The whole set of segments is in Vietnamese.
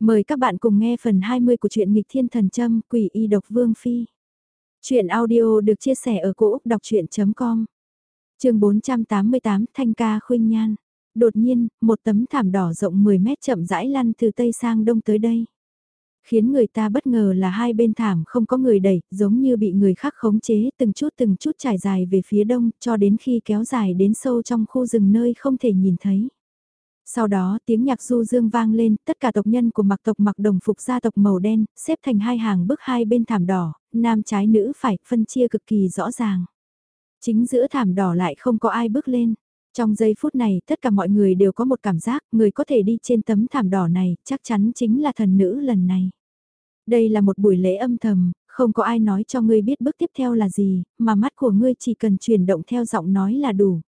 Mời các bạn cùng nghe phần 20 của truyện nghịch thiên thần châm quỷ y độc vương phi. Chuyện audio được chia sẻ ở cỗ đọc chuyện.com Trường 488 Thanh ca khuynh nhan. Đột nhiên, một tấm thảm đỏ rộng 10 mét chậm rãi lăn từ tây sang đông tới đây. Khiến người ta bất ngờ là hai bên thảm không có người đẩy, giống như bị người khác khống chế từng chút từng chút trải dài về phía đông cho đến khi kéo dài đến sâu trong khu rừng nơi không thể nhìn thấy. Sau đó tiếng nhạc du dương vang lên, tất cả tộc nhân của mặc tộc mặc đồng phục gia tộc màu đen, xếp thành hai hàng bước hai bên thảm đỏ, nam trái nữ phải, phân chia cực kỳ rõ ràng. Chính giữa thảm đỏ lại không có ai bước lên. Trong giây phút này tất cả mọi người đều có một cảm giác, người có thể đi trên tấm thảm đỏ này, chắc chắn chính là thần nữ lần này. Đây là một buổi lễ âm thầm, không có ai nói cho ngươi biết bước tiếp theo là gì, mà mắt của ngươi chỉ cần chuyển động theo giọng nói là đủ.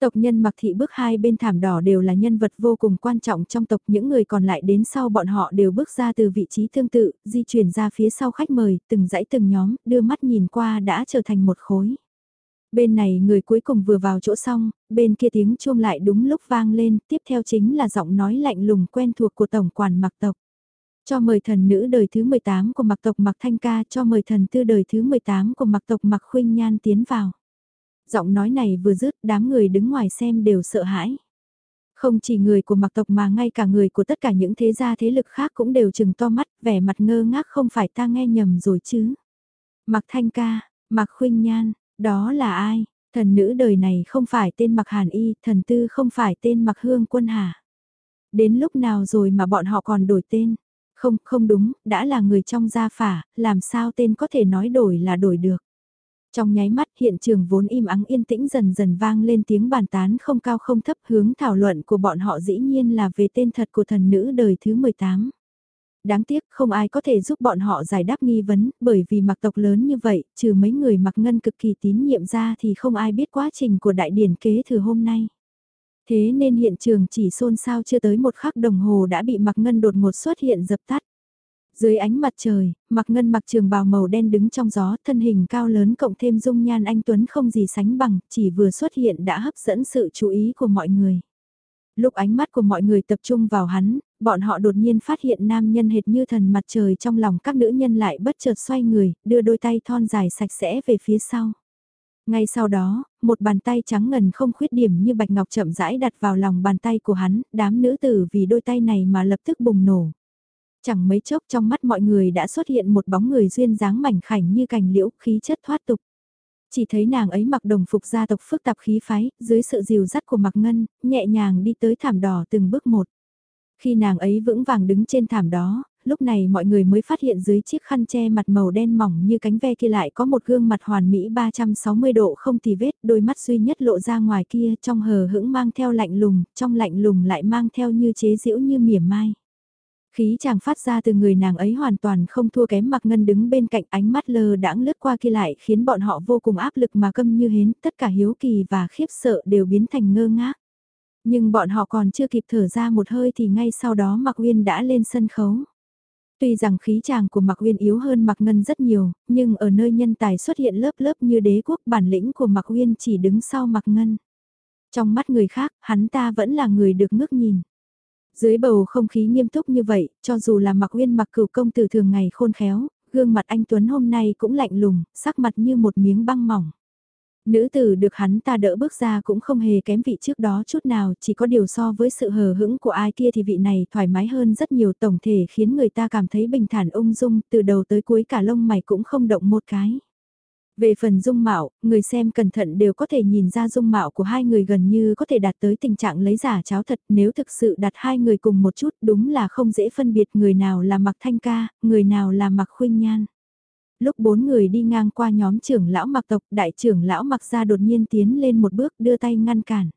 Tộc nhân mặc thị bước hai bên thảm đỏ đều là nhân vật vô cùng quan trọng trong tộc những người còn lại đến sau bọn họ đều bước ra từ vị trí tương tự, di chuyển ra phía sau khách mời, từng dãy từng nhóm, đưa mắt nhìn qua đã trở thành một khối. Bên này người cuối cùng vừa vào chỗ xong, bên kia tiếng chuông lại đúng lúc vang lên, tiếp theo chính là giọng nói lạnh lùng quen thuộc của tổng quản mặc tộc. Cho mời thần nữ đời thứ 18 của mặc tộc mặc thanh ca, cho mời thần tư đời thứ 18 của mặc tộc mặc khuynh nhan tiến vào giọng nói này vừa dứt đám người đứng ngoài xem đều sợ hãi. Không chỉ người của mặc tộc mà ngay cả người của tất cả những thế gia thế lực khác cũng đều chừng to mắt, vẻ mặt ngơ ngác không phải ta nghe nhầm rồi chứ. Mặc thanh ca, mặc khuynh nhan, đó là ai? Thần nữ đời này không phải tên mặc hàn y, thần tư không phải tên mặc hương quân hà. Đến lúc nào rồi mà bọn họ còn đổi tên? Không, không đúng, đã là người trong gia phả, làm sao tên có thể nói đổi là đổi được. Trong nháy mắt hiện trường vốn im ắng yên tĩnh dần dần vang lên tiếng bàn tán không cao không thấp hướng thảo luận của bọn họ dĩ nhiên là về tên thật của thần nữ đời thứ 18. Đáng tiếc không ai có thể giúp bọn họ giải đáp nghi vấn bởi vì mặc tộc lớn như vậy, trừ mấy người mặc ngân cực kỳ tín nhiệm ra thì không ai biết quá trình của đại điển kế thừa hôm nay. Thế nên hiện trường chỉ xôn xao chưa tới một khắc đồng hồ đã bị mặc ngân đột ngột xuất hiện dập tắt. Dưới ánh mặt trời, mặc ngân mặc trường bào màu đen đứng trong gió, thân hình cao lớn cộng thêm dung nhan anh Tuấn không gì sánh bằng, chỉ vừa xuất hiện đã hấp dẫn sự chú ý của mọi người. Lúc ánh mắt của mọi người tập trung vào hắn, bọn họ đột nhiên phát hiện nam nhân hệt như thần mặt trời trong lòng các nữ nhân lại bất chợt xoay người, đưa đôi tay thon dài sạch sẽ về phía sau. Ngay sau đó, một bàn tay trắng ngần không khuyết điểm như bạch ngọc chậm rãi đặt vào lòng bàn tay của hắn, đám nữ tử vì đôi tay này mà lập tức bùng nổ. Chẳng mấy chốc trong mắt mọi người đã xuất hiện một bóng người duyên dáng mảnh khảnh như cành liễu, khí chất thoát tục. Chỉ thấy nàng ấy mặc đồng phục gia tộc phức tạp khí phái, dưới sự dìu dắt của mặc ngân, nhẹ nhàng đi tới thảm đỏ từng bước một. Khi nàng ấy vững vàng đứng trên thảm đó, lúc này mọi người mới phát hiện dưới chiếc khăn che mặt màu đen mỏng như cánh ve kia lại có một gương mặt hoàn mỹ 360 độ không tì vết, đôi mắt duy nhất lộ ra ngoài kia trong hờ hững mang theo lạnh lùng, trong lạnh lùng lại mang theo như chế giễu như mỉa mai. Khí chàng phát ra từ người nàng ấy hoàn toàn không thua kém mặc ngân đứng bên cạnh ánh mắt lơ đãng lướt qua kia lại khiến bọn họ vô cùng áp lực mà câm như hến, tất cả hiếu kỳ và khiếp sợ đều biến thành ngơ ngác. Nhưng bọn họ còn chưa kịp thở ra một hơi thì ngay sau đó Mạc Uyên đã lên sân khấu. Tuy rằng khí chàng của Mạc Uyên yếu hơn Mạc Ngân rất nhiều, nhưng ở nơi nhân tài xuất hiện lớp lớp như đế quốc bản lĩnh của Mạc Uyên chỉ đứng sau Mạc Ngân. Trong mắt người khác, hắn ta vẫn là người được ngước nhìn. Dưới bầu không khí nghiêm túc như vậy, cho dù là mặc uyên mặc cửu công tử thường ngày khôn khéo, gương mặt anh Tuấn hôm nay cũng lạnh lùng, sắc mặt như một miếng băng mỏng. Nữ tử được hắn ta đỡ bước ra cũng không hề kém vị trước đó chút nào, chỉ có điều so với sự hờ hững của ai kia thì vị này thoải mái hơn rất nhiều tổng thể khiến người ta cảm thấy bình thản ung dung, từ đầu tới cuối cả lông mày cũng không động một cái. Về phần dung mạo, người xem cẩn thận đều có thể nhìn ra dung mạo của hai người gần như có thể đạt tới tình trạng lấy giả cháo thật nếu thực sự đặt hai người cùng một chút đúng là không dễ phân biệt người nào là mặc thanh ca, người nào là mặc khuynh nhan. Lúc bốn người đi ngang qua nhóm trưởng lão mặc tộc, đại trưởng lão mặc ra đột nhiên tiến lên một bước đưa tay ngăn cản.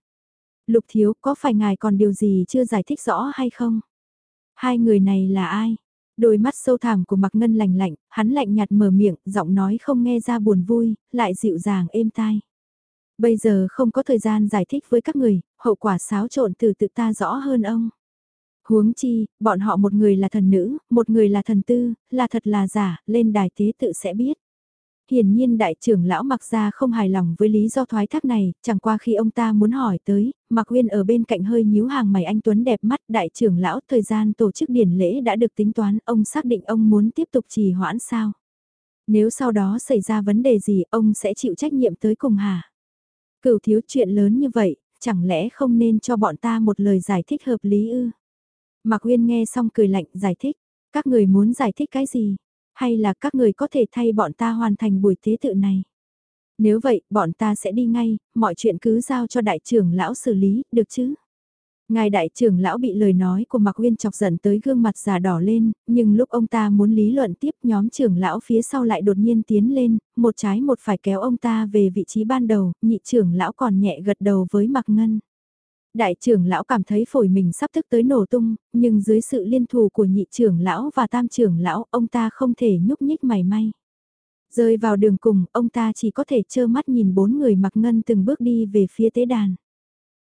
Lục thiếu có phải ngài còn điều gì chưa giải thích rõ hay không? Hai người này là ai? Đôi mắt sâu thẳm của Mạc Ngân lạnh lạnh, hắn lạnh nhạt mở miệng, giọng nói không nghe ra buồn vui, lại dịu dàng êm tai. Bây giờ không có thời gian giải thích với các người, hậu quả xáo trộn từ tự ta rõ hơn ông. Huống chi, bọn họ một người là thần nữ, một người là thần tư, là thật là giả, lên đài tế tự sẽ biết. Hiển nhiên đại trưởng lão mặc ra không hài lòng với lý do thoái thác này, chẳng qua khi ông ta muốn hỏi tới, mặc Uyên ở bên cạnh hơi nhíu hàng mày anh Tuấn đẹp mắt đại trưởng lão thời gian tổ chức điển lễ đã được tính toán, ông xác định ông muốn tiếp tục trì hoãn sao. Nếu sau đó xảy ra vấn đề gì ông sẽ chịu trách nhiệm tới cùng hả? Cửu thiếu chuyện lớn như vậy, chẳng lẽ không nên cho bọn ta một lời giải thích hợp lý ư? Mạc Uyên nghe xong cười lạnh giải thích, các người muốn giải thích cái gì? Hay là các người có thể thay bọn ta hoàn thành buổi tế tự này? Nếu vậy, bọn ta sẽ đi ngay, mọi chuyện cứ giao cho đại trưởng lão xử lý, được chứ? Ngài đại trưởng lão bị lời nói của Mạc Uyên chọc giận tới gương mặt già đỏ lên, nhưng lúc ông ta muốn lý luận tiếp nhóm trưởng lão phía sau lại đột nhiên tiến lên, một trái một phải kéo ông ta về vị trí ban đầu, nhị trưởng lão còn nhẹ gật đầu với Mạc Ngân. Đại trưởng lão cảm thấy phổi mình sắp tức tới nổ tung, nhưng dưới sự liên thù của nhị trưởng lão và tam trưởng lão, ông ta không thể nhúc nhích mảy may. Rơi vào đường cùng, ông ta chỉ có thể trơ mắt nhìn bốn người mặc ngân từng bước đi về phía tế đàn.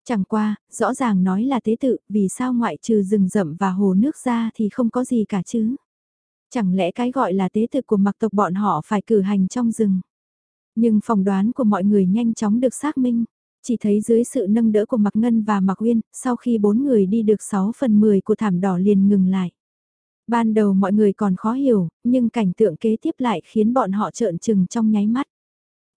Chẳng qua, rõ ràng nói là tế tự, vì sao ngoại trừ rừng rậm và hồ nước ra thì không có gì cả chứ? Chẳng lẽ cái gọi là tế tự của mặc tộc bọn họ phải cử hành trong rừng? Nhưng phỏng đoán của mọi người nhanh chóng được xác minh. Chỉ thấy dưới sự nâng đỡ của Mạc Ngân và Mạc Uyên, sau khi bốn người đi được 6 phần 10 của thảm đỏ liền ngừng lại. Ban đầu mọi người còn khó hiểu, nhưng cảnh tượng kế tiếp lại khiến bọn họ trợn trừng trong nháy mắt.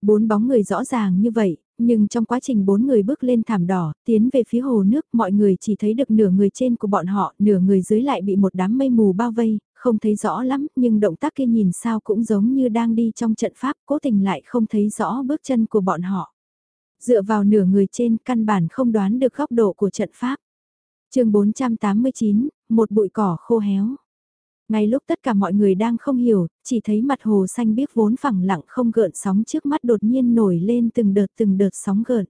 Bốn bóng người rõ ràng như vậy, nhưng trong quá trình bốn người bước lên thảm đỏ, tiến về phía hồ nước, mọi người chỉ thấy được nửa người trên của bọn họ, nửa người dưới lại bị một đám mây mù bao vây, không thấy rõ lắm, nhưng động tác kia nhìn sao cũng giống như đang đi trong trận pháp, cố tình lại không thấy rõ bước chân của bọn họ. Dựa vào nửa người trên, căn bản không đoán được góc độ của trận pháp. chương 489, một bụi cỏ khô héo. Ngay lúc tất cả mọi người đang không hiểu, chỉ thấy mặt hồ xanh biếc vốn phẳng lặng không gợn sóng trước mắt đột nhiên nổi lên từng đợt từng đợt sóng gợn.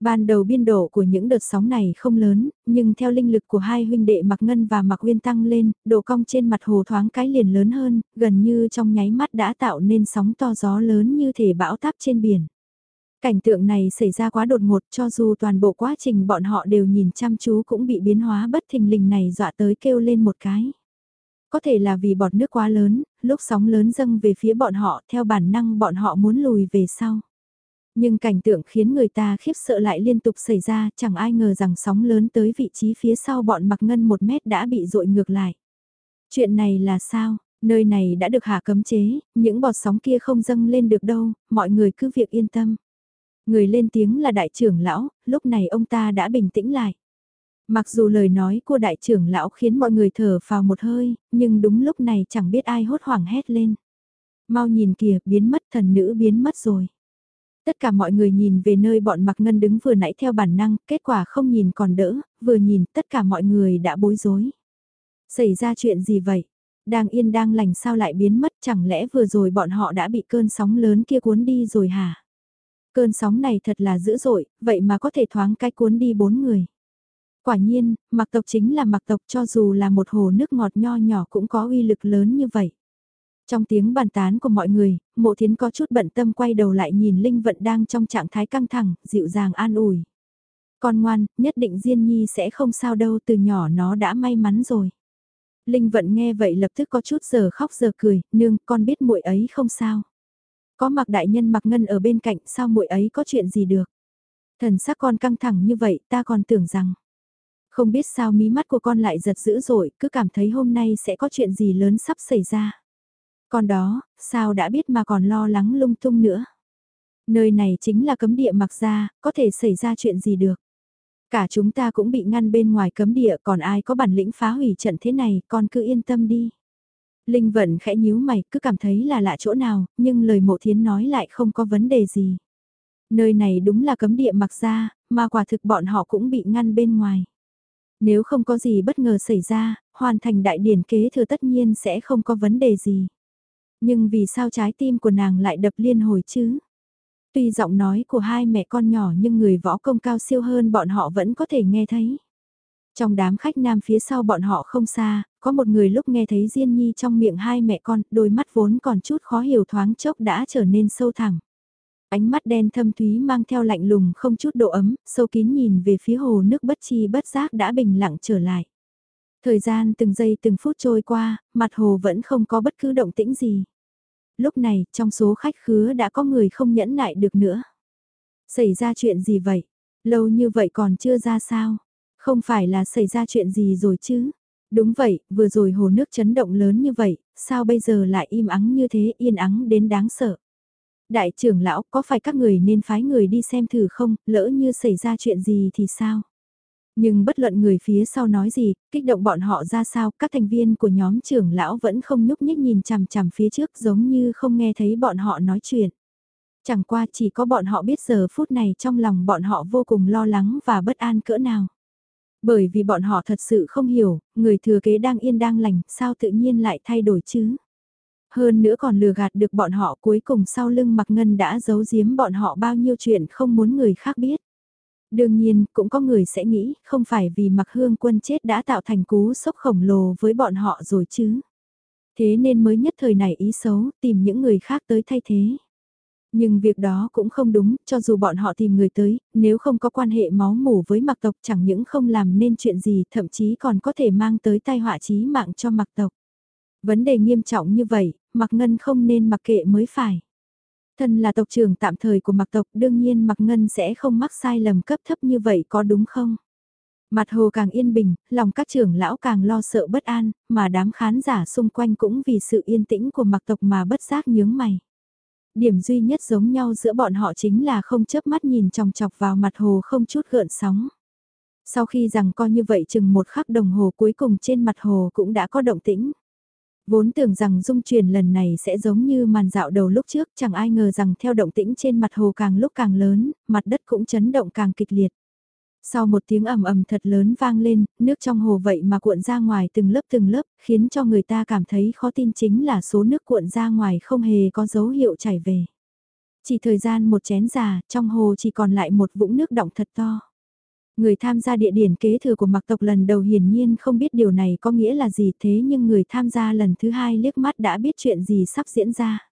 Ban đầu biên độ của những đợt sóng này không lớn, nhưng theo linh lực của hai huynh đệ Mạc Ngân và Mạc Uyên tăng lên, độ cong trên mặt hồ thoáng cái liền lớn hơn, gần như trong nháy mắt đã tạo nên sóng to gió lớn như thể bão táp trên biển. Cảnh tượng này xảy ra quá đột ngột cho dù toàn bộ quá trình bọn họ đều nhìn chăm chú cũng bị biến hóa bất thình lình này dọa tới kêu lên một cái. Có thể là vì bọt nước quá lớn, lúc sóng lớn dâng về phía bọn họ theo bản năng bọn họ muốn lùi về sau. Nhưng cảnh tượng khiến người ta khiếp sợ lại liên tục xảy ra chẳng ai ngờ rằng sóng lớn tới vị trí phía sau bọn mặc ngân một mét đã bị dội ngược lại. Chuyện này là sao? Nơi này đã được hạ cấm chế, những bọt sóng kia không dâng lên được đâu, mọi người cứ việc yên tâm. Người lên tiếng là đại trưởng lão, lúc này ông ta đã bình tĩnh lại. Mặc dù lời nói của đại trưởng lão khiến mọi người thở vào một hơi, nhưng đúng lúc này chẳng biết ai hốt hoảng hét lên. Mau nhìn kìa, biến mất thần nữ biến mất rồi. Tất cả mọi người nhìn về nơi bọn mặc ngân đứng vừa nãy theo bản năng, kết quả không nhìn còn đỡ, vừa nhìn tất cả mọi người đã bối rối. Xảy ra chuyện gì vậy? Đang yên đang lành sao lại biến mất chẳng lẽ vừa rồi bọn họ đã bị cơn sóng lớn kia cuốn đi rồi hả? Cơn sóng này thật là dữ dội, vậy mà có thể thoáng cái cuốn đi bốn người. Quả nhiên, mặc tộc chính là mặc tộc cho dù là một hồ nước ngọt nho nhỏ cũng có uy lực lớn như vậy. Trong tiếng bàn tán của mọi người, mộ thiến có chút bận tâm quay đầu lại nhìn Linh Vận đang trong trạng thái căng thẳng, dịu dàng an ủi. Con ngoan, nhất định Diên Nhi sẽ không sao đâu từ nhỏ nó đã may mắn rồi. Linh Vận nghe vậy lập tức có chút giờ khóc giờ cười, nương con biết muội ấy không sao. Có mặc đại nhân mặc ngân ở bên cạnh sao muội ấy có chuyện gì được. Thần sắc con căng thẳng như vậy ta còn tưởng rằng. Không biết sao mí mắt của con lại giật dữ rồi, cứ cảm thấy hôm nay sẽ có chuyện gì lớn sắp xảy ra. Còn đó, sao đã biết mà còn lo lắng lung tung nữa. Nơi này chính là cấm địa mặc ra, có thể xảy ra chuyện gì được. Cả chúng ta cũng bị ngăn bên ngoài cấm địa còn ai có bản lĩnh phá hủy trận thế này, con cứ yên tâm đi. Linh Vận khẽ nhíu mày, cứ cảm thấy là lạ chỗ nào, nhưng lời mộ thiến nói lại không có vấn đề gì. Nơi này đúng là cấm địa mặc ra, mà quả thực bọn họ cũng bị ngăn bên ngoài. Nếu không có gì bất ngờ xảy ra, hoàn thành đại điển kế thừa tất nhiên sẽ không có vấn đề gì. Nhưng vì sao trái tim của nàng lại đập liên hồi chứ? Tuy giọng nói của hai mẹ con nhỏ nhưng người võ công cao siêu hơn bọn họ vẫn có thể nghe thấy. Trong đám khách nam phía sau bọn họ không xa, có một người lúc nghe thấy Diên Nhi trong miệng hai mẹ con, đôi mắt vốn còn chút khó hiểu thoáng chốc đã trở nên sâu thẳm. Ánh mắt đen thâm thúy mang theo lạnh lùng không chút độ ấm, sâu kín nhìn về phía hồ nước bất chi bất giác đã bình lặng trở lại. Thời gian từng giây từng phút trôi qua, mặt hồ vẫn không có bất cứ động tĩnh gì. lúc này trong số khách khứa đã có người không nhẫn nại được nữa. Xảy ra chuyện gì vậy? Lâu như vậy còn chưa ra sao? Không phải là xảy ra chuyện gì rồi chứ? Đúng vậy, vừa rồi hồ nước chấn động lớn như vậy, sao bây giờ lại im ắng như thế, yên ắng đến đáng sợ. Đại trưởng lão, có phải các người nên phái người đi xem thử không, lỡ như xảy ra chuyện gì thì sao? Nhưng bất luận người phía sau nói gì, kích động bọn họ ra sao, các thành viên của nhóm trưởng lão vẫn không nhúc nhích nhìn chằm chằm phía trước giống như không nghe thấy bọn họ nói chuyện. Chẳng qua chỉ có bọn họ biết giờ phút này trong lòng bọn họ vô cùng lo lắng và bất an cỡ nào. Bởi vì bọn họ thật sự không hiểu, người thừa kế đang yên đang lành, sao tự nhiên lại thay đổi chứ? Hơn nữa còn lừa gạt được bọn họ cuối cùng sau lưng mặc ngân đã giấu giếm bọn họ bao nhiêu chuyện không muốn người khác biết. Đương nhiên, cũng có người sẽ nghĩ, không phải vì mặc hương quân chết đã tạo thành cú sốc khổng lồ với bọn họ rồi chứ. Thế nên mới nhất thời này ý xấu, tìm những người khác tới thay thế. Nhưng việc đó cũng không đúng, cho dù bọn họ tìm người tới, nếu không có quan hệ máu mủ với mặc tộc chẳng những không làm nên chuyện gì, thậm chí còn có thể mang tới tai họa chí mạng cho mặc tộc. Vấn đề nghiêm trọng như vậy, mặc ngân không nên mặc kệ mới phải. Thân là tộc trưởng tạm thời của mặc tộc đương nhiên mặc ngân sẽ không mắc sai lầm cấp thấp như vậy có đúng không? Mặt hồ càng yên bình, lòng các trưởng lão càng lo sợ bất an, mà đám khán giả xung quanh cũng vì sự yên tĩnh của mặc tộc mà bất giác nhướng mày. Điểm duy nhất giống nhau giữa bọn họ chính là không chớp mắt nhìn chòng chọc vào mặt hồ không chút gợn sóng. Sau khi rằng coi như vậy chừng một khắc đồng hồ cuối cùng trên mặt hồ cũng đã có động tĩnh. Vốn tưởng rằng dung truyền lần này sẽ giống như màn dạo đầu lúc trước, chẳng ai ngờ rằng theo động tĩnh trên mặt hồ càng lúc càng lớn, mặt đất cũng chấn động càng kịch liệt. Sau một tiếng ầm ầm thật lớn vang lên, nước trong hồ vậy mà cuộn ra ngoài từng lớp từng lớp, khiến cho người ta cảm thấy khó tin chính là số nước cuộn ra ngoài không hề có dấu hiệu chảy về. Chỉ thời gian một chén già, trong hồ chỉ còn lại một vũng nước động thật to. Người tham gia địa điển kế thừa của mặc tộc lần đầu hiển nhiên không biết điều này có nghĩa là gì thế nhưng người tham gia lần thứ hai liếc mắt đã biết chuyện gì sắp diễn ra.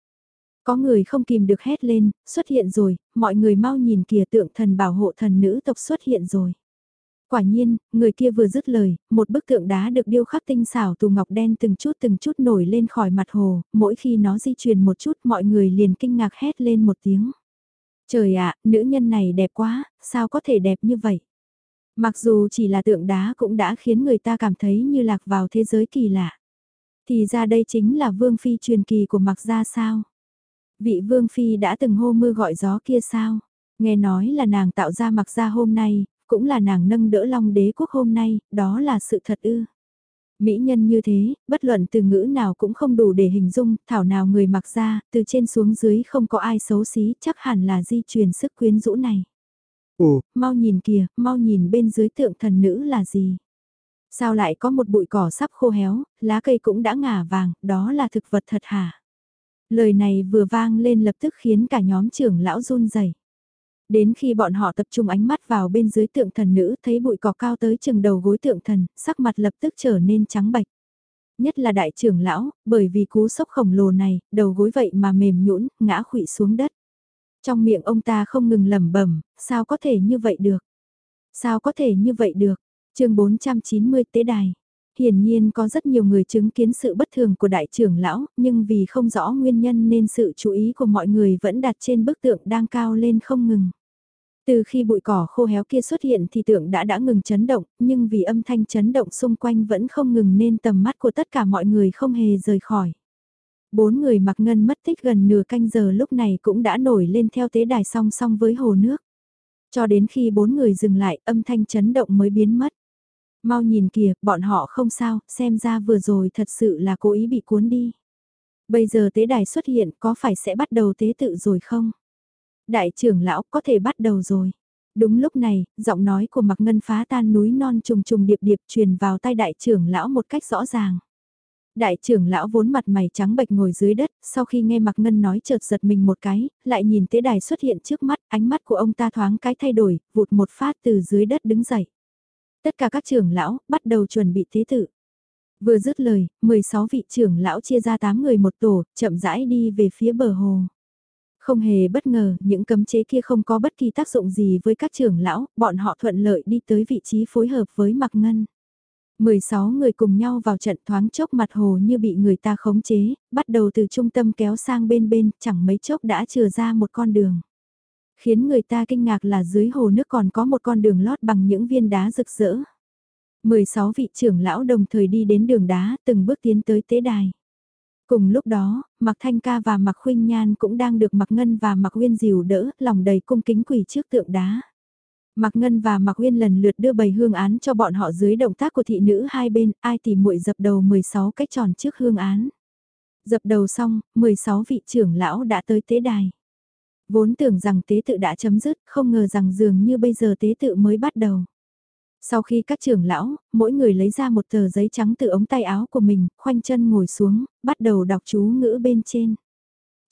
Có người không kìm được hét lên, xuất hiện rồi, mọi người mau nhìn kìa tượng thần bảo hộ thần nữ tộc xuất hiện rồi. Quả nhiên, người kia vừa dứt lời, một bức tượng đá được điêu khắc tinh xảo tù ngọc đen từng chút từng chút nổi lên khỏi mặt hồ, mỗi khi nó di chuyển một chút mọi người liền kinh ngạc hét lên một tiếng. Trời ạ, nữ nhân này đẹp quá, sao có thể đẹp như vậy? Mặc dù chỉ là tượng đá cũng đã khiến người ta cảm thấy như lạc vào thế giới kỳ lạ. Thì ra đây chính là vương phi truyền kỳ của mặc gia sao? Vị vương phi đã từng hô mưa gọi gió kia sao? Nghe nói là nàng tạo ra mặc gia hôm nay, cũng là nàng nâng đỡ long đế quốc hôm nay, đó là sự thật ư. Mỹ nhân như thế, bất luận từ ngữ nào cũng không đủ để hình dung, thảo nào người mặc ra, từ trên xuống dưới không có ai xấu xí, chắc hẳn là di truyền sức quyến rũ này. Ồ, mau nhìn kìa, mau nhìn bên dưới tượng thần nữ là gì? Sao lại có một bụi cỏ sắp khô héo, lá cây cũng đã ngả vàng, đó là thực vật thật hả? Lời này vừa vang lên lập tức khiến cả nhóm trưởng lão run rẩy. Đến khi bọn họ tập trung ánh mắt vào bên dưới tượng thần nữ thấy bụi cỏ cao tới chừng đầu gối tượng thần, sắc mặt lập tức trở nên trắng bạch. Nhất là đại trưởng lão, bởi vì cú sốc khổng lồ này, đầu gối vậy mà mềm nhũn ngã khụy xuống đất. Trong miệng ông ta không ngừng lẩm bẩm, sao có thể như vậy được? Sao có thể như vậy được? chương 490 tế đài. Hiển nhiên có rất nhiều người chứng kiến sự bất thường của đại trưởng lão, nhưng vì không rõ nguyên nhân nên sự chú ý của mọi người vẫn đặt trên bức tượng đang cao lên không ngừng. Từ khi bụi cỏ khô héo kia xuất hiện thì tượng đã đã ngừng chấn động, nhưng vì âm thanh chấn động xung quanh vẫn không ngừng nên tầm mắt của tất cả mọi người không hề rời khỏi. Bốn người mặc ngân mất tích gần nửa canh giờ lúc này cũng đã nổi lên theo tế đài song song với hồ nước. Cho đến khi bốn người dừng lại âm thanh chấn động mới biến mất. Mau nhìn kìa, bọn họ không sao, xem ra vừa rồi thật sự là cố ý bị cuốn đi. Bây giờ tế đài xuất hiện có phải sẽ bắt đầu tế tự rồi không? Đại trưởng lão có thể bắt đầu rồi. Đúng lúc này, giọng nói của mặc ngân phá tan núi non trùng trùng điệp điệp truyền vào tay đại trưởng lão một cách rõ ràng. Đại trưởng lão vốn mặt mày trắng bệch ngồi dưới đất, sau khi nghe Mạc Ngân nói chợt giật mình một cái, lại nhìn tế đài xuất hiện trước mắt, ánh mắt của ông ta thoáng cái thay đổi, vụt một phát từ dưới đất đứng dậy. Tất cả các trưởng lão, bắt đầu chuẩn bị tế tự. Vừa dứt lời, 16 vị trưởng lão chia ra 8 người một tổ, chậm rãi đi về phía bờ hồ. Không hề bất ngờ, những cấm chế kia không có bất kỳ tác dụng gì với các trưởng lão, bọn họ thuận lợi đi tới vị trí phối hợp với Mạc Ngân. 16 người cùng nhau vào trận thoáng chốc mặt hồ như bị người ta khống chế, bắt đầu từ trung tâm kéo sang bên bên, chẳng mấy chốc đã trừ ra một con đường. Khiến người ta kinh ngạc là dưới hồ nước còn có một con đường lót bằng những viên đá rực rỡ. 16 vị trưởng lão đồng thời đi đến đường đá từng bước tiến tới tế đài. Cùng lúc đó, Mạc Thanh Ca và Mạc Khuynh Nhan cũng đang được Mạc Ngân và Mạc Uyên dìu đỡ, lòng đầy cung kính quỳ trước tượng đá. Mạc Ngân và Mạc Uyên lần lượt đưa bày hương án cho bọn họ dưới động tác của thị nữ hai bên, ai thì muội dập đầu 16 cách tròn trước hương án. Dập đầu xong, 16 vị trưởng lão đã tới tế đài. Vốn tưởng rằng tế tự đã chấm dứt, không ngờ rằng dường như bây giờ tế tự mới bắt đầu. Sau khi các trưởng lão, mỗi người lấy ra một tờ giấy trắng từ ống tay áo của mình, khoanh chân ngồi xuống, bắt đầu đọc chú ngữ bên trên.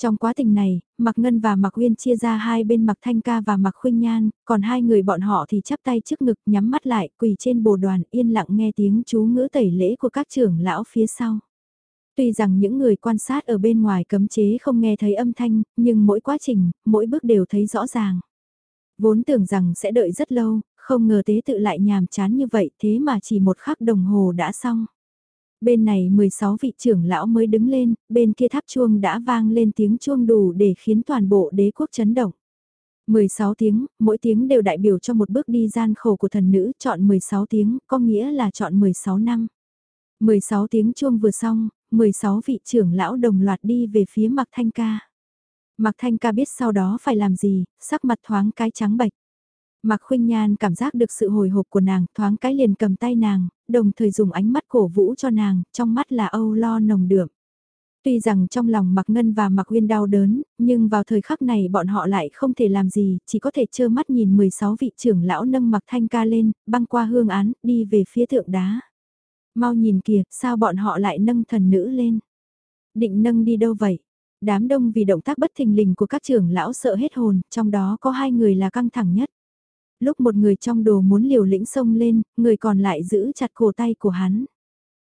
Trong quá trình này, Mạc Ngân và Mạc Uyên chia ra hai bên Mạc Thanh Ca và Mạc Khuynh Nhan, còn hai người bọn họ thì chắp tay trước ngực nhắm mắt lại quỳ trên bồ đoàn yên lặng nghe tiếng chú ngữ tẩy lễ của các trưởng lão phía sau. Tuy rằng những người quan sát ở bên ngoài cấm chế không nghe thấy âm thanh, nhưng mỗi quá trình, mỗi bước đều thấy rõ ràng. Vốn tưởng rằng sẽ đợi rất lâu, không ngờ tế tự lại nhàm chán như vậy thế mà chỉ một khắc đồng hồ đã xong. Bên này 16 vị trưởng lão mới đứng lên, bên kia tháp chuông đã vang lên tiếng chuông đủ để khiến toàn bộ đế quốc chấn động. 16 tiếng, mỗi tiếng đều đại biểu cho một bước đi gian khổ của thần nữ, chọn 16 tiếng, có nghĩa là chọn 16 năm. 16 tiếng chuông vừa xong, 16 vị trưởng lão đồng loạt đi về phía Mạc Thanh Ca. Mạc Thanh Ca biết sau đó phải làm gì, sắc mặt thoáng cái trắng bệch. Mạc Khuynh Nhan cảm giác được sự hồi hộp của nàng, thoáng cái liền cầm tay nàng, đồng thời dùng ánh mắt cổ vũ cho nàng, trong mắt là âu lo nồng đượm. Tuy rằng trong lòng Mạc Ngân và Mạc Uyên đau đớn, nhưng vào thời khắc này bọn họ lại không thể làm gì, chỉ có thể trơ mắt nhìn 16 vị trưởng lão nâng Mạc Thanh ca lên, băng qua hương án, đi về phía thượng đá. Mau nhìn kìa, sao bọn họ lại nâng thần nữ lên? Định nâng đi đâu vậy? Đám đông vì động tác bất thình lình của các trưởng lão sợ hết hồn, trong đó có hai người là căng thẳng nhất. Lúc một người trong đồ muốn liều lĩnh sông lên, người còn lại giữ chặt cổ tay của hắn.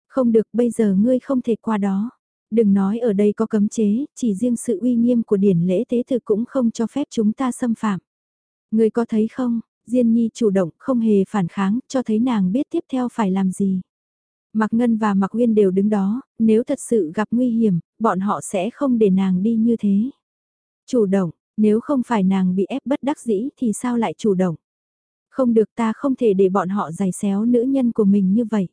Không được bây giờ ngươi không thể qua đó. Đừng nói ở đây có cấm chế, chỉ riêng sự uy nghiêm của điển lễ tế thực cũng không cho phép chúng ta xâm phạm. Ngươi có thấy không, Diên Nhi chủ động không hề phản kháng, cho thấy nàng biết tiếp theo phải làm gì. Mạc Ngân và Mạc Uyên đều đứng đó, nếu thật sự gặp nguy hiểm, bọn họ sẽ không để nàng đi như thế. Chủ động, nếu không phải nàng bị ép bất đắc dĩ thì sao lại chủ động? Không được ta không thể để bọn họ giày xéo nữ nhân của mình như vậy.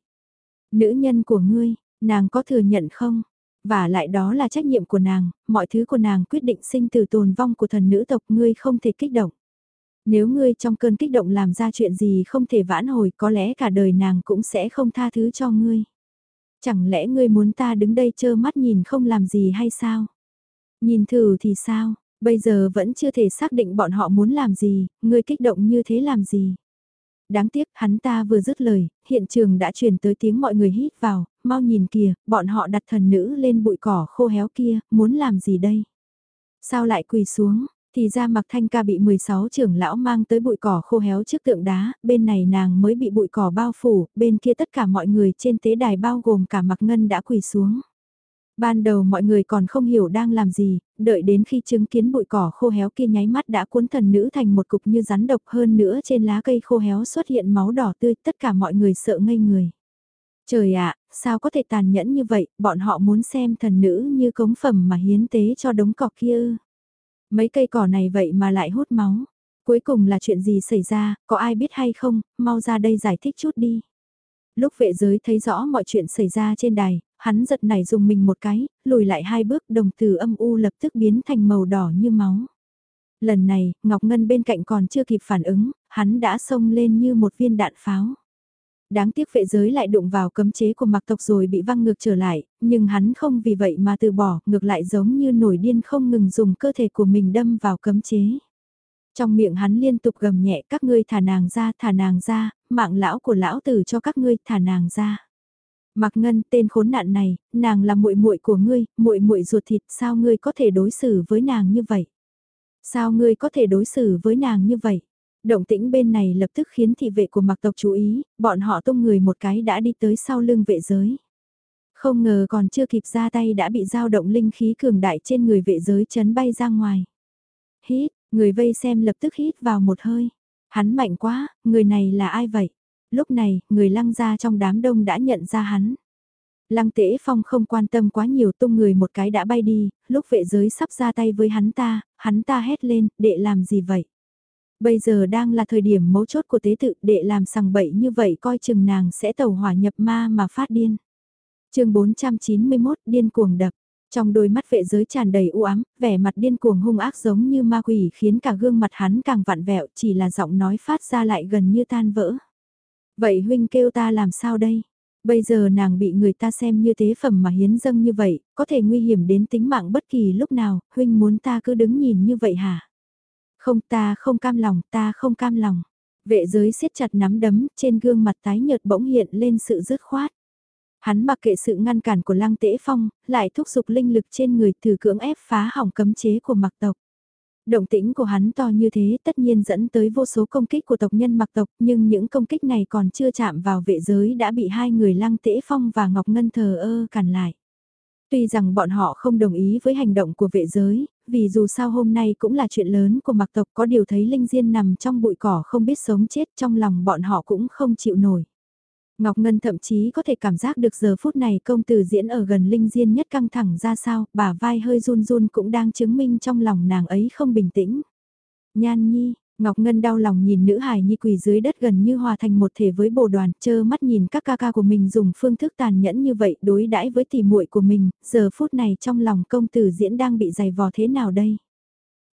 Nữ nhân của ngươi, nàng có thừa nhận không? Và lại đó là trách nhiệm của nàng, mọi thứ của nàng quyết định sinh từ tồn vong của thần nữ tộc ngươi không thể kích động. Nếu ngươi trong cơn kích động làm ra chuyện gì không thể vãn hồi có lẽ cả đời nàng cũng sẽ không tha thứ cho ngươi. Chẳng lẽ ngươi muốn ta đứng đây chơ mắt nhìn không làm gì hay sao? Nhìn thử thì sao, bây giờ vẫn chưa thể xác định bọn họ muốn làm gì, ngươi kích động như thế làm gì? Đáng tiếc hắn ta vừa dứt lời, hiện trường đã truyền tới tiếng mọi người hít vào, mau nhìn kìa, bọn họ đặt thần nữ lên bụi cỏ khô héo kia, muốn làm gì đây? Sao lại quỳ xuống, thì ra mặc thanh ca bị 16 trưởng lão mang tới bụi cỏ khô héo trước tượng đá, bên này nàng mới bị bụi cỏ bao phủ, bên kia tất cả mọi người trên tế đài bao gồm cả mặc ngân đã quỳ xuống. Ban đầu mọi người còn không hiểu đang làm gì, đợi đến khi chứng kiến bụi cỏ khô héo kia nháy mắt đã cuốn thần nữ thành một cục như rắn độc hơn nữa trên lá cây khô héo xuất hiện máu đỏ tươi, tất cả mọi người sợ ngây người. Trời ạ, sao có thể tàn nhẫn như vậy, bọn họ muốn xem thần nữ như cống phẩm mà hiến tế cho đống cỏ kia ư. Mấy cây cỏ này vậy mà lại hút máu. Cuối cùng là chuyện gì xảy ra, có ai biết hay không, mau ra đây giải thích chút đi. Lúc vệ giới thấy rõ mọi chuyện xảy ra trên đài, hắn giật nảy dùng mình một cái, lùi lại hai bước đồng từ âm u lập tức biến thành màu đỏ như máu. Lần này, Ngọc Ngân bên cạnh còn chưa kịp phản ứng, hắn đã xông lên như một viên đạn pháo đáng tiếc vệ giới lại đụng vào cấm chế của mặc tộc rồi bị văng ngược trở lại, nhưng hắn không vì vậy mà từ bỏ, ngược lại giống như nổi điên không ngừng dùng cơ thể của mình đâm vào cấm chế. Trong miệng hắn liên tục gầm nhẹ các ngươi thả nàng ra, thả nàng ra, mạng lão của lão tử cho các ngươi thả nàng ra. Mặc Ngân, tên khốn nạn này, nàng là muội muội của ngươi, muội muội ruột thịt, sao ngươi có thể đối xử với nàng như vậy? Sao ngươi có thể đối xử với nàng như vậy? Động tĩnh bên này lập tức khiến thị vệ của mặc tộc chú ý, bọn họ tung người một cái đã đi tới sau lưng vệ giới. Không ngờ còn chưa kịp ra tay đã bị dao động linh khí cường đại trên người vệ giới chấn bay ra ngoài. Hít, người vây xem lập tức hít vào một hơi. Hắn mạnh quá, người này là ai vậy? Lúc này, người lăng ra trong đám đông đã nhận ra hắn. Lăng Tế phong không quan tâm quá nhiều tung người một cái đã bay đi, lúc vệ giới sắp ra tay với hắn ta, hắn ta hét lên, đệ làm gì vậy? Bây giờ đang là thời điểm mấu chốt của tế tự, đệ làm sằng bậy như vậy coi chừng nàng sẽ tẩu hỏa nhập ma mà phát điên. chương 491 điên cuồng đập. Trong đôi mắt vệ giới tràn đầy u ám, vẻ mặt điên cuồng hung ác giống như ma quỷ khiến cả gương mặt hắn càng vặn vẹo chỉ là giọng nói phát ra lại gần như tan vỡ. Vậy huynh kêu ta làm sao đây? Bây giờ nàng bị người ta xem như tế phẩm mà hiến dâng như vậy, có thể nguy hiểm đến tính mạng bất kỳ lúc nào, huynh muốn ta cứ đứng nhìn như vậy hả? Không ta không cam lòng, ta không cam lòng. Vệ giới siết chặt nắm đấm, trên gương mặt tái nhợt bỗng hiện lên sự dứt khoát. Hắn mặc kệ sự ngăn cản của lăng tễ phong, lại thúc giục linh lực trên người thử cưỡng ép phá hỏng cấm chế của mặc tộc. Động tĩnh của hắn to như thế tất nhiên dẫn tới vô số công kích của tộc nhân mặc tộc nhưng những công kích này còn chưa chạm vào vệ giới đã bị hai người lăng tễ phong và Ngọc Ngân thờ ơ cản lại. Tuy rằng bọn họ không đồng ý với hành động của vệ giới, vì dù sao hôm nay cũng là chuyện lớn của mặc tộc có điều thấy Linh Diên nằm trong bụi cỏ không biết sống chết trong lòng bọn họ cũng không chịu nổi. Ngọc Ngân thậm chí có thể cảm giác được giờ phút này công tử diễn ở gần Linh Diên nhất căng thẳng ra sao, bà vai hơi run run cũng đang chứng minh trong lòng nàng ấy không bình tĩnh. Nhan Nhi, Ngọc Ngân đau lòng nhìn nữ hài nhi quỳ dưới đất gần như hòa thành một thể với bồ đoàn, chơ mắt nhìn các ca ca của mình dùng phương thức tàn nhẫn như vậy đối đãi với tỷ muội của mình, giờ phút này trong lòng công tử diễn đang bị dày vò thế nào đây?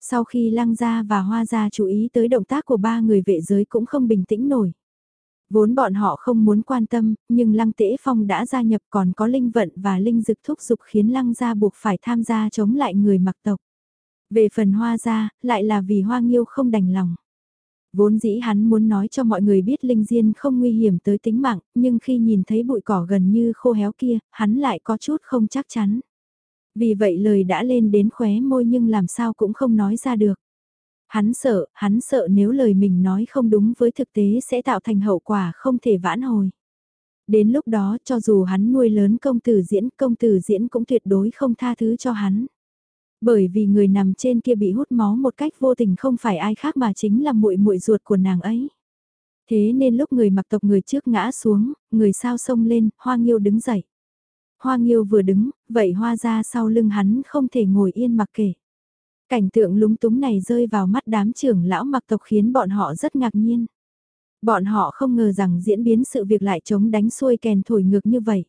Sau khi lăng gia và hoa gia chú ý tới động tác của ba người vệ giới cũng không bình tĩnh nổi. Vốn bọn họ không muốn quan tâm, nhưng Lăng Tễ Phong đã gia nhập còn có Linh Vận và Linh Dực thúc giục khiến Lăng gia buộc phải tham gia chống lại người mặc tộc. Về phần hoa gia, lại là vì hoa nghiêu không đành lòng. Vốn dĩ hắn muốn nói cho mọi người biết Linh Diên không nguy hiểm tới tính mạng, nhưng khi nhìn thấy bụi cỏ gần như khô héo kia, hắn lại có chút không chắc chắn. Vì vậy lời đã lên đến khóe môi nhưng làm sao cũng không nói ra được. Hắn sợ, hắn sợ nếu lời mình nói không đúng với thực tế sẽ tạo thành hậu quả không thể vãn hồi. Đến lúc đó cho dù hắn nuôi lớn công tử diễn, công tử diễn cũng tuyệt đối không tha thứ cho hắn. Bởi vì người nằm trên kia bị hút máu một cách vô tình không phải ai khác mà chính là muội muội ruột của nàng ấy. Thế nên lúc người mặc tộc người trước ngã xuống, người sau xông lên, Hoa Nghiêu đứng dậy. Hoa Nghiêu vừa đứng, vậy Hoa ra sau lưng hắn không thể ngồi yên mặc kể. Cảnh tượng lúng túng này rơi vào mắt đám trưởng lão mặc tộc khiến bọn họ rất ngạc nhiên. Bọn họ không ngờ rằng diễn biến sự việc lại chống đánh xuôi kèn thổi ngược như vậy.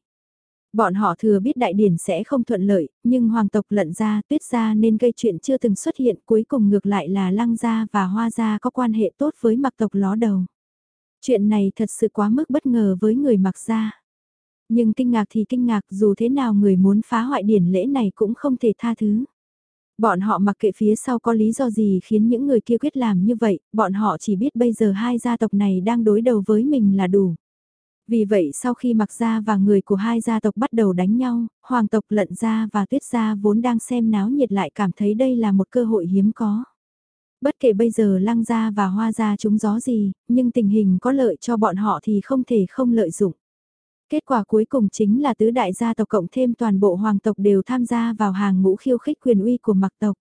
Bọn họ thừa biết đại điển sẽ không thuận lợi, nhưng hoàng tộc lận ra, tuyết ra nên gây chuyện chưa từng xuất hiện cuối cùng ngược lại là lăng gia và hoa gia có quan hệ tốt với mặc tộc ló đầu. Chuyện này thật sự quá mức bất ngờ với người mặc gia. Nhưng kinh ngạc thì kinh ngạc dù thế nào người muốn phá hoại điển lễ này cũng không thể tha thứ. Bọn họ mặc kệ phía sau có lý do gì khiến những người kia quyết làm như vậy, bọn họ chỉ biết bây giờ hai gia tộc này đang đối đầu với mình là đủ. Vì vậy sau khi mặc gia và người của hai gia tộc bắt đầu đánh nhau, hoàng tộc lận gia và tuyết gia vốn đang xem náo nhiệt lại cảm thấy đây là một cơ hội hiếm có. Bất kể bây giờ lăng gia và hoa gia chúng gió gì, nhưng tình hình có lợi cho bọn họ thì không thể không lợi dụng. Kết quả cuối cùng chính là tứ đại gia tộc cộng thêm toàn bộ hoàng tộc đều tham gia vào hàng ngũ khiêu khích quyền uy của mặc tộc.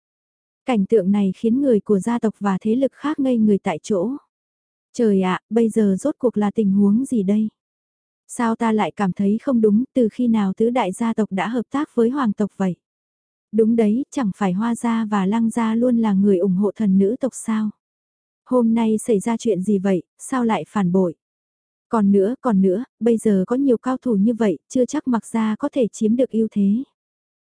Cảnh tượng này khiến người của gia tộc và thế lực khác ngây người tại chỗ. Trời ạ, bây giờ rốt cuộc là tình huống gì đây? Sao ta lại cảm thấy không đúng từ khi nào tứ đại gia tộc đã hợp tác với hoàng tộc vậy? Đúng đấy, chẳng phải hoa gia và lăng gia luôn là người ủng hộ thần nữ tộc sao? Hôm nay xảy ra chuyện gì vậy, sao lại phản bội? Còn nữa, còn nữa, bây giờ có nhiều cao thủ như vậy, chưa chắc mặc gia có thể chiếm được ưu thế.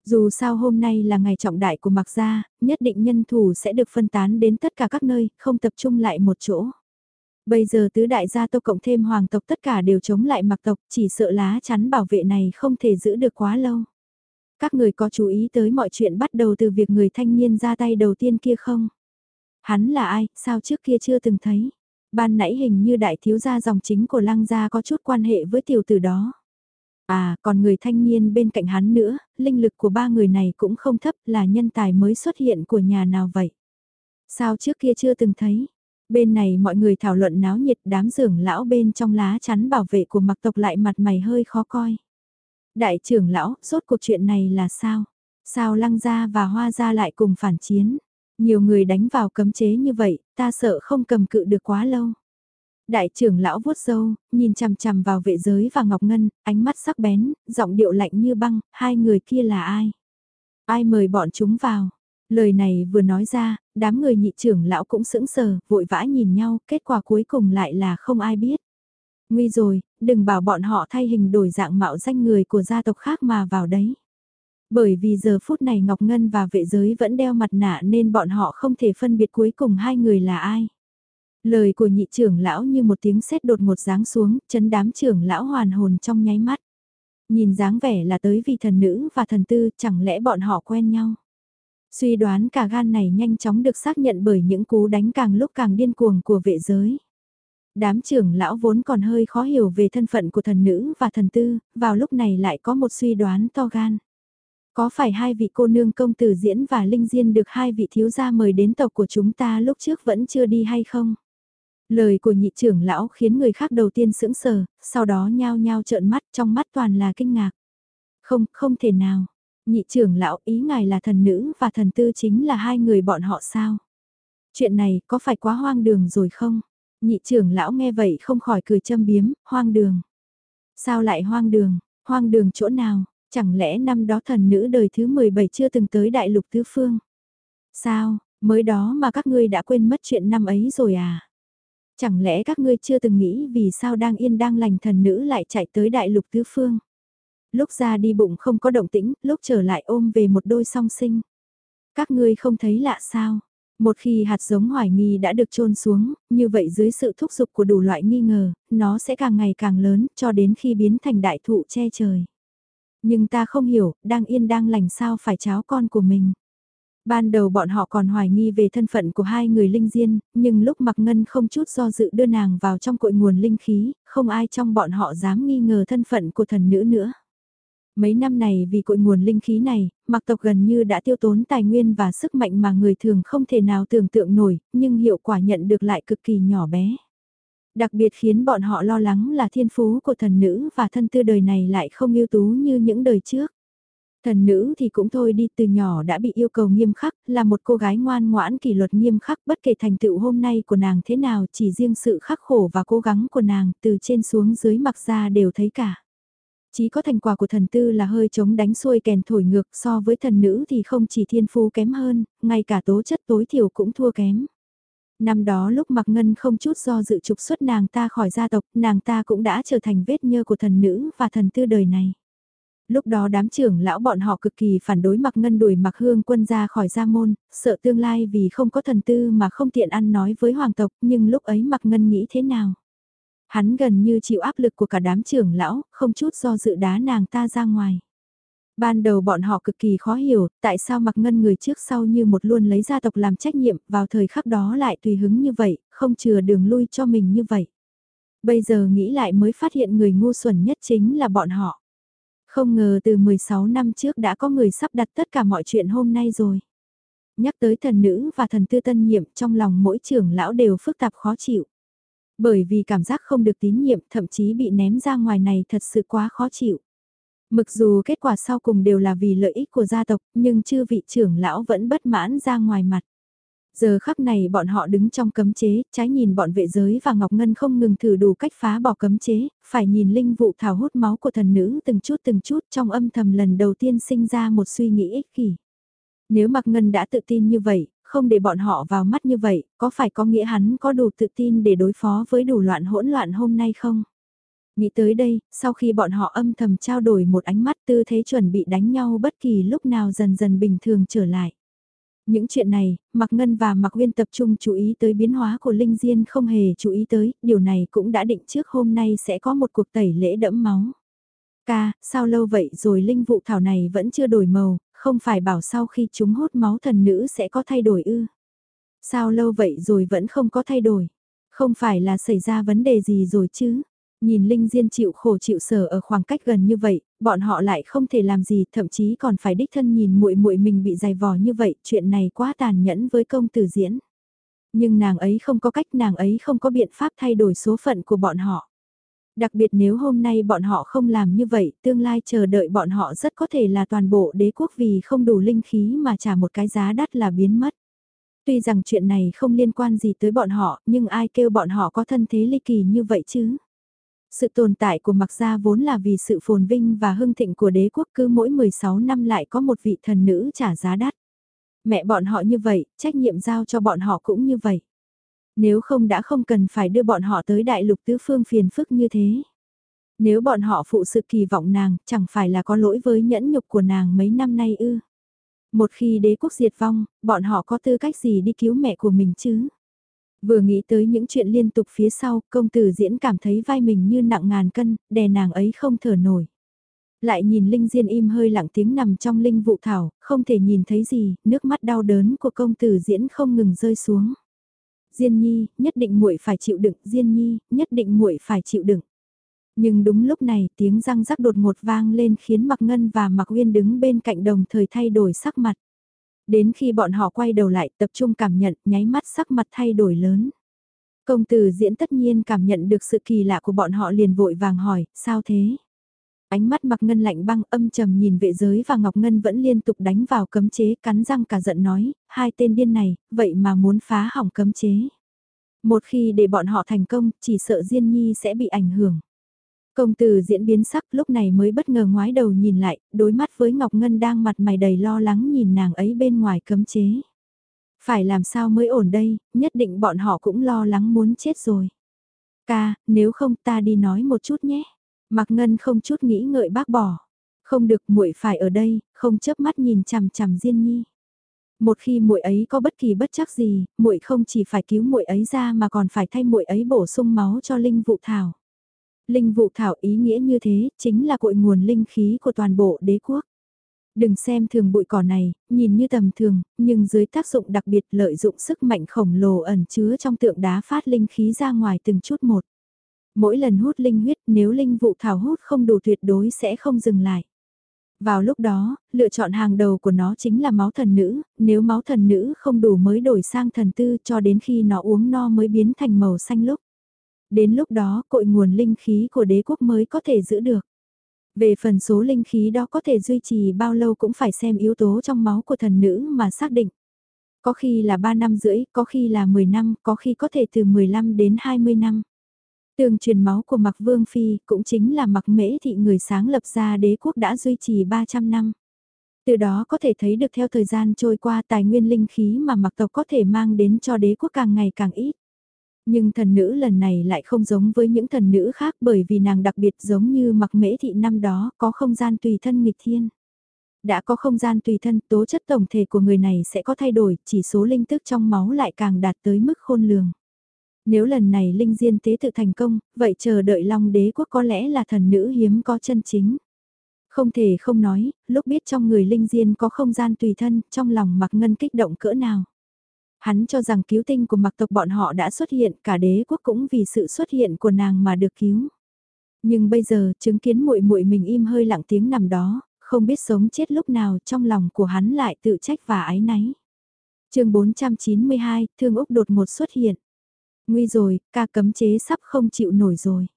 Dù sao hôm nay là ngày trọng đại của mặc gia, nhất định nhân thủ sẽ được phân tán đến tất cả các nơi, không tập trung lại một chỗ. Bây giờ tứ đại gia tộc cộng thêm hoàng tộc tất cả đều chống lại mặc tộc, chỉ sợ lá chắn bảo vệ này không thể giữ được quá lâu. Các người có chú ý tới mọi chuyện bắt đầu từ việc người thanh niên ra tay đầu tiên kia không? Hắn là ai, sao trước kia chưa từng thấy? ban nãy hình như đại thiếu gia dòng chính của lăng gia có chút quan hệ với tiểu tử đó. À, còn người thanh niên bên cạnh hắn nữa, linh lực của ba người này cũng không thấp là nhân tài mới xuất hiện của nhà nào vậy? Sao trước kia chưa từng thấy? Bên này mọi người thảo luận náo nhiệt đám trưởng lão bên trong lá chắn bảo vệ của mặc tộc lại mặt mày hơi khó coi. Đại trưởng lão, rốt cuộc chuyện này là sao? Sao lăng gia và hoa gia lại cùng phản chiến? Nhiều người đánh vào cấm chế như vậy, ta sợ không cầm cự được quá lâu. Đại trưởng lão vuốt râu, nhìn chằm chằm vào vệ giới và Ngọc Ngân, ánh mắt sắc bén, giọng điệu lạnh như băng, hai người kia là ai? Ai mời bọn chúng vào? Lời này vừa nói ra, đám người nhị trưởng lão cũng sững sờ, vội vã nhìn nhau, kết quả cuối cùng lại là không ai biết. Nguy rồi, đừng bảo bọn họ thay hình đổi dạng mạo danh người của gia tộc khác mà vào đấy. Bởi vì giờ phút này Ngọc Ngân và vệ giới vẫn đeo mặt nạ nên bọn họ không thể phân biệt cuối cùng hai người là ai. Lời của nhị trưởng lão như một tiếng sét đột ngột giáng xuống, chấn đám trưởng lão hoàn hồn trong nháy mắt. Nhìn dáng vẻ là tới vì thần nữ và thần tư, chẳng lẽ bọn họ quen nhau. Suy đoán cả gan này nhanh chóng được xác nhận bởi những cú đánh càng lúc càng điên cuồng của vệ giới. Đám trưởng lão vốn còn hơi khó hiểu về thân phận của thần nữ và thần tư, vào lúc này lại có một suy đoán to gan. Có phải hai vị cô nương công tử diễn và linh diên được hai vị thiếu gia mời đến tộc của chúng ta lúc trước vẫn chưa đi hay không? Lời của nhị trưởng lão khiến người khác đầu tiên sững sờ, sau đó nhao nhao trợn mắt trong mắt toàn là kinh ngạc. Không, không thể nào. Nhị trưởng lão ý ngài là thần nữ và thần tư chính là hai người bọn họ sao? Chuyện này có phải quá hoang đường rồi không? Nhị trưởng lão nghe vậy không khỏi cười châm biếm, hoang đường. Sao lại hoang đường, hoang đường chỗ nào, chẳng lẽ năm đó thần nữ đời thứ 17 chưa từng tới đại lục tứ phương? Sao, mới đó mà các ngươi đã quên mất chuyện năm ấy rồi à? Chẳng lẽ các ngươi chưa từng nghĩ vì sao đang yên đang lành thần nữ lại chạy tới đại lục tứ phương? Lúc ra đi bụng không có động tĩnh, lúc trở lại ôm về một đôi song sinh. Các ngươi không thấy lạ sao? Một khi hạt giống hoài nghi đã được trôn xuống, như vậy dưới sự thúc giục của đủ loại nghi ngờ, nó sẽ càng ngày càng lớn cho đến khi biến thành đại thụ che trời. Nhưng ta không hiểu, đang yên đang lành sao phải cháo con của mình. Ban đầu bọn họ còn hoài nghi về thân phận của hai người linh diên, nhưng lúc mặc ngân không chút do dự đưa nàng vào trong cội nguồn linh khí, không ai trong bọn họ dám nghi ngờ thân phận của thần nữ nữa. Mấy năm này vì cội nguồn linh khí này, mặc tộc gần như đã tiêu tốn tài nguyên và sức mạnh mà người thường không thể nào tưởng tượng nổi, nhưng hiệu quả nhận được lại cực kỳ nhỏ bé. Đặc biệt khiến bọn họ lo lắng là thiên phú của thần nữ và thân tư đời này lại không ưu tú như những đời trước. Thần nữ thì cũng thôi đi từ nhỏ đã bị yêu cầu nghiêm khắc, là một cô gái ngoan ngoãn kỷ luật nghiêm khắc bất kể thành tựu hôm nay của nàng thế nào chỉ riêng sự khắc khổ và cố gắng của nàng từ trên xuống dưới mặc ra đều thấy cả. Chỉ có thành quả của thần tư là hơi chống đánh xuôi kèn thổi ngược so với thần nữ thì không chỉ thiên phú kém hơn, ngay cả tố chất tối thiểu cũng thua kém. Năm đó lúc mặc ngân không chút do dự trục xuất nàng ta khỏi gia tộc, nàng ta cũng đã trở thành vết nhơ của thần nữ và thần tư đời này. Lúc đó đám trưởng lão bọn họ cực kỳ phản đối mặc ngân đuổi mặc hương quân ra khỏi gia môn, sợ tương lai vì không có thần tư mà không tiện ăn nói với hoàng tộc, nhưng lúc ấy mặc ngân nghĩ thế nào? Hắn gần như chịu áp lực của cả đám trưởng lão, không chút do dự đá nàng ta ra ngoài. Ban đầu bọn họ cực kỳ khó hiểu, tại sao mặc ngân người trước sau như một luôn lấy gia tộc làm trách nhiệm, vào thời khắc đó lại tùy hứng như vậy, không chừa đường lui cho mình như vậy. Bây giờ nghĩ lại mới phát hiện người ngu xuẩn nhất chính là bọn họ. Không ngờ từ 16 năm trước đã có người sắp đặt tất cả mọi chuyện hôm nay rồi. Nhắc tới thần nữ và thần tư tân nhiệm trong lòng mỗi trưởng lão đều phức tạp khó chịu. Bởi vì cảm giác không được tín nhiệm thậm chí bị ném ra ngoài này thật sự quá khó chịu. mặc dù kết quả sau cùng đều là vì lợi ích của gia tộc, nhưng chư vị trưởng lão vẫn bất mãn ra ngoài mặt. Giờ khắc này bọn họ đứng trong cấm chế, trái nhìn bọn vệ giới và Ngọc Ngân không ngừng thử đủ cách phá bỏ cấm chế, phải nhìn linh vụ thảo hút máu của thần nữ từng chút từng chút trong âm thầm lần đầu tiên sinh ra một suy nghĩ ích kỷ. Nếu Mạc Ngân đã tự tin như vậy, không để bọn họ vào mắt như vậy, có phải có nghĩa hắn có đủ tự tin để đối phó với đủ loạn hỗn loạn hôm nay không? Nghĩ tới đây, sau khi bọn họ âm thầm trao đổi một ánh mắt tư thế chuẩn bị đánh nhau bất kỳ lúc nào dần dần bình thường trở lại. Những chuyện này, Mạc Ngân và Mạc Nguyên tập trung chú ý tới biến hóa của Linh Diên không hề chú ý tới, điều này cũng đã định trước hôm nay sẽ có một cuộc tẩy lễ đẫm máu. Ca, sao lâu vậy rồi linh vụ thảo này vẫn chưa đổi màu, không phải bảo sau khi chúng hút máu thần nữ sẽ có thay đổi ư. Sao lâu vậy rồi vẫn không có thay đổi, không phải là xảy ra vấn đề gì rồi chứ. Nhìn Linh Diên chịu khổ chịu sở ở khoảng cách gần như vậy, bọn họ lại không thể làm gì, thậm chí còn phải đích thân nhìn muội muội mình bị dày vò như vậy, chuyện này quá tàn nhẫn với công tử diễn. Nhưng nàng ấy không có cách, nàng ấy không có biện pháp thay đổi số phận của bọn họ. Đặc biệt nếu hôm nay bọn họ không làm như vậy, tương lai chờ đợi bọn họ rất có thể là toàn bộ đế quốc vì không đủ linh khí mà trả một cái giá đắt là biến mất. Tuy rằng chuyện này không liên quan gì tới bọn họ, nhưng ai kêu bọn họ có thân thế ly kỳ như vậy chứ? Sự tồn tại của Mạc Gia vốn là vì sự phồn vinh và hưng thịnh của đế quốc cứ mỗi 16 năm lại có một vị thần nữ trả giá đắt. Mẹ bọn họ như vậy, trách nhiệm giao cho bọn họ cũng như vậy. Nếu không đã không cần phải đưa bọn họ tới đại lục tứ phương phiền phức như thế. Nếu bọn họ phụ sự kỳ vọng nàng, chẳng phải là có lỗi với nhẫn nhục của nàng mấy năm nay ư. Một khi đế quốc diệt vong, bọn họ có tư cách gì đi cứu mẹ của mình chứ? Vừa nghĩ tới những chuyện liên tục phía sau, công tử diễn cảm thấy vai mình như nặng ngàn cân, đè nàng ấy không thở nổi. Lại nhìn Linh Diên im hơi lặng tiếng nằm trong linh vụ thảo, không thể nhìn thấy gì, nước mắt đau đớn của công tử diễn không ngừng rơi xuống. Diên Nhi, nhất định muội phải chịu đựng, Diên Nhi, nhất định muội phải chịu đựng. Nhưng đúng lúc này tiếng răng rắc đột ngột vang lên khiến Mạc Ngân và Mạc Uyên đứng bên cạnh đồng thời thay đổi sắc mặt. Đến khi bọn họ quay đầu lại tập trung cảm nhận nháy mắt sắc mặt thay đổi lớn. Công tử diễn tất nhiên cảm nhận được sự kỳ lạ của bọn họ liền vội vàng hỏi, sao thế? Ánh mắt mặc ngân lạnh băng âm trầm nhìn vệ giới và Ngọc Ngân vẫn liên tục đánh vào cấm chế cắn răng cả giận nói, hai tên điên này, vậy mà muốn phá hỏng cấm chế. Một khi để bọn họ thành công, chỉ sợ Diên Nhi sẽ bị ảnh hưởng. Công tử diễn biến sắc lúc này mới bất ngờ ngoái đầu nhìn lại, đối mắt với Ngọc Ngân đang mặt mày đầy lo lắng nhìn nàng ấy bên ngoài cấm chế. Phải làm sao mới ổn đây, nhất định bọn họ cũng lo lắng muốn chết rồi. Ca, nếu không ta đi nói một chút nhé. Mạc Ngân không chút nghĩ ngợi bác bỏ. Không được muội phải ở đây, không chớp mắt nhìn chằm chằm Diên Nhi. Một khi muội ấy có bất kỳ bất chắc gì, muội không chỉ phải cứu muội ấy ra mà còn phải thay muội ấy bổ sung máu cho linh vụ thảo. Linh vụ thảo ý nghĩa như thế, chính là cội nguồn linh khí của toàn bộ đế quốc. Đừng xem thường bụi cỏ này, nhìn như tầm thường, nhưng dưới tác dụng đặc biệt lợi dụng sức mạnh khổng lồ ẩn chứa trong tượng đá phát linh khí ra ngoài từng chút một. Mỗi lần hút linh huyết nếu linh vụ thảo hút không đủ tuyệt đối sẽ không dừng lại. Vào lúc đó, lựa chọn hàng đầu của nó chính là máu thần nữ, nếu máu thần nữ không đủ mới đổi sang thần tư cho đến khi nó uống no mới biến thành màu xanh lúc. Đến lúc đó cội nguồn linh khí của đế quốc mới có thể giữ được. Về phần số linh khí đó có thể duy trì bao lâu cũng phải xem yếu tố trong máu của thần nữ mà xác định. Có khi là 3 năm rưỡi, có khi là 10 năm, có khi có thể từ 15 đến 20 năm. Tường truyền máu của Mạc Vương Phi cũng chính là Mạc Mễ Thị người sáng lập ra đế quốc đã duy trì 300 năm. Từ đó có thể thấy được theo thời gian trôi qua tài nguyên linh khí mà Mạc tộc có thể mang đến cho đế quốc càng ngày càng ít. Nhưng thần nữ lần này lại không giống với những thần nữ khác bởi vì nàng đặc biệt giống như mặc mễ thị năm đó có không gian tùy thân nghịch thiên. Đã có không gian tùy thân tố chất tổng thể của người này sẽ có thay đổi, chỉ số linh tức trong máu lại càng đạt tới mức khôn lường. Nếu lần này linh diên tế tự thành công, vậy chờ đợi long đế quốc có lẽ là thần nữ hiếm có chân chính. Không thể không nói, lúc biết trong người linh diên có không gian tùy thân, trong lòng mặc ngân kích động cỡ nào. Hắn cho rằng cứu tinh của mặc tộc bọn họ đã xuất hiện, cả đế quốc cũng vì sự xuất hiện của nàng mà được cứu. Nhưng bây giờ, chứng kiến muội muội mình im hơi lặng tiếng nằm đó, không biết sống chết lúc nào trong lòng của hắn lại tự trách và ái náy. chương 492, Thương Úc đột ngột xuất hiện. Nguy rồi, ca cấm chế sắp không chịu nổi rồi.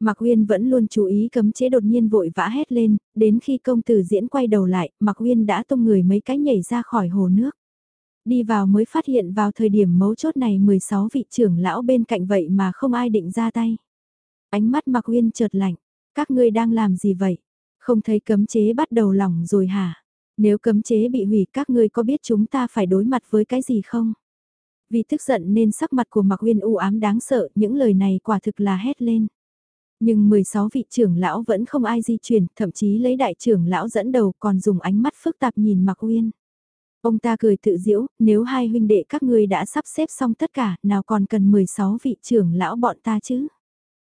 Mạc Uyên vẫn luôn chú ý cấm chế đột nhiên vội vã hét lên, đến khi công tử diễn quay đầu lại, Mạc Uyên đã tung người mấy cái nhảy ra khỏi hồ nước. Đi vào mới phát hiện vào thời điểm mấu chốt này 16 vị trưởng lão bên cạnh vậy mà không ai định ra tay. Ánh mắt Mạc Uyên chợt lạnh, các ngươi đang làm gì vậy? Không thấy cấm chế bắt đầu lỏng rồi hả? Nếu cấm chế bị hủy các ngươi có biết chúng ta phải đối mặt với cái gì không? Vì tức giận nên sắc mặt của Mạc Uyên u ám đáng sợ, những lời này quả thực là hét lên. Nhưng 16 vị trưởng lão vẫn không ai di chuyển, thậm chí lấy đại trưởng lão dẫn đầu còn dùng ánh mắt phức tạp nhìn Mạc Uyên. Ông ta cười tự diễu, nếu hai huynh đệ các ngươi đã sắp xếp xong tất cả, nào còn cần 16 vị trưởng lão bọn ta chứ?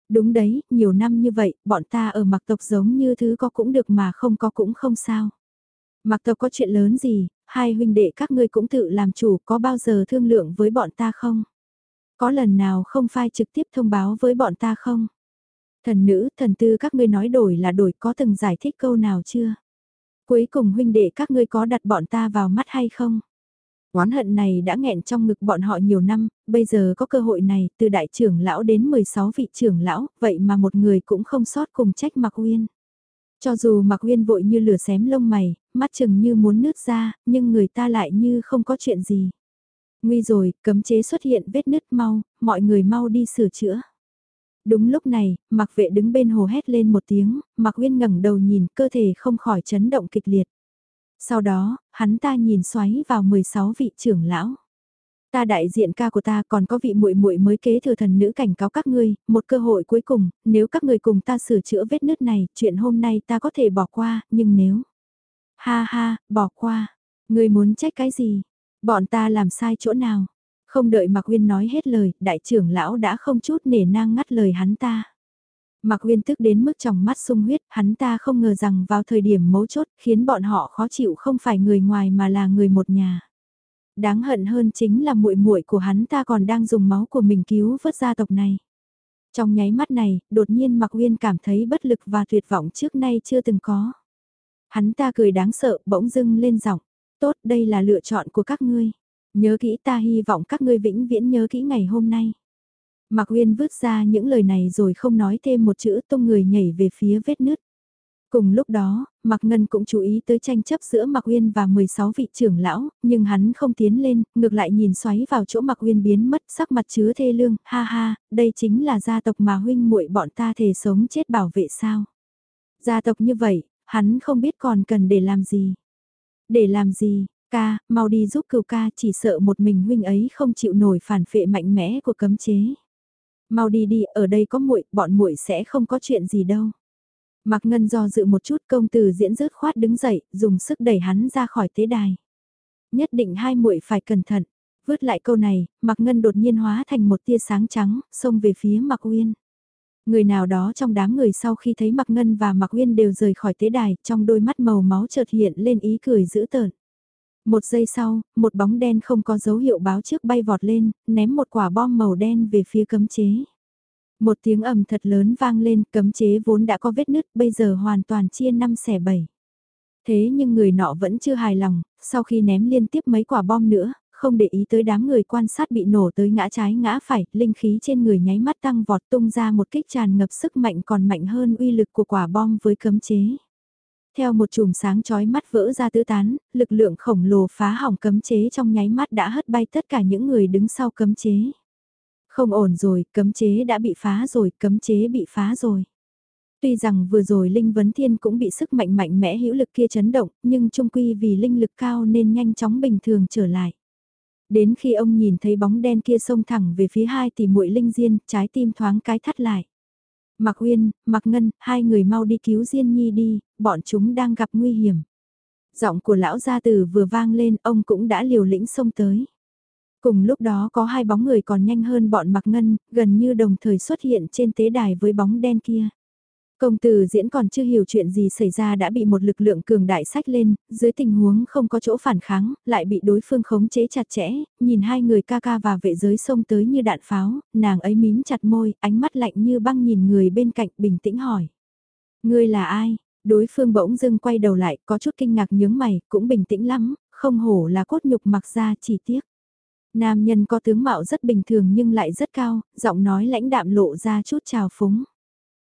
Đúng đấy, nhiều năm như vậy, bọn ta ở mặc tộc giống như thứ có cũng được mà không có cũng không sao. Mặc tộc có chuyện lớn gì, hai huynh đệ các ngươi cũng tự làm chủ có bao giờ thương lượng với bọn ta không? Có lần nào không phai trực tiếp thông báo với bọn ta không? Thần nữ, thần tư các ngươi nói đổi là đổi có từng giải thích câu nào chưa? Cuối cùng huynh đệ các ngươi có đặt bọn ta vào mắt hay không? Oán hận này đã nghẹn trong ngực bọn họ nhiều năm, bây giờ có cơ hội này, từ đại trưởng lão đến 16 vị trưởng lão, vậy mà một người cũng không sót cùng trách mặc Uyên. Cho dù Mạc Uyên vội như lửa xém lông mày, mắt chừng như muốn nứt ra, nhưng người ta lại như không có chuyện gì. Nguy rồi, cấm chế xuất hiện vết nứt mau, mọi người mau đi sửa chữa. Đúng lúc này, mặc vệ đứng bên hồ hét lên một tiếng, mặc uyên ngẩng đầu nhìn cơ thể không khỏi chấn động kịch liệt. Sau đó, hắn ta nhìn xoáy vào 16 vị trưởng lão. Ta đại diện ca của ta còn có vị muội muội mới kế thừa thần nữ cảnh cáo các ngươi, một cơ hội cuối cùng, nếu các ngươi cùng ta sửa chữa vết nứt này, chuyện hôm nay ta có thể bỏ qua, nhưng nếu... Ha ha, bỏ qua. Ngươi muốn trách cái gì? Bọn ta làm sai chỗ nào? Không đợi Mạc Uyên nói hết lời, đại trưởng lão đã không chút nể nang ngắt lời hắn ta. Mạc Uyên tức đến mức trong mắt sung huyết, hắn ta không ngờ rằng vào thời điểm mấu chốt khiến bọn họ khó chịu không phải người ngoài mà là người một nhà. Đáng hận hơn chính là muội muội của hắn ta còn đang dùng máu của mình cứu vớt gia tộc này. Trong nháy mắt này, đột nhiên Mạc Uyên cảm thấy bất lực và tuyệt vọng trước nay chưa từng có. Hắn ta cười đáng sợ, bỗng dưng lên giọng, tốt đây là lựa chọn của các ngươi. Nhớ kỹ ta hy vọng các ngươi vĩnh viễn nhớ kỹ ngày hôm nay. Mạc Uyên vứt ra những lời này rồi không nói thêm một chữ tung người nhảy về phía vết nứt. Cùng lúc đó, Mạc Ngân cũng chú ý tới tranh chấp giữa Mạc Uyên và 16 vị trưởng lão, nhưng hắn không tiến lên, ngược lại nhìn xoáy vào chỗ Mạc Uyên biến mất sắc mặt chứa thê lương, ha ha, đây chính là gia tộc mà huynh muội bọn ta thề sống chết bảo vệ sao. Gia tộc như vậy, hắn không biết còn cần để làm gì. Để làm gì, ca, mau đi giúp cừu ca chỉ sợ một mình huynh ấy không chịu nổi phản phệ mạnh mẽ của cấm chế. Mau đi đi, ở đây có muội, bọn muội sẽ không có chuyện gì đâu. Mạc Ngân do dự một chút công tử diễn rớt khoát đứng dậy, dùng sức đẩy hắn ra khỏi tế đài. Nhất định hai muội phải cẩn thận. Vứt lại câu này, Mạc Ngân đột nhiên hóa thành một tia sáng trắng, xông về phía Mạc Uyên. Người nào đó trong đám người sau khi thấy Mạc Ngân và Mạc Uyên đều rời khỏi tế đài, trong đôi mắt màu máu chợt hiện lên ý cười dữ tợn. Một giây sau, một bóng đen không có dấu hiệu báo trước bay vọt lên, ném một quả bom màu đen về phía cấm chế. Một tiếng ầm thật lớn vang lên, cấm chế vốn đã có vết nứt, bây giờ hoàn toàn chia năm xẻ bảy. Thế nhưng người nọ vẫn chưa hài lòng, sau khi ném liên tiếp mấy quả bom nữa, không để ý tới đám người quan sát bị nổ tới ngã trái ngã phải, linh khí trên người nháy mắt tăng vọt tung ra một kích tràn ngập sức mạnh còn mạnh hơn uy lực của quả bom với cấm chế. Theo một chùm sáng chói mắt vỡ ra tứ tán, lực lượng khổng lồ phá hỏng cấm chế trong nháy mắt đã hất bay tất cả những người đứng sau cấm chế. Không ổn rồi, cấm chế đã bị phá rồi, cấm chế bị phá rồi. Tuy rằng vừa rồi Linh Vấn Thiên cũng bị sức mạnh mạnh mẽ hữu lực kia chấn động, nhưng trung quy vì linh lực cao nên nhanh chóng bình thường trở lại. Đến khi ông nhìn thấy bóng đen kia xông thẳng về phía hai tỷ muội linh diên, trái tim thoáng cái thắt lại. Mạc Uyên, Mạc Ngân, hai người mau đi cứu Diên Nhi đi, bọn chúng đang gặp nguy hiểm. Giọng của lão gia tử vừa vang lên, ông cũng đã liều lĩnh xông tới. Cùng lúc đó có hai bóng người còn nhanh hơn bọn Mạc Ngân, gần như đồng thời xuất hiện trên tế đài với bóng đen kia. Công tử diễn còn chưa hiểu chuyện gì xảy ra đã bị một lực lượng cường đại sách lên, dưới tình huống không có chỗ phản kháng, lại bị đối phương khống chế chặt chẽ, nhìn hai người ca ca và vệ giới xông tới như đạn pháo, nàng ấy mím chặt môi, ánh mắt lạnh như băng nhìn người bên cạnh bình tĩnh hỏi. Ngươi là ai? Đối phương bỗng dưng quay đầu lại, có chút kinh ngạc nhướng mày, cũng bình tĩnh lắm, không hổ là cốt nhục mặc ra chỉ tiếc. Nam nhân có tướng mạo rất bình thường nhưng lại rất cao, giọng nói lãnh đạm lộ ra chút trào phúng.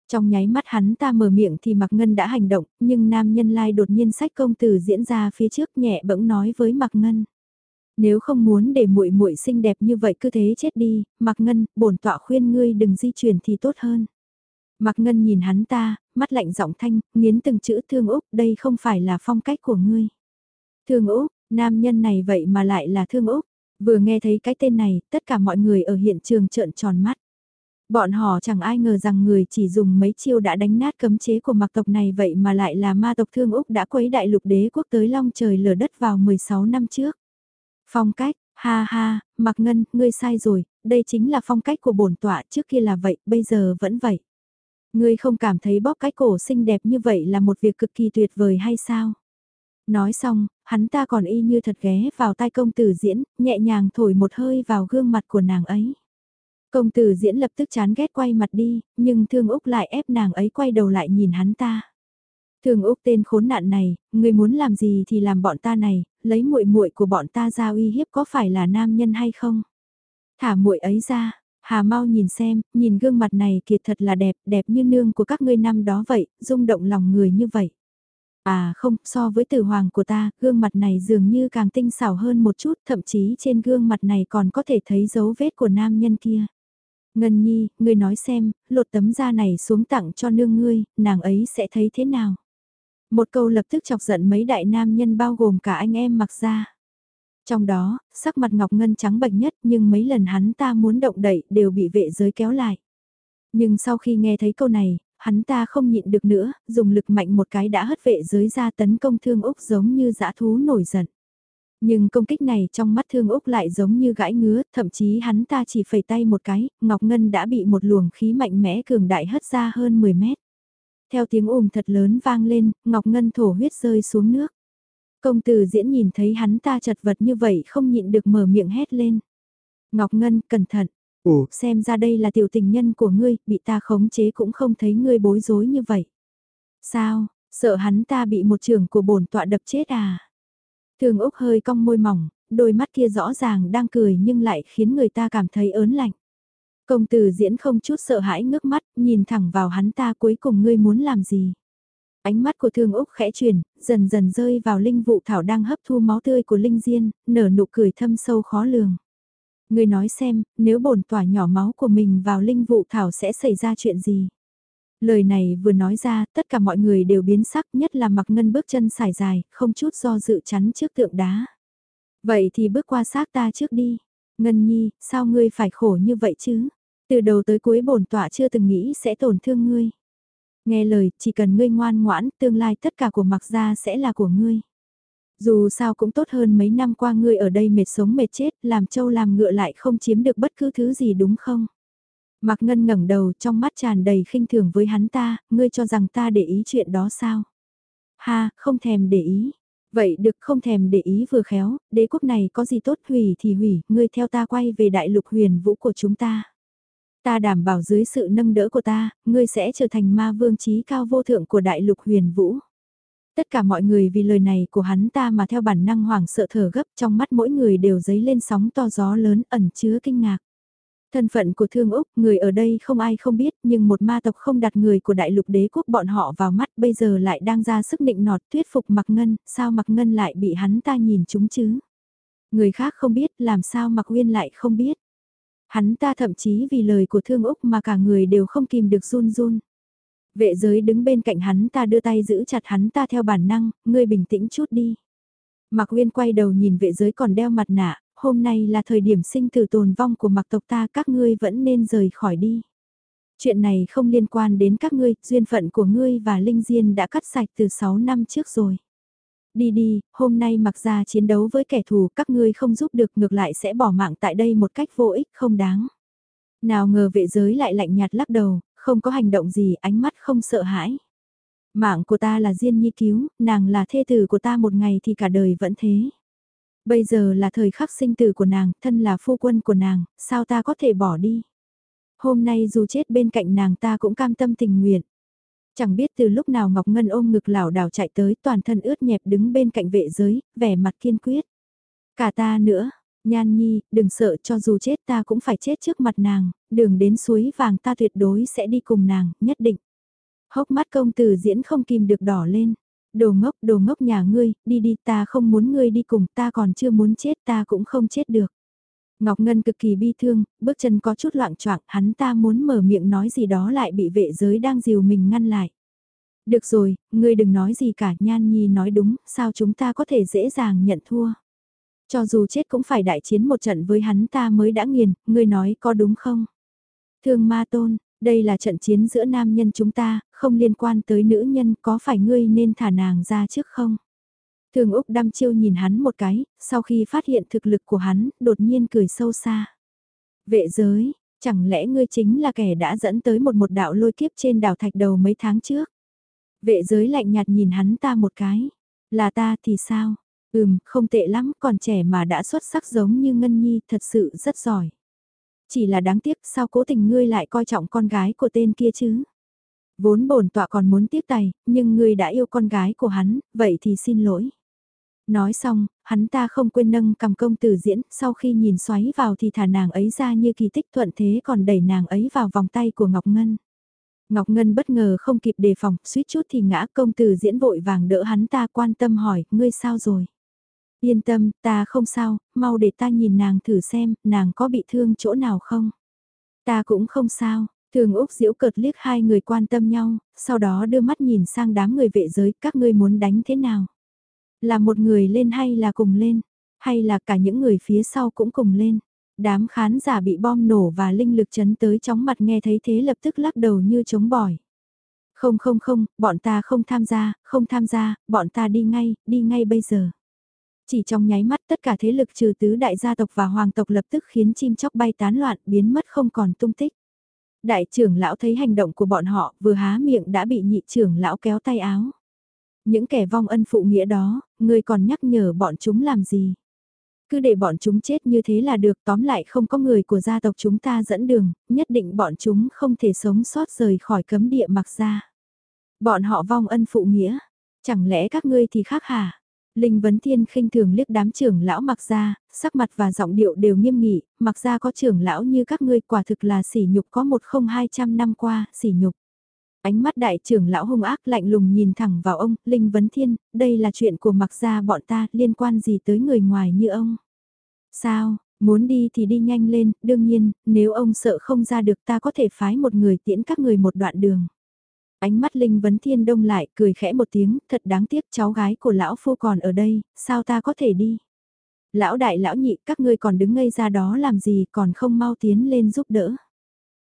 Trong nháy mắt hắn ta mở miệng thì Mạc Ngân đã hành động, nhưng nam nhân lai đột nhiên sách công tử diễn ra phía trước nhẹ bỗng nói với Mạc Ngân. Nếu không muốn để muội muội xinh đẹp như vậy cứ thế chết đi, Mạc Ngân, bổn tọa khuyên ngươi đừng di chuyển thì tốt hơn. Mạc Ngân nhìn hắn ta, mắt lạnh giọng thanh, nghiến từng chữ thương Úc, đây không phải là phong cách của ngươi. Thương Úc, nam nhân này vậy mà lại là thương Úc. Vừa nghe thấy cái tên này, tất cả mọi người ở hiện trường trợn tròn mắt. Bọn họ chẳng ai ngờ rằng người chỉ dùng mấy chiêu đã đánh nát cấm chế của mặc tộc này vậy mà lại là ma tộc thương Úc đã quấy đại lục đế quốc tới long trời lở đất vào 16 năm trước. Phong cách, ha ha, mặc ngân, ngươi sai rồi, đây chính là phong cách của bổn tọa trước kia là vậy, bây giờ vẫn vậy. Ngươi không cảm thấy bóp cái cổ xinh đẹp như vậy là một việc cực kỳ tuyệt vời hay sao? Nói xong, hắn ta còn y như thật ghé vào tai công tử diễn, nhẹ nhàng thổi một hơi vào gương mặt của nàng ấy. Công tử diễn lập tức chán ghét quay mặt đi, nhưng thương Úc lại ép nàng ấy quay đầu lại nhìn hắn ta. Thương Úc tên khốn nạn này, người muốn làm gì thì làm bọn ta này, lấy muội muội của bọn ta ra uy hiếp có phải là nam nhân hay không? Thả muội ấy ra, Hà Mau nhìn xem, nhìn gương mặt này kiệt thật là đẹp, đẹp như nương của các ngươi năm đó vậy, rung động lòng người như vậy. À không, so với tử hoàng của ta, gương mặt này dường như càng tinh xảo hơn một chút, thậm chí trên gương mặt này còn có thể thấy dấu vết của nam nhân kia. Ngân Nhi, ngươi nói xem, lột tấm da này xuống tặng cho nương ngươi, nàng ấy sẽ thấy thế nào? Một câu lập tức chọc giận mấy đại nam nhân bao gồm cả anh em mặc ra. Trong đó, sắc mặt Ngọc Ngân trắng bệch nhất nhưng mấy lần hắn ta muốn động đậy đều bị vệ giới kéo lại. Nhưng sau khi nghe thấy câu này, hắn ta không nhịn được nữa, dùng lực mạnh một cái đã hất vệ giới ra tấn công Thương Úc giống như dã thú nổi giận. Nhưng công kích này trong mắt Thương Úc lại giống như gãi ngứa, thậm chí hắn ta chỉ phẩy tay một cái, Ngọc Ngân đã bị một luồng khí mạnh mẽ cường đại hất ra hơn 10 mét. Theo tiếng ùm thật lớn vang lên, Ngọc Ngân thổ huyết rơi xuống nước. Công tử diễn nhìn thấy hắn ta chật vật như vậy không nhịn được mở miệng hét lên. Ngọc Ngân, cẩn thận. Ủa, xem ra đây là tiểu tình nhân của ngươi, bị ta khống chế cũng không thấy ngươi bối rối như vậy. Sao, sợ hắn ta bị một trường của bổn tọa đập chết à? Thường Úc hơi cong môi mỏng, đôi mắt kia rõ ràng đang cười nhưng lại khiến người ta cảm thấy ớn lạnh. Công tử diễn không chút sợ hãi ngước mắt, nhìn thẳng vào hắn ta cuối cùng ngươi muốn làm gì. Ánh mắt của thương Úc khẽ chuyển, dần dần rơi vào linh vụ thảo đang hấp thu máu tươi của linh diên, nở nụ cười thâm sâu khó lường. Ngươi nói xem, nếu bổn tỏa nhỏ máu của mình vào linh vụ thảo sẽ xảy ra chuyện gì? Lời này vừa nói ra, tất cả mọi người đều biến sắc nhất là mặc ngân bước chân xài dài, không chút do dự chắn trước tượng đá. Vậy thì bước qua xác ta trước đi. Ngân nhi, sao ngươi phải khổ như vậy chứ? Từ đầu tới cuối bổn tọa chưa từng nghĩ sẽ tổn thương ngươi. Nghe lời, chỉ cần ngươi ngoan ngoãn, tương lai tất cả của mặc gia sẽ là của ngươi. Dù sao cũng tốt hơn mấy năm qua ngươi ở đây mệt sống mệt chết, làm trâu làm ngựa lại không chiếm được bất cứ thứ gì đúng không? Mạc Ngân ngẩng đầu trong mắt tràn đầy khinh thường với hắn ta, ngươi cho rằng ta để ý chuyện đó sao? Ha, không thèm để ý. Vậy được không thèm để ý vừa khéo, đế quốc này có gì tốt hủy thì hủy, ngươi theo ta quay về đại lục huyền vũ của chúng ta. Ta đảm bảo dưới sự nâng đỡ của ta, ngươi sẽ trở thành ma vương trí cao vô thượng của đại lục huyền vũ. Tất cả mọi người vì lời này của hắn ta mà theo bản năng hoảng sợ thở gấp trong mắt mỗi người đều dấy lên sóng to gió lớn ẩn chứa kinh ngạc. Thân phận của Thương Úc, người ở đây không ai không biết, nhưng một ma tộc không đặt người của đại lục đế quốc bọn họ vào mắt bây giờ lại đang ra sức định nọt thuyết phục Mặc Ngân, sao Mặc Ngân lại bị hắn ta nhìn chúng chứ? Người khác không biết, làm sao Mặc Uyên lại không biết? Hắn ta thậm chí vì lời của Thương Úc mà cả người đều không kìm được run run. Vệ giới đứng bên cạnh hắn ta đưa tay giữ chặt hắn ta theo bản năng, ngươi bình tĩnh chút đi. Mạc Uyên quay đầu nhìn vệ giới còn đeo mặt nạ, hôm nay là thời điểm sinh tử tồn vong của mặc tộc ta các ngươi vẫn nên rời khỏi đi. Chuyện này không liên quan đến các ngươi, duyên phận của ngươi và Linh Diên đã cắt sạch từ 6 năm trước rồi. Đi đi, hôm nay mặc ra chiến đấu với kẻ thù các ngươi không giúp được ngược lại sẽ bỏ mạng tại đây một cách vô ích không đáng. Nào ngờ vệ giới lại lạnh nhạt lắc đầu, không có hành động gì ánh mắt không sợ hãi. Mạng của ta là Diên Nhi cứu, nàng là thê tử của ta một ngày thì cả đời vẫn thế. Bây giờ là thời khắc sinh tử của nàng, thân là phu quân của nàng, sao ta có thể bỏ đi. Hôm nay dù chết bên cạnh nàng ta cũng cam tâm tình nguyện. Chẳng biết từ lúc nào Ngọc Ngân ôm ngực lảo đảo chạy tới toàn thân ướt nhẹp đứng bên cạnh vệ giới, vẻ mặt kiên quyết. Cả ta nữa, Nhan Nhi, đừng sợ cho dù chết ta cũng phải chết trước mặt nàng, đường đến suối vàng ta tuyệt đối sẽ đi cùng nàng, nhất định. Hốc mắt công tử diễn không kìm được đỏ lên. Đồ ngốc, đồ ngốc nhà ngươi, đi đi ta không muốn ngươi đi cùng ta còn chưa muốn chết ta cũng không chết được. Ngọc Ngân cực kỳ bi thương, bước chân có chút loạn choạng, hắn ta muốn mở miệng nói gì đó lại bị vệ giới đang dìu mình ngăn lại. Được rồi, ngươi đừng nói gì cả, Nhan Nhi nói đúng, sao chúng ta có thể dễ dàng nhận thua. Cho dù chết cũng phải đại chiến một trận với hắn ta mới đã nghiền, ngươi nói có đúng không? Thương ma tôn, đây là trận chiến giữa nam nhân chúng ta, không liên quan tới nữ nhân, có phải ngươi nên thả nàng ra trước không? Thường Úc đăm chiêu nhìn hắn một cái, sau khi phát hiện thực lực của hắn, đột nhiên cười sâu xa. Vệ giới, chẳng lẽ ngươi chính là kẻ đã dẫn tới một một đạo lôi kiếp trên đảo thạch đầu mấy tháng trước? Vệ giới lạnh nhạt nhìn hắn ta một cái. Là ta thì sao? Ừm, không tệ lắm, còn trẻ mà đã xuất sắc giống như Ngân Nhi, thật sự rất giỏi. Chỉ là đáng tiếc sao cố tình ngươi lại coi trọng con gái của tên kia chứ? Vốn bổn tọa còn muốn tiếp tay, nhưng ngươi đã yêu con gái của hắn, vậy thì xin lỗi. Nói xong, hắn ta không quên nâng cầm công tử diễn, sau khi nhìn xoáy vào thì thả nàng ấy ra như kỳ tích thuận thế còn đẩy nàng ấy vào vòng tay của Ngọc Ngân. Ngọc Ngân bất ngờ không kịp đề phòng, suýt chút thì ngã công tử diễn vội vàng đỡ hắn ta quan tâm hỏi, ngươi sao rồi? Yên tâm, ta không sao, mau để ta nhìn nàng thử xem, nàng có bị thương chỗ nào không? Ta cũng không sao, thường Úc diễu cợt liếc hai người quan tâm nhau, sau đó đưa mắt nhìn sang đám người vệ giới, các ngươi muốn đánh thế nào? Là một người lên hay là cùng lên? Hay là cả những người phía sau cũng cùng lên? Đám khán giả bị bom nổ và linh lực chấn tới chóng mặt nghe thấy thế lập tức lắc đầu như chống bỏi. Không không không, bọn ta không tham gia, không tham gia, bọn ta đi ngay, đi ngay bây giờ. Chỉ trong nháy mắt tất cả thế lực trừ tứ đại gia tộc và hoàng tộc lập tức khiến chim chóc bay tán loạn biến mất không còn tung tích. Đại trưởng lão thấy hành động của bọn họ vừa há miệng đã bị nhị trưởng lão kéo tay áo. Những kẻ vong ân phụ nghĩa đó, người còn nhắc nhở bọn chúng làm gì? Cứ để bọn chúng chết như thế là được tóm lại không có người của gia tộc chúng ta dẫn đường, nhất định bọn chúng không thể sống sót rời khỏi cấm địa mặc ra. Bọn họ vong ân phụ nghĩa, chẳng lẽ các ngươi thì khác hả? Linh Vấn Thiên khinh thường liếc đám trưởng lão mặc ra, sắc mặt và giọng điệu đều nghiêm nghị, mặc ra có trưởng lão như các ngươi quả thực là sỉ nhục có một không hai trăm năm qua, sỉ nhục. Ánh mắt đại trưởng lão hung ác lạnh lùng nhìn thẳng vào ông, Linh Vấn Thiên, đây là chuyện của mặc ra bọn ta, liên quan gì tới người ngoài như ông. Sao, muốn đi thì đi nhanh lên, đương nhiên, nếu ông sợ không ra được ta có thể phái một người tiễn các người một đoạn đường. Ánh mắt Linh Vấn Thiên đông lại, cười khẽ một tiếng, thật đáng tiếc cháu gái của lão phu còn ở đây, sao ta có thể đi? Lão đại lão nhị, các ngươi còn đứng ngây ra đó làm gì còn không mau tiến lên giúp đỡ.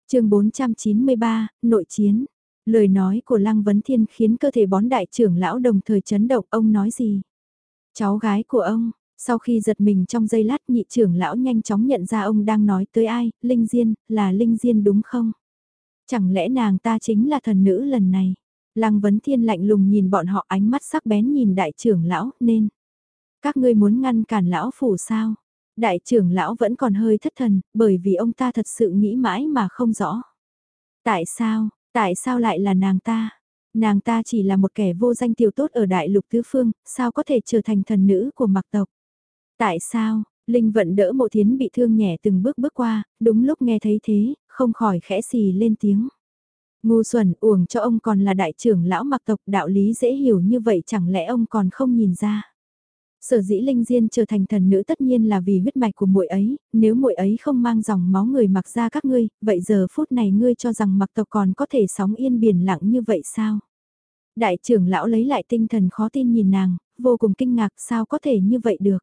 chương 493, Nội chiến. Lời nói của Lăng Vấn Thiên khiến cơ thể bón đại trưởng lão đồng thời chấn động ông nói gì? Cháu gái của ông, sau khi giật mình trong giây lát nhị trưởng lão nhanh chóng nhận ra ông đang nói tới ai, Linh Diên, là Linh Diên đúng không? Chẳng lẽ nàng ta chính là thần nữ lần này? Lăng Vấn Thiên lạnh lùng nhìn bọn họ ánh mắt sắc bén nhìn đại trưởng lão, nên. Các ngươi muốn ngăn cản lão phủ sao? Đại trưởng lão vẫn còn hơi thất thần, bởi vì ông ta thật sự nghĩ mãi mà không rõ. Tại sao, tại sao lại là nàng ta? Nàng ta chỉ là một kẻ vô danh tiểu tốt ở đại lục tứ phương, sao có thể trở thành thần nữ của mặc tộc? Tại sao, Linh vận đỡ mộ thiến bị thương nhẹ từng bước bước qua, đúng lúc nghe thấy thế, không khỏi khẽ xì lên tiếng. Ngu xuẩn uổng cho ông còn là đại trưởng lão mặc tộc đạo lý dễ hiểu như vậy chẳng lẽ ông còn không nhìn ra. Sở dĩ Linh Diên trở thành thần nữ tất nhiên là vì huyết mạch của muội ấy, nếu muội ấy không mang dòng máu người mặc ra các ngươi, vậy giờ phút này ngươi cho rằng mặc tộc còn có thể sóng yên biển lặng như vậy sao? Đại trưởng lão lấy lại tinh thần khó tin nhìn nàng, vô cùng kinh ngạc sao có thể như vậy được?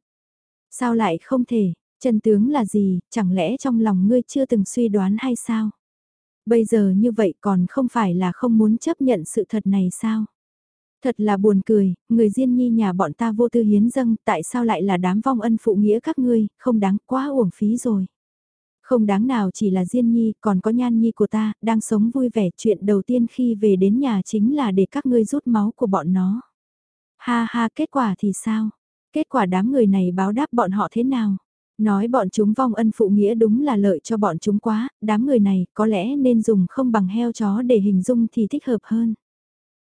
Sao lại không thể, chân tướng là gì, chẳng lẽ trong lòng ngươi chưa từng suy đoán hay sao? Bây giờ như vậy còn không phải là không muốn chấp nhận sự thật này sao? Thật là buồn cười, người Diên Nhi nhà bọn ta vô tư hiến dâng, tại sao lại là đám vong ân phụ nghĩa các ngươi, không đáng quá uổng phí rồi. Không đáng nào chỉ là Diên Nhi, còn có Nhan Nhi của ta, đang sống vui vẻ, chuyện đầu tiên khi về đến nhà chính là để các ngươi rút máu của bọn nó. Ha ha, kết quả thì sao? Kết quả đám người này báo đáp bọn họ thế nào? Nói bọn chúng vong ân phụ nghĩa đúng là lợi cho bọn chúng quá, đám người này có lẽ nên dùng không bằng heo chó để hình dung thì thích hợp hơn.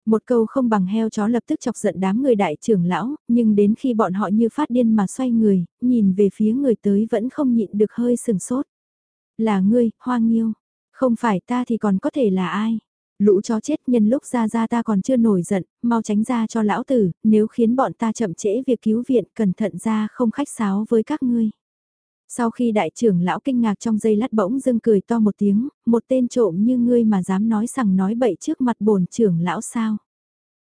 Một câu không bằng heo chó lập tức chọc giận đám người đại trưởng lão, nhưng đến khi bọn họ như phát điên mà xoay người, nhìn về phía người tới vẫn không nhịn được hơi sừng sốt. Là ngươi, hoang nghiêu. Không phải ta thì còn có thể là ai? Lũ chó chết nhân lúc ra ra ta còn chưa nổi giận, mau tránh ra cho lão tử, nếu khiến bọn ta chậm trễ việc cứu viện cẩn thận ra không khách sáo với các ngươi. Sau khi đại trưởng lão kinh ngạc trong giây lát bỗng dưng cười to một tiếng, một tên trộm như ngươi mà dám nói rằng nói bậy trước mặt bổn trưởng lão sao?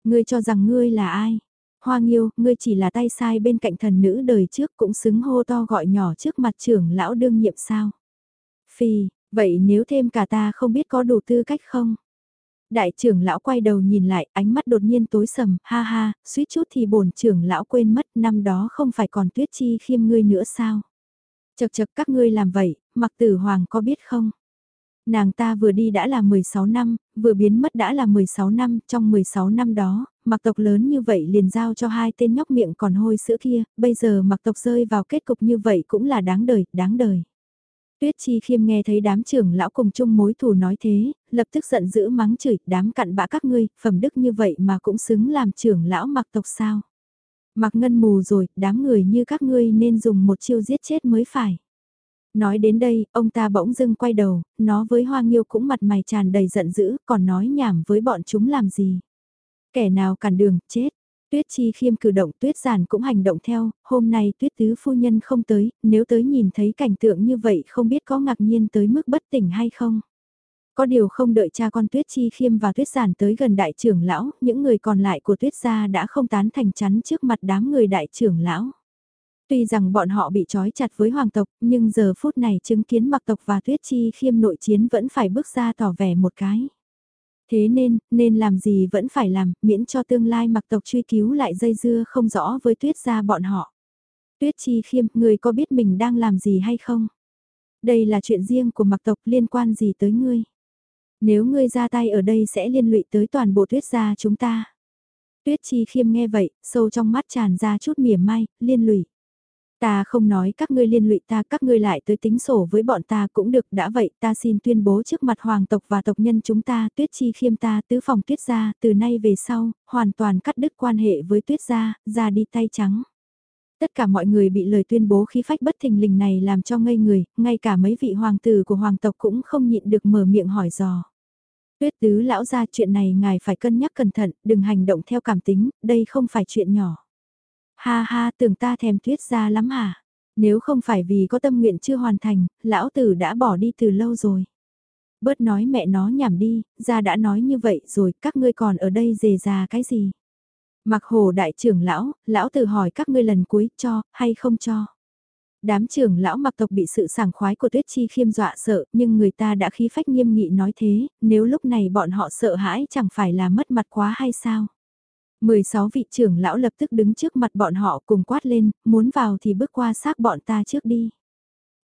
Ngươi cho rằng ngươi là ai? Hoa Nghiêu, ngươi chỉ là tay sai bên cạnh thần nữ đời trước cũng xứng hô to gọi nhỏ trước mặt trưởng lão đương nhiệm sao? Phi, vậy nếu thêm cả ta không biết có đủ tư cách không? Đại trưởng lão quay đầu nhìn lại, ánh mắt đột nhiên tối sầm, ha ha, suýt chút thì bổn trưởng lão quên mất năm đó không phải còn tuyết chi khiêm ngươi nữa sao? Chật chật các ngươi làm vậy, mặc tử hoàng có biết không? Nàng ta vừa đi đã là 16 năm, vừa biến mất đã là 16 năm, trong 16 năm đó, mặc tộc lớn như vậy liền giao cho hai tên nhóc miệng còn hôi sữa kia, bây giờ mặc tộc rơi vào kết cục như vậy cũng là đáng đời, đáng đời. Tuyết Chi Khiêm nghe thấy đám trưởng lão cùng chung mối thù nói thế, lập tức giận dữ mắng chửi, đám cặn bã các ngươi, phẩm đức như vậy mà cũng xứng làm trưởng lão mặc tộc sao. Mặc ngân mù rồi, đám người như các ngươi nên dùng một chiêu giết chết mới phải. Nói đến đây, ông ta bỗng dưng quay đầu, nó với Hoa Nghiêu cũng mặt mày tràn đầy giận dữ, còn nói nhảm với bọn chúng làm gì. Kẻ nào cản đường, chết. Tuyết Chi khiêm cử động Tuyết Giản cũng hành động theo, hôm nay Tuyết Tứ Phu Nhân không tới, nếu tới nhìn thấy cảnh tượng như vậy không biết có ngạc nhiên tới mức bất tỉnh hay không. Có điều không đợi cha con Tuyết Chi khiêm và Tuyết Giản tới gần đại trưởng lão, những người còn lại của Tuyết gia đã không tán thành chắn trước mặt đám người đại trưởng lão. Tuy rằng bọn họ bị trói chặt với hoàng tộc, nhưng giờ phút này chứng kiến mặc tộc và Tuyết Chi khiêm nội chiến vẫn phải bước ra tỏ vẻ một cái. Thế nên, nên làm gì vẫn phải làm, miễn cho tương lai mặc tộc truy cứu lại dây dưa không rõ với tuyết gia bọn họ. Tuyết chi khiêm, người có biết mình đang làm gì hay không? Đây là chuyện riêng của mặc tộc liên quan gì tới ngươi? Nếu ngươi ra tay ở đây sẽ liên lụy tới toàn bộ tuyết gia chúng ta. Tuyết chi khiêm nghe vậy, sâu trong mắt tràn ra chút mỉa mai, liên lụy. Ta không nói các ngươi liên lụy ta, các ngươi lại tới tính sổ với bọn ta cũng được, đã vậy ta xin tuyên bố trước mặt hoàng tộc và tộc nhân chúng ta, tuyết chi khiêm ta, tứ phòng tuyết gia, từ nay về sau, hoàn toàn cắt đứt quan hệ với tuyết gia, ra đi tay trắng. Tất cả mọi người bị lời tuyên bố khí phách bất thình lình này làm cho ngây người, ngay cả mấy vị hoàng tử của hoàng tộc cũng không nhịn được mở miệng hỏi dò. Tuyết tứ lão ra chuyện này ngài phải cân nhắc cẩn thận, đừng hành động theo cảm tính, đây không phải chuyện nhỏ. Ha ha, tưởng ta thèm tuyết ra lắm hả? Nếu không phải vì có tâm nguyện chưa hoàn thành, lão tử đã bỏ đi từ lâu rồi. Bớt nói mẹ nó nhảm đi, ra đã nói như vậy rồi, các ngươi còn ở đây dề già cái gì? Mặc hồ đại trưởng lão, lão tử hỏi các ngươi lần cuối cho, hay không cho? Đám trưởng lão mặc tộc bị sự sảng khoái của tuyết chi khiêm dọa sợ, nhưng người ta đã khí phách nghiêm nghị nói thế, nếu lúc này bọn họ sợ hãi chẳng phải là mất mặt quá hay sao? 16 vị trưởng lão lập tức đứng trước mặt bọn họ cùng quát lên, muốn vào thì bước qua xác bọn ta trước đi.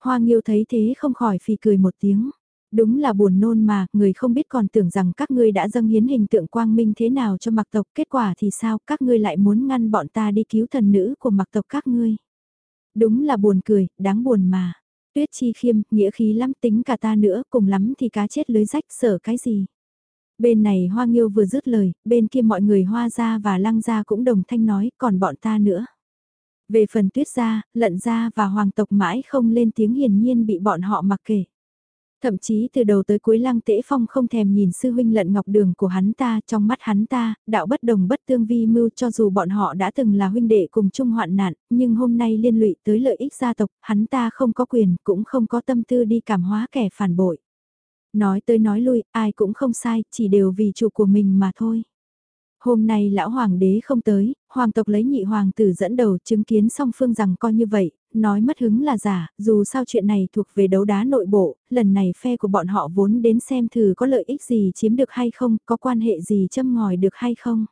Hoa Nghiêu thấy thế không khỏi phì cười một tiếng. Đúng là buồn nôn mà, người không biết còn tưởng rằng các ngươi đã dâng hiến hình tượng quang minh thế nào cho mặc tộc, kết quả thì sao, các ngươi lại muốn ngăn bọn ta đi cứu thần nữ của mặc tộc các ngươi. Đúng là buồn cười, đáng buồn mà. Tuyết chi khiêm, nghĩa khí lắm tính cả ta nữa, cùng lắm thì cá chết lưới rách, sợ cái gì. Bên này hoa nghiêu vừa dứt lời, bên kia mọi người hoa ra và lăng ra cũng đồng thanh nói, còn bọn ta nữa. Về phần tuyết gia, lận gia và hoàng tộc mãi không lên tiếng hiển nhiên bị bọn họ mặc kể. Thậm chí từ đầu tới cuối lăng tễ phong không thèm nhìn sư huynh lận ngọc đường của hắn ta trong mắt hắn ta, đạo bất đồng bất tương vi mưu cho dù bọn họ đã từng là huynh đệ cùng chung hoạn nạn, nhưng hôm nay liên lụy tới lợi ích gia tộc, hắn ta không có quyền cũng không có tâm tư đi cảm hóa kẻ phản bội. Nói tới nói lui, ai cũng không sai, chỉ đều vì chủ của mình mà thôi. Hôm nay lão hoàng đế không tới, hoàng tộc lấy nhị hoàng tử dẫn đầu chứng kiến song phương rằng coi như vậy, nói mất hứng là giả, dù sao chuyện này thuộc về đấu đá nội bộ, lần này phe của bọn họ vốn đến xem thử có lợi ích gì chiếm được hay không, có quan hệ gì châm ngòi được hay không.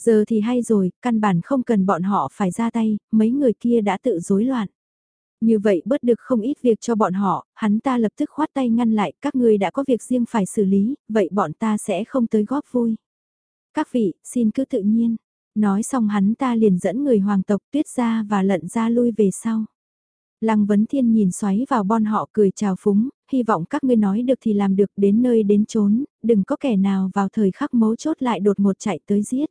Giờ thì hay rồi, căn bản không cần bọn họ phải ra tay, mấy người kia đã tự rối loạn. Như vậy bớt được không ít việc cho bọn họ, hắn ta lập tức khoát tay ngăn lại, các ngươi đã có việc riêng phải xử lý, vậy bọn ta sẽ không tới góp vui. Các vị, xin cứ tự nhiên. Nói xong hắn ta liền dẫn người hoàng tộc tuyết ra và lận ra lui về sau. Lăng Vấn Thiên nhìn xoáy vào bon họ cười chào phúng, hy vọng các ngươi nói được thì làm được đến nơi đến chốn, đừng có kẻ nào vào thời khắc mấu chốt lại đột ngột chạy tới giết.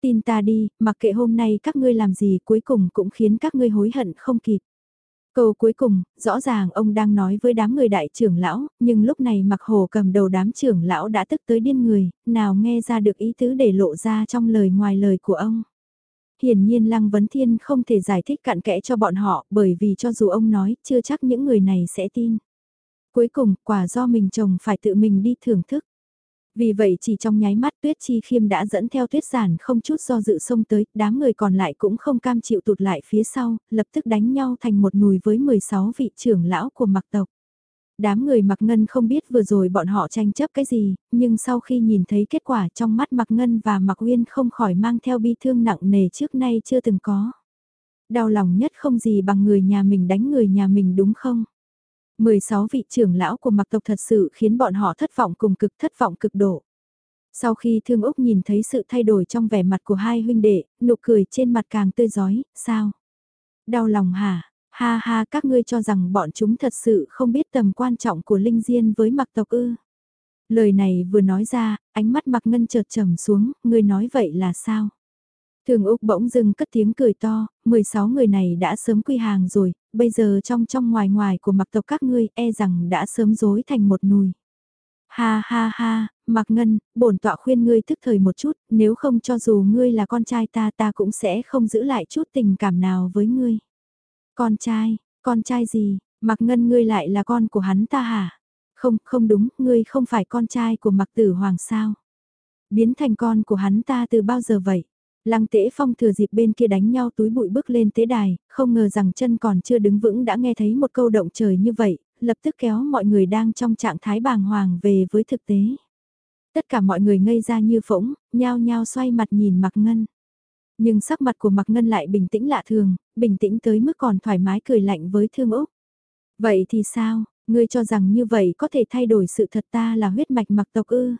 Tin ta đi, mặc kệ hôm nay các ngươi làm gì cuối cùng cũng khiến các ngươi hối hận không kịp. Câu cuối cùng, rõ ràng ông đang nói với đám người đại trưởng lão, nhưng lúc này mặc hồ cầm đầu đám trưởng lão đã tức tới điên người, nào nghe ra được ý tứ để lộ ra trong lời ngoài lời của ông. Hiển nhiên Lăng Vấn Thiên không thể giải thích cặn kẽ cho bọn họ bởi vì cho dù ông nói chưa chắc những người này sẽ tin. Cuối cùng, quả do mình chồng phải tự mình đi thưởng thức. Vì vậy chỉ trong nháy mắt tuyết chi khiêm đã dẫn theo tuyết giản không chút do dự xông tới, đám người còn lại cũng không cam chịu tụt lại phía sau, lập tức đánh nhau thành một nùi với 16 vị trưởng lão của mặc tộc. Đám người mặc ngân không biết vừa rồi bọn họ tranh chấp cái gì, nhưng sau khi nhìn thấy kết quả trong mắt mặc ngân và mặc uyên không khỏi mang theo bi thương nặng nề trước nay chưa từng có. Đau lòng nhất không gì bằng người nhà mình đánh người nhà mình đúng không? 16 vị trưởng lão của mặc tộc thật sự khiến bọn họ thất vọng cùng cực thất vọng cực độ. Sau khi Thương Úc nhìn thấy sự thay đổi trong vẻ mặt của hai huynh đệ, nụ cười trên mặt càng tươi giói, sao? Đau lòng hả? Ha ha các ngươi cho rằng bọn chúng thật sự không biết tầm quan trọng của Linh Diên với mặc tộc ư. Lời này vừa nói ra, ánh mắt mặc ngân chợt trầm xuống, ngươi nói vậy là sao? Thường Úc bỗng dưng cất tiếng cười to, 16 người này đã sớm quy hàng rồi, bây giờ trong trong ngoài ngoài của mặc tộc các ngươi e rằng đã sớm dối thành một nùi. Ha ha ha, Mạc Ngân, bổn tọa khuyên ngươi thức thời một chút, nếu không cho dù ngươi là con trai ta ta cũng sẽ không giữ lại chút tình cảm nào với ngươi. Con trai, con trai gì, Mạc Ngân ngươi lại là con của hắn ta hả? Không, không đúng, ngươi không phải con trai của Mạc Tử Hoàng sao? Biến thành con của hắn ta từ bao giờ vậy? Lăng tễ phong thừa dịp bên kia đánh nhau túi bụi bước lên tế đài, không ngờ rằng chân còn chưa đứng vững đã nghe thấy một câu động trời như vậy, lập tức kéo mọi người đang trong trạng thái bàng hoàng về với thực tế. Tất cả mọi người ngây ra như phỗng, nhao nhao xoay mặt nhìn Mạc Ngân. Nhưng sắc mặt của Mạc Ngân lại bình tĩnh lạ thường, bình tĩnh tới mức còn thoải mái cười lạnh với Thương Úc. Vậy thì sao, ngươi cho rằng như vậy có thể thay đổi sự thật ta là huyết mạch mặc tộc ư?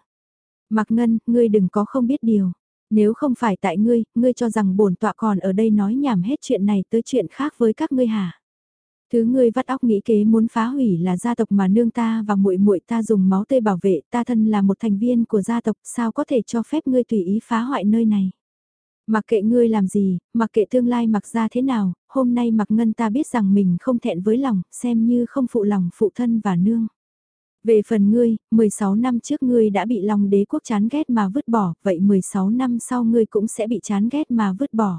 Mạc Ngân, ngươi đừng có không biết điều. Nếu không phải tại ngươi, ngươi cho rằng bổn tọa còn ở đây nói nhảm hết chuyện này tới chuyện khác với các ngươi hả? Thứ ngươi vắt óc nghĩ kế muốn phá hủy là gia tộc mà nương ta và muội muội ta dùng máu tê bảo vệ, ta thân là một thành viên của gia tộc, sao có thể cho phép ngươi tùy ý phá hoại nơi này? Mặc kệ ngươi làm gì, mặc kệ tương lai mặc ra thế nào, hôm nay mặc ngân ta biết rằng mình không thẹn với lòng, xem như không phụ lòng phụ thân và nương. Về phần ngươi, 16 năm trước ngươi đã bị lòng đế quốc chán ghét mà vứt bỏ, vậy 16 năm sau ngươi cũng sẽ bị chán ghét mà vứt bỏ.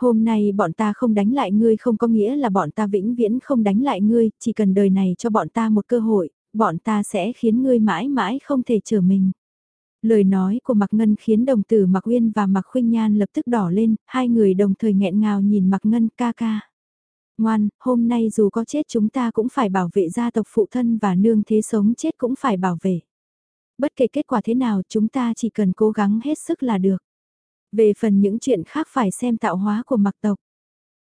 Hôm nay bọn ta không đánh lại ngươi không có nghĩa là bọn ta vĩnh viễn không đánh lại ngươi, chỉ cần đời này cho bọn ta một cơ hội, bọn ta sẽ khiến ngươi mãi mãi không thể trở mình. Lời nói của Mạc Ngân khiến đồng tử Mạc Uyên và Mạc Khuynh Nhan lập tức đỏ lên, hai người đồng thời nghẹn ngào nhìn Mạc Ngân ca ca. Ngoan, hôm nay dù có chết chúng ta cũng phải bảo vệ gia tộc phụ thân và nương thế sống chết cũng phải bảo vệ. Bất kể kết quả thế nào chúng ta chỉ cần cố gắng hết sức là được. Về phần những chuyện khác phải xem tạo hóa của mặc tộc.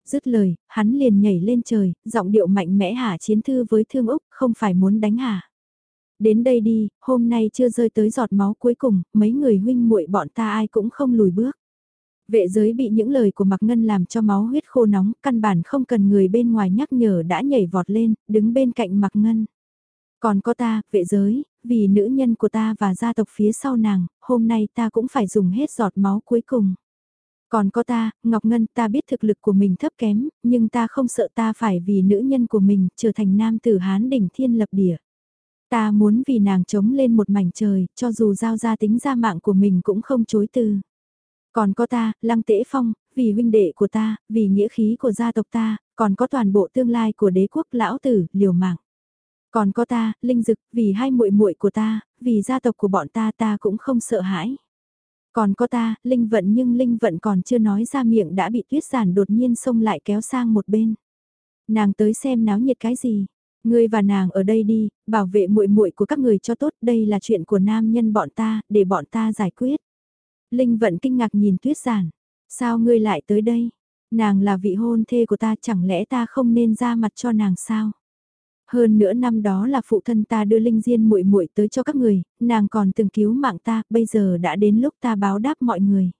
Dứt lời, hắn liền nhảy lên trời, giọng điệu mạnh mẽ hả chiến thư với thương Úc, không phải muốn đánh hả. Đến đây đi, hôm nay chưa rơi tới giọt máu cuối cùng, mấy người huynh muội bọn ta ai cũng không lùi bước. Vệ giới bị những lời của Mạc Ngân làm cho máu huyết khô nóng, căn bản không cần người bên ngoài nhắc nhở đã nhảy vọt lên, đứng bên cạnh Mạc Ngân. Còn có ta, vệ giới, vì nữ nhân của ta và gia tộc phía sau nàng, hôm nay ta cũng phải dùng hết giọt máu cuối cùng. Còn có ta, Ngọc Ngân, ta biết thực lực của mình thấp kém, nhưng ta không sợ ta phải vì nữ nhân của mình trở thành nam tử Hán đỉnh thiên lập địa. Ta muốn vì nàng chống lên một mảnh trời, cho dù giao ra tính ra mạng của mình cũng không chối từ. Còn có ta, Lăng Tễ Phong, vì huynh đệ của ta, vì nghĩa khí của gia tộc ta, còn có toàn bộ tương lai của đế quốc lão tử, liều mạng. Còn có ta, Linh Dực, vì hai muội muội của ta, vì gia tộc của bọn ta ta cũng không sợ hãi. Còn có ta, Linh Vận nhưng Linh Vận còn chưa nói ra miệng đã bị tuyết giản đột nhiên xông lại kéo sang một bên. Nàng tới xem náo nhiệt cái gì, Ngươi và nàng ở đây đi, bảo vệ muội muội của các người cho tốt, đây là chuyện của nam nhân bọn ta, để bọn ta giải quyết. Linh vận kinh ngạc nhìn tuyết giản. Sao ngươi lại tới đây? Nàng là vị hôn thê của ta chẳng lẽ ta không nên ra mặt cho nàng sao? Hơn nữa năm đó là phụ thân ta đưa Linh Diên muội muội tới cho các người, nàng còn từng cứu mạng ta, bây giờ đã đến lúc ta báo đáp mọi người.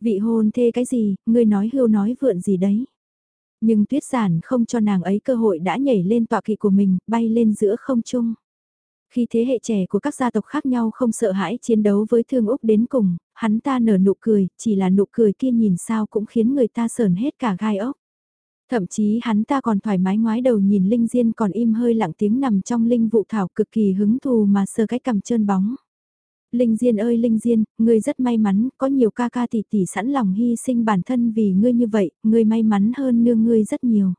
Vị hôn thê cái gì, ngươi nói hưu nói vượn gì đấy? Nhưng tuyết giản không cho nàng ấy cơ hội đã nhảy lên tọa kỵ của mình, bay lên giữa không trung. Khi thế hệ trẻ của các gia tộc khác nhau không sợ hãi chiến đấu với Thương Úc đến cùng, hắn ta nở nụ cười, chỉ là nụ cười kia nhìn sao cũng khiến người ta sờn hết cả gai ốc. Thậm chí hắn ta còn thoải mái ngoái đầu nhìn Linh Diên còn im hơi lặng tiếng nằm trong linh vụ thảo cực kỳ hứng thù mà sờ cái cầm trơn bóng. Linh Diên ơi Linh Diên, ngươi rất may mắn, có nhiều ca ca tỷ tỷ sẵn lòng hy sinh bản thân vì ngươi như vậy, ngươi may mắn hơn nương ngươi rất nhiều.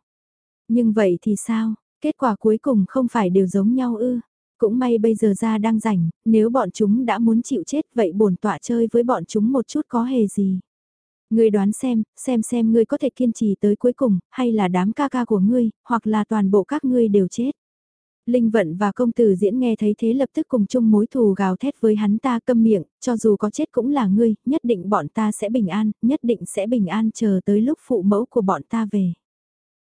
Nhưng vậy thì sao, kết quả cuối cùng không phải đều giống nhau ư? Cũng may bây giờ ra đang rảnh, nếu bọn chúng đã muốn chịu chết vậy bổn tọa chơi với bọn chúng một chút có hề gì. Ngươi đoán xem, xem xem ngươi có thể kiên trì tới cuối cùng, hay là đám ca ca của ngươi, hoặc là toàn bộ các ngươi đều chết. Linh Vận và công tử diễn nghe thấy thế lập tức cùng chung mối thù gào thét với hắn ta câm miệng, cho dù có chết cũng là ngươi, nhất định bọn ta sẽ bình an, nhất định sẽ bình an chờ tới lúc phụ mẫu của bọn ta về.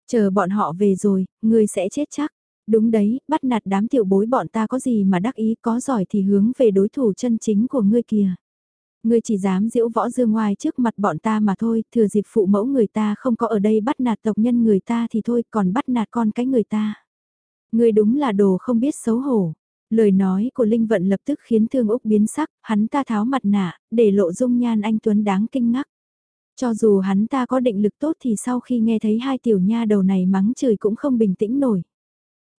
Chờ bọn họ về rồi, ngươi sẽ chết chắc. Đúng đấy, bắt nạt đám tiểu bối bọn ta có gì mà đắc ý có giỏi thì hướng về đối thủ chân chính của ngươi kìa. Ngươi chỉ dám diễu võ dương ngoài trước mặt bọn ta mà thôi, thừa dịp phụ mẫu người ta không có ở đây bắt nạt tộc nhân người ta thì thôi, còn bắt nạt con cái người ta. Ngươi đúng là đồ không biết xấu hổ. Lời nói của Linh Vận lập tức khiến Thương Úc biến sắc, hắn ta tháo mặt nạ, để lộ dung nhan anh Tuấn đáng kinh ngắc. Cho dù hắn ta có định lực tốt thì sau khi nghe thấy hai tiểu nha đầu này mắng trời cũng không bình tĩnh nổi.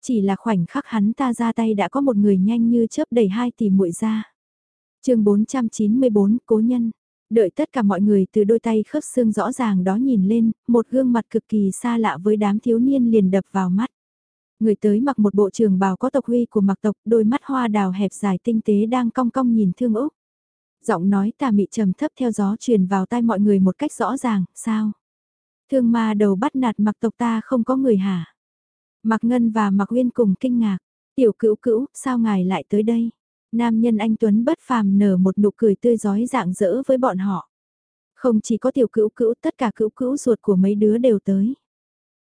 Chỉ là khoảnh khắc hắn ta ra tay đã có một người nhanh như chớp đẩy hai tỷ muội ra. chương 494 Cố Nhân Đợi tất cả mọi người từ đôi tay khớp xương rõ ràng đó nhìn lên, một gương mặt cực kỳ xa lạ với đám thiếu niên liền đập vào mắt. Người tới mặc một bộ trường bào có tộc huy của mặc tộc, đôi mắt hoa đào hẹp dài tinh tế đang cong cong nhìn thương Úc. Giọng nói tà mị trầm thấp theo gió truyền vào tai mọi người một cách rõ ràng, sao? Thương ma đầu bắt nạt mặc tộc ta không có người hả? Mặc Ngân và Mặc Uyên cùng kinh ngạc. Tiểu cữu cữu, sao ngài lại tới đây? Nam nhân anh Tuấn bất phàm nở một nụ cười tươi giói dạng dỡ với bọn họ. Không chỉ có tiểu cữu cữu, tất cả cữu cữu ruột của mấy đứa đều tới.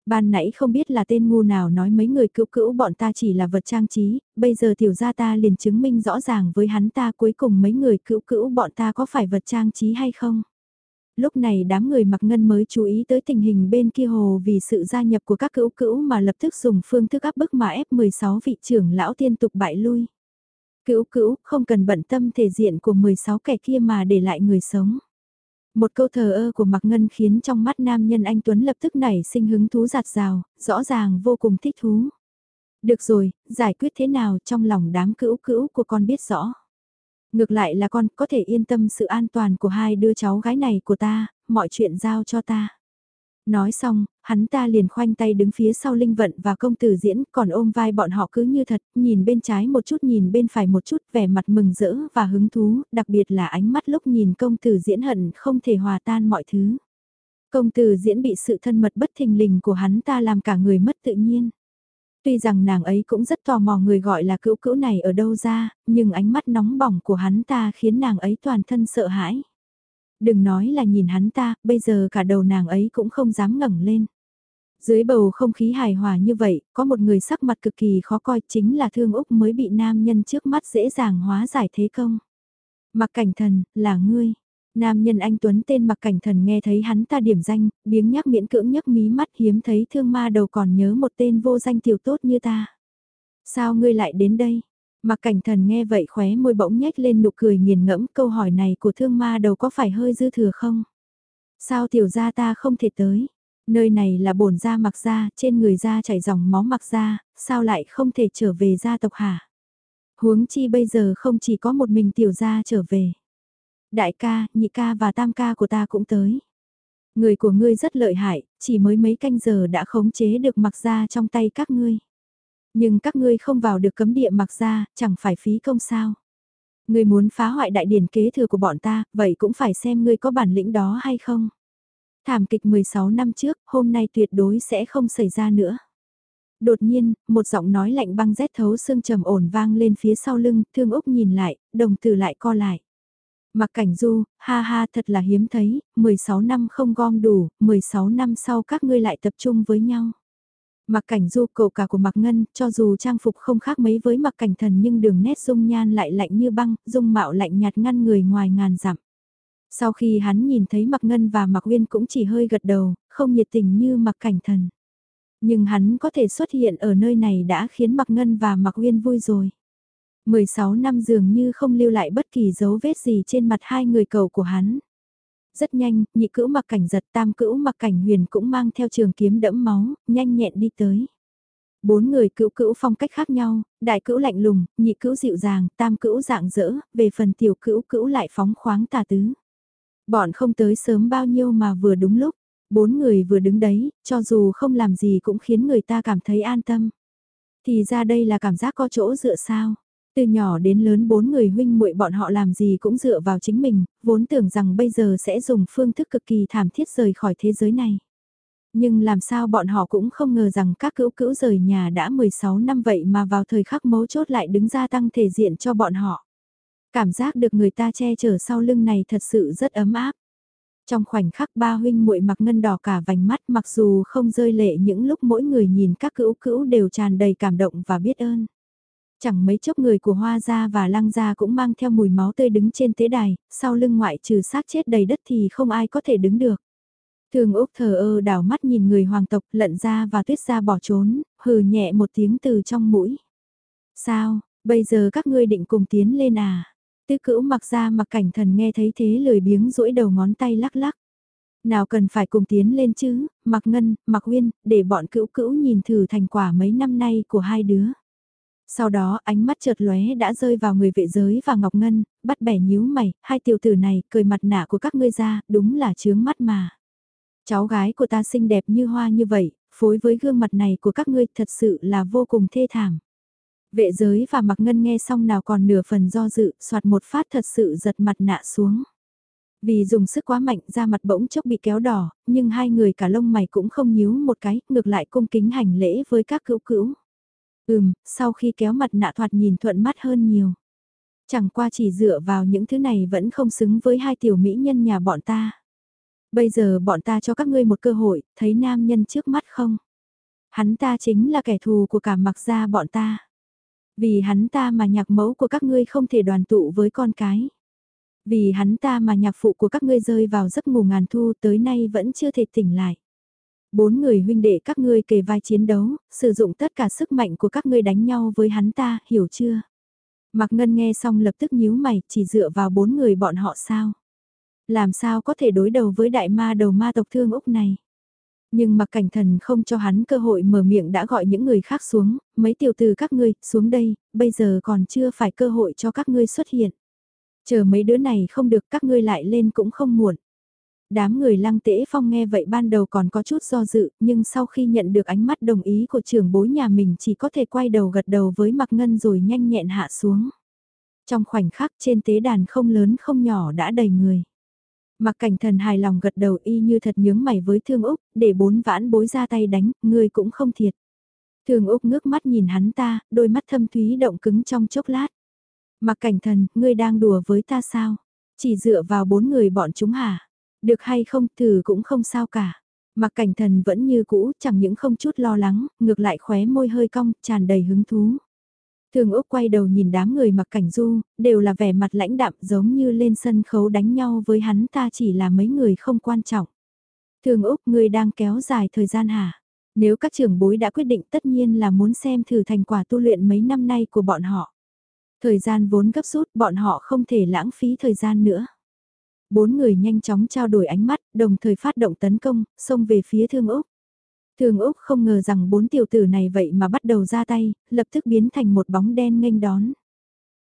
Ban nãy không biết là tên ngu nào nói mấy người cữu cữu bọn ta chỉ là vật trang trí, bây giờ tiểu gia ta liền chứng minh rõ ràng với hắn ta cuối cùng mấy người cữu cữu bọn ta có phải vật trang trí hay không. Lúc này đám người mặc ngân mới chú ý tới tình hình bên kia hồ vì sự gia nhập của các cữu cữu mà lập tức dùng phương thức áp bức mà ép 16 vị trưởng lão tiên tục bại lui. Cữu cữu không cần bận tâm thể diện của 16 kẻ kia mà để lại người sống. Một câu thờ ơ của Mạc Ngân khiến trong mắt nam nhân anh Tuấn lập tức nảy sinh hứng thú giạt rào, rõ ràng vô cùng thích thú. Được rồi, giải quyết thế nào trong lòng đám cữu cữu của con biết rõ. Ngược lại là con có thể yên tâm sự an toàn của hai đứa cháu gái này của ta, mọi chuyện giao cho ta. Nói xong, hắn ta liền khoanh tay đứng phía sau Linh Vận và công tử diễn, còn ôm vai bọn họ cứ như thật, nhìn bên trái một chút nhìn bên phải một chút, vẻ mặt mừng rỡ và hứng thú, đặc biệt là ánh mắt lúc nhìn công tử diễn hận không thể hòa tan mọi thứ. Công tử diễn bị sự thân mật bất thình lình của hắn ta làm cả người mất tự nhiên. Tuy rằng nàng ấy cũng rất tò mò người gọi là cữu cữu này ở đâu ra, nhưng ánh mắt nóng bỏng của hắn ta khiến nàng ấy toàn thân sợ hãi. Đừng nói là nhìn hắn ta, bây giờ cả đầu nàng ấy cũng không dám ngẩng lên. Dưới bầu không khí hài hòa như vậy, có một người sắc mặt cực kỳ khó coi chính là Thương Úc mới bị nam nhân trước mắt dễ dàng hóa giải thế công. Mặc cảnh thần, là ngươi. Nam nhân anh Tuấn tên mặc cảnh thần nghe thấy hắn ta điểm danh, biếng nhắc miễn cưỡng nhấc mí mắt hiếm thấy thương ma đầu còn nhớ một tên vô danh tiểu tốt như ta. Sao ngươi lại đến đây? Mặc cảnh thần nghe vậy khóe môi bỗng nhếch lên nụ cười nghiền ngẫm câu hỏi này của thương ma đầu có phải hơi dư thừa không? Sao tiểu gia ta không thể tới? Nơi này là bổn gia mặc gia, trên người gia chảy dòng máu mặc gia, sao lại không thể trở về gia tộc hả? Huống chi bây giờ không chỉ có một mình tiểu gia trở về. Đại ca, nhị ca và tam ca của ta cũng tới. Người của ngươi rất lợi hại, chỉ mới mấy canh giờ đã khống chế được mặc gia trong tay các ngươi. Nhưng các ngươi không vào được cấm địa mặc gia, chẳng phải phí công sao. Ngươi muốn phá hoại đại điển kế thừa của bọn ta, vậy cũng phải xem ngươi có bản lĩnh đó hay không. Thảm kịch 16 năm trước, hôm nay tuyệt đối sẽ không xảy ra nữa. Đột nhiên, một giọng nói lạnh băng rét thấu xương trầm ổn vang lên phía sau lưng, thương Úc nhìn lại, đồng tử lại co lại. Mặc cảnh du, ha ha thật là hiếm thấy, 16 năm không gom đủ, 16 năm sau các ngươi lại tập trung với nhau. Mặc cảnh du cậu cả của Mặc Ngân, cho dù trang phục không khác mấy với Mặc cảnh thần nhưng đường nét dung nhan lại lạnh như băng, dung mạo lạnh nhạt ngăn người ngoài ngàn dặm. Sau khi hắn nhìn thấy Mặc Ngân và Mặc Uyên cũng chỉ hơi gật đầu, không nhiệt tình như Mặc cảnh thần. Nhưng hắn có thể xuất hiện ở nơi này đã khiến Mặc Ngân và Mặc Uyên vui rồi. 16 năm dường như không lưu lại bất kỳ dấu vết gì trên mặt hai người cầu của hắn. Rất nhanh, nhị cữu mặc cảnh giật tam cữu mặc cảnh huyền cũng mang theo trường kiếm đẫm máu, nhanh nhẹn đi tới. Bốn người cữu cữu phong cách khác nhau, đại cữu lạnh lùng, nhị cữu dịu dàng, tam cữu dạng dỡ, về phần tiểu cữu cữu lại phóng khoáng tà tứ. Bọn không tới sớm bao nhiêu mà vừa đúng lúc, bốn người vừa đứng đấy, cho dù không làm gì cũng khiến người ta cảm thấy an tâm. Thì ra đây là cảm giác có chỗ dựa sao. Từ nhỏ đến lớn bốn người huynh muội bọn họ làm gì cũng dựa vào chính mình, vốn tưởng rằng bây giờ sẽ dùng phương thức cực kỳ thảm thiết rời khỏi thế giới này. Nhưng làm sao bọn họ cũng không ngờ rằng các cữu cữu rời nhà đã 16 năm vậy mà vào thời khắc mấu chốt lại đứng ra tăng thể diện cho bọn họ. Cảm giác được người ta che chở sau lưng này thật sự rất ấm áp. Trong khoảnh khắc ba huynh muội mặc ngân đỏ cả vành mắt mặc dù không rơi lệ những lúc mỗi người nhìn các cữu cữu đều tràn đầy cảm động và biết ơn. Chẳng mấy chốc người của Hoa Gia và Lăng Gia cũng mang theo mùi máu tươi đứng trên tế đài, sau lưng ngoại trừ xác chết đầy đất thì không ai có thể đứng được. Thường Úc thờ ơ đảo mắt nhìn người hoàng tộc lận ra và tuyết ra bỏ trốn, hừ nhẹ một tiếng từ trong mũi. Sao, bây giờ các ngươi định cùng tiến lên à? Tư cữu mặc ra mặc cảnh thần nghe thấy thế lười biếng rũi đầu ngón tay lắc lắc. Nào cần phải cùng tiến lên chứ, Mặc Ngân, Mặc Uyên, để bọn cữu cữu nhìn thử thành quả mấy năm nay của hai đứa. Sau đó ánh mắt chợt lóe đã rơi vào người vệ giới và Ngọc Ngân, bắt bẻ nhíu mày, hai tiểu tử này, cười mặt nạ của các ngươi ra, đúng là chướng mắt mà. Cháu gái của ta xinh đẹp như hoa như vậy, phối với gương mặt này của các ngươi thật sự là vô cùng thê thảm. Vệ giới và mặc ngân nghe xong nào còn nửa phần do dự, soạt một phát thật sự giật mặt nạ xuống. Vì dùng sức quá mạnh ra mặt bỗng chốc bị kéo đỏ, nhưng hai người cả lông mày cũng không nhíu một cái, ngược lại cung kính hành lễ với các cữu cữu. Ừm, sau khi kéo mặt nạ thoạt nhìn thuận mắt hơn nhiều. Chẳng qua chỉ dựa vào những thứ này vẫn không xứng với hai tiểu mỹ nhân nhà bọn ta. Bây giờ bọn ta cho các ngươi một cơ hội, thấy nam nhân trước mắt không? Hắn ta chính là kẻ thù của cả mặc gia bọn ta. Vì hắn ta mà nhạc mẫu của các ngươi không thể đoàn tụ với con cái. Vì hắn ta mà nhạc phụ của các ngươi rơi vào giấc ngủ ngàn thu tới nay vẫn chưa thể tỉnh lại. Bốn người huynh đệ các ngươi kề vai chiến đấu, sử dụng tất cả sức mạnh của các ngươi đánh nhau với hắn ta, hiểu chưa? Mạc Ngân nghe xong lập tức nhíu mày, chỉ dựa vào bốn người bọn họ sao? Làm sao có thể đối đầu với đại ma đầu ma tộc thương Úc này? Nhưng mặc cảnh thần không cho hắn cơ hội mở miệng đã gọi những người khác xuống, mấy tiểu từ các ngươi, xuống đây, bây giờ còn chưa phải cơ hội cho các ngươi xuất hiện. Chờ mấy đứa này không được các ngươi lại lên cũng không muộn. Đám người lăng tễ phong nghe vậy ban đầu còn có chút do dự, nhưng sau khi nhận được ánh mắt đồng ý của trưởng bối nhà mình chỉ có thể quay đầu gật đầu với mặc ngân rồi nhanh nhẹn hạ xuống. Trong khoảnh khắc trên tế đàn không lớn không nhỏ đã đầy người. Mặc cảnh thần hài lòng gật đầu y như thật nhướng mày với thương Úc, để bốn vãn bối ra tay đánh, ngươi cũng không thiệt. Thương Úc ngước mắt nhìn hắn ta, đôi mắt thâm thúy động cứng trong chốc lát. Mặc cảnh thần, ngươi đang đùa với ta sao? Chỉ dựa vào bốn người bọn chúng hả? Được hay không, thử cũng không sao cả. Mặc cảnh thần vẫn như cũ, chẳng những không chút lo lắng, ngược lại khóe môi hơi cong, tràn đầy hứng thú. Thường Úc quay đầu nhìn đám người mặc cảnh du, đều là vẻ mặt lãnh đạm giống như lên sân khấu đánh nhau với hắn ta chỉ là mấy người không quan trọng. Thường Úc người đang kéo dài thời gian hả? Nếu các trưởng bối đã quyết định tất nhiên là muốn xem thử thành quả tu luyện mấy năm nay của bọn họ. Thời gian vốn gấp rút bọn họ không thể lãng phí thời gian nữa. Bốn người nhanh chóng trao đổi ánh mắt, đồng thời phát động tấn công, xông về phía Thương Úc. thương Úc không ngờ rằng bốn tiểu tử này vậy mà bắt đầu ra tay, lập tức biến thành một bóng đen nghênh đón.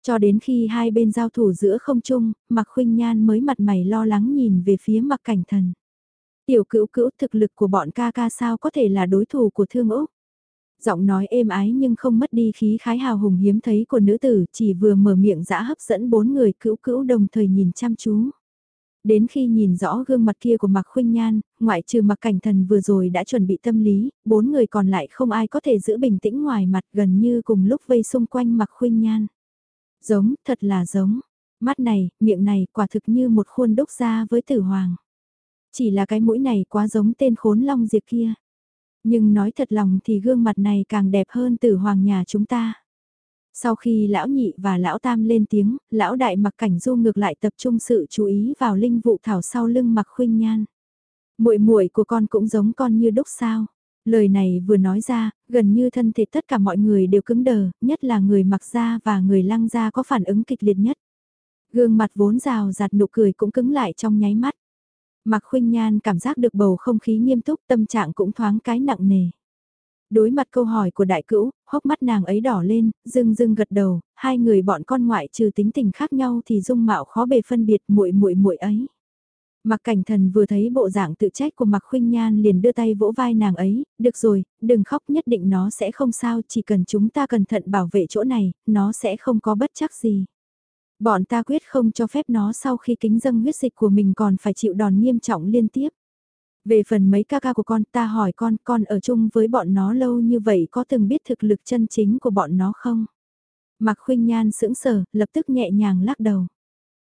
Cho đến khi hai bên giao thủ giữa không trung, Mạc Khuynh Nhan mới mặt mày lo lắng nhìn về phía Mạc Cảnh Thần. Tiểu cữu cữu thực lực của bọn ca ca sao có thể là đối thủ của Thương Úc. Giọng nói êm ái nhưng không mất đi khí khái hào hùng hiếm thấy của nữ tử chỉ vừa mở miệng dã hấp dẫn bốn người cữu cữu đồng thời nhìn chăm chú. Đến khi nhìn rõ gương mặt kia của Mạc Khuynh Nhan, ngoại trừ Mạc Cảnh Thần vừa rồi đã chuẩn bị tâm lý, bốn người còn lại không ai có thể giữ bình tĩnh ngoài mặt gần như cùng lúc vây xung quanh Mạc Khuynh Nhan. Giống, thật là giống. Mắt này, miệng này quả thực như một khuôn đúc ra với tử hoàng. Chỉ là cái mũi này quá giống tên khốn long diệt kia. Nhưng nói thật lòng thì gương mặt này càng đẹp hơn tử hoàng nhà chúng ta. Sau khi lão nhị và lão tam lên tiếng, lão đại mặc cảnh du ngược lại tập trung sự chú ý vào linh vụ thảo sau lưng mặc khuynh nhan. muội muội của con cũng giống con như đúc sao. Lời này vừa nói ra, gần như thân thể tất cả mọi người đều cứng đờ, nhất là người mặc da và người lăng da có phản ứng kịch liệt nhất. Gương mặt vốn rào rạt nụ cười cũng cứng lại trong nháy mắt. Mặc khuynh nhan cảm giác được bầu không khí nghiêm túc tâm trạng cũng thoáng cái nặng nề. Đối mặt câu hỏi của đại cữu, hốc mắt nàng ấy đỏ lên, dưng dưng gật đầu, hai người bọn con ngoại trừ tính tình khác nhau thì dung mạo khó bề phân biệt muội muội muội ấy. Mặc cảnh thần vừa thấy bộ dạng tự trách của Mặc Khuynh Nhan liền đưa tay vỗ vai nàng ấy, được rồi, đừng khóc nhất định nó sẽ không sao, chỉ cần chúng ta cẩn thận bảo vệ chỗ này, nó sẽ không có bất chắc gì. Bọn ta quyết không cho phép nó sau khi kính dâng huyết dịch của mình còn phải chịu đòn nghiêm trọng liên tiếp. Về phần mấy ca ca của con ta hỏi con, con ở chung với bọn nó lâu như vậy có từng biết thực lực chân chính của bọn nó không? Mạc Khuynh Nhan sững sờ, lập tức nhẹ nhàng lắc đầu.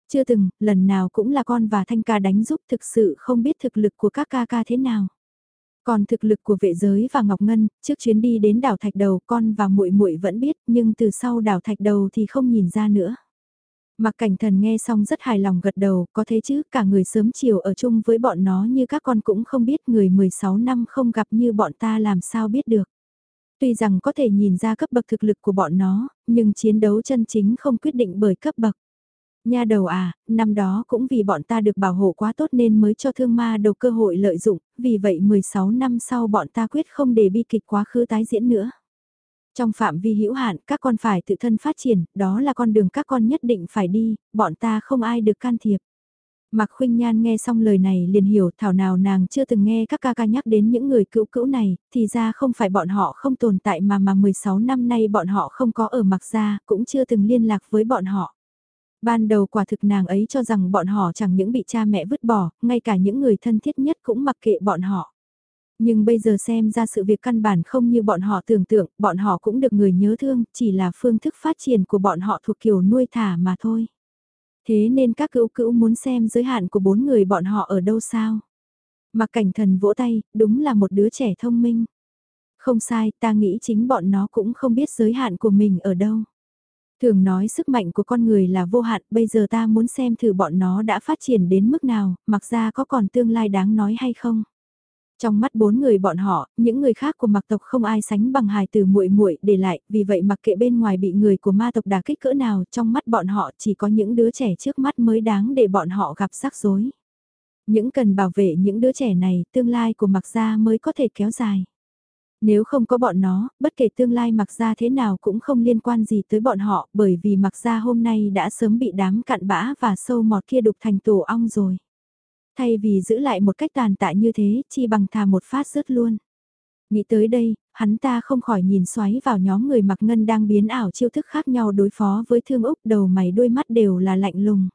Chưa từng, lần nào cũng là con và Thanh ca đánh giúp thực sự không biết thực lực của các ca ca thế nào. Còn thực lực của vệ giới và Ngọc Ngân, trước chuyến đi đến đảo Thạch Đầu con và muội muội vẫn biết nhưng từ sau đảo Thạch Đầu thì không nhìn ra nữa. Mặc cảnh thần nghe xong rất hài lòng gật đầu, có thế chứ, cả người sớm chiều ở chung với bọn nó như các con cũng không biết người 16 năm không gặp như bọn ta làm sao biết được. Tuy rằng có thể nhìn ra cấp bậc thực lực của bọn nó, nhưng chiến đấu chân chính không quyết định bởi cấp bậc. Nha đầu à, năm đó cũng vì bọn ta được bảo hộ quá tốt nên mới cho thương ma đầu cơ hội lợi dụng, vì vậy 16 năm sau bọn ta quyết không để bi kịch quá khứ tái diễn nữa. Trong phạm vi hữu hạn, các con phải tự thân phát triển, đó là con đường các con nhất định phải đi, bọn ta không ai được can thiệp. Mạc Khuynh Nhan nghe xong lời này liền hiểu thảo nào nàng chưa từng nghe các ca ca nhắc đến những người cữu cữu này, thì ra không phải bọn họ không tồn tại mà mà 16 năm nay bọn họ không có ở Mạc Gia, cũng chưa từng liên lạc với bọn họ. Ban đầu quả thực nàng ấy cho rằng bọn họ chẳng những bị cha mẹ vứt bỏ, ngay cả những người thân thiết nhất cũng mặc kệ bọn họ. Nhưng bây giờ xem ra sự việc căn bản không như bọn họ tưởng tượng, bọn họ cũng được người nhớ thương, chỉ là phương thức phát triển của bọn họ thuộc kiểu nuôi thả mà thôi. Thế nên các cữu cữu muốn xem giới hạn của bốn người bọn họ ở đâu sao? Mặc cảnh thần vỗ tay, đúng là một đứa trẻ thông minh. Không sai, ta nghĩ chính bọn nó cũng không biết giới hạn của mình ở đâu. Thường nói sức mạnh của con người là vô hạn, bây giờ ta muốn xem thử bọn nó đã phát triển đến mức nào, mặc ra có còn tương lai đáng nói hay không. Trong mắt bốn người bọn họ, những người khác của mặc tộc không ai sánh bằng hài từ muội muội để lại, vì vậy mặc kệ bên ngoài bị người của ma tộc đả kích cỡ nào, trong mắt bọn họ chỉ có những đứa trẻ trước mắt mới đáng để bọn họ gặp rắc rối. Những cần bảo vệ những đứa trẻ này, tương lai của mặc gia mới có thể kéo dài. Nếu không có bọn nó, bất kể tương lai mặc gia thế nào cũng không liên quan gì tới bọn họ, bởi vì mặc gia hôm nay đã sớm bị đám cặn bã và sâu mọt kia đục thành tổ ong rồi. Thay vì giữ lại một cách tàn tạ như thế, chi bằng thà một phát rớt luôn. Nghĩ tới đây, hắn ta không khỏi nhìn xoáy vào nhóm người mặc ngân đang biến ảo chiêu thức khác nhau đối phó với thương Úc đầu mày đôi mắt đều là lạnh lùng.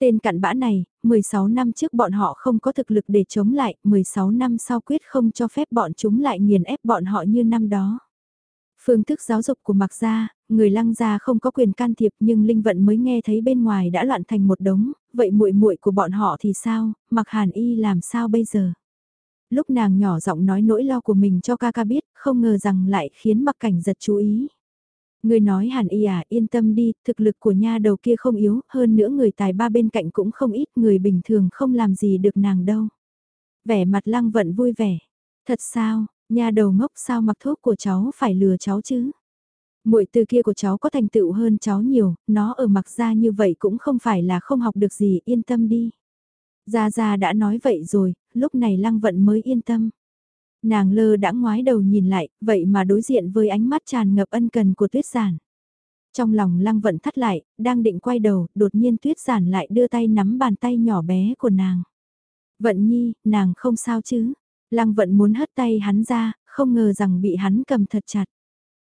Tên cặn bã này, 16 năm trước bọn họ không có thực lực để chống lại, 16 năm sau quyết không cho phép bọn chúng lại nghiền ép bọn họ như năm đó. Phương thức giáo dục của Mạc Gia, người lăng gia không có quyền can thiệp nhưng Linh Vận mới nghe thấy bên ngoài đã loạn thành một đống, vậy muội muội của bọn họ thì sao, mặc Hàn Y làm sao bây giờ? Lúc nàng nhỏ giọng nói nỗi lo của mình cho ca ca biết, không ngờ rằng lại khiến mặc Cảnh giật chú ý. Người nói Hàn Y à, yên tâm đi, thực lực của nha đầu kia không yếu, hơn nữa người tài ba bên cạnh cũng không ít, người bình thường không làm gì được nàng đâu. Vẻ mặt lăng vận vui vẻ. Thật sao, nha đầu ngốc sao mặc thuốc của cháu phải lừa cháu chứ? Muội từ kia của cháu có thành tựu hơn cháu nhiều, nó ở mặc ra như vậy cũng không phải là không học được gì, yên tâm đi. Gia Gia đã nói vậy rồi, lúc này Lăng Vận mới yên tâm. Nàng lơ đã ngoái đầu nhìn lại, vậy mà đối diện với ánh mắt tràn ngập ân cần của tuyết giản. Trong lòng Lăng Vận thắt lại, đang định quay đầu, đột nhiên tuyết giản lại đưa tay nắm bàn tay nhỏ bé của nàng. Vận nhi, nàng không sao chứ? Lăng vận muốn hất tay hắn ra, không ngờ rằng bị hắn cầm thật chặt.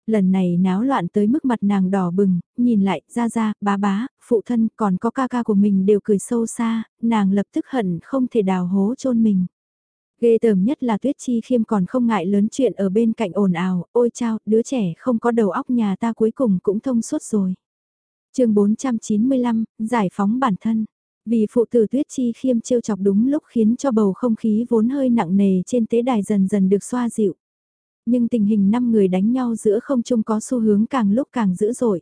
Lần này náo loạn tới mức mặt nàng đỏ bừng, nhìn lại, ra ra, bá bá, phụ thân còn có ca ca của mình đều cười sâu xa, nàng lập tức hận không thể đào hố chôn mình. Ghê tởm nhất là Tuyết Chi Khiêm còn không ngại lớn chuyện ở bên cạnh ồn ào, ôi chao, đứa trẻ không có đầu óc nhà ta cuối cùng cũng thông suốt rồi. chương 495, giải phóng bản thân. Vì phụ tử tuyết chi khiêm trêu chọc đúng lúc khiến cho bầu không khí vốn hơi nặng nề trên tế đài dần dần được xoa dịu. Nhưng tình hình năm người đánh nhau giữa không trung có xu hướng càng lúc càng dữ dội.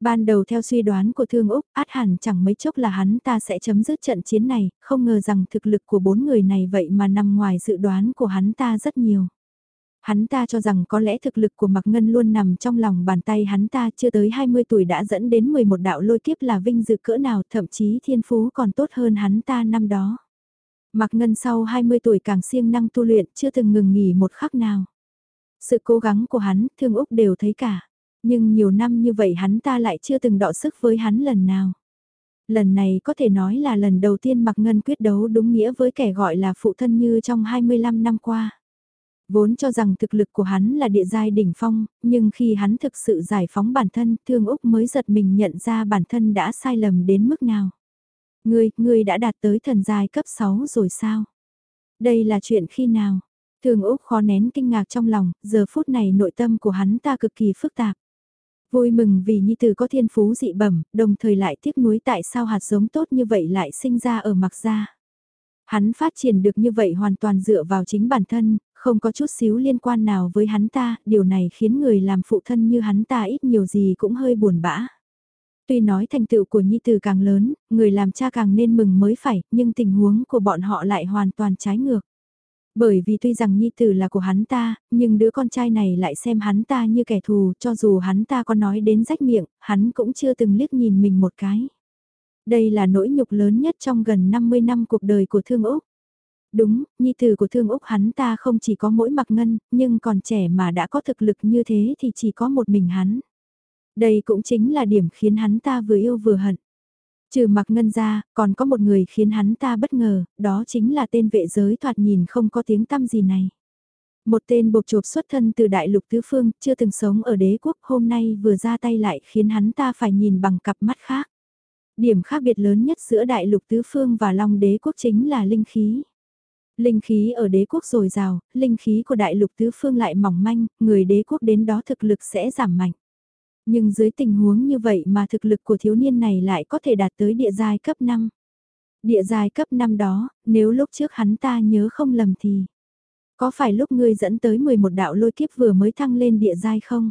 Ban đầu theo suy đoán của Thương Úc, át hẳn chẳng mấy chốc là hắn ta sẽ chấm dứt trận chiến này, không ngờ rằng thực lực của bốn người này vậy mà nằm ngoài dự đoán của hắn ta rất nhiều. Hắn ta cho rằng có lẽ thực lực của Mạc Ngân luôn nằm trong lòng bàn tay hắn ta chưa tới 20 tuổi đã dẫn đến 11 đạo lôi kiếp là vinh dự cỡ nào thậm chí thiên phú còn tốt hơn hắn ta năm đó. Mạc Ngân sau 20 tuổi càng siêng năng tu luyện chưa từng ngừng nghỉ một khắc nào. Sự cố gắng của hắn, thương Úc đều thấy cả. Nhưng nhiều năm như vậy hắn ta lại chưa từng đọ sức với hắn lần nào. Lần này có thể nói là lần đầu tiên Mạc Ngân quyết đấu đúng nghĩa với kẻ gọi là phụ thân như trong 25 năm qua. Vốn cho rằng thực lực của hắn là địa giai đỉnh phong, nhưng khi hắn thực sự giải phóng bản thân, Thương Úc mới giật mình nhận ra bản thân đã sai lầm đến mức nào. Ngươi, ngươi đã đạt tới thần giai cấp 6 rồi sao? Đây là chuyện khi nào? Thường Úc khó nén kinh ngạc trong lòng, giờ phút này nội tâm của hắn ta cực kỳ phức tạp. Vui mừng vì Nhi Tử có thiên phú dị bẩm, đồng thời lại tiếc nuối tại sao hạt giống tốt như vậy lại sinh ra ở mặc gia. Hắn phát triển được như vậy hoàn toàn dựa vào chính bản thân, không có chút xíu liên quan nào với hắn ta, điều này khiến người làm phụ thân như hắn ta ít nhiều gì cũng hơi buồn bã. Tuy nói thành tựu của Nhi Tử càng lớn, người làm cha càng nên mừng mới phải, nhưng tình huống của bọn họ lại hoàn toàn trái ngược. Bởi vì tuy rằng Nhi Tử là của hắn ta, nhưng đứa con trai này lại xem hắn ta như kẻ thù, cho dù hắn ta có nói đến rách miệng, hắn cũng chưa từng liếc nhìn mình một cái. Đây là nỗi nhục lớn nhất trong gần 50 năm cuộc đời của Thương Úc. Đúng, nhi tử của Thương Úc hắn ta không chỉ có mỗi mặc ngân, nhưng còn trẻ mà đã có thực lực như thế thì chỉ có một mình hắn. Đây cũng chính là điểm khiến hắn ta vừa yêu vừa hận. Trừ mặc ngân ra, còn có một người khiến hắn ta bất ngờ, đó chính là tên vệ giới thoạt nhìn không có tiếng tăm gì này. Một tên bộc chộp xuất thân từ đại lục tứ phương, chưa từng sống ở đế quốc, hôm nay vừa ra tay lại khiến hắn ta phải nhìn bằng cặp mắt khác. Điểm khác biệt lớn nhất giữa đại lục tứ phương và long đế quốc chính là linh khí. Linh khí ở đế quốc dồi dào, linh khí của đại lục tứ phương lại mỏng manh, người đế quốc đến đó thực lực sẽ giảm mạnh. Nhưng dưới tình huống như vậy mà thực lực của thiếu niên này lại có thể đạt tới địa giai cấp 5. Địa giai cấp 5 đó, nếu lúc trước hắn ta nhớ không lầm thì... Có phải lúc ngươi dẫn tới 11 đạo lôi kiếp vừa mới thăng lên địa giai không?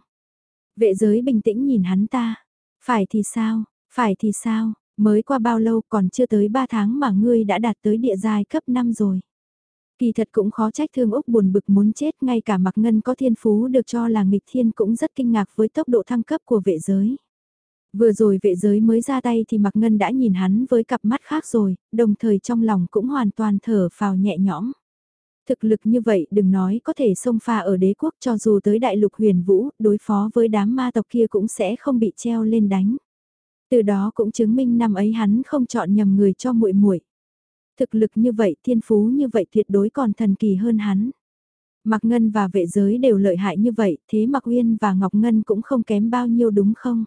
Vệ giới bình tĩnh nhìn hắn ta. Phải thì sao? Phải thì sao? Mới qua bao lâu còn chưa tới 3 tháng mà ngươi đã đạt tới địa giai cấp 5 rồi. Kỳ thật cũng khó trách thương Úc buồn bực muốn chết ngay cả mặc ngân có thiên phú được cho là nghịch thiên cũng rất kinh ngạc với tốc độ thăng cấp của vệ giới. Vừa rồi vệ giới mới ra tay thì mặc ngân đã nhìn hắn với cặp mắt khác rồi, đồng thời trong lòng cũng hoàn toàn thở phào nhẹ nhõm. Thực lực như vậy đừng nói có thể xông pha ở đế quốc cho dù tới đại lục huyền vũ, đối phó với đám ma tộc kia cũng sẽ không bị treo lên đánh. Từ đó cũng chứng minh năm ấy hắn không chọn nhầm người cho muội muội. Thực lực như vậy, thiên phú như vậy tuyệt đối còn thần kỳ hơn hắn. Mạc Ngân và vệ giới đều lợi hại như vậy, thế Mạc Uyên và Ngọc Ngân cũng không kém bao nhiêu đúng không?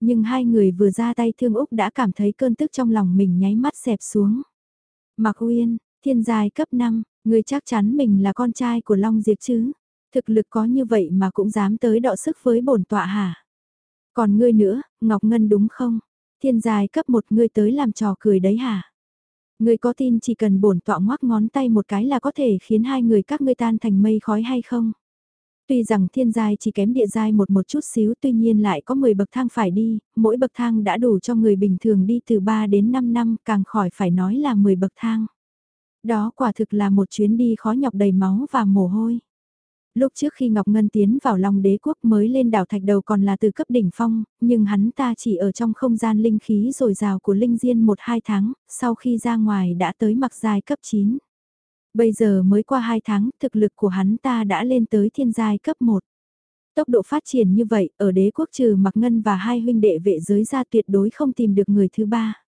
Nhưng hai người vừa ra tay Thương Úc đã cảm thấy cơn tức trong lòng mình nháy mắt xẹp xuống. Mạc Uyên, thiên giai cấp 5, người chắc chắn mình là con trai của Long Diệp chứ? Thực lực có như vậy mà cũng dám tới đọ sức với bổn tọa hả? Còn ngươi nữa, Ngọc Ngân đúng không? Thiên giai cấp một ngươi tới làm trò cười đấy hả? Người có tin chỉ cần bổn tọa ngoắc ngón tay một cái là có thể khiến hai người các ngươi tan thành mây khói hay không? Tuy rằng thiên giai chỉ kém địa giai một một chút xíu tuy nhiên lại có 10 bậc thang phải đi, mỗi bậc thang đã đủ cho người bình thường đi từ 3 đến 5 năm càng khỏi phải nói là 10 bậc thang. Đó quả thực là một chuyến đi khó nhọc đầy máu và mồ hôi. Lúc trước khi Ngọc Ngân tiến vào Long Đế Quốc mới lên đảo thạch đầu còn là từ cấp đỉnh phong, nhưng hắn ta chỉ ở trong không gian linh khí rồi rào của linh diên 1-2 tháng, sau khi ra ngoài đã tới mặc dài cấp 9. Bây giờ mới qua 2 tháng, thực lực của hắn ta đã lên tới thiên giai cấp 1. Tốc độ phát triển như vậy, ở đế quốc trừ Mặc Ngân và hai huynh đệ vệ giới ra tuyệt đối không tìm được người thứ ba.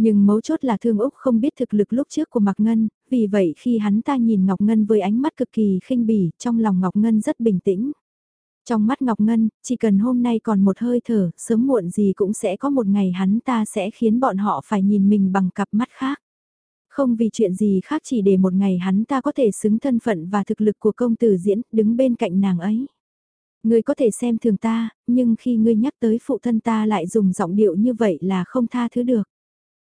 Nhưng mấu chốt là Thương Úc không biết thực lực lúc trước của Mạc Ngân, vì vậy khi hắn ta nhìn Ngọc Ngân với ánh mắt cực kỳ khinh bỉ, trong lòng Ngọc Ngân rất bình tĩnh. Trong mắt Ngọc Ngân, chỉ cần hôm nay còn một hơi thở, sớm muộn gì cũng sẽ có một ngày hắn ta sẽ khiến bọn họ phải nhìn mình bằng cặp mắt khác. Không vì chuyện gì khác chỉ để một ngày hắn ta có thể xứng thân phận và thực lực của công tử diễn, đứng bên cạnh nàng ấy. Ngươi có thể xem thường ta, nhưng khi ngươi nhắc tới phụ thân ta lại dùng giọng điệu như vậy là không tha thứ được.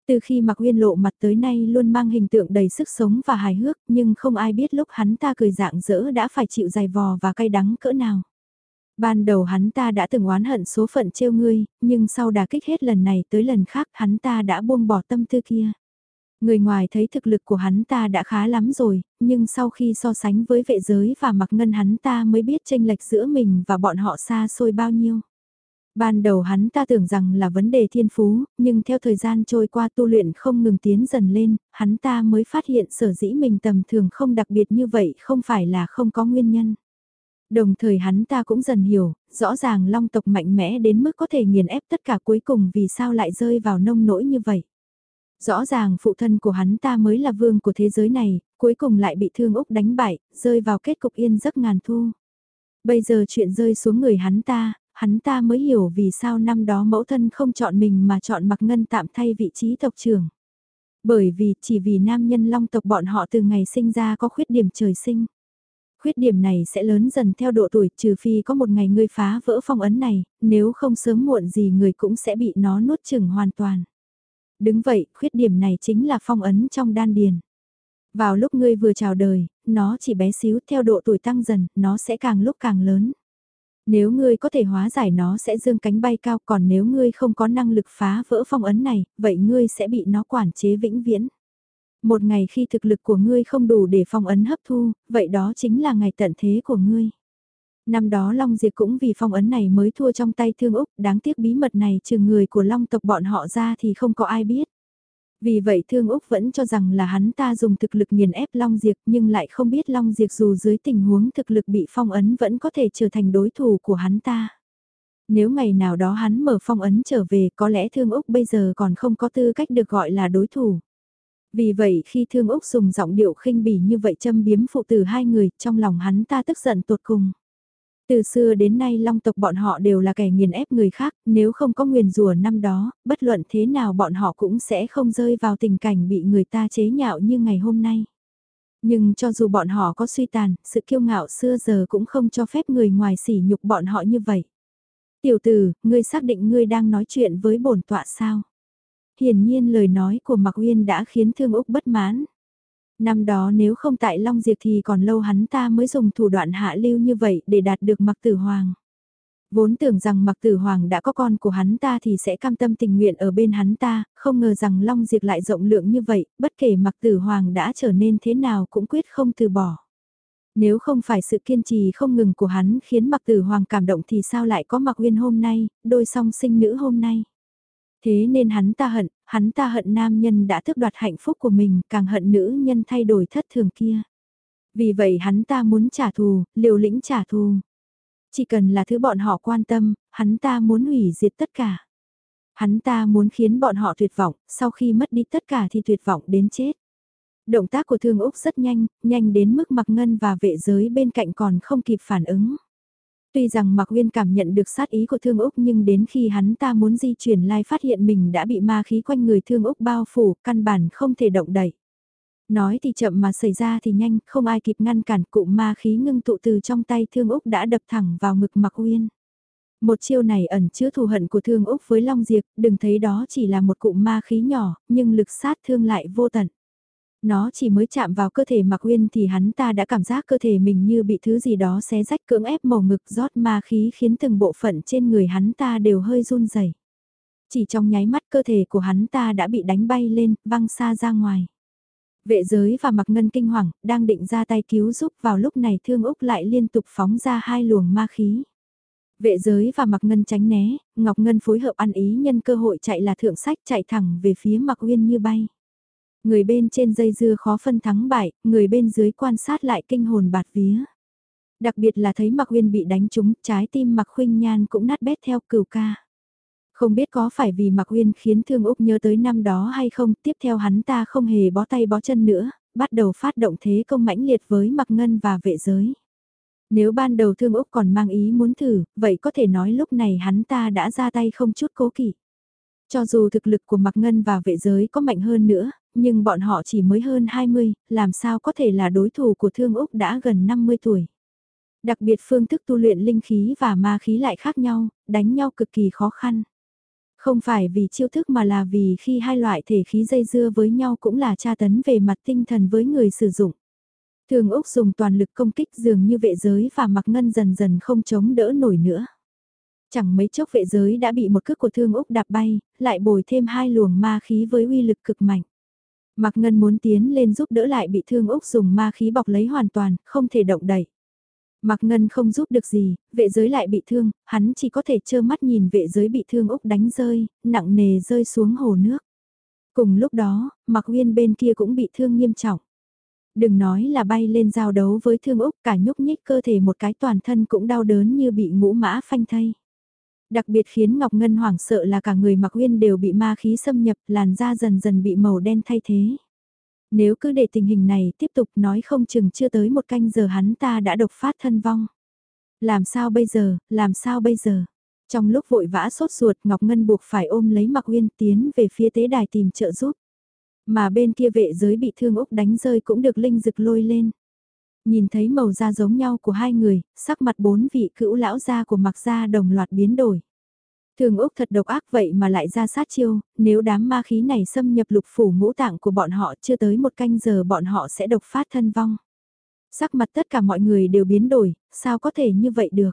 Từ khi Mạc Uyên lộ mặt tới nay luôn mang hình tượng đầy sức sống và hài hước, nhưng không ai biết lúc hắn ta cười dạng dỡ đã phải chịu dài vò và cay đắng cỡ nào. Ban đầu hắn ta đã từng oán hận số phận trêu ngươi, nhưng sau đà kích hết lần này tới lần khác hắn ta đã buông bỏ tâm tư kia. Người ngoài thấy thực lực của hắn ta đã khá lắm rồi, nhưng sau khi so sánh với vệ giới và mặc ngân hắn ta mới biết tranh lệch giữa mình và bọn họ xa xôi bao nhiêu. Ban đầu hắn ta tưởng rằng là vấn đề thiên phú, nhưng theo thời gian trôi qua tu luyện không ngừng tiến dần lên, hắn ta mới phát hiện sở dĩ mình tầm thường không đặc biệt như vậy không phải là không có nguyên nhân. Đồng thời hắn ta cũng dần hiểu, rõ ràng long tộc mạnh mẽ đến mức có thể nghiền ép tất cả cuối cùng vì sao lại rơi vào nông nỗi như vậy. Rõ ràng phụ thân của hắn ta mới là vương của thế giới này, cuối cùng lại bị thương Úc đánh bại, rơi vào kết cục yên giấc ngàn thu. Bây giờ chuyện rơi xuống người hắn ta, hắn ta mới hiểu vì sao năm đó mẫu thân không chọn mình mà chọn mặc ngân tạm thay vị trí tộc trưởng. Bởi vì chỉ vì nam nhân long tộc bọn họ từ ngày sinh ra có khuyết điểm trời sinh. Khuyết điểm này sẽ lớn dần theo độ tuổi trừ phi có một ngày ngươi phá vỡ phong ấn này, nếu không sớm muộn gì người cũng sẽ bị nó nuốt chửng hoàn toàn. Đứng vậy, khuyết điểm này chính là phong ấn trong đan điền. Vào lúc ngươi vừa chào đời, nó chỉ bé xíu theo độ tuổi tăng dần, nó sẽ càng lúc càng lớn. Nếu ngươi có thể hóa giải nó sẽ dương cánh bay cao còn nếu ngươi không có năng lực phá vỡ phong ấn này, vậy ngươi sẽ bị nó quản chế vĩnh viễn. Một ngày khi thực lực của ngươi không đủ để phong ấn hấp thu, vậy đó chính là ngày tận thế của ngươi. Năm đó Long Diệp cũng vì phong ấn này mới thua trong tay Thương Úc, đáng tiếc bí mật này trừ người của Long tộc bọn họ ra thì không có ai biết. Vì vậy Thương Úc vẫn cho rằng là hắn ta dùng thực lực nghiền ép Long Diệp, nhưng lại không biết Long Diệp dù dưới tình huống thực lực bị phong ấn vẫn có thể trở thành đối thủ của hắn ta. Nếu ngày nào đó hắn mở phong ấn trở về, có lẽ Thương Úc bây giờ còn không có tư cách được gọi là đối thủ. Vì vậy khi Thương Úc dùng giọng điệu khinh bỉ như vậy châm biếm phụ tử hai người, trong lòng hắn ta tức giận tột cùng. Từ xưa đến nay long tộc bọn họ đều là kẻ nghiền ép người khác, nếu không có nguyền rùa năm đó, bất luận thế nào bọn họ cũng sẽ không rơi vào tình cảnh bị người ta chế nhạo như ngày hôm nay. Nhưng cho dù bọn họ có suy tàn, sự kiêu ngạo xưa giờ cũng không cho phép người ngoài sỉ nhục bọn họ như vậy. Tiểu tử, ngươi xác định ngươi đang nói chuyện với bổn tọa sao? Hiển nhiên lời nói của Mạc Uyên đã khiến Thương Úc bất mãn. Năm đó nếu không tại Long Diệp thì còn lâu hắn ta mới dùng thủ đoạn hạ lưu như vậy để đạt được Mạc Tử Hoàng. Vốn tưởng rằng Mạc Tử Hoàng đã có con của hắn ta thì sẽ cam tâm tình nguyện ở bên hắn ta, không ngờ rằng Long Diệp lại rộng lượng như vậy, bất kể Mạc Tử Hoàng đã trở nên thế nào cũng quyết không từ bỏ. Nếu không phải sự kiên trì không ngừng của hắn khiến Mạc Tử Hoàng cảm động thì sao lại có Mạc Uyên hôm nay, đôi song sinh nữ hôm nay. Thế nên hắn ta hận, hắn ta hận nam nhân đã thức đoạt hạnh phúc của mình, càng hận nữ nhân thay đổi thất thường kia. Vì vậy hắn ta muốn trả thù, liều lĩnh trả thù. Chỉ cần là thứ bọn họ quan tâm, hắn ta muốn hủy diệt tất cả. Hắn ta muốn khiến bọn họ tuyệt vọng, sau khi mất đi tất cả thì tuyệt vọng đến chết. Động tác của Thương Úc rất nhanh, nhanh đến mức mặc ngân và vệ giới bên cạnh còn không kịp phản ứng. Tuy rằng Mạc Uyên cảm nhận được sát ý của Thương Úc nhưng đến khi hắn ta muốn di chuyển lai phát hiện mình đã bị ma khí quanh người Thương Úc bao phủ, căn bản không thể động đậy. Nói thì chậm mà xảy ra thì nhanh, không ai kịp ngăn cản cụm ma khí ngưng tụ từ trong tay Thương Úc đã đập thẳng vào ngực Mạc Uyên. Một chiêu này ẩn chứa thù hận của Thương Úc với Long Diệp, đừng thấy đó chỉ là một cụm ma khí nhỏ, nhưng lực sát thương lại vô tận. Nó chỉ mới chạm vào cơ thể Mạc Uyên thì hắn ta đã cảm giác cơ thể mình như bị thứ gì đó xé rách cưỡng ép màu ngực rót ma khí khiến từng bộ phận trên người hắn ta đều hơi run rẩy. Chỉ trong nháy mắt cơ thể của hắn ta đã bị đánh bay lên, văng xa ra ngoài. Vệ giới và Mạc Ngân kinh hoàng, đang định ra tay cứu giúp vào lúc này Thương Úc lại liên tục phóng ra hai luồng ma khí. Vệ giới và Mạc Ngân tránh né, Ngọc Ngân phối hợp ăn ý nhân cơ hội chạy là thượng sách chạy thẳng về phía Mạc Uyên như bay. Người bên trên dây dưa khó phân thắng bại, người bên dưới quan sát lại kinh hồn bạt vía. Đặc biệt là thấy Mạc Uyên bị đánh trúng, trái tim Mạc Khuynh Nhan cũng nát bét theo cửu ca. Không biết có phải vì Mạc Uyên khiến Thương Úc nhớ tới năm đó hay không, tiếp theo hắn ta không hề bó tay bó chân nữa, bắt đầu phát động thế công mãnh liệt với Mạc Ngân và vệ giới. Nếu ban đầu Thương Úc còn mang ý muốn thử, vậy có thể nói lúc này hắn ta đã ra tay không chút cố kỵ. Cho dù thực lực của Mạc Ngân và vệ giới có mạnh hơn nữa, nhưng bọn họ chỉ mới hơn 20, làm sao có thể là đối thủ của Thương Úc đã gần 50 tuổi. Đặc biệt phương thức tu luyện linh khí và ma khí lại khác nhau, đánh nhau cực kỳ khó khăn. Không phải vì chiêu thức mà là vì khi hai loại thể khí dây dưa với nhau cũng là tra tấn về mặt tinh thần với người sử dụng. Thường Úc dùng toàn lực công kích dường như vệ giới và mặc ngân dần dần không chống đỡ nổi nữa. Chẳng mấy chốc vệ giới đã bị một cước của Thương Úc đạp bay, lại bồi thêm hai luồng ma khí với uy lực cực mạnh. Mạc Ngân muốn tiến lên giúp đỡ lại bị Thương Úc dùng ma khí bọc lấy hoàn toàn, không thể động đẩy. Mạc Ngân không giúp được gì, vệ giới lại bị thương, hắn chỉ có thể trơ mắt nhìn vệ giới bị thương Úc đánh rơi, nặng nề rơi xuống hồ nước. Cùng lúc đó, Mạc Uyên bên kia cũng bị thương nghiêm trọng. Đừng nói là bay lên giao đấu với thương Úc cả nhúc nhích cơ thể một cái toàn thân cũng đau đớn như bị ngũ mã phanh thây. Đặc biệt khiến Ngọc Ngân hoảng sợ là cả người mặc uyên đều bị ma khí xâm nhập, làn da dần dần bị màu đen thay thế. Nếu cứ để tình hình này tiếp tục nói không chừng chưa tới một canh giờ hắn ta đã độc phát thân vong. Làm sao bây giờ, làm sao bây giờ? Trong lúc vội vã sốt ruột Ngọc Ngân buộc phải ôm lấy Mạc Uyên tiến về phía tế đài tìm trợ giúp. Mà bên kia vệ giới bị thương Úc đánh rơi cũng được Linh Dực lôi lên. Nhìn thấy màu da giống nhau của hai người, sắc mặt bốn vị cữu lão gia của mặc gia đồng loạt biến đổi. Thường Úc thật độc ác vậy mà lại ra sát chiêu, nếu đám ma khí này xâm nhập lục phủ ngũ tạng của bọn họ chưa tới một canh giờ bọn họ sẽ độc phát thân vong. Sắc mặt tất cả mọi người đều biến đổi, sao có thể như vậy được?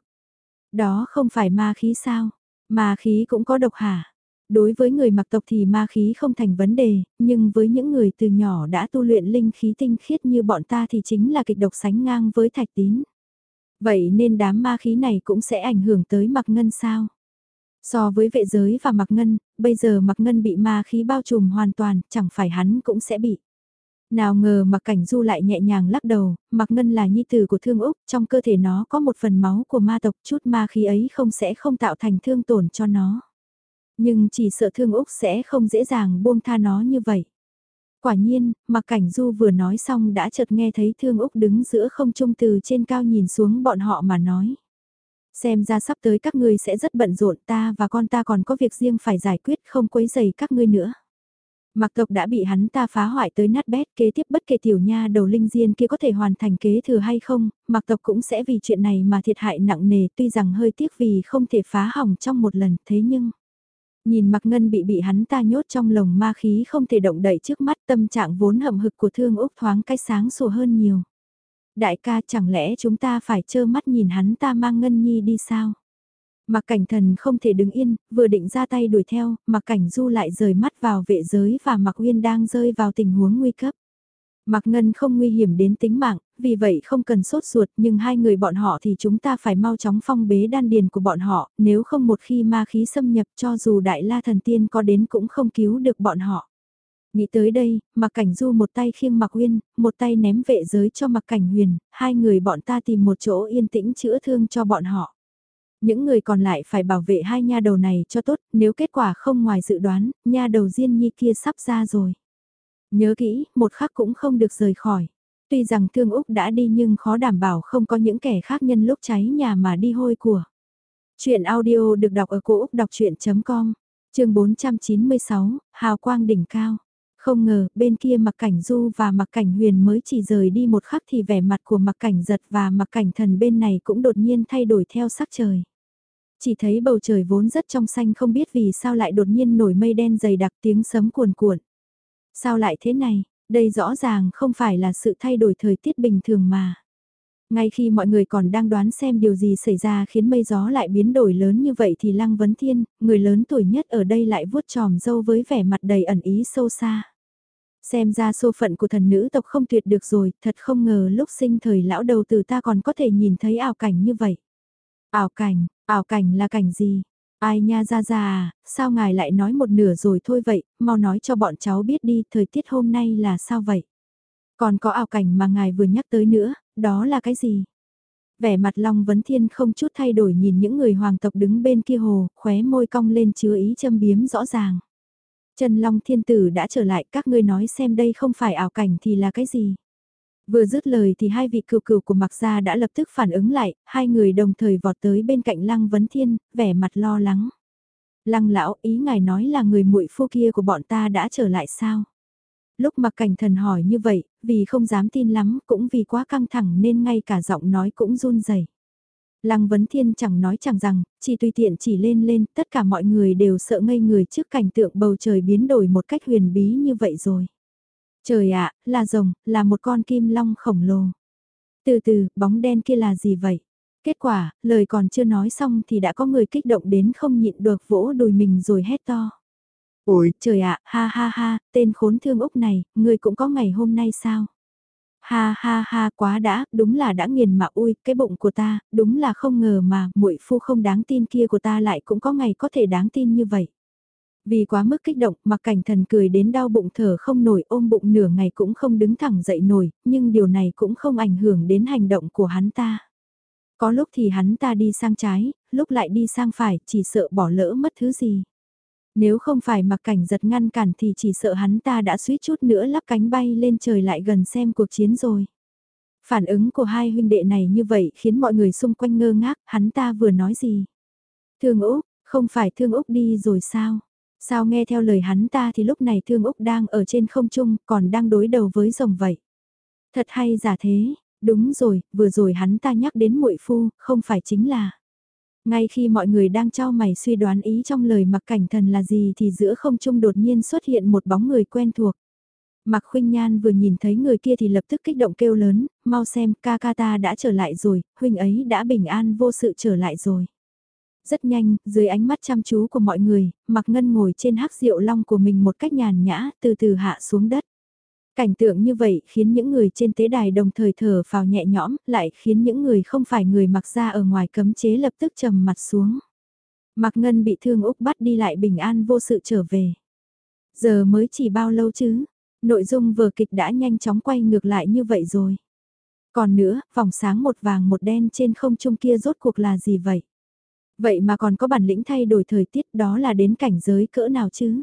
Đó không phải ma khí sao? Ma khí cũng có độc hả? Đối với người mặc tộc thì ma khí không thành vấn đề, nhưng với những người từ nhỏ đã tu luyện linh khí tinh khiết như bọn ta thì chính là kịch độc sánh ngang với thạch tín. Vậy nên đám ma khí này cũng sẽ ảnh hưởng tới mặc ngân sao? So với vệ giới và mặc ngân, bây giờ mặc ngân bị ma khí bao trùm hoàn toàn, chẳng phải hắn cũng sẽ bị. Nào ngờ mặc cảnh du lại nhẹ nhàng lắc đầu, mặc ngân là nhi tử của thương Úc, trong cơ thể nó có một phần máu của ma tộc, chút ma khí ấy không sẽ không tạo thành thương tổn cho nó. Nhưng chỉ sợ thương Úc sẽ không dễ dàng buông tha nó như vậy. Quả nhiên, mặc cảnh du vừa nói xong đã chợt nghe thấy thương Úc đứng giữa không trung từ trên cao nhìn xuống bọn họ mà nói. Xem ra sắp tới các ngươi sẽ rất bận rộn ta và con ta còn có việc riêng phải giải quyết không quấy dày các ngươi nữa. Mặc tộc đã bị hắn ta phá hoại tới nát bét kế tiếp bất kể tiểu nha đầu linh diên kia có thể hoàn thành kế thừa hay không, mặc tộc cũng sẽ vì chuyện này mà thiệt hại nặng nề tuy rằng hơi tiếc vì không thể phá hỏng trong một lần thế nhưng. Nhìn mặc ngân bị bị hắn ta nhốt trong lồng ma khí không thể động đậy trước mắt tâm trạng vốn hậm hực của thương Úc thoáng cái sáng sủa hơn nhiều. Đại ca chẳng lẽ chúng ta phải trơ mắt nhìn hắn ta mang ngân nhi đi sao? Mặc cảnh thần không thể đứng yên, vừa định ra tay đuổi theo, mặc cảnh du lại rời mắt vào vệ giới và mặc uyên đang rơi vào tình huống nguy cấp. Mặc ngân không nguy hiểm đến tính mạng, vì vậy không cần sốt ruột nhưng hai người bọn họ thì chúng ta phải mau chóng phong bế đan điền của bọn họ, nếu không một khi ma khí xâm nhập cho dù đại la thần tiên có đến cũng không cứu được bọn họ. Nghĩ tới đây, mặc cảnh du một tay khiêng mặc uyên, một tay ném vệ giới cho mặc cảnh huyền, hai người bọn ta tìm một chỗ yên tĩnh chữa thương cho bọn họ. Những người còn lại phải bảo vệ hai nha đầu này cho tốt, nếu kết quả không ngoài dự đoán, nha đầu Diên Nhi kia sắp ra rồi. Nhớ kỹ, một khắc cũng không được rời khỏi. Tuy rằng thương Úc đã đi nhưng khó đảm bảo không có những kẻ khác nhân lúc cháy nhà mà đi hôi của. Chuyện audio được đọc ở cổ Úc đọc chuyện.com, trường 496, Hào Quang đỉnh cao. Không ngờ, bên kia mặc cảnh du và mặc cảnh huyền mới chỉ rời đi một khắc thì vẻ mặt của mặc cảnh giật và mặc cảnh thần bên này cũng đột nhiên thay đổi theo sắc trời. Chỉ thấy bầu trời vốn rất trong xanh không biết vì sao lại đột nhiên nổi mây đen dày đặc tiếng sấm cuồn cuộn. Sao lại thế này, đây rõ ràng không phải là sự thay đổi thời tiết bình thường mà. Ngay khi mọi người còn đang đoán xem điều gì xảy ra khiến mây gió lại biến đổi lớn như vậy thì Lăng Vấn Thiên, người lớn tuổi nhất ở đây lại vuốt tròm dâu với vẻ mặt đầy ẩn ý sâu xa. Xem ra số phận của thần nữ tộc không tuyệt được rồi, thật không ngờ lúc sinh thời lão đầu từ ta còn có thể nhìn thấy ảo cảnh như vậy. Ảo cảnh, ảo cảnh là cảnh gì? Ai nha ra ra à, sao ngài lại nói một nửa rồi thôi vậy, mau nói cho bọn cháu biết đi, thời tiết hôm nay là sao vậy? Còn có ảo cảnh mà ngài vừa nhắc tới nữa, đó là cái gì? Vẻ mặt Long Vấn Thiên không chút thay đổi nhìn những người hoàng tộc đứng bên kia hồ, khóe môi cong lên chứa ý châm biếm rõ ràng. Trần Long Thiên Tử đã trở lại các ngươi nói xem đây không phải ảo cảnh thì là cái gì? Vừa dứt lời thì hai vị cựu cựu của Mạc Gia đã lập tức phản ứng lại, hai người đồng thời vọt tới bên cạnh Lăng Vấn Thiên, vẻ mặt lo lắng. Lăng lão, ý ngài nói là người muội phu kia của bọn ta đã trở lại sao? Lúc Mạc Cảnh Thần hỏi như vậy, vì không dám tin lắm, cũng vì quá căng thẳng nên ngay cả giọng nói cũng run rẩy. Lăng Vấn Thiên chẳng nói chẳng rằng, chỉ tùy tiện chỉ lên lên, tất cả mọi người đều sợ ngây người trước cảnh tượng bầu trời biến đổi một cách huyền bí như vậy rồi. Trời ạ, là rồng, là một con kim long khổng lồ. Từ từ, bóng đen kia là gì vậy? Kết quả, lời còn chưa nói xong thì đã có người kích động đến không nhịn được vỗ đùi mình rồi hét to. Ôi, trời ạ, ha ha ha, tên khốn thương Úc này, người cũng có ngày hôm nay sao? Ha ha ha, quá đã, đúng là đã nghiền mà ui, cái bụng của ta, đúng là không ngờ mà, muội phu không đáng tin kia của ta lại cũng có ngày có thể đáng tin như vậy. Vì quá mức kích động, mặc cảnh thần cười đến đau bụng thở không nổi ôm bụng nửa ngày cũng không đứng thẳng dậy nổi, nhưng điều này cũng không ảnh hưởng đến hành động của hắn ta. Có lúc thì hắn ta đi sang trái, lúc lại đi sang phải, chỉ sợ bỏ lỡ mất thứ gì. Nếu không phải mặc cảnh giật ngăn cản thì chỉ sợ hắn ta đã suýt chút nữa lắp cánh bay lên trời lại gần xem cuộc chiến rồi. Phản ứng của hai huynh đệ này như vậy khiến mọi người xung quanh ngơ ngác, hắn ta vừa nói gì. Thương Úc, không phải Thương Úc đi rồi sao? Sao nghe theo lời hắn ta thì lúc này Thương Úc đang ở trên không trung còn đang đối đầu với rồng vậy? Thật hay giả thế, đúng rồi, vừa rồi hắn ta nhắc đến muội phu, không phải chính là... Ngay khi mọi người đang trao mày suy đoán ý trong lời mặc cảnh thần là gì thì giữa không trung đột nhiên xuất hiện một bóng người quen thuộc. Mặc khuynh nhan vừa nhìn thấy người kia thì lập tức kích động kêu lớn, mau xem ca ca ta đã trở lại rồi, huynh ấy đã bình an vô sự trở lại rồi. Rất nhanh, dưới ánh mắt chăm chú của mọi người, mặc ngân ngồi trên hắc rượu long của mình một cách nhàn nhã, từ từ hạ xuống đất. Cảnh tượng như vậy khiến những người trên tế đài đồng thời thở vào nhẹ nhõm, lại khiến những người không phải người mặc ra ở ngoài cấm chế lập tức trầm mặt xuống. Mặc Ngân bị thương Úc bắt đi lại bình an vô sự trở về. Giờ mới chỉ bao lâu chứ? Nội dung vở kịch đã nhanh chóng quay ngược lại như vậy rồi. Còn nữa, vòng sáng một vàng một đen trên không trung kia rốt cuộc là gì vậy? Vậy mà còn có bản lĩnh thay đổi thời tiết đó là đến cảnh giới cỡ nào chứ?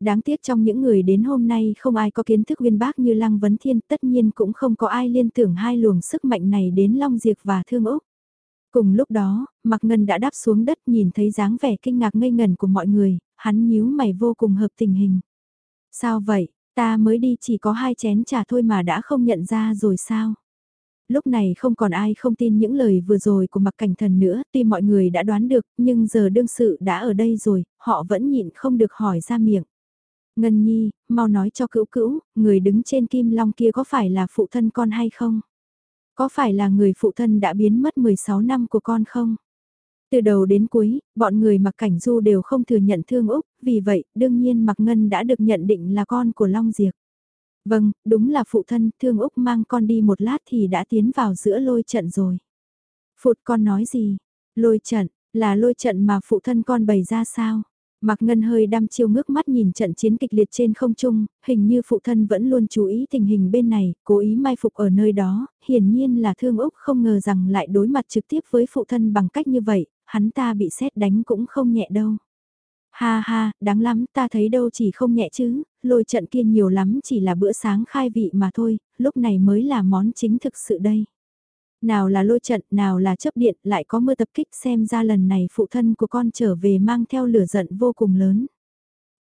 Đáng tiếc trong những người đến hôm nay không ai có kiến thức uyên bác như Lăng Vấn Thiên, tất nhiên cũng không có ai liên tưởng hai luồng sức mạnh này đến Long Diệp và Thương Úc. Cùng lúc đó, Mạc Ngân đã đáp xuống đất nhìn thấy dáng vẻ kinh ngạc ngây ngần của mọi người, hắn nhíu mày vô cùng hợp tình hình. Sao vậy, ta mới đi chỉ có hai chén trà thôi mà đã không nhận ra rồi sao? Lúc này không còn ai không tin những lời vừa rồi của mặc Cảnh Thần nữa, tuy mọi người đã đoán được, nhưng giờ đương sự đã ở đây rồi, họ vẫn nhịn không được hỏi ra miệng. Ngân Nhi, mau nói cho cữu cữu, người đứng trên kim long kia có phải là phụ thân con hay không? Có phải là người phụ thân đã biến mất 16 năm của con không? Từ đầu đến cuối, bọn người mặc cảnh du đều không thừa nhận thương Úc, vì vậy, đương nhiên mặc ngân đã được nhận định là con của Long Diệp. Vâng, đúng là phụ thân, thương Úc mang con đi một lát thì đã tiến vào giữa lôi trận rồi. Phụt con nói gì? Lôi trận, là lôi trận mà phụ thân con bày ra sao? Mạc Ngân hơi đăm chiêu ngước mắt nhìn trận chiến kịch liệt trên không trung, hình như phụ thân vẫn luôn chú ý tình hình bên này, cố ý mai phục ở nơi đó, hiển nhiên là thương Úc không ngờ rằng lại đối mặt trực tiếp với phụ thân bằng cách như vậy, hắn ta bị xét đánh cũng không nhẹ đâu. Ha ha, đáng lắm, ta thấy đâu chỉ không nhẹ chứ, lôi trận kia nhiều lắm chỉ là bữa sáng khai vị mà thôi, lúc này mới là món chính thực sự đây. Nào là lôi trận, nào là chấp điện, lại có mưa tập kích xem ra lần này phụ thân của con trở về mang theo lửa giận vô cùng lớn.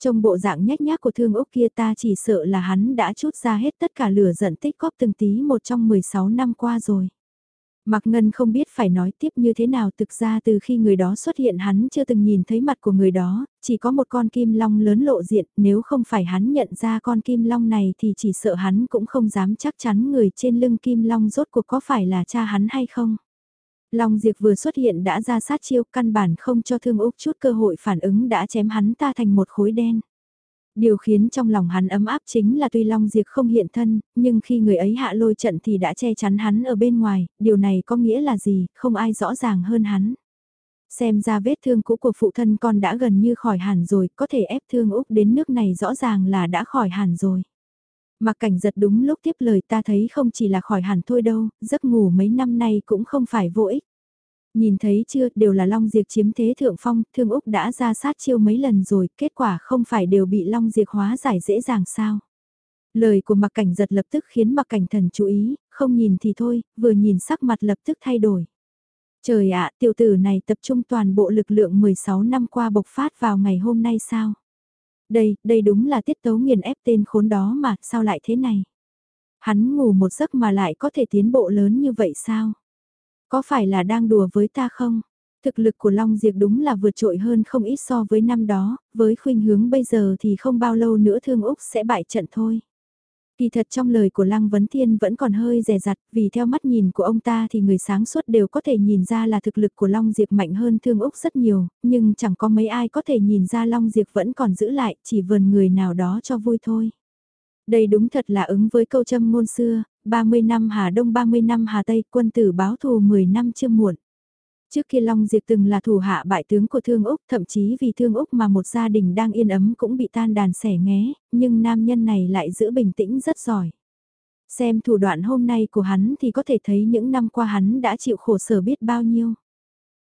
Trong bộ dạng nhách nhác của thương ốc kia ta chỉ sợ là hắn đã chút ra hết tất cả lửa giận tích góp từng tí một trong 16 năm qua rồi. Mạc Ngân không biết phải nói tiếp như thế nào thực ra từ khi người đó xuất hiện hắn chưa từng nhìn thấy mặt của người đó, chỉ có một con kim long lớn lộ diện, nếu không phải hắn nhận ra con kim long này thì chỉ sợ hắn cũng không dám chắc chắn người trên lưng kim long rốt cuộc có phải là cha hắn hay không. Long Diệp vừa xuất hiện đã ra sát chiêu căn bản không cho thương Úc chút cơ hội phản ứng đã chém hắn ta thành một khối đen. Điều khiến trong lòng hắn ấm áp chính là tuy Long Diệp không hiện thân, nhưng khi người ấy hạ lôi trận thì đã che chắn hắn ở bên ngoài, điều này có nghĩa là gì, không ai rõ ràng hơn hắn. Xem ra vết thương cũ của phụ thân con đã gần như khỏi hẳn rồi, có thể ép thương Úc đến nước này rõ ràng là đã khỏi hẳn rồi. Mặc cảnh giật đúng lúc tiếp lời ta thấy không chỉ là khỏi hẳn thôi đâu, giấc ngủ mấy năm nay cũng không phải vô ích. Nhìn thấy chưa, đều là Long Diệp chiếm thế thượng phong, Thương Úc đã ra sát chiêu mấy lần rồi, kết quả không phải đều bị Long Diệp hóa giải dễ dàng sao. Lời của mặc cảnh giật lập tức khiến mặc cảnh thần chú ý, không nhìn thì thôi, vừa nhìn sắc mặt lập tức thay đổi. Trời ạ, tiểu tử này tập trung toàn bộ lực lượng 16 năm qua bộc phát vào ngày hôm nay sao? Đây, đây đúng là tiết tấu nghiền ép tên khốn đó mà, sao lại thế này? Hắn ngủ một giấc mà lại có thể tiến bộ lớn như vậy sao? Có phải là đang đùa với ta không? Thực lực của Long Diệp đúng là vượt trội hơn không ít so với năm đó, với khuynh hướng bây giờ thì không bao lâu nữa Thương Úc sẽ bại trận thôi. Kỳ thật trong lời của Lăng Vấn Thiên vẫn còn hơi rè rặt, vì theo mắt nhìn của ông ta thì người sáng suốt đều có thể nhìn ra là thực lực của Long Diệp mạnh hơn Thương Úc rất nhiều, nhưng chẳng có mấy ai có thể nhìn ra Long Diệp vẫn còn giữ lại, chỉ vườn người nào đó cho vui thôi. Đây đúng thật là ứng với câu châm ngôn xưa, 30 năm Hà Đông 30 năm Hà Tây, quân tử báo thù 10 năm chưa muộn. Trước kia Long Diệp từng là thủ hạ bại tướng của Thương Úc, thậm chí vì Thương Úc mà một gia đình đang yên ấm cũng bị tan đàn xẻ nghé, nhưng nam nhân này lại giữ bình tĩnh rất giỏi. Xem thủ đoạn hôm nay của hắn thì có thể thấy những năm qua hắn đã chịu khổ sở biết bao nhiêu.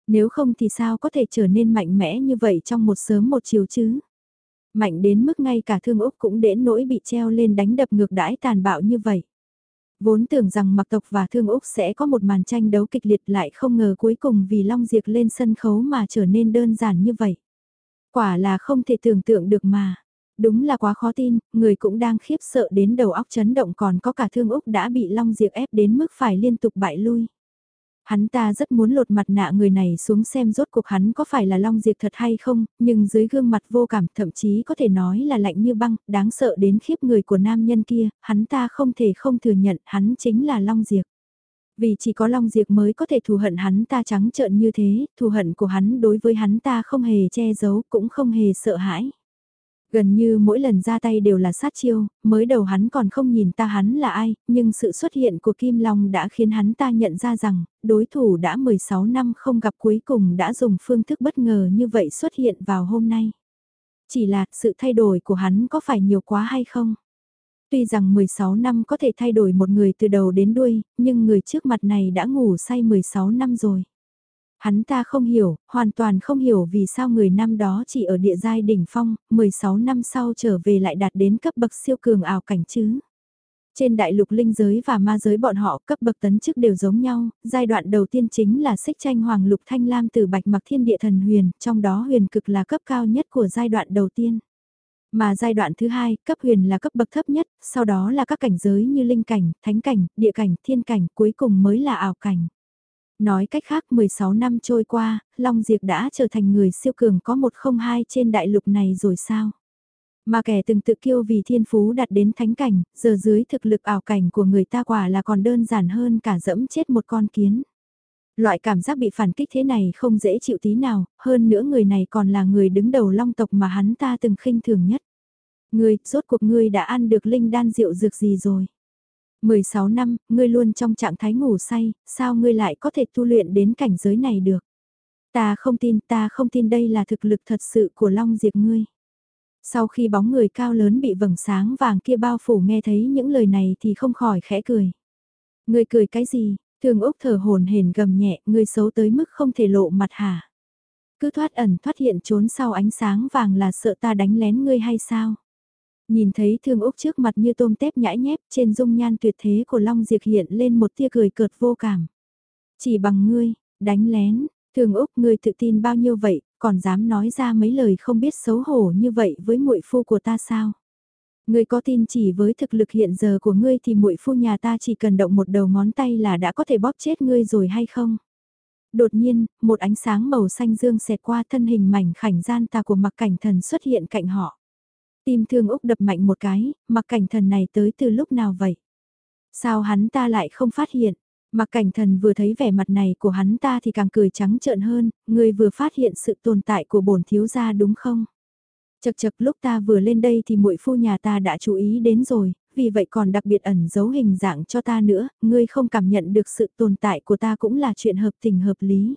Nếu không thì sao có thể trở nên mạnh mẽ như vậy trong một sớm một chiều chứ? Mạnh đến mức ngay cả Thương Úc cũng đến nỗi bị treo lên đánh đập ngược đãi tàn bạo như vậy. Vốn tưởng rằng mặc tộc và thương Úc sẽ có một màn tranh đấu kịch liệt lại không ngờ cuối cùng vì Long Diệp lên sân khấu mà trở nên đơn giản như vậy. Quả là không thể tưởng tượng được mà. Đúng là quá khó tin, người cũng đang khiếp sợ đến đầu óc chấn động còn có cả thương Úc đã bị Long Diệp ép đến mức phải liên tục bại lui. Hắn ta rất muốn lột mặt nạ người này xuống xem rốt cuộc hắn có phải là Long Diệp thật hay không, nhưng dưới gương mặt vô cảm thậm chí có thể nói là lạnh như băng, đáng sợ đến khiếp người của nam nhân kia, hắn ta không thể không thừa nhận hắn chính là Long Diệp. Vì chỉ có Long Diệp mới có thể thù hận hắn ta trắng trợn như thế, thù hận của hắn đối với hắn ta không hề che giấu cũng không hề sợ hãi. Gần như mỗi lần ra tay đều là sát chiêu, mới đầu hắn còn không nhìn ta hắn là ai, nhưng sự xuất hiện của Kim Long đã khiến hắn ta nhận ra rằng, đối thủ đã 16 năm không gặp cuối cùng đã dùng phương thức bất ngờ như vậy xuất hiện vào hôm nay. Chỉ là sự thay đổi của hắn có phải nhiều quá hay không? Tuy rằng 16 năm có thể thay đổi một người từ đầu đến đuôi, nhưng người trước mặt này đã ngủ say 16 năm rồi. Hắn ta không hiểu, hoàn toàn không hiểu vì sao người năm đó chỉ ở địa giai đỉnh phong, 16 năm sau trở về lại đạt đến cấp bậc siêu cường ảo cảnh chứ. Trên đại lục linh giới và ma giới bọn họ cấp bậc tấn chức đều giống nhau, giai đoạn đầu tiên chính là xích tranh hoàng lục thanh lam từ bạch mặc thiên địa thần huyền, trong đó huyền cực là cấp cao nhất của giai đoạn đầu tiên. Mà giai đoạn thứ hai, cấp huyền là cấp bậc thấp nhất, sau đó là các cảnh giới như linh cảnh, thánh cảnh, địa cảnh, thiên cảnh, cuối cùng mới là ảo cảnh. Nói cách khác 16 năm trôi qua, Long Diệp đã trở thành người siêu cường có 102 trên đại lục này rồi sao? Mà kẻ từng tự kiêu vì thiên phú đạt đến thánh cảnh, giờ dưới thực lực ảo cảnh của người ta quả là còn đơn giản hơn cả dẫm chết một con kiến. Loại cảm giác bị phản kích thế này không dễ chịu tí nào, hơn nữa người này còn là người đứng đầu long tộc mà hắn ta từng khinh thường nhất. Ngươi, rốt cuộc ngươi đã ăn được linh đan rượu dược gì rồi? 16 năm, ngươi luôn trong trạng thái ngủ say, sao ngươi lại có thể tu luyện đến cảnh giới này được? Ta không tin, ta không tin đây là thực lực thật sự của Long Diệp ngươi. Sau khi bóng người cao lớn bị vầng sáng vàng kia bao phủ nghe thấy những lời này thì không khỏi khẽ cười. Ngươi cười cái gì? Thường Úc thở hồn hển gầm nhẹ, ngươi xấu tới mức không thể lộ mặt hả? Cứ thoát ẩn thoát hiện trốn sau ánh sáng vàng là sợ ta đánh lén ngươi hay sao? Nhìn thấy thương Úc trước mặt như tôm tép nhãi nhép trên dung nhan tuyệt thế của Long Diệp hiện lên một tia cười cợt vô cảm. Chỉ bằng ngươi, đánh lén, thương Úc ngươi tự tin bao nhiêu vậy, còn dám nói ra mấy lời không biết xấu hổ như vậy với muội phu của ta sao? Ngươi có tin chỉ với thực lực hiện giờ của ngươi thì muội phu nhà ta chỉ cần động một đầu ngón tay là đã có thể bóp chết ngươi rồi hay không? Đột nhiên, một ánh sáng màu xanh dương xẹt qua thân hình mảnh khảnh gian tà của mặc cảnh thần xuất hiện cạnh họ. Tim thương Úc đập mạnh một cái, mặc cảnh thần này tới từ lúc nào vậy? Sao hắn ta lại không phát hiện? Mặc cảnh thần vừa thấy vẻ mặt này của hắn ta thì càng cười trắng trợn hơn, người vừa phát hiện sự tồn tại của bổn thiếu gia đúng không? Chật chật lúc ta vừa lên đây thì muội phu nhà ta đã chú ý đến rồi, vì vậy còn đặc biệt ẩn giấu hình dạng cho ta nữa, ngươi không cảm nhận được sự tồn tại của ta cũng là chuyện hợp tình hợp lý.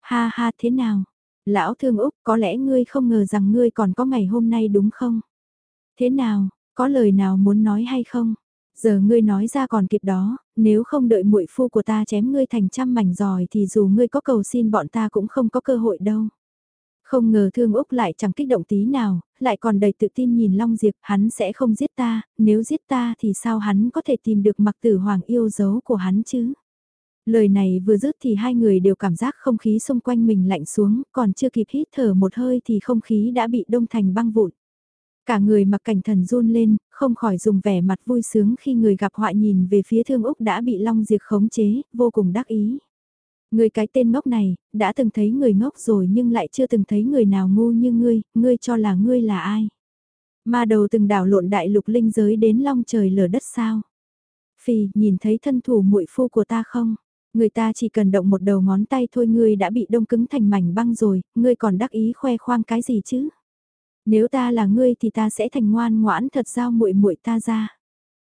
Ha ha thế nào? Lão thương Úc có lẽ ngươi không ngờ rằng ngươi còn có ngày hôm nay đúng không? Thế nào, có lời nào muốn nói hay không? Giờ ngươi nói ra còn kịp đó, nếu không đợi muội phu của ta chém ngươi thành trăm mảnh giỏi thì dù ngươi có cầu xin bọn ta cũng không có cơ hội đâu. Không ngờ Thương Úc lại chẳng kích động tí nào, lại còn đầy tự tin nhìn Long Diệp, hắn sẽ không giết ta, nếu giết ta thì sao hắn có thể tìm được mặc tử hoàng yêu dấu của hắn chứ? Lời này vừa dứt thì hai người đều cảm giác không khí xung quanh mình lạnh xuống, còn chưa kịp hít thở một hơi thì không khí đã bị đông thành băng vụn. Cả người mặc cảnh thần run lên, không khỏi dùng vẻ mặt vui sướng khi người gặp họa nhìn về phía thương Úc đã bị Long Diệp khống chế, vô cùng đắc ý. Người cái tên ngốc này, đã từng thấy người ngốc rồi nhưng lại chưa từng thấy người nào ngu như ngươi, ngươi cho là ngươi là ai? Mà đầu từng đảo lộn đại lục linh giới đến long trời lở đất sao? Phì, nhìn thấy thân thủ muội phu của ta không? Người ta chỉ cần động một đầu ngón tay thôi ngươi đã bị đông cứng thành mảnh băng rồi, ngươi còn đắc ý khoe khoang cái gì chứ? Nếu ta là ngươi thì ta sẽ thành ngoan ngoãn thật giao muội muội ta ra.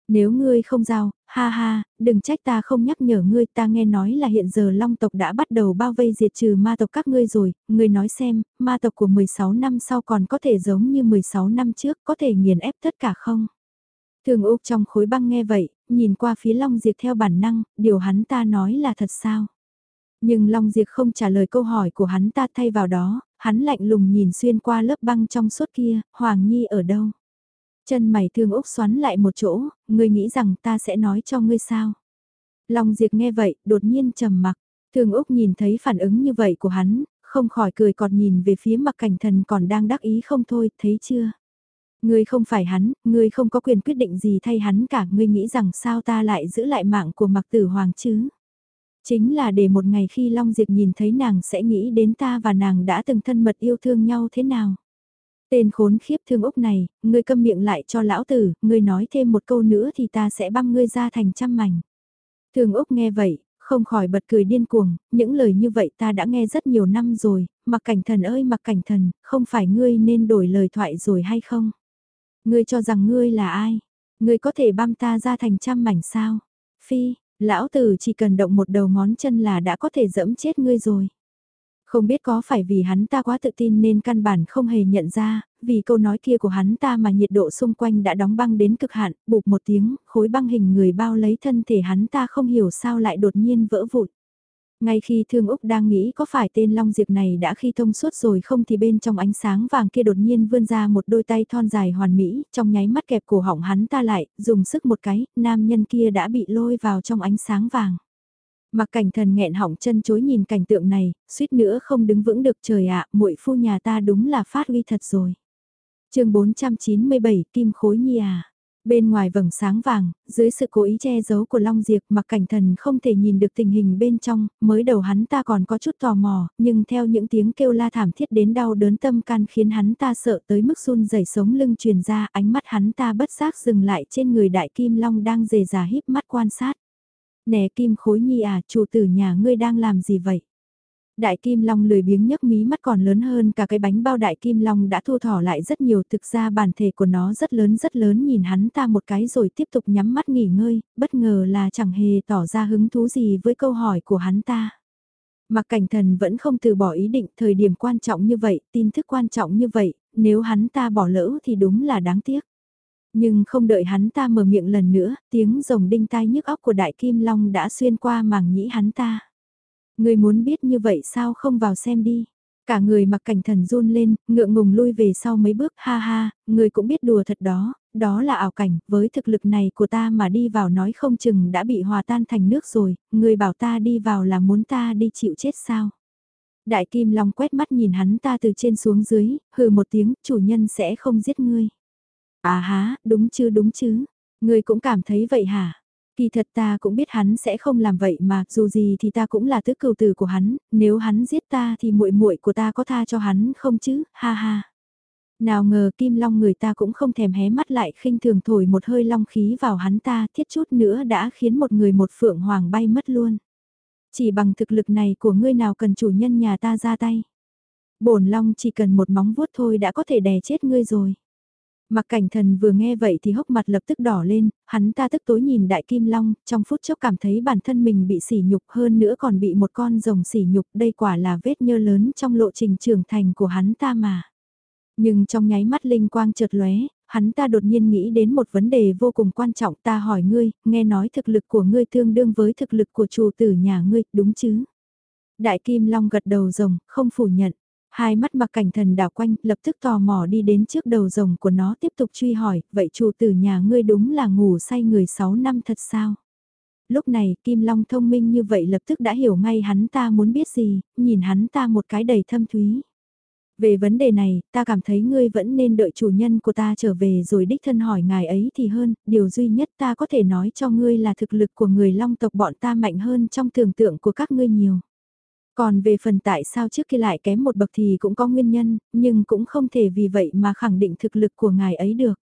Nếu ngươi không giao, ha ha, đừng trách ta không nhắc nhở ngươi, ta nghe nói là hiện giờ long tộc đã bắt đầu bao vây diệt trừ ma tộc các ngươi rồi, ngươi nói xem, ma tộc của 16 năm sau còn có thể giống như 16 năm trước, có thể nghiền ép tất cả không? Thường Úc trong khối băng nghe vậy, nhìn qua phía Long Diệp theo bản năng, điều hắn ta nói là thật sao? Nhưng Long Diệp không trả lời câu hỏi của hắn ta thay vào đó, hắn lạnh lùng nhìn xuyên qua lớp băng trong suốt kia, Hoàng Nhi ở đâu? Chân mày thương Úc xoắn lại một chỗ, ngươi nghĩ rằng ta sẽ nói cho ngươi sao? Long Diệp nghe vậy, đột nhiên trầm mặc. Thương Úc nhìn thấy phản ứng như vậy của hắn, không khỏi cười còn nhìn về phía mặt cảnh thần còn đang đắc ý không thôi, thấy chưa? Ngươi không phải hắn, ngươi không có quyền quyết định gì thay hắn cả, ngươi nghĩ rằng sao ta lại giữ lại mạng của mặc tử hoàng chứ? Chính là để một ngày khi Long Diệp nhìn thấy nàng sẽ nghĩ đến ta và nàng đã từng thân mật yêu thương nhau thế nào. Tên khốn khiếp thương Úc này, ngươi câm miệng lại cho lão tử, ngươi nói thêm một câu nữa thì ta sẽ băm ngươi ra thành trăm mảnh. Thương Úc nghe vậy, Không khỏi bật cười điên cuồng, những lời như vậy ta đã nghe rất nhiều năm rồi, mặc cảnh thần ơi mặc cảnh thần, không phải ngươi nên đổi lời thoại rồi hay không? Ngươi cho rằng ngươi là ai? Ngươi có thể băm ta ra thành trăm mảnh sao? Phi, lão tử chỉ cần động một đầu ngón chân là đã có thể dẫm chết ngươi rồi. Không biết có phải vì hắn ta quá tự tin nên căn bản không hề nhận ra, vì câu nói kia của hắn ta mà nhiệt độ xung quanh đã đóng băng đến cực hạn, bụp một tiếng, khối băng hình người bao lấy thân thể hắn ta không hiểu sao lại đột nhiên vỡ vụn. Ngay khi Thương Úc đang nghĩ có phải tên Long Diệp này đã khi thông suốt rồi không thì bên trong ánh sáng vàng kia đột nhiên vươn ra một đôi tay thon dài hoàn mỹ, trong nháy mắt kẹp cổ họng hắn ta lại, dùng sức một cái, nam nhân kia đã bị lôi vào trong ánh sáng vàng. Mặc cảnh thần nghẹn họng chân chối nhìn cảnh tượng này, suýt nữa không đứng vững được trời ạ, muội phu nhà ta đúng là phát huy thật rồi. chương 497 Kim Khối Nhi à. Bên ngoài vầng sáng vàng, dưới sự cố ý che giấu của Long Diệp mặc cảnh thần không thể nhìn được tình hình bên trong, mới đầu hắn ta còn có chút tò mò, nhưng theo những tiếng kêu la thảm thiết đến đau đớn tâm can khiến hắn ta sợ tới mức run rẩy sống lưng truyền ra ánh mắt hắn ta bất giác dừng lại trên người đại kim long đang dề già híp mắt quan sát. Nè Kim Khối Nhi à, chủ tử nhà ngươi đang làm gì vậy? Đại Kim Long lười biếng nhấc mí mắt còn lớn hơn cả cái bánh bao Đại Kim Long đã thu thỏ lại rất nhiều thực ra bản thể của nó rất lớn rất lớn nhìn hắn ta một cái rồi tiếp tục nhắm mắt nghỉ ngơi, bất ngờ là chẳng hề tỏ ra hứng thú gì với câu hỏi của hắn ta. Mặc cảnh thần vẫn không từ bỏ ý định thời điểm quan trọng như vậy, tin thức quan trọng như vậy, nếu hắn ta bỏ lỡ thì đúng là đáng tiếc. Nhưng không đợi hắn ta mở miệng lần nữa, tiếng rồng đinh tai nhức óc của đại kim long đã xuyên qua màng nhĩ hắn ta. Người muốn biết như vậy sao không vào xem đi. Cả người mặc cảnh thần run lên, ngượng ngùng lui về sau mấy bước ha ha, người cũng biết đùa thật đó, đó là ảo cảnh, với thực lực này của ta mà đi vào nói không chừng đã bị hòa tan thành nước rồi, người bảo ta đi vào là muốn ta đi chịu chết sao. Đại Kim Long quét mắt nhìn hắn ta từ trên xuống dưới, hừ một tiếng, chủ nhân sẽ không giết ngươi. À há, đúng chứ đúng chứ. Người cũng cảm thấy vậy hả? Kỳ thật ta cũng biết hắn sẽ không làm vậy mà, dù gì thì ta cũng là tứ cừu tử của hắn, nếu hắn giết ta thì muội muội của ta có tha cho hắn không chứ, ha ha. Nào ngờ kim long người ta cũng không thèm hé mắt lại khinh thường thổi một hơi long khí vào hắn ta thiết chút nữa đã khiến một người một phượng hoàng bay mất luôn. Chỉ bằng thực lực này của ngươi nào cần chủ nhân nhà ta ra tay. bổn long chỉ cần một móng vuốt thôi đã có thể đè chết ngươi rồi. Mặc cảnh thần vừa nghe vậy thì hốc mặt lập tức đỏ lên, hắn ta tức tối nhìn đại kim long, trong phút chốc cảm thấy bản thân mình bị sỉ nhục hơn nữa còn bị một con rồng sỉ nhục, đây quả là vết nhơ lớn trong lộ trình trưởng thành của hắn ta mà. Nhưng trong nháy mắt linh quang chợt lóe, hắn ta đột nhiên nghĩ đến một vấn đề vô cùng quan trọng ta hỏi ngươi, nghe nói thực lực của ngươi tương đương với thực lực của chủ tử nhà ngươi, đúng chứ? Đại Kim Long gật đầu rồng, không phủ nhận. Hai mắt mặc cảnh thần đảo quanh, lập tức tò mò đi đến trước đầu rồng của nó tiếp tục truy hỏi, vậy chủ tử nhà ngươi đúng là ngủ say người 6 năm thật sao? Lúc này, Kim Long thông minh như vậy lập tức đã hiểu ngay hắn ta muốn biết gì, nhìn hắn ta một cái đầy thâm thúy. Về vấn đề này, ta cảm thấy ngươi vẫn nên đợi chủ nhân của ta trở về rồi đích thân hỏi ngài ấy thì hơn, điều duy nhất ta có thể nói cho ngươi là thực lực của người long tộc bọn ta mạnh hơn trong tưởng tượng của các ngươi nhiều. Còn về phần tại sao trước kia lại kém một bậc thì cũng có nguyên nhân, nhưng cũng không thể vì vậy mà khẳng định thực lực của ngài ấy được.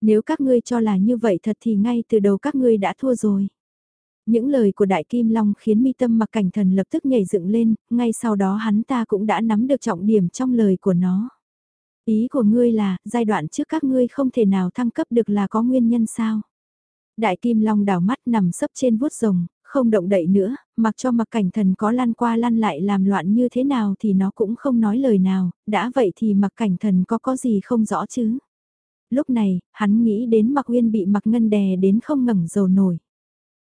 Nếu các ngươi cho là như vậy thật thì ngay từ đầu các ngươi đã thua rồi. Những lời của Đại Kim Long khiến mi tâm mặc cảnh thần lập tức nhảy dựng lên, ngay sau đó hắn ta cũng đã nắm được trọng điểm trong lời của nó. Ý của ngươi là, giai đoạn trước các ngươi không thể nào thăng cấp được là có nguyên nhân sao? Đại Kim Long đảo mắt nằm sấp trên vuốt rồng, không động đậy nữa, mặc cho mặc cảnh thần có lăn qua lăn lại làm loạn như thế nào thì nó cũng không nói lời nào, đã vậy thì mặc cảnh thần có có gì không rõ chứ. Lúc này, hắn nghĩ đến mặc uyên bị mặc ngân đè đến không ngẩng dầu nổi.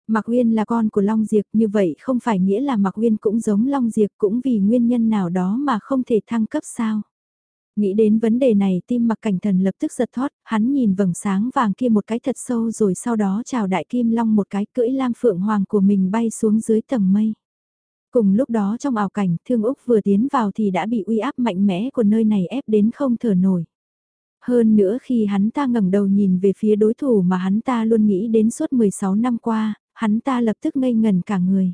Mạc Uyên là con của Long Diệp như vậy không phải nghĩa là Mạc Uyên cũng giống Long Diệp cũng vì nguyên nhân nào đó mà không thể thăng cấp sao. Nghĩ đến vấn đề này tim mặc cảnh thần lập tức giật thoát hắn nhìn vầng sáng vàng kia một cái thật sâu rồi sau đó chào đại kim long một cái cưỡi lam phượng hoàng của mình bay xuống dưới tầng mây. Cùng lúc đó trong ảo cảnh thương Úc vừa tiến vào thì đã bị uy áp mạnh mẽ của nơi này ép đến không thở nổi. Hơn nữa khi hắn ta ngẩng đầu nhìn về phía đối thủ mà hắn ta luôn nghĩ đến suốt 16 năm qua, hắn ta lập tức ngây ngần cả người.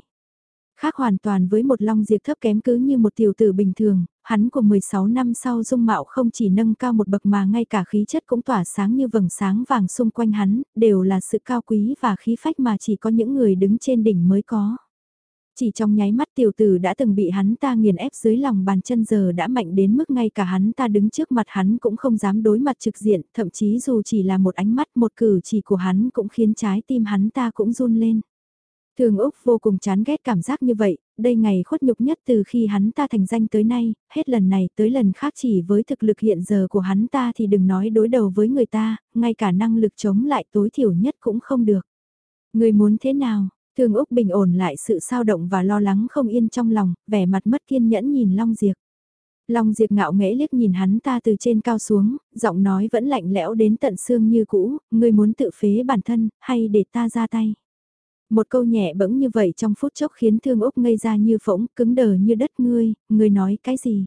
Khác hoàn toàn với một long diệt thấp kém cứ như một tiểu tử bình thường, hắn của 16 năm sau dung mạo không chỉ nâng cao một bậc mà ngay cả khí chất cũng tỏa sáng như vầng sáng vàng xung quanh hắn, đều là sự cao quý và khí phách mà chỉ có những người đứng trên đỉnh mới có. Chỉ trong nháy mắt tiểu tử đã từng bị hắn ta nghiền ép dưới lòng bàn chân giờ đã mạnh đến mức ngay cả hắn ta đứng trước mặt hắn cũng không dám đối mặt trực diện, thậm chí dù chỉ là một ánh mắt một cử chỉ của hắn cũng khiến trái tim hắn ta cũng run lên. Thường Úc vô cùng chán ghét cảm giác như vậy, đây ngày khuất nhục nhất từ khi hắn ta thành danh tới nay, hết lần này tới lần khác chỉ với thực lực hiện giờ của hắn ta thì đừng nói đối đầu với người ta, ngay cả năng lực chống lại tối thiểu nhất cũng không được. Người muốn thế nào? Thường Úc bình ổn lại sự sao động và lo lắng không yên trong lòng, vẻ mặt mất kiên nhẫn nhìn Long Diệp. Long Diệp ngạo nghễ liếc nhìn hắn ta từ trên cao xuống, giọng nói vẫn lạnh lẽo đến tận xương như cũ, ngươi muốn tự phế bản thân, hay để ta ra tay. Một câu nhẹ bẫng như vậy trong phút chốc khiến Thương Úc ngây ra như phỗng, cứng đờ như đất ngươi, ngươi nói cái gì?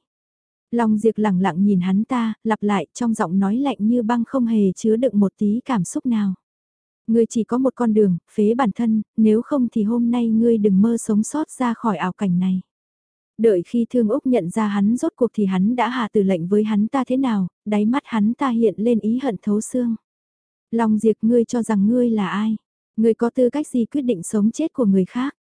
Long Diệp lặng lặng nhìn hắn ta, lặp lại trong giọng nói lạnh như băng không hề chứa đựng một tí cảm xúc nào. Ngươi chỉ có một con đường, phế bản thân, nếu không thì hôm nay ngươi đừng mơ sống sót ra khỏi ảo cảnh này. Đợi khi Thương Úc nhận ra hắn rốt cuộc thì hắn đã hạ từ lệnh với hắn ta thế nào, đáy mắt hắn ta hiện lên ý hận thấu xương. Long Diệp ngươi cho rằng ngươi là ai? Người có tư cách gì quyết định sống chết của người khác?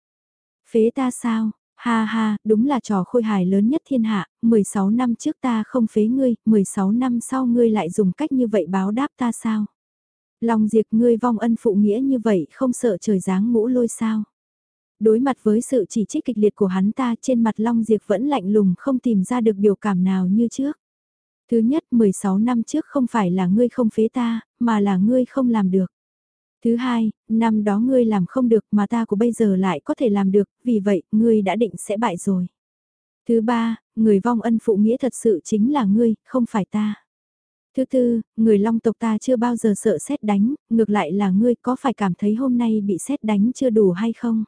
Phế ta sao? Ha ha, đúng là trò khôi hài lớn nhất thiên hạ, 16 năm trước ta không phế ngươi, 16 năm sau ngươi lại dùng cách như vậy báo đáp ta sao? Long diệt ngươi vong ân phụ nghĩa như vậy không sợ trời giáng ngũ lôi sao? Đối mặt với sự chỉ trích kịch liệt của hắn ta trên mặt Long Diệp vẫn lạnh lùng không tìm ra được biểu cảm nào như trước. Thứ nhất 16 năm trước không phải là ngươi không phế ta, mà là ngươi không làm được. Thứ hai, năm đó ngươi làm không được mà ta của bây giờ lại có thể làm được, vì vậy, ngươi đã định sẽ bại rồi. Thứ ba, người vong ân phụ nghĩa thật sự chính là ngươi, không phải ta. Thứ tư, người long tộc ta chưa bao giờ sợ xét đánh, ngược lại là ngươi có phải cảm thấy hôm nay bị xét đánh chưa đủ hay không?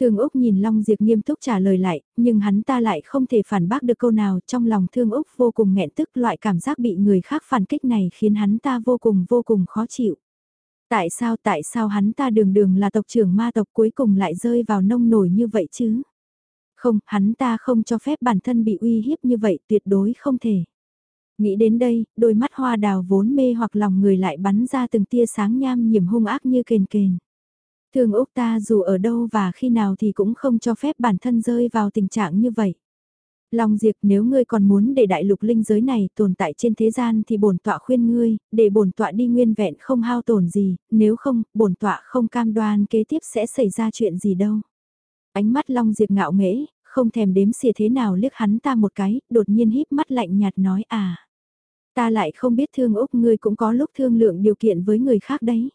Thương Úc nhìn Long Diệp nghiêm túc trả lời lại, nhưng hắn ta lại không thể phản bác được câu nào trong lòng Thương Úc vô cùng nghẹn tức loại cảm giác bị người khác phản kích này khiến hắn ta vô cùng vô cùng khó chịu. Tại sao tại sao hắn ta đường đường là tộc trưởng ma tộc cuối cùng lại rơi vào nông nổi như vậy chứ? Không, hắn ta không cho phép bản thân bị uy hiếp như vậy tuyệt đối không thể. Nghĩ đến đây, đôi mắt hoa đào vốn mê hoặc lòng người lại bắn ra từng tia sáng nham nhiễm hung ác như kền kền. Thường Úc ta dù ở đâu và khi nào thì cũng không cho phép bản thân rơi vào tình trạng như vậy. Long Diệp nếu ngươi còn muốn để đại lục linh giới này tồn tại trên thế gian thì bổn tọa khuyên ngươi, để bổn tọa đi nguyên vẹn không hao tổn gì, nếu không, bổn tọa không cam đoan kế tiếp sẽ xảy ra chuyện gì đâu. Ánh mắt Long Diệp ngạo nghễ, không thèm đếm xỉa thế nào liếc hắn ta một cái, đột nhiên híp mắt lạnh nhạt nói à. Ta lại không biết thương Úc ngươi cũng có lúc thương lượng điều kiện với người khác đấy.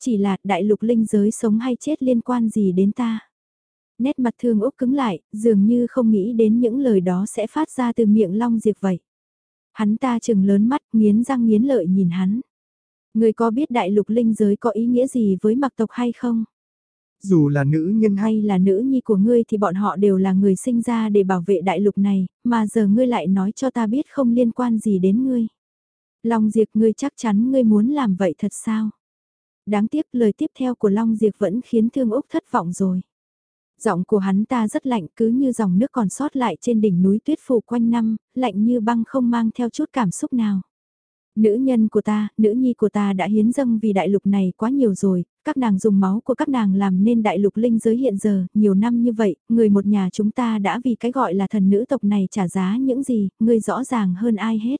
Chỉ là đại lục linh giới sống hay chết liên quan gì đến ta nét mặt thương Úc cứng lại, dường như không nghĩ đến những lời đó sẽ phát ra từ miệng Long Diệp vậy. Hắn ta chừng lớn mắt, nghiến răng nghiến lợi nhìn hắn. Người có biết đại lục linh giới có ý nghĩa gì với mặc tộc hay không? Dù là nữ nhân hay là nữ nhi của ngươi thì bọn họ đều là người sinh ra để bảo vệ đại lục này, mà giờ ngươi lại nói cho ta biết không liên quan gì đến ngươi. Long Diệp ngươi chắc chắn ngươi muốn làm vậy thật sao? Đáng tiếc lời tiếp theo của Long Diệp vẫn khiến Thương Úc thất vọng rồi. Giọng của hắn ta rất lạnh cứ như dòng nước còn sót lại trên đỉnh núi tuyết phủ quanh năm, lạnh như băng không mang theo chút cảm xúc nào. Nữ nhân của ta, nữ nhi của ta đã hiến dâng vì đại lục này quá nhiều rồi, các nàng dùng máu của các nàng làm nên đại lục linh giới hiện giờ, nhiều năm như vậy, người một nhà chúng ta đã vì cái gọi là thần nữ tộc này trả giá những gì, người rõ ràng hơn ai hết.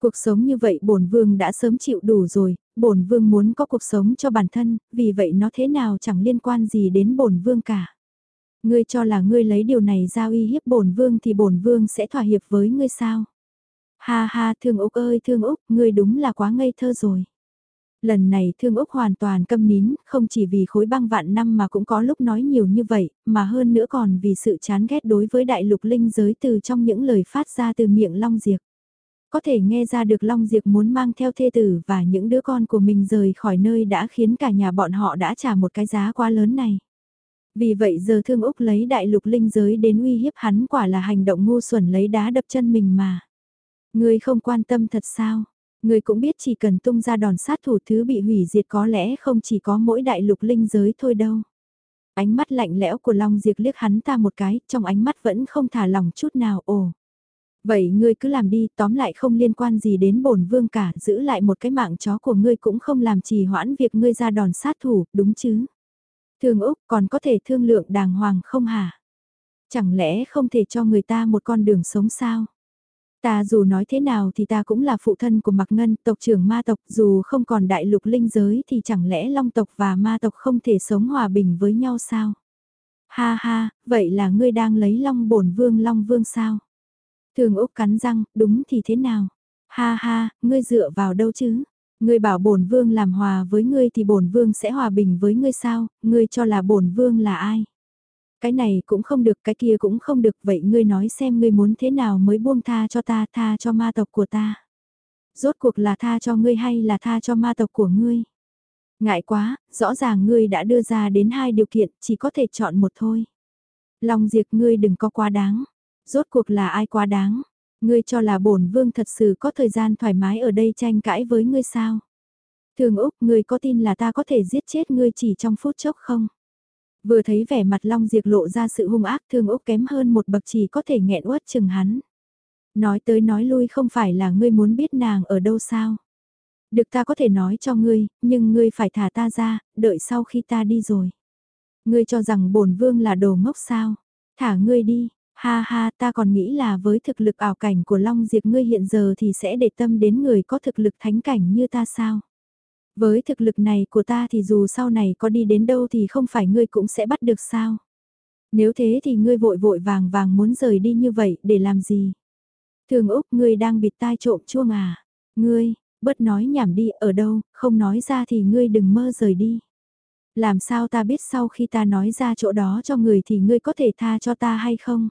Cuộc sống như vậy bổn vương đã sớm chịu đủ rồi, bổn vương muốn có cuộc sống cho bản thân, vì vậy nó thế nào chẳng liên quan gì đến bổn vương cả. Ngươi cho là ngươi lấy điều này ra uy hiếp bổn vương thì bổn vương sẽ thỏa hiệp với ngươi sao? Ha ha thương Úc ơi thương Úc, ngươi đúng là quá ngây thơ rồi. Lần này thương Úc hoàn toàn câm nín, không chỉ vì khối băng vạn năm mà cũng có lúc nói nhiều như vậy, mà hơn nữa còn vì sự chán ghét đối với đại lục linh giới từ trong những lời phát ra từ miệng Long Diệp. Có thể nghe ra được Long Diệp muốn mang theo thê tử và những đứa con của mình rời khỏi nơi đã khiến cả nhà bọn họ đã trả một cái giá quá lớn này. Vì vậy giờ thương Úc lấy đại lục linh giới đến uy hiếp hắn quả là hành động ngu xuẩn lấy đá đập chân mình mà. Ngươi không quan tâm thật sao? Ngươi cũng biết chỉ cần tung ra đòn sát thủ thứ bị hủy diệt có lẽ không chỉ có mỗi đại lục linh giới thôi đâu. Ánh mắt lạnh lẽo của Long Diệp liếc hắn ta một cái, trong ánh mắt vẫn không thả lòng chút nào ồ. Vậy ngươi cứ làm đi, tóm lại không liên quan gì đến bổn vương cả, giữ lại một cái mạng chó của ngươi cũng không làm trì hoãn việc ngươi ra đòn sát thủ, đúng chứ? Thương Úc còn có thể thương lượng đàng hoàng không hả? Chẳng lẽ không thể cho người ta một con đường sống sao? Ta dù nói thế nào thì ta cũng là phụ thân của Mạc Ngân, tộc trưởng ma tộc, dù không còn đại lục linh giới thì chẳng lẽ long tộc và ma tộc không thể sống hòa bình với nhau sao? Ha ha, vậy là ngươi đang lấy long bổn vương long vương sao? Thường Úc cắn răng, đúng thì thế nào? Ha ha, ngươi dựa vào đâu chứ? Ngươi bảo bổn vương làm hòa với ngươi thì bổn vương sẽ hòa bình với ngươi sao? Ngươi cho là bổn vương là ai? Cái này cũng không được, cái kia cũng không được, vậy ngươi nói xem ngươi muốn thế nào mới buông tha cho ta, tha cho ma tộc của ta. Rốt cuộc là tha cho ngươi hay là tha cho ma tộc của ngươi? Ngại quá, rõ ràng ngươi đã đưa ra đến hai điều kiện, chỉ có thể chọn một thôi. Long diệt ngươi đừng có quá đáng. Rốt cuộc là ai quá đáng? Ngươi cho là bổn vương thật sự có thời gian thoải mái ở đây tranh cãi với ngươi sao? Thường Úc, ngươi có tin là ta có thể giết chết ngươi chỉ trong phút chốc không? Vừa thấy vẻ mặt Long Diệp lộ ra sự hung ác thường Úc kém hơn một bậc chỉ có thể nghẹn uất chừng hắn. Nói tới nói lui không phải là ngươi muốn biết nàng ở đâu sao? Được ta có thể nói cho ngươi, nhưng ngươi phải thả ta ra, đợi sau khi ta đi rồi. Ngươi cho rằng bổn vương là đồ ngốc sao? Thả ngươi đi, ha ha ta còn nghĩ là với thực lực ảo cảnh của Long Diệp ngươi hiện giờ thì sẽ để tâm đến người có thực lực thánh cảnh như ta sao? Với thực lực này của ta thì dù sau này có đi đến đâu thì không phải ngươi cũng sẽ bắt được sao? Nếu thế thì ngươi vội vội vàng vàng muốn rời đi như vậy để làm gì? Thường Úc ngươi đang bịt tai trộm chuông à? Ngươi, bớt nói nhảm đi ở đâu, không nói ra thì ngươi đừng mơ rời đi. Làm sao ta biết sau khi ta nói ra chỗ đó cho người thì ngươi có thể tha cho ta hay không?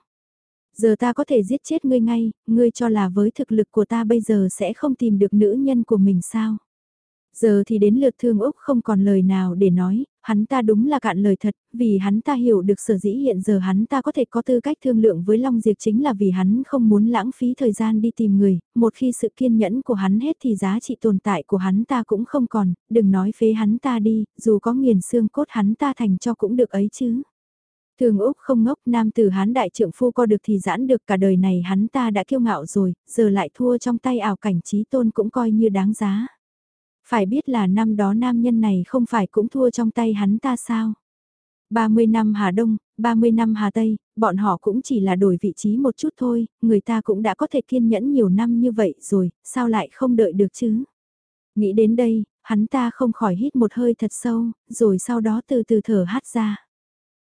Giờ ta có thể giết chết ngươi ngay, ngươi cho là với thực lực của ta bây giờ sẽ không tìm được nữ nhân của mình sao? Giờ thì đến lượt thương Úc không còn lời nào để nói, hắn ta đúng là cạn lời thật, vì hắn ta hiểu được sở dĩ hiện giờ hắn ta có thể có tư cách thương lượng với Long Diệp chính là vì hắn không muốn lãng phí thời gian đi tìm người, một khi sự kiên nhẫn của hắn hết thì giá trị tồn tại của hắn ta cũng không còn, đừng nói phế hắn ta đi, dù có nghiền xương cốt hắn ta thành cho cũng được ấy chứ. Thường Úc không ngốc nam tử hán đại trượng phu co được thì giãn được cả đời này hắn ta đã kiêu ngạo rồi, giờ lại thua trong tay ảo cảnh trí tôn cũng coi như đáng giá. Phải biết là năm đó nam nhân này không phải cũng thua trong tay hắn ta sao? 30 năm Hà Đông, 30 năm Hà Tây, bọn họ cũng chỉ là đổi vị trí một chút thôi, người ta cũng đã có thể kiên nhẫn nhiều năm như vậy rồi, sao lại không đợi được chứ? Nghĩ đến đây, hắn ta không khỏi hít một hơi thật sâu, rồi sau đó từ từ thở hát ra.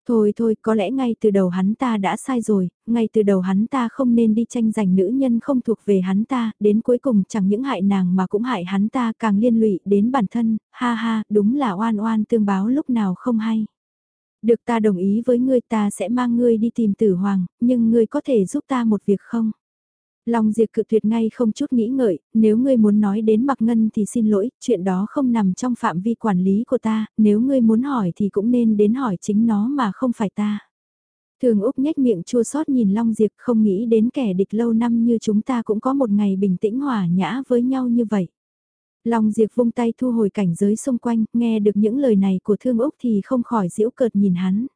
Thôi thôi, có lẽ ngay từ đầu hắn ta đã sai rồi, ngay từ đầu hắn ta không nên đi tranh giành nữ nhân không thuộc về hắn ta, đến cuối cùng chẳng những hại nàng mà cũng hại hắn ta càng liên lụy đến bản thân, ha ha, đúng là oan oan tương báo lúc nào không hay. Được ta đồng ý với ngươi ta sẽ mang ngươi đi tìm tử hoàng, nhưng ngươi có thể giúp ta một việc không? Long Diệp cự tuyệt ngay không chút nghĩ ngợi, nếu ngươi muốn nói đến Mạc Ngân thì xin lỗi, chuyện đó không nằm trong phạm vi quản lý của ta, nếu ngươi muốn hỏi thì cũng nên đến hỏi chính nó mà không phải ta. Thường Úc nhếch miệng chua xót nhìn Long Diệp không nghĩ đến kẻ địch lâu năm như chúng ta cũng có một ngày bình tĩnh hòa nhã với nhau như vậy. Long Diệp vung tay thu hồi cảnh giới xung quanh, nghe được những lời này của Thương Úc thì không khỏi giễu cợt nhìn hắn.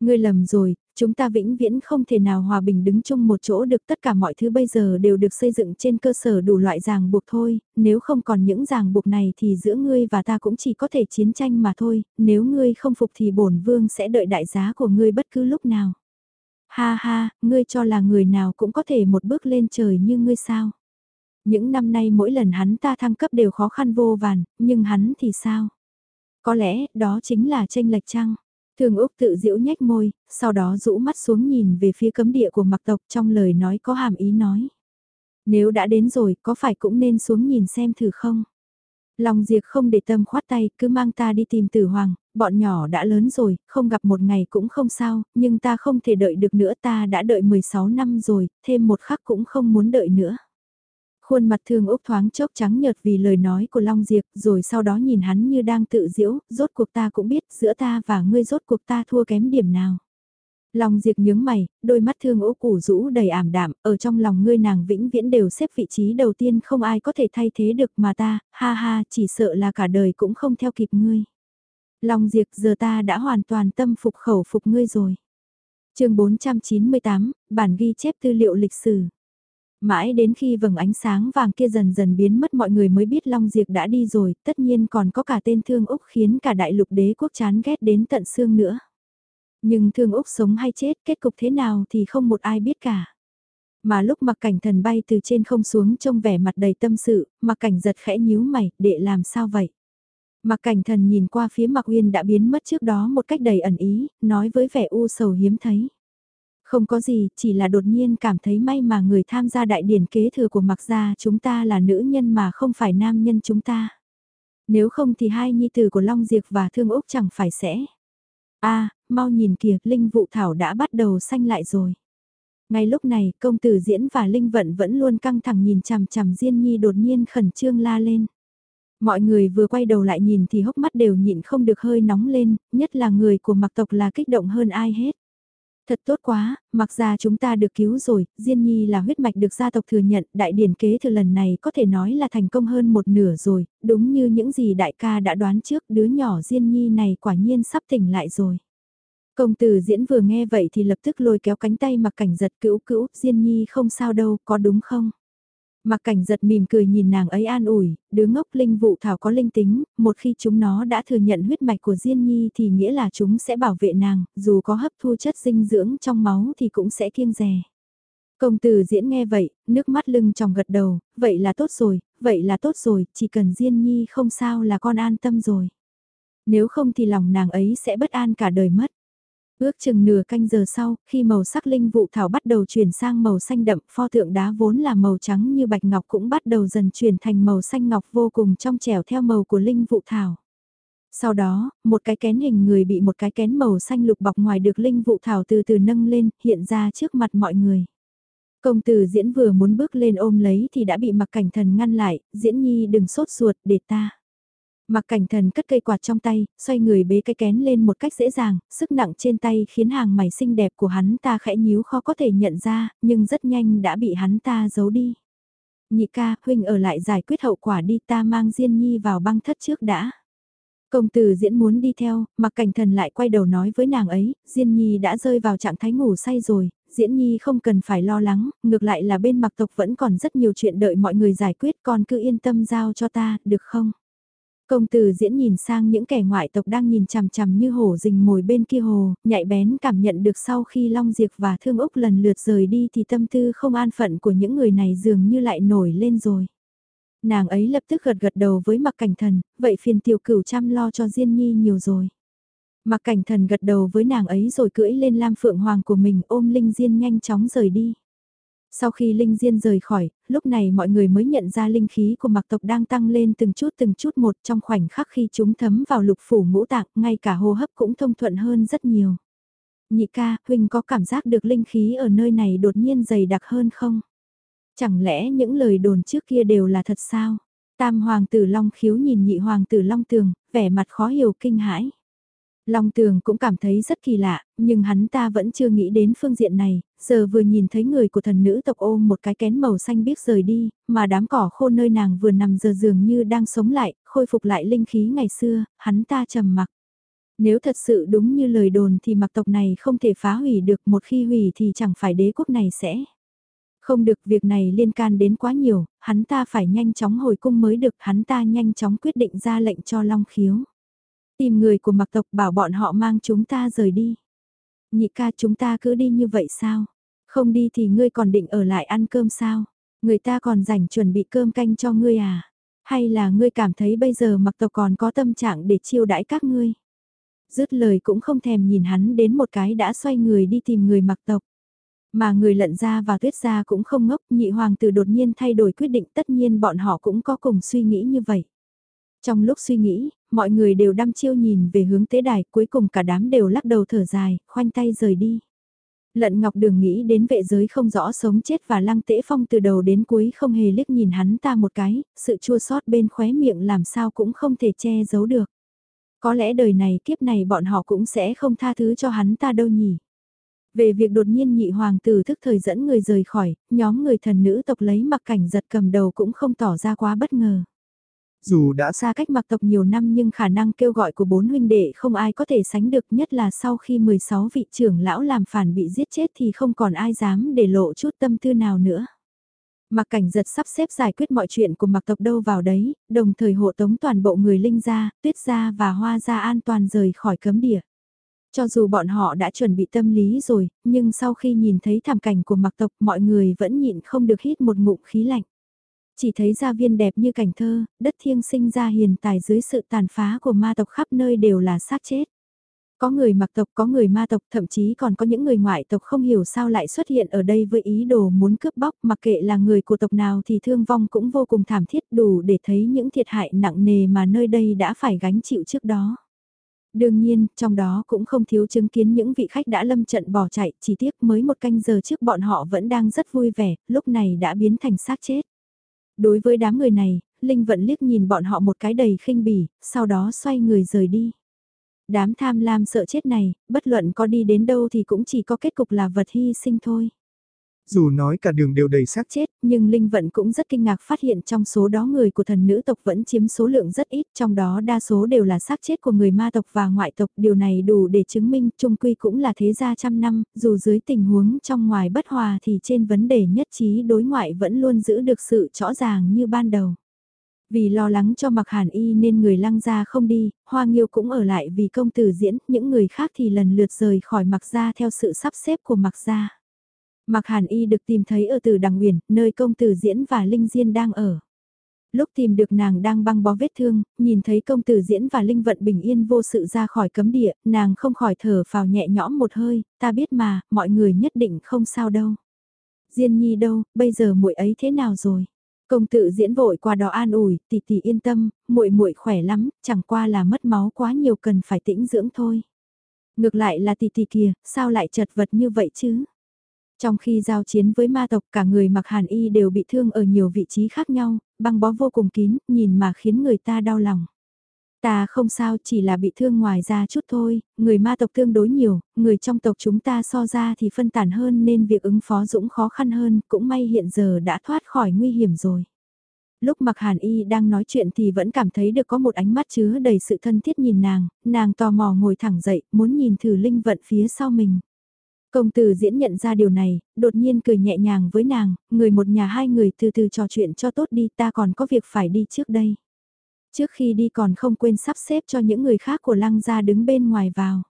Ngươi lầm rồi, chúng ta vĩnh viễn không thể nào hòa bình đứng chung một chỗ được tất cả mọi thứ bây giờ đều được xây dựng trên cơ sở đủ loại ràng buộc thôi, nếu không còn những ràng buộc này thì giữa ngươi và ta cũng chỉ có thể chiến tranh mà thôi, nếu ngươi không phục thì bổn vương sẽ đợi đại giá của ngươi bất cứ lúc nào. Ha ha, ngươi cho là người nào cũng có thể một bước lên trời như ngươi sao? Những năm nay mỗi lần hắn ta thăng cấp đều khó khăn vô vàn, nhưng hắn thì sao? Có lẽ đó chính là tranh lệch chăng? Thường Úc tự diễu nhếch môi, sau đó rũ mắt xuống nhìn về phía cấm địa của mặc tộc trong lời nói có hàm ý nói. Nếu đã đến rồi có phải cũng nên xuống nhìn xem thử không? Lòng diệt không để tâm khoát tay, cứ mang ta đi tìm tử hoàng, bọn nhỏ đã lớn rồi, không gặp một ngày cũng không sao, nhưng ta không thể đợi được nữa ta đã đợi 16 năm rồi, thêm một khắc cũng không muốn đợi nữa. Khuôn mặt thương Úc thoáng chốc trắng nhợt vì lời nói của Long Diệp, rồi sau đó nhìn hắn như đang tự diễu, rốt cuộc ta cũng biết giữa ta và ngươi rốt cuộc ta thua kém điểm nào. Long Diệp nhướng mày, đôi mắt thương Úc củ rũ đầy ảm đạm, ở trong lòng ngươi nàng vĩnh viễn đều xếp vị trí đầu tiên không ai có thể thay thế được mà ta, ha ha, chỉ sợ là cả đời cũng không theo kịp ngươi. Long Diệp giờ ta đã hoàn toàn tâm phục khẩu phục ngươi rồi. chương 498, bản ghi chép tư liệu lịch sử. Mãi đến khi vầng ánh sáng vàng kia dần dần biến mất mọi người mới biết Long Diệp đã đi rồi, tất nhiên còn có cả tên Thương Úc khiến cả đại lục đế quốc chán ghét đến tận xương nữa. Nhưng Thương Úc sống hay chết, kết cục thế nào thì không một ai biết cả. Mà lúc mặc cảnh thần bay từ trên không xuống trông vẻ mặt đầy tâm sự, mặc cảnh giật khẽ nhíu mày, để làm sao vậy? Mặc cảnh thần nhìn qua phía mặc uyên đã biến mất trước đó một cách đầy ẩn ý, nói với vẻ u sầu hiếm thấy. Không có gì, chỉ là đột nhiên cảm thấy may mà người tham gia đại điển kế thừa của mặc gia chúng ta là nữ nhân mà không phải nam nhân chúng ta. Nếu không thì hai nhi tử của Long Diệp và Thương Úc chẳng phải sẽ. a mau nhìn kìa, Linh Vụ Thảo đã bắt đầu xanh lại rồi. Ngay lúc này, công tử diễn và Linh Vận vẫn luôn căng thẳng nhìn chằm chằm Diên Nhi đột nhiên khẩn trương la lên. Mọi người vừa quay đầu lại nhìn thì hốc mắt đều nhịn không được hơi nóng lên, nhất là người của mặc tộc là kích động hơn ai hết. Thật tốt quá, mặc ra chúng ta được cứu rồi, Diên Nhi là huyết mạch được gia tộc thừa nhận, đại điển kế thừa lần này có thể nói là thành công hơn một nửa rồi, đúng như những gì đại ca đã đoán trước đứa nhỏ Diên Nhi này quả nhiên sắp tỉnh lại rồi. Công tử diễn vừa nghe vậy thì lập tức lôi kéo cánh tay mặc cảnh giật cữu cữu, Diên Nhi không sao đâu, có đúng không? Mặc cảnh giật mỉm cười nhìn nàng ấy an ủi, đứa ngốc linh vụ thảo có linh tính, một khi chúng nó đã thừa nhận huyết mạch của Diên Nhi thì nghĩa là chúng sẽ bảo vệ nàng, dù có hấp thu chất dinh dưỡng trong máu thì cũng sẽ kiêng rè. Công tử diễn nghe vậy, nước mắt lưng tròng gật đầu, vậy là tốt rồi, vậy là tốt rồi, chỉ cần Diên Nhi không sao là con an tâm rồi. Nếu không thì lòng nàng ấy sẽ bất an cả đời mất. Ước chừng nửa canh giờ sau, khi màu sắc linh vụ thảo bắt đầu chuyển sang màu xanh đậm, pho tượng đá vốn là màu trắng như bạch ngọc cũng bắt đầu dần chuyển thành màu xanh ngọc vô cùng trong trẻo theo màu của linh vụ thảo. Sau đó, một cái kén hình người bị một cái kén màu xanh lục bọc ngoài được linh vụ thảo từ từ nâng lên, hiện ra trước mặt mọi người. Công tử diễn vừa muốn bước lên ôm lấy thì đã bị mặc cảnh thần ngăn lại, diễn nhi đừng sốt ruột để ta. Mặc cảnh thần cất cây quạt trong tay, xoay người bế cái kén lên một cách dễ dàng, sức nặng trên tay khiến hàng mày xinh đẹp của hắn ta khẽ nhíu khó có thể nhận ra, nhưng rất nhanh đã bị hắn ta giấu đi. Nhị ca, huynh ở lại giải quyết hậu quả đi ta mang Diên Nhi vào băng thất trước đã. Công tử diễn muốn đi theo, mặc cảnh thần lại quay đầu nói với nàng ấy, Diên Nhi đã rơi vào trạng thái ngủ say rồi, Diễn Nhi không cần phải lo lắng, ngược lại là bên mặc tộc vẫn còn rất nhiều chuyện đợi mọi người giải quyết còn cứ yên tâm giao cho ta, được không? Công tử diễn nhìn sang những kẻ ngoại tộc đang nhìn chằm chằm như hổ rình mồi bên kia hồ, nhạy bén cảm nhận được sau khi Long Diệp và Thương Úc lần lượt rời đi thì tâm tư không an phận của những người này dường như lại nổi lên rồi. Nàng ấy lập tức gật gật đầu với mặc cảnh thần, vậy phiền tiểu cửu chăm lo cho Diên Nhi nhiều rồi. Mặc cảnh thần gật đầu với nàng ấy rồi cưỡi lên lam phượng hoàng của mình ôm Linh Diên nhanh chóng rời đi. Sau khi Linh Diên rời khỏi, lúc này mọi người mới nhận ra linh khí của mặc tộc đang tăng lên từng chút từng chút một trong khoảnh khắc khi chúng thấm vào lục phủ ngũ tạng, ngay cả hô hấp cũng thông thuận hơn rất nhiều. Nhị ca, Huynh có cảm giác được linh khí ở nơi này đột nhiên dày đặc hơn không? Chẳng lẽ những lời đồn trước kia đều là thật sao? Tam hoàng tử Long khiếu nhìn nhị hoàng tử Long tường, vẻ mặt khó hiểu kinh hãi. Long Tường cũng cảm thấy rất kỳ lạ, nhưng hắn ta vẫn chưa nghĩ đến phương diện này, giờ vừa nhìn thấy người của thần nữ tộc ôm một cái kén màu xanh biếc rời đi, mà đám cỏ khô nơi nàng vừa nằm giờ dường như đang sống lại, khôi phục lại linh khí ngày xưa, hắn ta trầm mặc. Nếu thật sự đúng như lời đồn thì mặc tộc này không thể phá hủy được một khi hủy thì chẳng phải đế quốc này sẽ. Không được việc này liên can đến quá nhiều, hắn ta phải nhanh chóng hồi cung mới được, hắn ta nhanh chóng quyết định ra lệnh cho Long Khiếu. Tìm người của mặc tộc bảo bọn họ mang chúng ta rời đi. Nhị ca chúng ta cứ đi như vậy sao? Không đi thì ngươi còn định ở lại ăn cơm sao? Người ta còn rảnh chuẩn bị cơm canh cho ngươi à? Hay là ngươi cảm thấy bây giờ mặc tộc còn có tâm trạng để chiêu đãi các ngươi? Dứt lời cũng không thèm nhìn hắn đến một cái đã xoay người đi tìm người mặc tộc. Mà người lận ra và tuyết ra cũng không ngốc, nhị hoàng tử đột nhiên thay đổi quyết định tất nhiên bọn họ cũng có cùng suy nghĩ như vậy. Trong lúc suy nghĩ, mọi người đều đăm chiêu nhìn về hướng tế đài, cuối cùng cả đám đều lắc đầu thở dài, khoanh tay rời đi. Lận Ngọc Đường nghĩ đến vệ giới không rõ sống chết và lăng tễ phong từ đầu đến cuối không hề liếc nhìn hắn ta một cái, sự chua xót bên khóe miệng làm sao cũng không thể che giấu được. Có lẽ đời này kiếp này bọn họ cũng sẽ không tha thứ cho hắn ta đâu nhỉ. Về việc đột nhiên nhị hoàng tử thức thời dẫn người rời khỏi, nhóm người thần nữ tộc lấy mặc cảnh giật cầm đầu cũng không tỏ ra quá bất ngờ. Dù đã xa cách mặc tộc nhiều năm nhưng khả năng kêu gọi của bốn huynh đệ không ai có thể sánh được nhất là sau khi 16 vị trưởng lão làm phản bị giết chết thì không còn ai dám để lộ chút tâm tư nào nữa. Mặc cảnh giật sắp xếp giải quyết mọi chuyện của mặc tộc đâu vào đấy, đồng thời hộ tống toàn bộ người linh gia, tuyết gia và hoa gia an toàn rời khỏi cấm địa. Cho dù bọn họ đã chuẩn bị tâm lý rồi, nhưng sau khi nhìn thấy thảm cảnh của mặc tộc mọi người vẫn nhịn không được hít một ngụm khí lạnh. Chỉ thấy gia viên đẹp như cảnh thơ, đất thiêng sinh ra hiền tài dưới sự tàn phá của ma tộc khắp nơi đều là xác chết. Có người mặc tộc, có người ma tộc, thậm chí còn có những người ngoại tộc không hiểu sao lại xuất hiện ở đây với ý đồ muốn cướp bóc, mặc kệ là người của tộc nào thì thương vong cũng vô cùng thảm thiết đủ để thấy những thiệt hại nặng nề mà nơi đây đã phải gánh chịu trước đó. Đương nhiên, trong đó cũng không thiếu chứng kiến những vị khách đã lâm trận bỏ chạy, chỉ tiếc mới một canh giờ trước bọn họ vẫn đang rất vui vẻ, lúc này đã biến thành xác chết. Đối với đám người này, Linh vẫn liếc nhìn bọn họ một cái đầy khinh bỉ, sau đó xoay người rời đi. Đám tham lam sợ chết này, bất luận có đi đến đâu thì cũng chỉ có kết cục là vật hy sinh thôi. Dù nói cả đường đều đầy xác chết, nhưng Linh Vận cũng rất kinh ngạc phát hiện trong số đó người của thần nữ tộc vẫn chiếm số lượng rất ít, trong đó đa số đều là xác chết của người ma tộc và ngoại tộc. Điều này đủ để chứng minh trung quy cũng là thế gia trăm năm, dù dưới tình huống trong ngoài bất hòa thì trên vấn đề nhất trí đối ngoại vẫn luôn giữ được sự rõ ràng như ban đầu. Vì lo lắng cho mặc hàn y nên người lăng gia không đi, hoa nghiêu cũng ở lại vì công tử diễn, những người khác thì lần lượt rời khỏi mặc gia theo sự sắp xếp của mặc gia. Mạc hàn y được tìm thấy ở từ đằng huyền, nơi công tử diễn và linh diên đang ở. Lúc tìm được nàng đang băng bó vết thương, nhìn thấy công tử diễn và linh vận bình yên vô sự ra khỏi cấm địa, nàng không khỏi thở phào nhẹ nhõm một hơi, ta biết mà, mọi người nhất định không sao đâu. Diên nhi đâu, bây giờ muội ấy thế nào rồi? Công tử diễn vội qua đó an ủi, tỷ tỷ yên tâm, muội muội khỏe lắm, chẳng qua là mất máu quá nhiều cần phải tĩnh dưỡng thôi. Ngược lại là tỷ tỷ kìa, sao lại chật vật như vậy chứ? Trong khi giao chiến với ma tộc cả người mặc hàn y đều bị thương ở nhiều vị trí khác nhau, băng bó vô cùng kín, nhìn mà khiến người ta đau lòng. Ta không sao chỉ là bị thương ngoài ra chút thôi, người ma tộc tương đối nhiều, người trong tộc chúng ta so ra thì phân tán hơn nên việc ứng phó dũng khó khăn hơn, cũng may hiện giờ đã thoát khỏi nguy hiểm rồi. Lúc mặc hàn y đang nói chuyện thì vẫn cảm thấy được có một ánh mắt chứa đầy sự thân thiết nhìn nàng, nàng tò mò ngồi thẳng dậy, muốn nhìn thử linh vận phía sau mình. Công tử diễn nhận ra điều này, đột nhiên cười nhẹ nhàng với nàng, người một nhà hai người từ từ trò chuyện cho tốt đi ta còn có việc phải đi trước đây. Trước khi đi còn không quên sắp xếp cho những người khác của lăng gia đứng bên ngoài vào.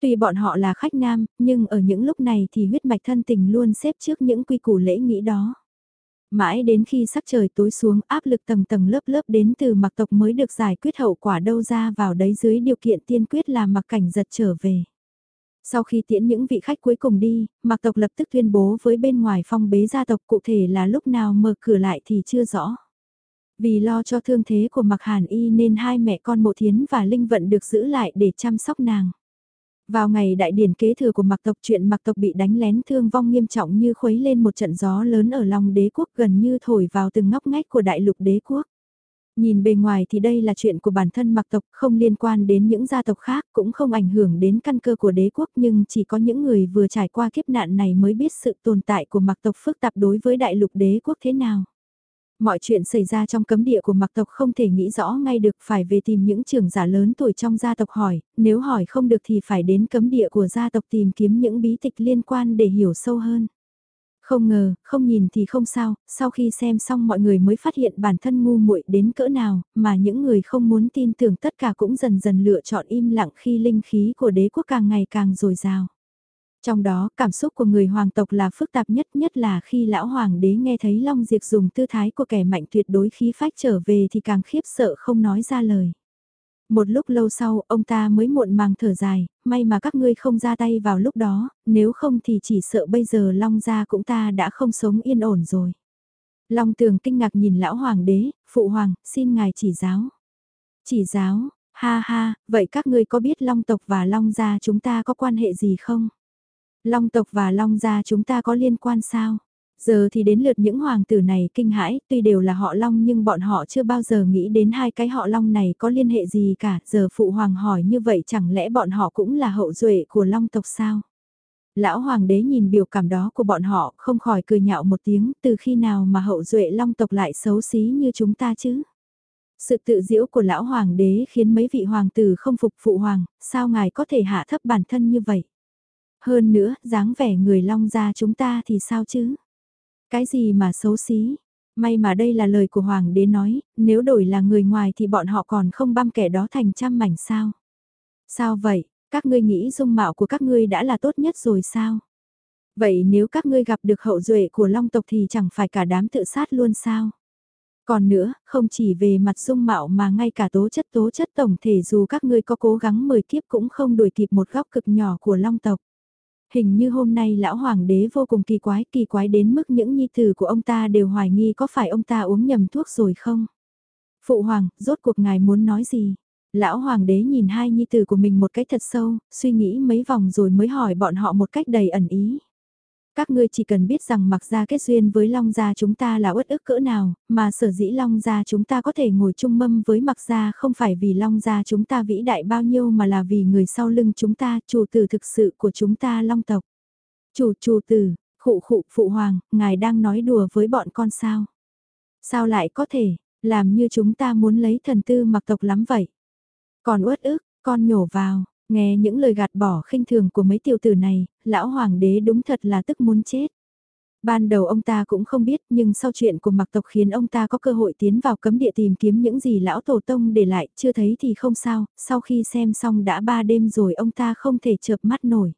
Tuy bọn họ là khách nam, nhưng ở những lúc này thì huyết mạch thân tình luôn xếp trước những quy củ lễ nghĩ đó. Mãi đến khi sắc trời tối xuống áp lực tầng tầng lớp lớp đến từ mặc tộc mới được giải quyết hậu quả đâu ra vào đấy dưới điều kiện tiên quyết là mặc cảnh giật trở về. Sau khi tiễn những vị khách cuối cùng đi, mặc tộc lập tức tuyên bố với bên ngoài phong bế gia tộc cụ thể là lúc nào mở cửa lại thì chưa rõ. Vì lo cho thương thế của mặc hàn y nên hai mẹ con mộ thiến và linh vận được giữ lại để chăm sóc nàng. Vào ngày đại điển kế thừa của mặc tộc chuyện mặc tộc bị đánh lén thương vong nghiêm trọng như khuấy lên một trận gió lớn ở lòng đế quốc gần như thổi vào từng ngóc ngách của đại lục đế quốc. Nhìn bề ngoài thì đây là chuyện của bản thân mặc tộc không liên quan đến những gia tộc khác cũng không ảnh hưởng đến căn cơ của đế quốc nhưng chỉ có những người vừa trải qua kiếp nạn này mới biết sự tồn tại của mặc tộc phức tạp đối với đại lục đế quốc thế nào. Mọi chuyện xảy ra trong cấm địa của mặc tộc không thể nghĩ rõ ngay được phải về tìm những trưởng giả lớn tuổi trong gia tộc hỏi, nếu hỏi không được thì phải đến cấm địa của gia tộc tìm kiếm những bí tịch liên quan để hiểu sâu hơn. Không ngờ, không nhìn thì không sao, sau khi xem xong mọi người mới phát hiện bản thân ngu muội đến cỡ nào, mà những người không muốn tin tưởng tất cả cũng dần dần lựa chọn im lặng khi linh khí của đế quốc càng ngày càng dồi dào. Trong đó, cảm xúc của người hoàng tộc là phức tạp nhất nhất là khi lão hoàng đế nghe thấy Long Diệp dùng tư thái của kẻ mạnh tuyệt đối khí phách trở về thì càng khiếp sợ không nói ra lời. Một lúc lâu sau, ông ta mới muộn màng thở dài, may mà các ngươi không ra tay vào lúc đó, nếu không thì chỉ sợ bây giờ Long gia cũng ta đã không sống yên ổn rồi. Long tường kinh ngạc nhìn lão hoàng đế, phụ hoàng, xin ngài chỉ giáo. Chỉ giáo, ha ha, vậy các ngươi có biết Long tộc và Long gia chúng ta có quan hệ gì không? Long tộc và Long gia chúng ta có liên quan sao? Giờ thì đến lượt những hoàng tử này kinh hãi, tuy đều là họ Long nhưng bọn họ chưa bao giờ nghĩ đến hai cái họ Long này có liên hệ gì cả, giờ phụ hoàng hỏi như vậy chẳng lẽ bọn họ cũng là hậu duệ của Long tộc sao? Lão hoàng đế nhìn biểu cảm đó của bọn họ không khỏi cười nhạo một tiếng từ khi nào mà hậu duệ Long tộc lại xấu xí như chúng ta chứ? Sự tự diễu của lão hoàng đế khiến mấy vị hoàng tử không phục phụ hoàng, sao ngài có thể hạ thấp bản thân như vậy? Hơn nữa, dáng vẻ người long gia chúng ta thì sao chứ? Cái gì mà xấu xí? May mà đây là lời của Hoàng đế nói, nếu đổi là người ngoài thì bọn họ còn không băm kẻ đó thành trăm mảnh sao? Sao vậy, các ngươi nghĩ dung mạo của các ngươi đã là tốt nhất rồi sao? Vậy nếu các ngươi gặp được hậu duệ của long tộc thì chẳng phải cả đám tự sát luôn sao? Còn nữa, không chỉ về mặt dung mạo mà ngay cả tố chất tố chất tổng thể dù các ngươi có cố gắng mười kiếp cũng không đuổi kịp một góc cực nhỏ của long tộc. Hình như hôm nay lão hoàng đế vô cùng kỳ quái, kỳ quái đến mức những nhi tử của ông ta đều hoài nghi có phải ông ta uống nhầm thuốc rồi không? Phụ hoàng, rốt cuộc ngài muốn nói gì? Lão hoàng đế nhìn hai nhi tử của mình một cách thật sâu, suy nghĩ mấy vòng rồi mới hỏi bọn họ một cách đầy ẩn ý. Các ngươi chỉ cần biết rằng mặc ra kết duyên với Long Gia chúng ta là uất ức cỡ nào, mà sở dĩ Long Gia chúng ta có thể ngồi chung mâm với mặc ra không phải vì Long Gia chúng ta vĩ đại bao nhiêu mà là vì người sau lưng chúng ta, chủ tử thực sự của chúng ta Long tộc. Chủ chủ tử, khụ khụ phụ hoàng, ngài đang nói đùa với bọn con sao? Sao lại có thể, làm như chúng ta muốn lấy thần tư mặc tộc lắm vậy? Còn uất ức, con nhổ vào, Nghe những lời gạt bỏ khinh thường của mấy tiểu tử này, lão hoàng đế đúng thật là tức muốn chết. Ban đầu ông ta cũng không biết nhưng sau chuyện của mặc tộc khiến ông ta có cơ hội tiến vào cấm địa tìm kiếm những gì lão tổ tông để lại, chưa thấy thì không sao, sau khi xem xong đã ba đêm rồi ông ta không thể chợp mắt nổi.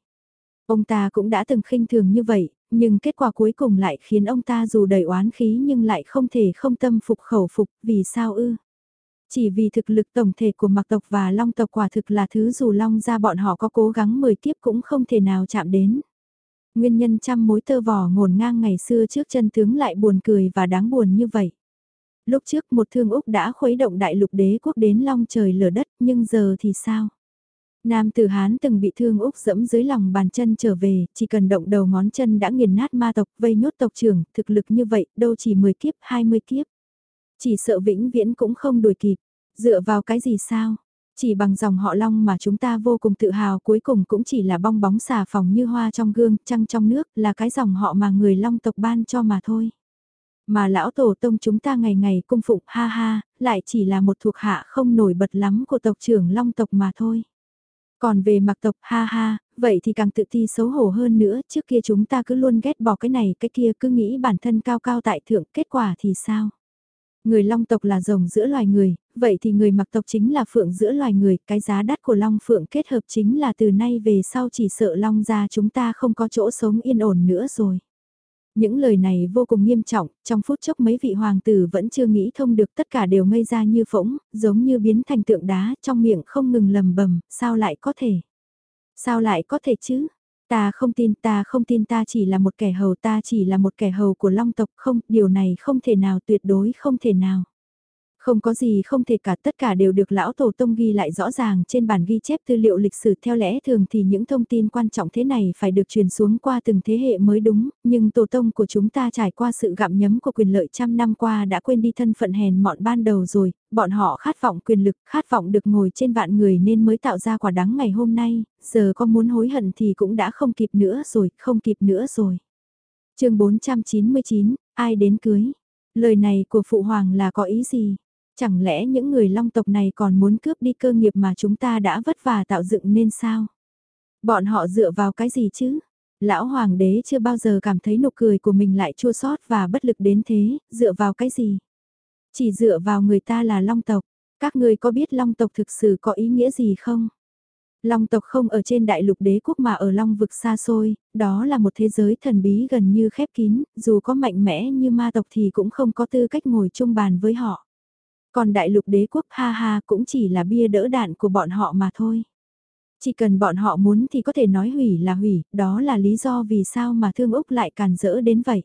Ông ta cũng đã từng khinh thường như vậy, nhưng kết quả cuối cùng lại khiến ông ta dù đầy oán khí nhưng lại không thể không tâm phục khẩu phục, vì sao ư? Chỉ vì thực lực tổng thể của mặc tộc và long tộc quả thực là thứ dù long ra bọn họ có cố gắng mười kiếp cũng không thể nào chạm đến. Nguyên nhân trăm mối tơ vò ngổn ngang ngày xưa trước chân tướng lại buồn cười và đáng buồn như vậy. Lúc trước một thương Úc đã khuấy động đại lục đế quốc đến long trời lở đất nhưng giờ thì sao? Nam tử Hán từng bị thương Úc dẫm dưới lòng bàn chân trở về, chỉ cần động đầu ngón chân đã nghiền nát ma tộc, vây nhốt tộc trưởng, thực lực như vậy, đâu chỉ 10 kiếp, 20 kiếp. Chỉ sợ vĩnh viễn cũng không đuổi kịp. Dựa vào cái gì sao? Chỉ bằng dòng họ Long mà chúng ta vô cùng tự hào cuối cùng cũng chỉ là bong bóng xà phòng như hoa trong gương, trăng trong nước, là cái dòng họ mà người Long tộc ban cho mà thôi. Mà lão tổ tông chúng ta ngày ngày cung phụng ha ha, lại chỉ là một thuộc hạ không nổi bật lắm của tộc trưởng Long tộc mà thôi. Còn về mặc tộc ha ha, vậy thì càng tự ti xấu hổ hơn nữa, trước kia chúng ta cứ luôn ghét bỏ cái này cái kia cứ nghĩ bản thân cao cao tại thượng, kết quả thì sao? Người long tộc là rồng giữa loài người, vậy thì người mặc tộc chính là phượng giữa loài người, cái giá đắt của long phượng kết hợp chính là từ nay về sau chỉ sợ long ra chúng ta không có chỗ sống yên ổn nữa rồi. Những lời này vô cùng nghiêm trọng, trong phút chốc mấy vị hoàng tử vẫn chưa nghĩ thông được tất cả đều ngây ra như phỗng, giống như biến thành tượng đá trong miệng không ngừng lầm bầm, sao lại có thể? Sao lại có thể chứ? Ta không tin, ta không tin ta chỉ là một kẻ hầu, ta chỉ là một kẻ hầu của long tộc, không, điều này không thể nào, tuyệt đối không thể nào. Không có gì không thể cả tất cả đều được lão tổ tông ghi lại rõ ràng trên bản ghi chép tư liệu lịch sử theo lẽ thường thì những thông tin quan trọng thế này phải được truyền xuống qua từng thế hệ mới đúng, nhưng tổ tông của chúng ta trải qua sự gặm nhấm của quyền lợi trăm năm qua đã quên đi thân phận hèn mọn ban đầu rồi, bọn họ khát vọng quyền lực, khát vọng được ngồi trên vạn người nên mới tạo ra quả đắng ngày hôm nay, giờ có muốn hối hận thì cũng đã không kịp nữa rồi, không kịp nữa rồi. chương 499, ai đến cưới? Lời này của Phụ Hoàng là có ý gì? Chẳng lẽ những người long tộc này còn muốn cướp đi cơ nghiệp mà chúng ta đã vất vả tạo dựng nên sao? Bọn họ dựa vào cái gì chứ? Lão hoàng đế chưa bao giờ cảm thấy nụ cười của mình lại chua xót và bất lực đến thế, dựa vào cái gì? Chỉ dựa vào người ta là long tộc. Các người có biết long tộc thực sự có ý nghĩa gì không? Long tộc không ở trên đại lục đế quốc mà ở long vực xa xôi, đó là một thế giới thần bí gần như khép kín, dù có mạnh mẽ như ma tộc thì cũng không có tư cách ngồi chung bàn với họ. Còn đại lục đế quốc ha ha cũng chỉ là bia đỡ đạn của bọn họ mà thôi. Chỉ cần bọn họ muốn thì có thể nói hủy là hủy, đó là lý do vì sao mà thương Úc lại càn rỡ đến vậy.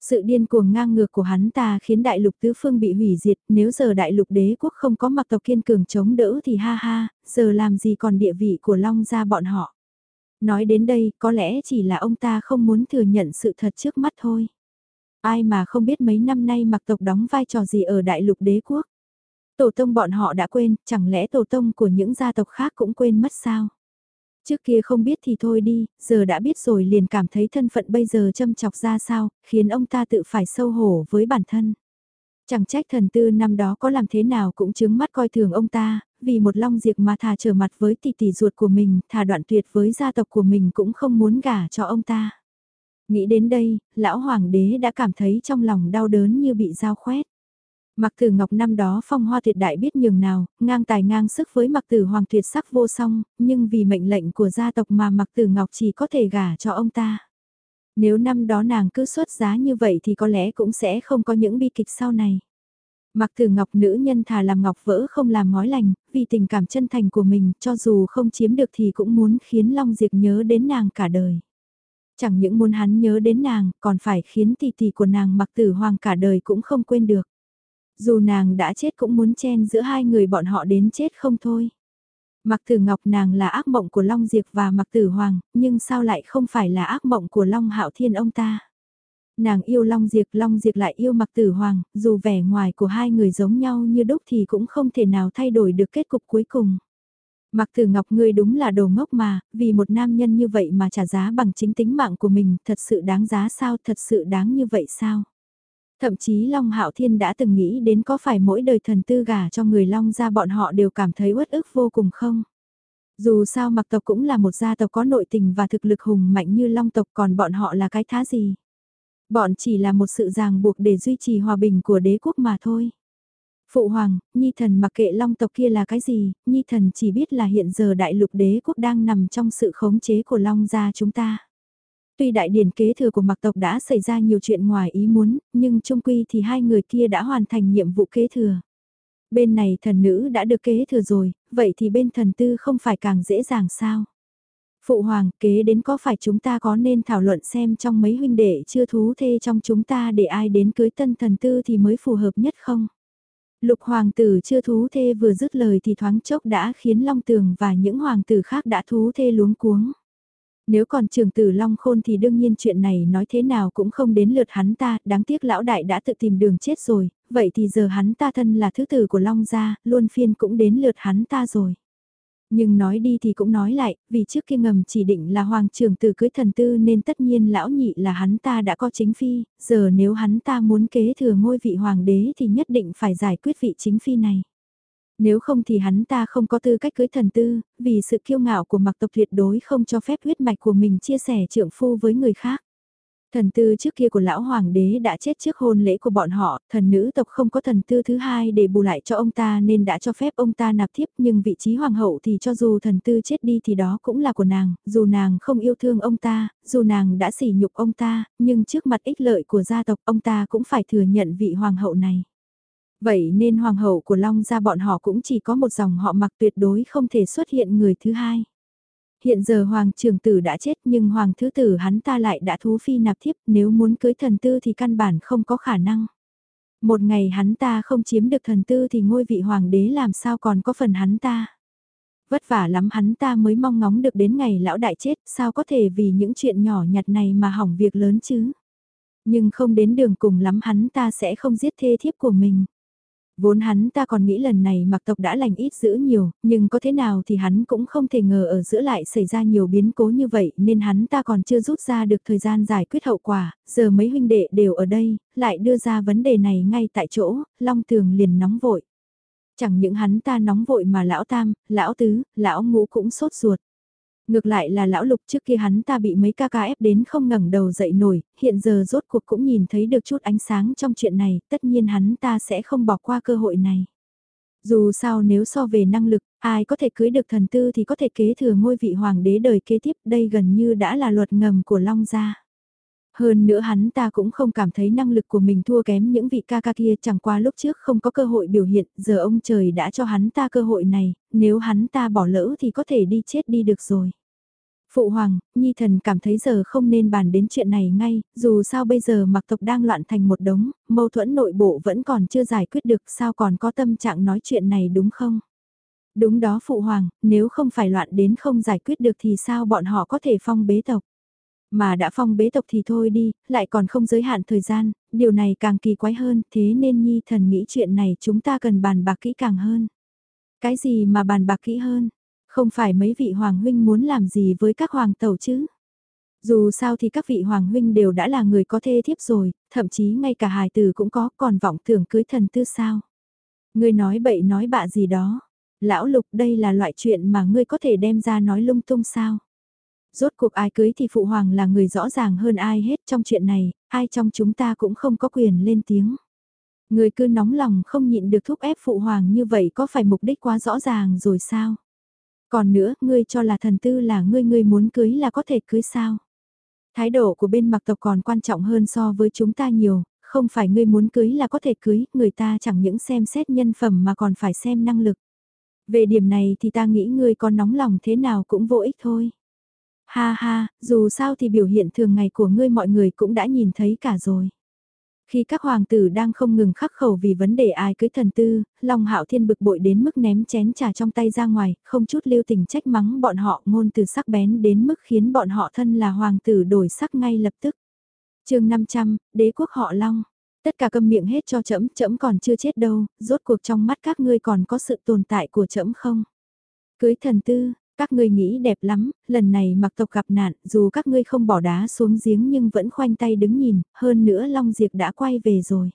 Sự điên cuồng ngang ngược của hắn ta khiến đại lục tứ phương bị hủy diệt, nếu giờ đại lục đế quốc không có mặc tộc kiên cường chống đỡ thì ha ha, giờ làm gì còn địa vị của Long ra bọn họ. Nói đến đây, có lẽ chỉ là ông ta không muốn thừa nhận sự thật trước mắt thôi. Ai mà không biết mấy năm nay mặc tộc đóng vai trò gì ở đại lục đế quốc. Tổ tông bọn họ đã quên, chẳng lẽ tổ tông của những gia tộc khác cũng quên mất sao? Trước kia không biết thì thôi đi, giờ đã biết rồi liền cảm thấy thân phận bây giờ châm chọc ra sao, khiến ông ta tự phải sâu hổ với bản thân. Chẳng trách thần tư năm đó có làm thế nào cũng chứng mắt coi thường ông ta, vì một long diệt mà thà trở mặt với tỷ tỷ ruột của mình, thà đoạn tuyệt với gia tộc của mình cũng không muốn gả cho ông ta. Nghĩ đến đây, lão hoàng đế đã cảm thấy trong lòng đau đớn như bị dao khoét. Mặc tử ngọc năm đó phong hoa tuyệt đại biết nhường nào, ngang tài ngang sức với mặc tử hoàng tuyệt sắc vô song, nhưng vì mệnh lệnh của gia tộc mà mặc tử ngọc chỉ có thể gả cho ông ta. Nếu năm đó nàng cứ xuất giá như vậy thì có lẽ cũng sẽ không có những bi kịch sau này. Mặc tử ngọc nữ nhân thà làm ngọc vỡ không làm ngói lành, vì tình cảm chân thành của mình cho dù không chiếm được thì cũng muốn khiến Long Diệp nhớ đến nàng cả đời. Chẳng những muốn hắn nhớ đến nàng, còn phải khiến tỷ tỷ của nàng mặc tử hoàng cả đời cũng không quên được. Dù nàng đã chết cũng muốn chen giữa hai người bọn họ đến chết không thôi. Mặc tử ngọc nàng là ác mộng của Long Diệp và mặc tử hoàng, nhưng sao lại không phải là ác mộng của Long Hạo Thiên ông ta. Nàng yêu Long Diệp, Long Diệp lại yêu mặc tử hoàng, dù vẻ ngoài của hai người giống nhau như đúc thì cũng không thể nào thay đổi được kết cục cuối cùng. Mặc tử ngọc ngươi đúng là đồ ngốc mà, vì một nam nhân như vậy mà trả giá bằng chính tính mạng của mình, thật sự đáng giá sao, thật sự đáng như vậy sao? Thậm chí Long Hạo Thiên đã từng nghĩ đến có phải mỗi đời thần tư gả cho người Long ra bọn họ đều cảm thấy uất ức vô cùng không? Dù sao mặc tộc cũng là một gia tộc có nội tình và thực lực hùng mạnh như Long tộc còn bọn họ là cái thá gì? Bọn chỉ là một sự ràng buộc để duy trì hòa bình của đế quốc mà thôi. Phụ hoàng, Nhi thần mặc kệ long tộc kia là cái gì, Nhi thần chỉ biết là hiện giờ đại lục đế quốc đang nằm trong sự khống chế của long gia chúng ta. Tuy đại điển kế thừa của mặc tộc đã xảy ra nhiều chuyện ngoài ý muốn, nhưng trung quy thì hai người kia đã hoàn thành nhiệm vụ kế thừa. Bên này thần nữ đã được kế thừa rồi, vậy thì bên thần tư không phải càng dễ dàng sao? Phụ hoàng, kế đến có phải chúng ta có nên thảo luận xem trong mấy huynh đệ chưa thú thê trong chúng ta để ai đến cưới tân thần tư thì mới phù hợp nhất không? Lục hoàng tử chưa thú thê vừa dứt lời thì thoáng chốc đã khiến Long Tường và những hoàng tử khác đã thú thê luống cuống. Nếu còn trường tử Long Khôn thì đương nhiên chuyện này nói thế nào cũng không đến lượt hắn ta, đáng tiếc lão đại đã tự tìm đường chết rồi, vậy thì giờ hắn ta thân là thứ tử của Long gia, luôn phiên cũng đến lượt hắn ta rồi. Nhưng nói đi thì cũng nói lại, vì trước kia ngầm chỉ định là hoàng trường tử cưới thần tư nên tất nhiên lão nhị là hắn ta đã có chính phi, giờ nếu hắn ta muốn kế thừa ngôi vị hoàng đế thì nhất định phải giải quyết vị chính phi này. Nếu không thì hắn ta không có tư cách cưới thần tư, vì sự kiêu ngạo của mặc tộc tuyệt đối không cho phép huyết mạch của mình chia sẻ trượng phu với người khác. Thần tư trước kia của lão hoàng đế đã chết trước hôn lễ của bọn họ, thần nữ tộc không có thần tư thứ hai để bù lại cho ông ta nên đã cho phép ông ta nạp thiếp nhưng vị trí hoàng hậu thì cho dù thần tư chết đi thì đó cũng là của nàng, dù nàng không yêu thương ông ta, dù nàng đã sỉ nhục ông ta, nhưng trước mặt ích lợi của gia tộc ông ta cũng phải thừa nhận vị hoàng hậu này. Vậy nên hoàng hậu của Long gia bọn họ cũng chỉ có một dòng họ mặc tuyệt đối không thể xuất hiện người thứ hai. Hiện giờ hoàng trường tử đã chết nhưng hoàng thứ tử hắn ta lại đã thú phi nạp thiếp, nếu muốn cưới thần tư thì căn bản không có khả năng. Một ngày hắn ta không chiếm được thần tư thì ngôi vị hoàng đế làm sao còn có phần hắn ta. Vất vả lắm hắn ta mới mong ngóng được đến ngày lão đại chết, sao có thể vì những chuyện nhỏ nhặt này mà hỏng việc lớn chứ. Nhưng không đến đường cùng lắm hắn ta sẽ không giết thê thiếp của mình. Vốn hắn ta còn nghĩ lần này mặc tộc đã lành ít giữ nhiều, nhưng có thế nào thì hắn cũng không thể ngờ ở giữa lại xảy ra nhiều biến cố như vậy nên hắn ta còn chưa rút ra được thời gian giải quyết hậu quả, giờ mấy huynh đệ đều ở đây, lại đưa ra vấn đề này ngay tại chỗ, Long Tường liền nóng vội. Chẳng những hắn ta nóng vội mà lão tam, lão tứ, lão ngũ cũng sốt ruột. Ngược lại là lão lục trước kia hắn ta bị mấy ca ca ép đến không ngẩng đầu dậy nổi, hiện giờ rốt cuộc cũng nhìn thấy được chút ánh sáng trong chuyện này, tất nhiên hắn ta sẽ không bỏ qua cơ hội này. Dù sao nếu so về năng lực, ai có thể cưới được thần tư thì có thể kế thừa ngôi vị hoàng đế đời kế tiếp, đây gần như đã là luật ngầm của Long gia. Hơn nữa hắn ta cũng không cảm thấy năng lực của mình thua kém những vị ca ca kia chẳng qua lúc trước không có cơ hội biểu hiện, giờ ông trời đã cho hắn ta cơ hội này, nếu hắn ta bỏ lỡ thì có thể đi chết đi được rồi. Phụ hoàng, Nhi thần cảm thấy giờ không nên bàn đến chuyện này ngay, dù sao bây giờ mặc tộc đang loạn thành một đống, mâu thuẫn nội bộ vẫn còn chưa giải quyết được sao còn có tâm trạng nói chuyện này đúng không? Đúng đó phụ hoàng, nếu không phải loạn đến không giải quyết được thì sao bọn họ có thể phong bế tộc? Mà đã phong bế tộc thì thôi đi, lại còn không giới hạn thời gian, điều này càng kỳ quái hơn, thế nên Nhi thần nghĩ chuyện này chúng ta cần bàn bạc kỹ càng hơn. Cái gì mà bàn bạc kỹ hơn? Không phải mấy vị hoàng huynh muốn làm gì với các hoàng tẩu chứ? Dù sao thì các vị hoàng huynh đều đã là người có thê thiếp rồi, thậm chí ngay cả hài tử cũng có, còn vọng tưởng cưới thần tư sao? Ngươi nói bậy nói bạ gì đó. Lão lục đây là loại chuyện mà ngươi có thể đem ra nói lung tung sao? Rốt cuộc ai cưới thì phụ hoàng là người rõ ràng hơn ai hết trong chuyện này, ai trong chúng ta cũng không có quyền lên tiếng. Người cứ nóng lòng không nhịn được thúc ép phụ hoàng như vậy có phải mục đích quá rõ ràng rồi sao? Còn nữa, ngươi cho là thần tư là ngươi ngươi muốn cưới là có thể cưới sao? Thái độ của bên mặc tộc còn quan trọng hơn so với chúng ta nhiều, không phải ngươi muốn cưới là có thể cưới, người ta chẳng những xem xét nhân phẩm mà còn phải xem năng lực. Về điểm này thì ta nghĩ ngươi có nóng lòng thế nào cũng vô ích thôi. Ha ha, dù sao thì biểu hiện thường ngày của ngươi mọi người cũng đã nhìn thấy cả rồi. Khi các hoàng tử đang không ngừng khắc khẩu vì vấn đề ai cưới thần tư, Long Hạo Thiên bực bội đến mức ném chén trà trong tay ra ngoài, không chút lưu tình trách mắng bọn họ ngôn từ sắc bén đến mức khiến bọn họ thân là hoàng tử đổi sắc ngay lập tức. chương 500, đế quốc họ Long. Tất cả câm miệng hết cho trẫm, trẫm còn chưa chết đâu, rốt cuộc trong mắt các ngươi còn có sự tồn tại của trẫm không? Cưới thần tư, các ngươi nghĩ đẹp lắm, lần này mặc tộc gặp nạn, dù các ngươi không bỏ đá xuống giếng nhưng vẫn khoanh tay đứng nhìn, hơn nữa Long Diệp đã quay về rồi.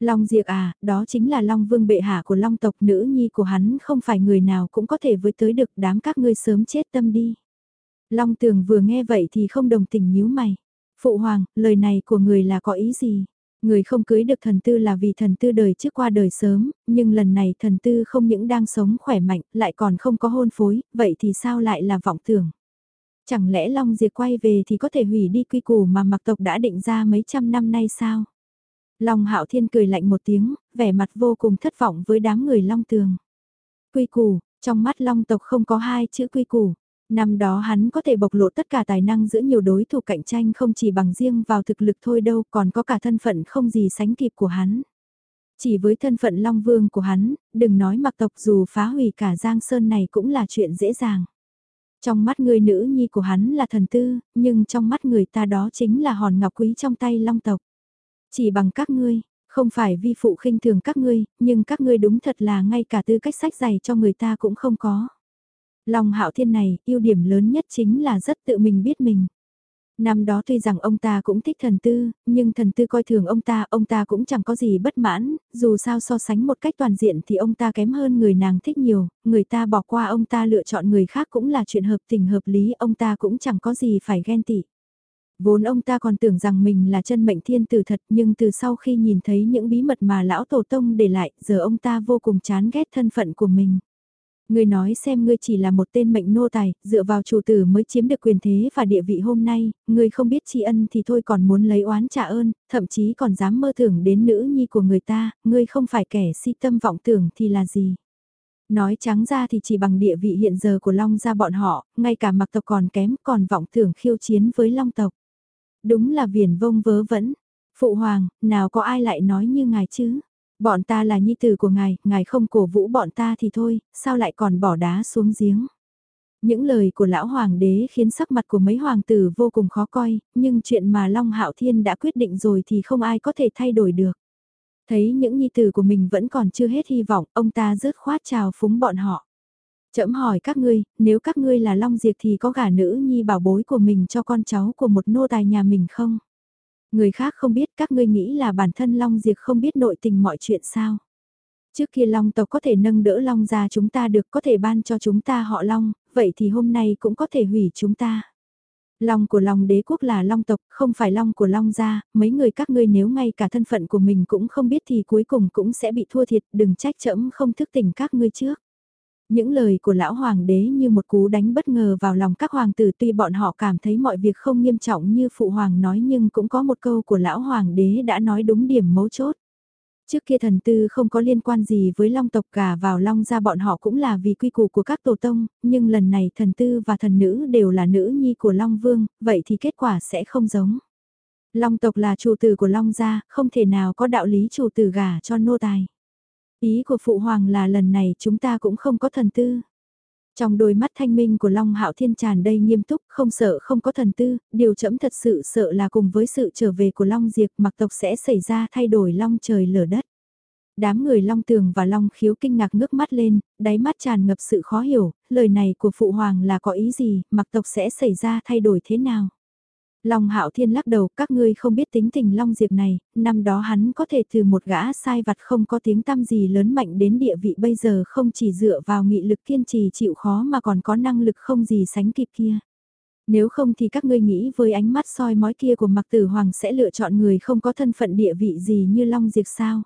Long Diệp à, đó chính là Long Vương bệ hạ của Long tộc nữ nhi của hắn không phải người nào cũng có thể với tới được đám các ngươi sớm chết tâm đi. Long Tường vừa nghe vậy thì không đồng tình nhíu mày. Phụ Hoàng, lời này của người là có ý gì? Người không cưới được thần tư là vì thần tư đời trước qua đời sớm, nhưng lần này thần tư không những đang sống khỏe mạnh, lại còn không có hôn phối, vậy thì sao lại là vọng tưởng? Chẳng lẽ Long Diệp quay về thì có thể hủy đi quy củ mà mặc tộc đã định ra mấy trăm năm nay sao? Long Hạo Thiên cười lạnh một tiếng, vẻ mặt vô cùng thất vọng với đám người Long Tường. Quy củ, trong mắt Long tộc không có hai chữ quy củ. Năm đó hắn có thể bộc lộ tất cả tài năng giữa nhiều đối thủ cạnh tranh không chỉ bằng riêng vào thực lực thôi đâu còn có cả thân phận không gì sánh kịp của hắn. Chỉ với thân phận Long Vương của hắn, đừng nói mặc tộc dù phá hủy cả Giang Sơn này cũng là chuyện dễ dàng. Trong mắt người nữ nhi của hắn là thần tư, nhưng trong mắt người ta đó chính là hòn ngọc quý trong tay Long tộc. Chỉ bằng các ngươi, không phải vi phụ khinh thường các ngươi, nhưng các ngươi đúng thật là ngay cả tư cách sách giày cho người ta cũng không có. Long hạo thiên này, ưu điểm lớn nhất chính là rất tự mình biết mình. Năm đó tuy rằng ông ta cũng thích thần tư, nhưng thần tư coi thường ông ta, ông ta cũng chẳng có gì bất mãn, dù sao so sánh một cách toàn diện thì ông ta kém hơn người nàng thích nhiều, người ta bỏ qua ông ta lựa chọn người khác cũng là chuyện hợp tình hợp lý, ông ta cũng chẳng có gì phải ghen tị. Vốn ông ta còn tưởng rằng mình là chân mệnh thiên tử thật nhưng từ sau khi nhìn thấy những bí mật mà lão tổ tông để lại, giờ ông ta vô cùng chán ghét thân phận của mình. Ngươi nói xem ngươi chỉ là một tên mệnh nô tài, dựa vào chủ tử mới chiếm được quyền thế và địa vị hôm nay, ngươi không biết tri ân thì thôi còn muốn lấy oán trả ơn, thậm chí còn dám mơ tưởng đến nữ nhi của người ta, ngươi không phải kẻ si tâm vọng tưởng thì là gì. Nói trắng ra thì chỉ bằng địa vị hiện giờ của Long gia bọn họ, ngay cả mặc tộc còn kém còn vọng tưởng khiêu chiến với Long tộc. Đúng là viền vông vớ vẩn. Phụ hoàng, nào có ai lại nói như ngài chứ? Bọn ta là nhi tử của ngài, ngài không cổ vũ bọn ta thì thôi, sao lại còn bỏ đá xuống giếng. Những lời của lão hoàng đế khiến sắc mặt của mấy hoàng tử vô cùng khó coi, nhưng chuyện mà Long Hạo Thiên đã quyết định rồi thì không ai có thể thay đổi được. Thấy những nhi tử của mình vẫn còn chưa hết hy vọng, ông ta rớt khoát chào phúng bọn họ. Chậm hỏi các ngươi, nếu các ngươi là Long Diệp thì có gả nữ nhi bảo bối của mình cho con cháu của một nô tài nhà mình không? Người khác không biết các ngươi nghĩ là bản thân Long Diệp không biết nội tình mọi chuyện sao. Trước kia Long tộc có thể nâng đỡ Long ra chúng ta được có thể ban cho chúng ta họ Long, vậy thì hôm nay cũng có thể hủy chúng ta. Long của Long đế quốc là Long tộc, không phải Long của Long gia, mấy người các ngươi nếu ngay cả thân phận của mình cũng không biết thì cuối cùng cũng sẽ bị thua thiệt, đừng trách chẫm không thức tỉnh các ngươi trước. Những lời của lão hoàng đế như một cú đánh bất ngờ vào lòng các hoàng tử tuy bọn họ cảm thấy mọi việc không nghiêm trọng như phụ hoàng nói nhưng cũng có một câu của lão hoàng đế đã nói đúng điểm mấu chốt. Trước kia thần tư không có liên quan gì với long tộc cả vào long gia bọn họ cũng là vì quy củ của các tổ tông, nhưng lần này thần tư và thần nữ đều là nữ nhi của long vương, vậy thì kết quả sẽ không giống. Long tộc là chủ tử của long gia, không thể nào có đạo lý chủ tử gả cho nô tài. Ý của Phụ Hoàng là lần này chúng ta cũng không có thần tư. Trong đôi mắt thanh minh của Long Hạo Thiên tràn đầy nghiêm túc, không sợ không có thần tư, điều chậm thật sự sợ là cùng với sự trở về của Long Diệp mặc tộc sẽ xảy ra thay đổi Long trời lở đất. Đám người Long Tường và Long Khiếu kinh ngạc ngước mắt lên, đáy mắt tràn ngập sự khó hiểu, lời này của Phụ Hoàng là có ý gì, mặc tộc sẽ xảy ra thay đổi thế nào. Long Hạo Thiên lắc đầu, các ngươi không biết tính tình Long Diệp này, năm đó hắn có thể từ một gã sai vặt không có tiếng tăm gì lớn mạnh đến địa vị bây giờ không chỉ dựa vào nghị lực kiên trì chịu khó mà còn có năng lực không gì sánh kịp kia. Nếu không thì các ngươi nghĩ với ánh mắt soi mói kia của Mạc Tử Hoàng sẽ lựa chọn người không có thân phận địa vị gì như Long Diệp sao?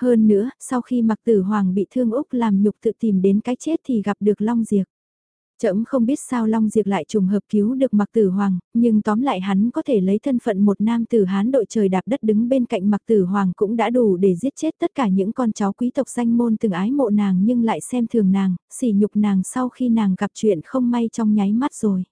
Hơn nữa, sau khi Mạc Tử Hoàng bị thương Úc làm nhục tự tìm đến cái chết thì gặp được Long Diệp. Chậm không biết sao Long Diệp lại trùng hợp cứu được Mạc Tử Hoàng, nhưng tóm lại hắn có thể lấy thân phận một nam tử Hán đội trời đạp đất đứng bên cạnh Mạc Tử Hoàng cũng đã đủ để giết chết tất cả những con cháu quý tộc danh môn từng ái mộ nàng nhưng lại xem thường nàng, sỉ nhục nàng sau khi nàng gặp chuyện không may trong nháy mắt rồi.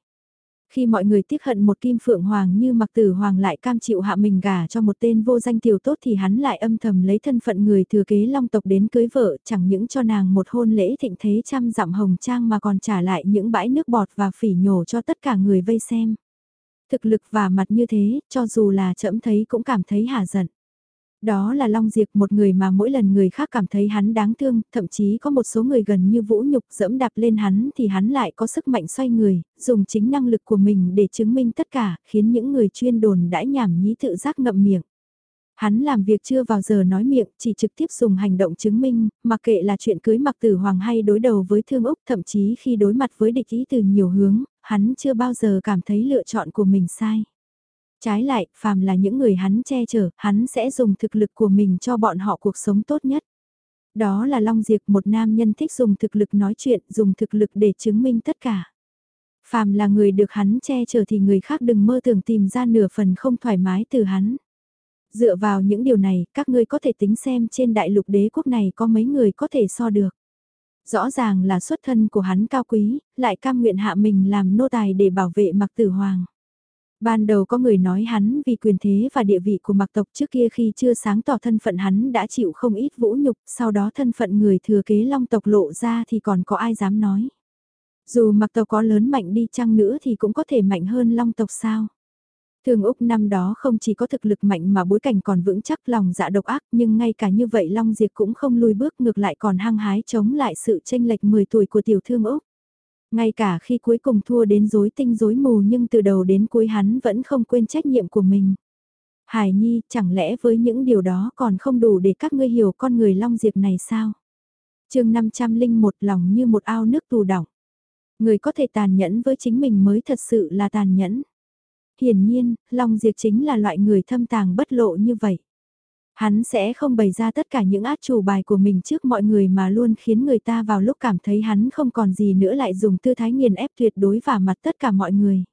Khi mọi người tiếc hận một kim phượng hoàng như mặc tử hoàng lại cam chịu hạ mình gả cho một tên vô danh tiểu tốt thì hắn lại âm thầm lấy thân phận người thừa kế long tộc đến cưới vợ chẳng những cho nàng một hôn lễ thịnh thế trăm dặm hồng trang mà còn trả lại những bãi nước bọt và phỉ nhổ cho tất cả người vây xem. Thực lực và mặt như thế, cho dù là chậm thấy cũng cảm thấy hả giận. Đó là Long Diệp một người mà mỗi lần người khác cảm thấy hắn đáng thương, thậm chí có một số người gần như vũ nhục dẫm đạp lên hắn thì hắn lại có sức mạnh xoay người, dùng chính năng lực của mình để chứng minh tất cả, khiến những người chuyên đồn đãi nhảm nhí tự giác ngậm miệng. Hắn làm việc chưa vào giờ nói miệng, chỉ trực tiếp dùng hành động chứng minh, mặc kệ là chuyện cưới mặc tử hoàng hay đối đầu với thương Úc, thậm chí khi đối mặt với địch ý từ nhiều hướng, hắn chưa bao giờ cảm thấy lựa chọn của mình sai. Trái lại, phàm là những người hắn che chở, hắn sẽ dùng thực lực của mình cho bọn họ cuộc sống tốt nhất. Đó là Long Diệp một nam nhân thích dùng thực lực nói chuyện, dùng thực lực để chứng minh tất cả. Phàm là người được hắn che chở thì người khác đừng mơ tưởng tìm ra nửa phần không thoải mái từ hắn. Dựa vào những điều này, các ngươi có thể tính xem trên đại lục đế quốc này có mấy người có thể so được. Rõ ràng là xuất thân của hắn cao quý, lại cam nguyện hạ mình làm nô tài để bảo vệ mặc tử hoàng. Ban đầu có người nói hắn vì quyền thế và địa vị của mặc tộc trước kia khi chưa sáng tỏ thân phận hắn đã chịu không ít vũ nhục, sau đó thân phận người thừa kế long tộc lộ ra thì còn có ai dám nói. Dù mặc tộc có lớn mạnh đi chăng nữa thì cũng có thể mạnh hơn long tộc sao. Thường Úc năm đó không chỉ có thực lực mạnh mà bối cảnh còn vững chắc lòng dạ độc ác nhưng ngay cả như vậy Long Diệp cũng không lùi bước ngược lại còn hăng hái chống lại sự tranh lệch 10 tuổi của tiểu thương Úc. Ngay cả khi cuối cùng thua đến rối tinh rối mù nhưng từ đầu đến cuối hắn vẫn không quên trách nhiệm của mình. Hải Nhi, chẳng lẽ với những điều đó còn không đủ để các ngươi hiểu con người Long Diệp này sao? chương 501 lòng như một ao nước tù đọng. Người có thể tàn nhẫn với chính mình mới thật sự là tàn nhẫn. Hiển nhiên, Long Diệp chính là loại người thâm tàng bất lộ như vậy. Hắn sẽ không bày ra tất cả những át chủ bài của mình trước mọi người mà luôn khiến người ta vào lúc cảm thấy hắn không còn gì nữa lại dùng tư thái nghiền ép tuyệt đối vào mặt tất cả mọi người.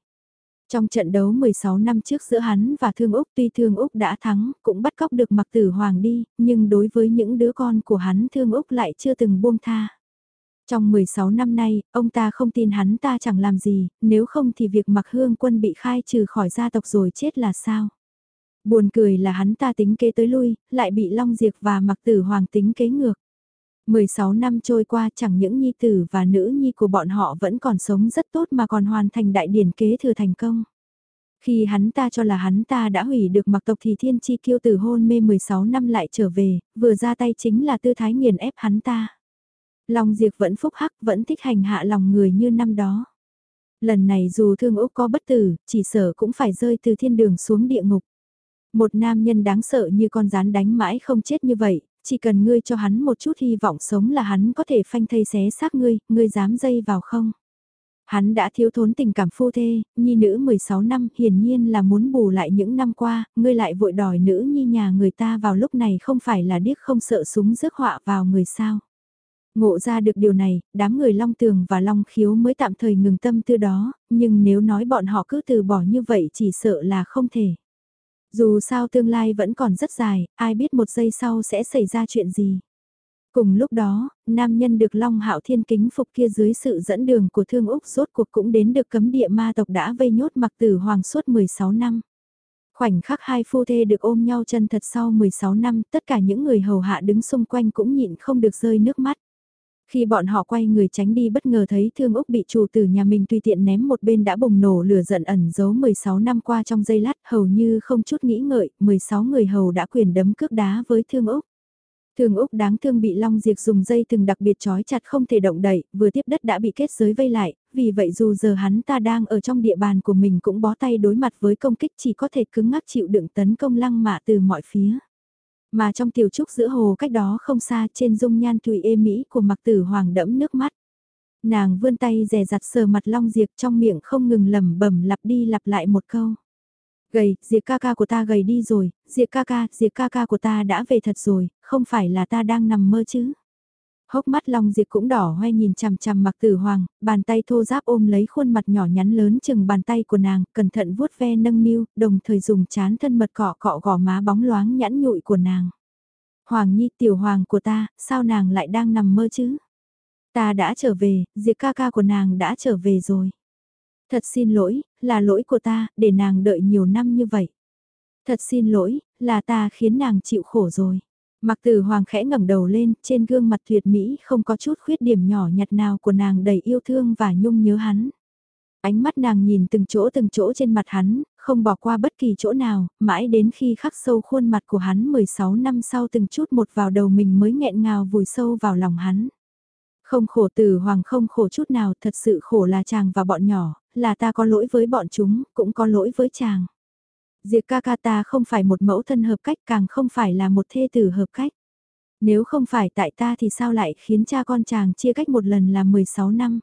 Trong trận đấu 16 năm trước giữa hắn và Thương Úc tuy Thương Úc đã thắng, cũng bắt cóc được mặc tử hoàng đi, nhưng đối với những đứa con của hắn Thương Úc lại chưa từng buông tha. Trong 16 năm nay, ông ta không tin hắn ta chẳng làm gì, nếu không thì việc mặc hương quân bị khai trừ khỏi gia tộc rồi chết là sao? Buồn cười là hắn ta tính kế tới lui, lại bị Long Diệp và Mặc Tử Hoàng tính kế ngược. 16 năm trôi qua chẳng những nhi tử và nữ nhi của bọn họ vẫn còn sống rất tốt mà còn hoàn thành đại điển kế thừa thành công. Khi hắn ta cho là hắn ta đã hủy được mặc tộc thì thiên chi kiêu tử hôn mê 16 năm lại trở về, vừa ra tay chính là tư thái nghiền ép hắn ta. Long Diệp vẫn phúc hắc vẫn thích hành hạ lòng người như năm đó. Lần này dù thương Úc có bất tử, chỉ sợ cũng phải rơi từ thiên đường xuống địa ngục. Một nam nhân đáng sợ như con rán đánh mãi không chết như vậy, chỉ cần ngươi cho hắn một chút hy vọng sống là hắn có thể phanh thây xé xác ngươi, ngươi dám dây vào không? Hắn đã thiếu thốn tình cảm phu thê, nhi nữ 16 năm, hiển nhiên là muốn bù lại những năm qua, ngươi lại vội đòi nữ nhi nhà người ta vào lúc này không phải là điếc không sợ súng rước họa vào người sao. Ngộ ra được điều này, đám người Long Tường và Long Khiếu mới tạm thời ngừng tâm tư đó, nhưng nếu nói bọn họ cứ từ bỏ như vậy chỉ sợ là không thể. Dù sao tương lai vẫn còn rất dài, ai biết một giây sau sẽ xảy ra chuyện gì. Cùng lúc đó, nam nhân được Long Hạo Thiên kính phục kia dưới sự dẫn đường của Thương Úc rốt cuộc cũng đến được cấm địa ma tộc đã vây nhốt mặc tử hoàng suốt 16 năm. Khoảnh khắc hai phu thê được ôm nhau chân thật sau 16 năm, tất cả những người hầu hạ đứng xung quanh cũng nhịn không được rơi nước mắt. Khi bọn họ quay người tránh đi bất ngờ thấy Thương Úc bị chủ tử nhà mình tùy tiện ném một bên đã bùng nổ lửa giận ẩn giấu 16 năm qua trong giây lát hầu như không chút nghĩ ngợi, 16 người hầu đã quyền đấm cước đá với Thương Úc. Thương Úc đáng thương bị Long Diệp dùng dây từng đặc biệt trói chặt không thể động đậy, vừa tiếp đất đã bị kết giới vây lại, vì vậy dù giờ hắn ta đang ở trong địa bàn của mình cũng bó tay đối mặt với công kích chỉ có thể cứng ngắc chịu đựng tấn công lăng mạ từ mọi phía. Mà trong tiểu trúc giữa hồ cách đó không xa trên dung nhan tùy ê mỹ của mặc tử hoàng đẫm nước mắt. Nàng vươn tay rè rặt sờ mặt Long Diệp trong miệng không ngừng lẩm bẩm lặp đi lặp lại một câu. Gầy, Diệp ca ca của ta gầy đi rồi, Diệp ca ca, Diệp ca ca của ta đã về thật rồi, không phải là ta đang nằm mơ chứ. Hốc mắt Long Diệp cũng đỏ hoe nhìn chằm chằm mặc tử hoàng, bàn tay thô giáp ôm lấy khuôn mặt nhỏ nhắn lớn chừng bàn tay của nàng, cẩn thận vuốt ve nâng niu, đồng thời dùng chán thân mật cọ cọ gò má bóng loáng nhẵn nhụi của nàng. Hoàng Nhi tiểu hoàng của ta, sao nàng lại đang nằm mơ chứ? Ta đã trở về, Diệp ca ca của nàng đã trở về rồi. Thật xin lỗi, là lỗi của ta, để nàng đợi nhiều năm như vậy. Thật xin lỗi, là ta khiến nàng chịu khổ rồi. Mặc tử hoàng khẽ ngẩng đầu lên, trên gương mặt tuyệt mỹ không có chút khuyết điểm nhỏ nhặt nào của nàng đầy yêu thương và nhung nhớ hắn. Ánh mắt nàng nhìn từng chỗ từng chỗ trên mặt hắn, không bỏ qua bất kỳ chỗ nào, mãi đến khi khắc sâu khuôn mặt của hắn 16 năm sau từng chút một vào đầu mình mới nghẹn ngào vùi sâu vào lòng hắn. Không khổ tử hoàng không khổ chút nào, thật sự khổ là chàng và bọn nhỏ, là ta có lỗi với bọn chúng, cũng có lỗi với chàng. Diệp ca ca ta không phải một mẫu thân hợp cách càng không phải là một thê tử hợp cách. Nếu không phải tại ta thì sao lại khiến cha con chàng chia cách một lần là 16 năm.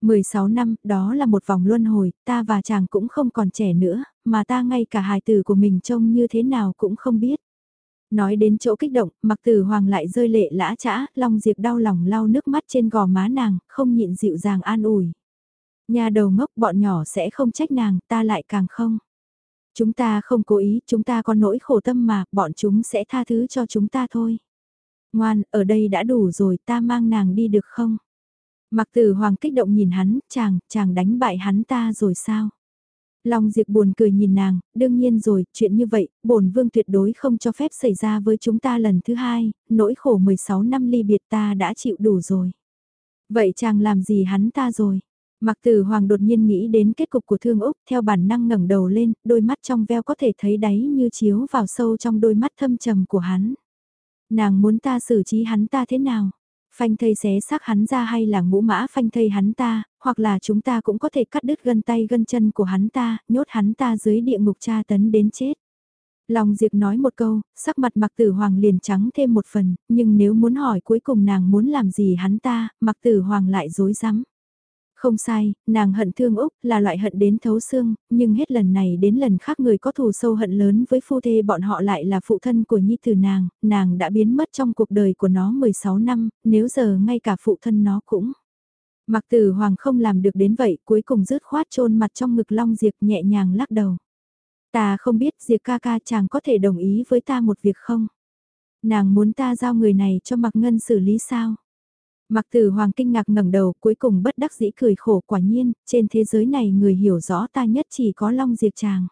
16 năm, đó là một vòng luân hồi, ta và chàng cũng không còn trẻ nữa, mà ta ngay cả hài tử của mình trông như thế nào cũng không biết. Nói đến chỗ kích động, mặc tử hoàng lại rơi lệ lã chã, Long Diệp đau lòng lau nước mắt trên gò má nàng, không nhịn dịu dàng an ủi. Nhà đầu ngốc bọn nhỏ sẽ không trách nàng, ta lại càng không. Chúng ta không cố ý, chúng ta có nỗi khổ tâm mà, bọn chúng sẽ tha thứ cho chúng ta thôi. Ngoan, ở đây đã đủ rồi, ta mang nàng đi được không? Mặc tử hoàng kích động nhìn hắn, chàng, chàng đánh bại hắn ta rồi sao? Long Diệp buồn cười nhìn nàng, đương nhiên rồi, chuyện như vậy, bổn vương tuyệt đối không cho phép xảy ra với chúng ta lần thứ hai, nỗi khổ 16 năm ly biệt ta đã chịu đủ rồi. Vậy chàng làm gì hắn ta rồi? Mặc tử hoàng đột nhiên nghĩ đến kết cục của thương Úc theo bản năng ngẩng đầu lên, đôi mắt trong veo có thể thấy đáy như chiếu vào sâu trong đôi mắt thâm trầm của hắn. Nàng muốn ta xử trí hắn ta thế nào? Phanh thây xé xác hắn ra hay là ngũ mã phanh thây hắn ta, hoặc là chúng ta cũng có thể cắt đứt gân tay gân chân của hắn ta, nhốt hắn ta dưới địa ngục tra tấn đến chết. Lòng Diệp nói một câu, sắc mặt Mạc tử hoàng liền trắng thêm một phần, nhưng nếu muốn hỏi cuối cùng nàng muốn làm gì hắn ta, Mạc tử hoàng lại dối rắm không sai, nàng hận thương Úc là loại hận đến thấu xương, nhưng hết lần này đến lần khác người có thù sâu hận lớn với phu thê bọn họ lại là phụ thân của nhi tử nàng, nàng đã biến mất trong cuộc đời của nó 16 năm, nếu giờ ngay cả phụ thân nó cũng. Mặc tử hoàng không làm được đến vậy, cuối cùng rứt khoát chôn mặt trong ngực long diệp nhẹ nhàng lắc đầu. Ta không biết diệp ca ca chàng có thể đồng ý với ta một việc không? Nàng muốn ta giao người này cho mặc ngân xử lý sao? Mặc tử hoàng kinh ngạc ngẩng đầu cuối cùng bất đắc dĩ cười khổ quả nhiên, trên thế giới này người hiểu rõ ta nhất chỉ có Long Diệp chàng.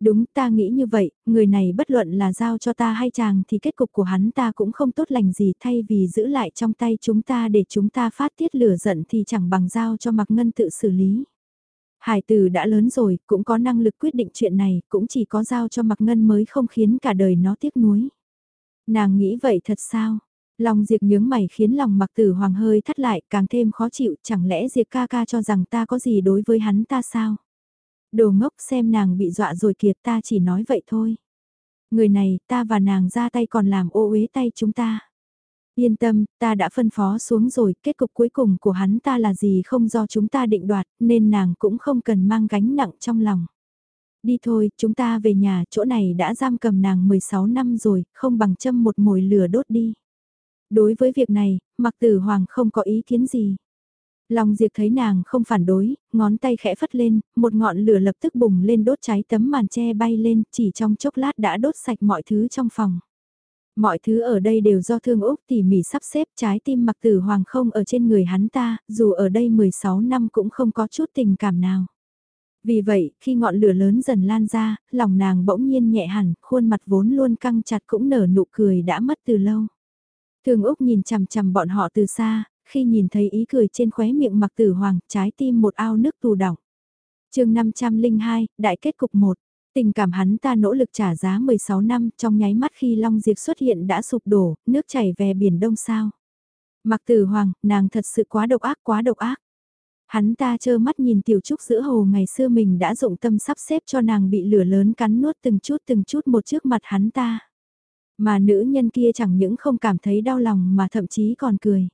Đúng ta nghĩ như vậy, người này bất luận là giao cho ta hay chàng thì kết cục của hắn ta cũng không tốt lành gì thay vì giữ lại trong tay chúng ta để chúng ta phát tiết lửa giận thì chẳng bằng giao cho mặc ngân tự xử lý. Hải tử đã lớn rồi, cũng có năng lực quyết định chuyện này, cũng chỉ có giao cho mặc ngân mới không khiến cả đời nó tiếc nuối. Nàng nghĩ vậy thật sao? Long Diệp nhướng mày khiến lòng mặc tử hoàng hơi thắt lại càng thêm khó chịu chẳng lẽ Diệp ca ca cho rằng ta có gì đối với hắn ta sao? Đồ ngốc xem nàng bị dọa rồi kiệt ta chỉ nói vậy thôi. Người này ta và nàng ra tay còn làm ô uế tay chúng ta. Yên tâm, ta đã phân phó xuống rồi, kết cục cuối cùng của hắn ta là gì không do chúng ta định đoạt, nên nàng cũng không cần mang gánh nặng trong lòng. Đi thôi, chúng ta về nhà, chỗ này đã giam cầm nàng 16 năm rồi, không bằng châm một mồi lửa đốt đi. Đối với việc này, mặc tử hoàng không có ý kiến gì. Long Diệp thấy nàng không phản đối, ngón tay khẽ phất lên, một ngọn lửa lập tức bùng lên đốt cháy tấm màn che bay lên, chỉ trong chốc lát đã đốt sạch mọi thứ trong phòng. Mọi thứ ở đây đều do thương Úc tỉ mỉ sắp xếp trái tim mặc tử hoàng không ở trên người hắn ta, dù ở đây 16 năm cũng không có chút tình cảm nào. Vì vậy, khi ngọn lửa lớn dần lan ra, lòng nàng bỗng nhiên nhẹ hẳn, khuôn mặt vốn luôn căng chặt cũng nở nụ cười đã mất từ lâu. Thường Úc nhìn chằm chằm bọn họ từ xa, khi nhìn thấy ý cười trên khóe miệng mặc tử hoàng, trái tim một ao nước tù đọng. chương 502, Đại kết cục 1. Tình cảm hắn ta nỗ lực trả giá 16 năm trong nháy mắt khi Long Diệp xuất hiện đã sụp đổ, nước chảy về biển đông sao. Mặc tử hoàng, nàng thật sự quá độc ác quá độc ác. Hắn ta trơ mắt nhìn tiểu trúc giữa hồ ngày xưa mình đã dụng tâm sắp xếp cho nàng bị lửa lớn cắn nuốt từng chút từng chút một trước mặt hắn ta. Mà nữ nhân kia chẳng những không cảm thấy đau lòng mà thậm chí còn cười.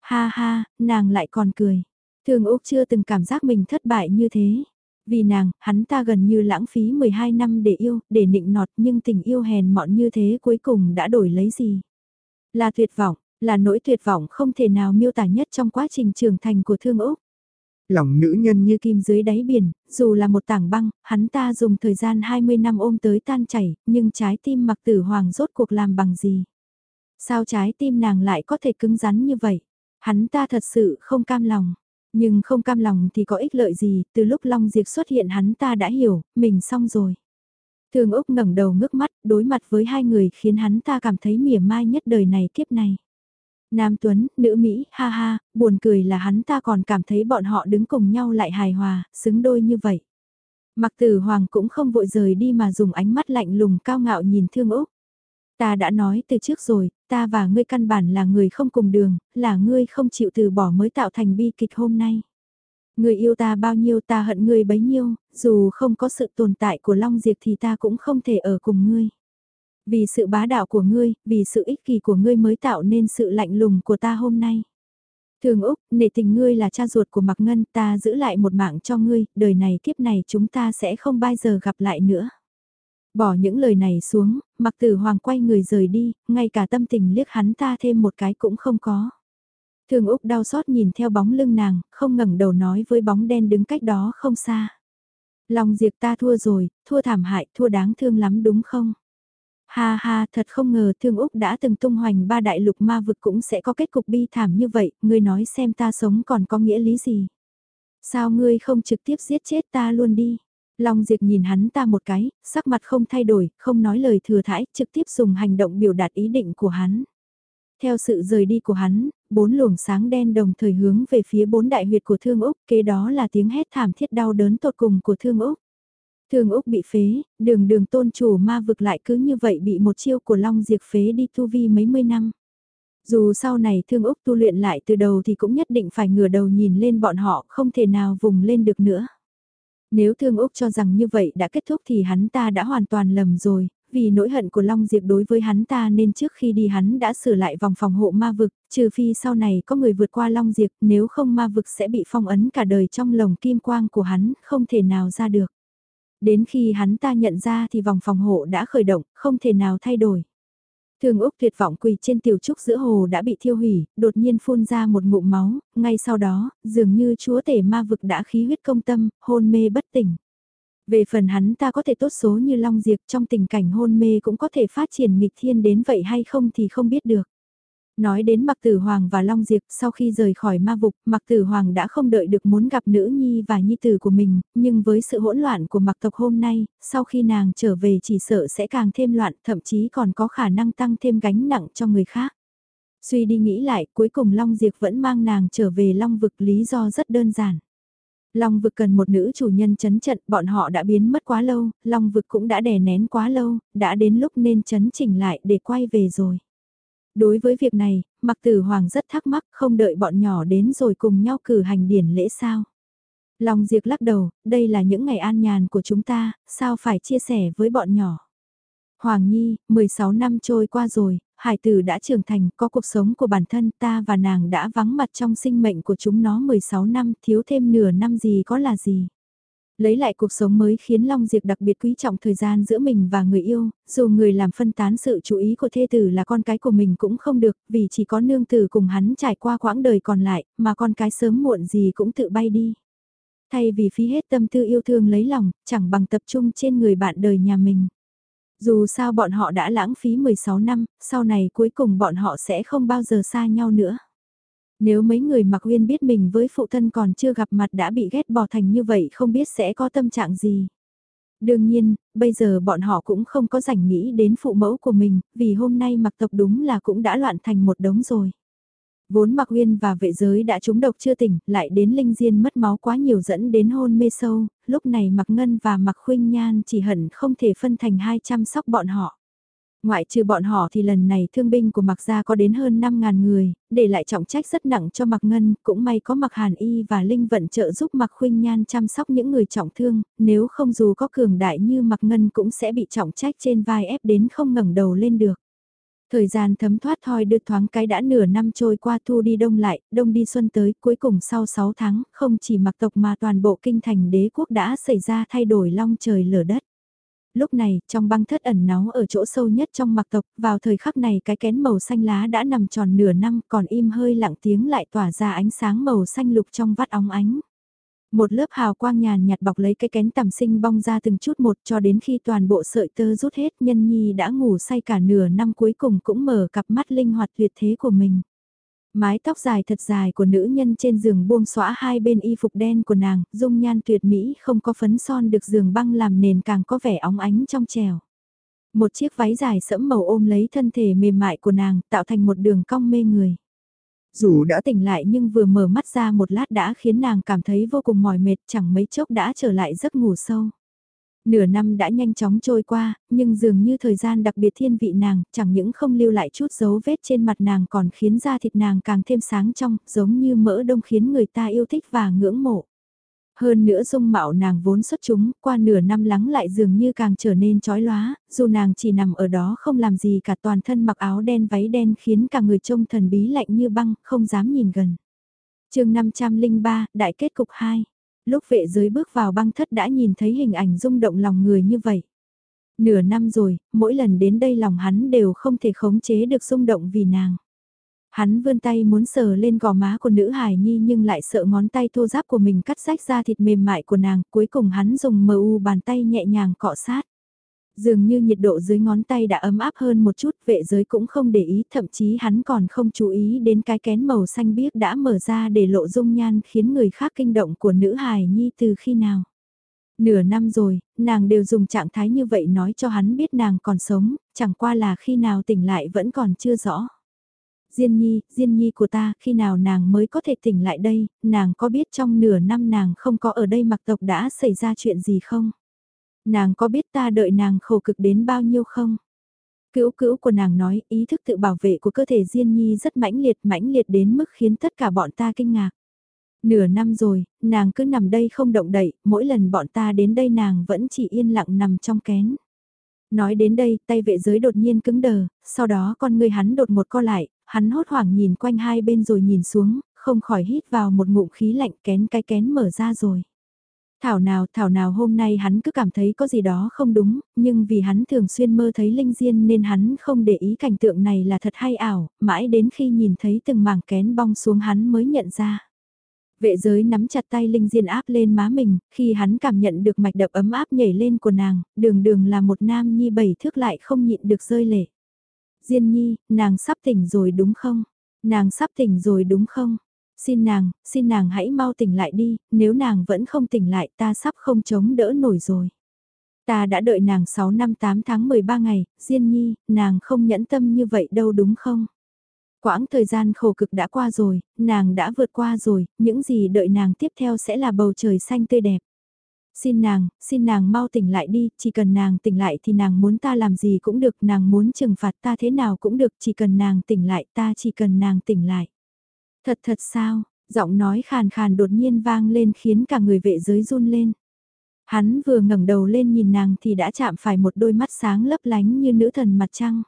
Ha ha, nàng lại còn cười. Thường Úc chưa từng cảm giác mình thất bại như thế. Vì nàng, hắn ta gần như lãng phí 12 năm để yêu, để nịnh nọt nhưng tình yêu hèn mọn như thế cuối cùng đã đổi lấy gì? Là tuyệt vọng, là nỗi tuyệt vọng không thể nào miêu tả nhất trong quá trình trưởng thành của Thương Úc. Lòng nữ nhân như kim dưới đáy biển, dù là một tảng băng, hắn ta dùng thời gian 20 năm ôm tới tan chảy, nhưng trái tim mặc tử hoàng rốt cuộc làm bằng gì? Sao trái tim nàng lại có thể cứng rắn như vậy? Hắn ta thật sự không cam lòng. Nhưng không cam lòng thì có ích lợi gì, từ lúc Long Diệp xuất hiện hắn ta đã hiểu, mình xong rồi. Thường Úc ngẩng đầu ngước mắt, đối mặt với hai người khiến hắn ta cảm thấy mỉa mai nhất đời này kiếp này. Nam Tuấn, nữ Mỹ, ha ha, buồn cười là hắn ta còn cảm thấy bọn họ đứng cùng nhau lại hài hòa, xứng đôi như vậy. Mặc tử hoàng cũng không vội rời đi mà dùng ánh mắt lạnh lùng cao ngạo nhìn Thương Úc. Ta đã nói từ trước rồi, ta và ngươi căn bản là người không cùng đường, là ngươi không chịu từ bỏ mới tạo thành bi kịch hôm nay. Ngươi yêu ta bao nhiêu ta hận ngươi bấy nhiêu, dù không có sự tồn tại của Long Diệp thì ta cũng không thể ở cùng ngươi. Vì sự bá đạo của ngươi, vì sự ích kỷ của ngươi mới tạo nên sự lạnh lùng của ta hôm nay. Thường Úc, nể tình ngươi là cha ruột của Mạc Ngân, ta giữ lại một mạng cho ngươi, đời này kiếp này chúng ta sẽ không bao giờ gặp lại nữa. Bỏ những lời này xuống, mặc tử hoàng quay người rời đi, ngay cả tâm tình liếc hắn ta thêm một cái cũng không có. Thường Úc đau xót nhìn theo bóng lưng nàng, không ngẩng đầu nói với bóng đen đứng cách đó không xa. Lòng diệt ta thua rồi, thua thảm hại, thua đáng thương lắm đúng không? Ha ha, thật không ngờ Thương Úc đã từng tung hoành ba đại lục ma vực cũng sẽ có kết cục bi thảm như vậy, ngươi nói xem ta sống còn có nghĩa lý gì? Sao ngươi không trực tiếp giết chết ta luôn đi? Long Diệp nhìn hắn ta một cái, sắc mặt không thay đổi, không nói lời thừa thãi, trực tiếp dùng hành động biểu đạt ý định của hắn. Theo sự rời đi của hắn, bốn luồng sáng đen đồng thời hướng về phía bốn đại huyệt của Thương Úc, kế đó là tiếng hét thảm thiết đau đớn tột cùng của Thương Úc. Thương Úc bị phế, đường đường tôn chủ ma vực lại cứ như vậy bị một chiêu của Long Diệp phế đi tu vi mấy mươi năm. Dù sau này Thương Úc tu luyện lại từ đầu thì cũng nhất định phải ngửa đầu nhìn lên bọn họ, không thể nào vùng lên được nữa. Nếu Thương Úc cho rằng như vậy đã kết thúc thì hắn ta đã hoàn toàn lầm rồi, vì nỗi hận của Long Diệp đối với hắn ta nên trước khi đi hắn đã sửa lại vòng phòng hộ ma vực, trừ phi sau này có người vượt qua Long Diệp, nếu không ma vực sẽ bị phong ấn cả đời trong lồng kim quang của hắn, không thể nào ra được. Đến khi hắn ta nhận ra thì vòng phòng hộ đã khởi động, không thể nào thay đổi. Thường Úc tuyệt vọng quỳ trên tiểu trúc giữa hồ đã bị thiêu hủy, đột nhiên phun ra một ngụm máu, ngay sau đó, dường như chúa tể ma vực đã khí huyết công tâm, hôn mê bất tỉnh. Về phần hắn ta có thể tốt số như Long Diệp trong tình cảnh hôn mê cũng có thể phát triển nghịch thiên đến vậy hay không thì không biết được. Nói đến Mạc Tử Hoàng và Long Diệp sau khi rời khỏi ma vực, Mạc Tử Hoàng đã không đợi được muốn gặp nữ nhi và nhi tử của mình, nhưng với sự hỗn loạn của Mạc tộc hôm nay, sau khi nàng trở về chỉ sợ sẽ càng thêm loạn, thậm chí còn có khả năng tăng thêm gánh nặng cho người khác. Suy đi nghĩ lại, cuối cùng Long Diệp vẫn mang nàng trở về Long vực lý do rất đơn giản. Long vực cần một nữ chủ nhân chấn trận, bọn họ đã biến mất quá lâu, Long vực cũng đã đè nén quá lâu, đã đến lúc nên chấn chỉnh lại để quay về rồi. Đối với việc này, Mặc Tử Hoàng rất thắc mắc không đợi bọn nhỏ đến rồi cùng nhau cử hành điển lễ sao. lòng Diệp lắc đầu, đây là những ngày an nhàn của chúng ta, sao phải chia sẻ với bọn nhỏ. Hoàng Nhi, 16 năm trôi qua rồi, hải tử đã trưởng thành, có cuộc sống của bản thân ta và nàng đã vắng mặt trong sinh mệnh của chúng nó 16 năm, thiếu thêm nửa năm gì có là gì. Lấy lại cuộc sống mới khiến Long Diệp đặc biệt quý trọng thời gian giữa mình và người yêu, dù người làm phân tán sự chú ý của thê tử là con cái của mình cũng không được, vì chỉ có nương tử cùng hắn trải qua quãng đời còn lại, mà con cái sớm muộn gì cũng tự bay đi. Thay vì phí hết tâm tư yêu thương lấy lòng, chẳng bằng tập trung trên người bạn đời nhà mình. Dù sao bọn họ đã lãng phí 16 năm, sau này cuối cùng bọn họ sẽ không bao giờ xa nhau nữa. Nếu mấy người mặc uyên biết mình với phụ thân còn chưa gặp mặt đã bị ghét bỏ thành như vậy không biết sẽ có tâm trạng gì. Đương nhiên, bây giờ bọn họ cũng không có rảnh nghĩ đến phụ mẫu của mình, vì hôm nay mặc tộc đúng là cũng đã loạn thành một đống rồi. Vốn mặc uyên và vệ giới đã trúng độc chưa tỉnh, lại đến linh diên mất máu quá nhiều dẫn đến hôn mê sâu, lúc này mặc ngân và mặc khuynh nhan chỉ hận không thể phân thành hai chăm sóc bọn họ. Ngoại trừ bọn họ thì lần này thương binh của Mạc Gia có đến hơn 5.000 người, để lại trọng trách rất nặng cho Mạc Ngân, cũng may có Mạc Hàn Y và Linh vận trợ giúp Mạc Khuynh Nhan chăm sóc những người trọng thương, nếu không dù có cường đại như Mạc Ngân cũng sẽ bị trọng trách trên vai ép đến không ngẩng đầu lên được. Thời gian thấm thoát thoi đưa thoáng cái đã nửa năm trôi qua thu đi đông lại, đông đi xuân tới, cuối cùng sau 6 tháng, không chỉ mặc tộc mà toàn bộ kinh thành đế quốc đã xảy ra thay đổi long trời lở đất. Lúc này, trong băng thất ẩn náu ở chỗ sâu nhất trong mặc tộc, vào thời khắc này cái kén màu xanh lá đã nằm tròn nửa năm còn im hơi lặng tiếng lại tỏa ra ánh sáng màu xanh lục trong vắt óng ánh. Một lớp hào quang nhàn nhạt bọc lấy cái kén tầm sinh bong ra từng chút một cho đến khi toàn bộ sợi tơ rút hết nhân nhi đã ngủ say cả nửa năm cuối cùng cũng mở cặp mắt linh hoạt tuyệt thế của mình. Mái tóc dài thật dài của nữ nhân trên giường buông xõa hai bên y phục đen của nàng, dung nhan tuyệt mỹ không có phấn son được giường băng làm nền càng có vẻ óng ánh trong trèo. Một chiếc váy dài sẫm màu ôm lấy thân thể mềm mại của nàng, tạo thành một đường cong mê người. Dù đã tỉnh lại nhưng vừa mở mắt ra một lát đã khiến nàng cảm thấy vô cùng mỏi mệt chẳng mấy chốc đã trở lại giấc ngủ sâu. Nửa năm đã nhanh chóng trôi qua, nhưng dường như thời gian đặc biệt thiên vị nàng, chẳng những không lưu lại chút dấu vết trên mặt nàng còn khiến da thịt nàng càng thêm sáng trong, giống như mỡ đông khiến người ta yêu thích và ngưỡng mộ. Hơn nữa dung mạo nàng vốn xuất chúng, qua nửa năm lắng lại dường như càng trở nên chói lóa, dù nàng chỉ nằm ở đó không làm gì cả toàn thân mặc áo đen váy đen khiến cả người trông thần bí lạnh như băng, không dám nhìn gần. chương 503, Đại kết cục 2 Lúc vệ giới bước vào băng thất đã nhìn thấy hình ảnh rung động lòng người như vậy. Nửa năm rồi, mỗi lần đến đây lòng hắn đều không thể khống chế được rung động vì nàng. Hắn vươn tay muốn sờ lên gò má của nữ hài nhi nhưng lại sợ ngón tay thô giáp của mình cắt rách ra thịt mềm mại của nàng, cuối cùng hắn dùng mờ u bàn tay nhẹ nhàng cọ sát. Dường như nhiệt độ dưới ngón tay đã ấm áp hơn một chút, vệ giới cũng không để ý, thậm chí hắn còn không chú ý đến cái kén màu xanh biếc đã mở ra để lộ dung nhan khiến người khác kinh động của nữ hài nhi từ khi nào. Nửa năm rồi, nàng đều dùng trạng thái như vậy nói cho hắn biết nàng còn sống, chẳng qua là khi nào tỉnh lại vẫn còn chưa rõ. Diên nhi, Diên nhi của ta, khi nào nàng mới có thể tỉnh lại đây, nàng có biết trong nửa năm nàng không có ở đây mặc tộc đã xảy ra chuyện gì không? Nàng có biết ta đợi nàng khổ cực đến bao nhiêu không? Cữu cữu của nàng nói ý thức tự bảo vệ của cơ thể Diên Nhi rất mãnh liệt mãnh liệt đến mức khiến tất cả bọn ta kinh ngạc. Nửa năm rồi, nàng cứ nằm đây không động đậy, mỗi lần bọn ta đến đây nàng vẫn chỉ yên lặng nằm trong kén. Nói đến đây, tay vệ giới đột nhiên cứng đờ, sau đó con người hắn đột một co lại, hắn hốt hoảng nhìn quanh hai bên rồi nhìn xuống, không khỏi hít vào một ngụm khí lạnh kén cái kén mở ra rồi. Thảo nào thảo nào hôm nay hắn cứ cảm thấy có gì đó không đúng, nhưng vì hắn thường xuyên mơ thấy linh diên nên hắn không để ý cảnh tượng này là thật hay ảo, mãi đến khi nhìn thấy từng mảng kén bong xuống hắn mới nhận ra. Vệ giới nắm chặt tay Linh Diên áp lên má mình, khi hắn cảm nhận được mạch đập ấm áp nhảy lên của nàng, đường đường là một nam nhi bảy thước lại không nhịn được rơi lệ. Diên nhi, nàng sắp tỉnh rồi đúng không? Nàng sắp tỉnh rồi đúng không? Xin nàng, xin nàng hãy mau tỉnh lại đi, nếu nàng vẫn không tỉnh lại ta sắp không chống đỡ nổi rồi. Ta đã đợi nàng 6 năm 8 tháng 13 ngày, Diên nhi, nàng không nhẫn tâm như vậy đâu đúng không? Quãng thời gian khổ cực đã qua rồi, nàng đã vượt qua rồi, những gì đợi nàng tiếp theo sẽ là bầu trời xanh tươi đẹp. Xin nàng, xin nàng mau tỉnh lại đi, chỉ cần nàng tỉnh lại thì nàng muốn ta làm gì cũng được, nàng muốn trừng phạt ta thế nào cũng được, chỉ cần nàng tỉnh lại, ta chỉ cần nàng tỉnh lại. Thật thật sao, giọng nói khàn khàn đột nhiên vang lên khiến cả người vệ giới run lên. Hắn vừa ngẩng đầu lên nhìn nàng thì đã chạm phải một đôi mắt sáng lấp lánh như nữ thần mặt trăng.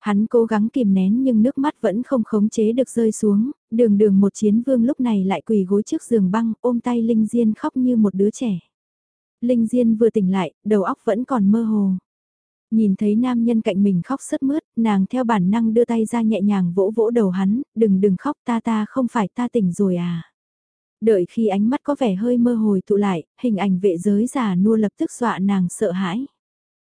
Hắn cố gắng kìm nén nhưng nước mắt vẫn không khống chế được rơi xuống, đường đường một chiến vương lúc này lại quỳ gối trước giường băng ôm tay Linh Diên khóc như một đứa trẻ. Linh Diên vừa tỉnh lại, đầu óc vẫn còn mơ hồ. Nhìn thấy nam nhân cạnh mình khóc sướt mướt, nàng theo bản năng đưa tay ra nhẹ nhàng vỗ vỗ đầu hắn, đừng đừng khóc ta ta không phải ta tỉnh rồi à. Đợi khi ánh mắt có vẻ hơi mơ hồi tụ lại, hình ảnh vệ giới già nua lập tức dọa nàng sợ hãi.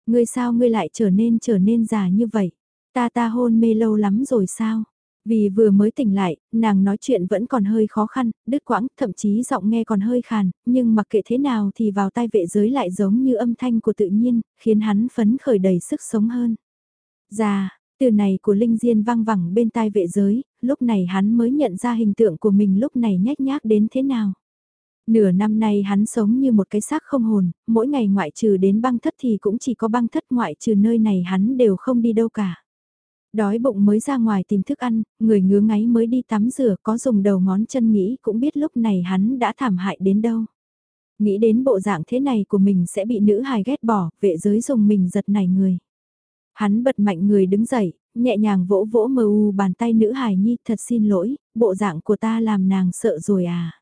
Ngươi sao ngươi lại trở nên trở nên già như vậy? Ta ta hôn mê lâu lắm rồi sao? Vì vừa mới tỉnh lại, nàng nói chuyện vẫn còn hơi khó khăn, đứt quãng, thậm chí giọng nghe còn hơi khàn, nhưng mặc kệ thế nào thì vào tai vệ giới lại giống như âm thanh của tự nhiên, khiến hắn phấn khởi đầy sức sống hơn. Già, từ này của Linh Diên vang vẳng bên tai vệ giới, lúc này hắn mới nhận ra hình tượng của mình lúc này nhách nhác đến thế nào. Nửa năm nay hắn sống như một cái xác không hồn, mỗi ngày ngoại trừ đến băng thất thì cũng chỉ có băng thất ngoại trừ nơi này hắn đều không đi đâu cả. Đói bụng mới ra ngoài tìm thức ăn, người ngứa ngáy mới đi tắm rửa có dùng đầu ngón chân nghĩ cũng biết lúc này hắn đã thảm hại đến đâu. Nghĩ đến bộ dạng thế này của mình sẽ bị nữ hài ghét bỏ, vệ giới dùng mình giật nảy người. Hắn bật mạnh người đứng dậy, nhẹ nhàng vỗ vỗ mờ u bàn tay nữ hài nhi thật xin lỗi, bộ dạng của ta làm nàng sợ rồi à.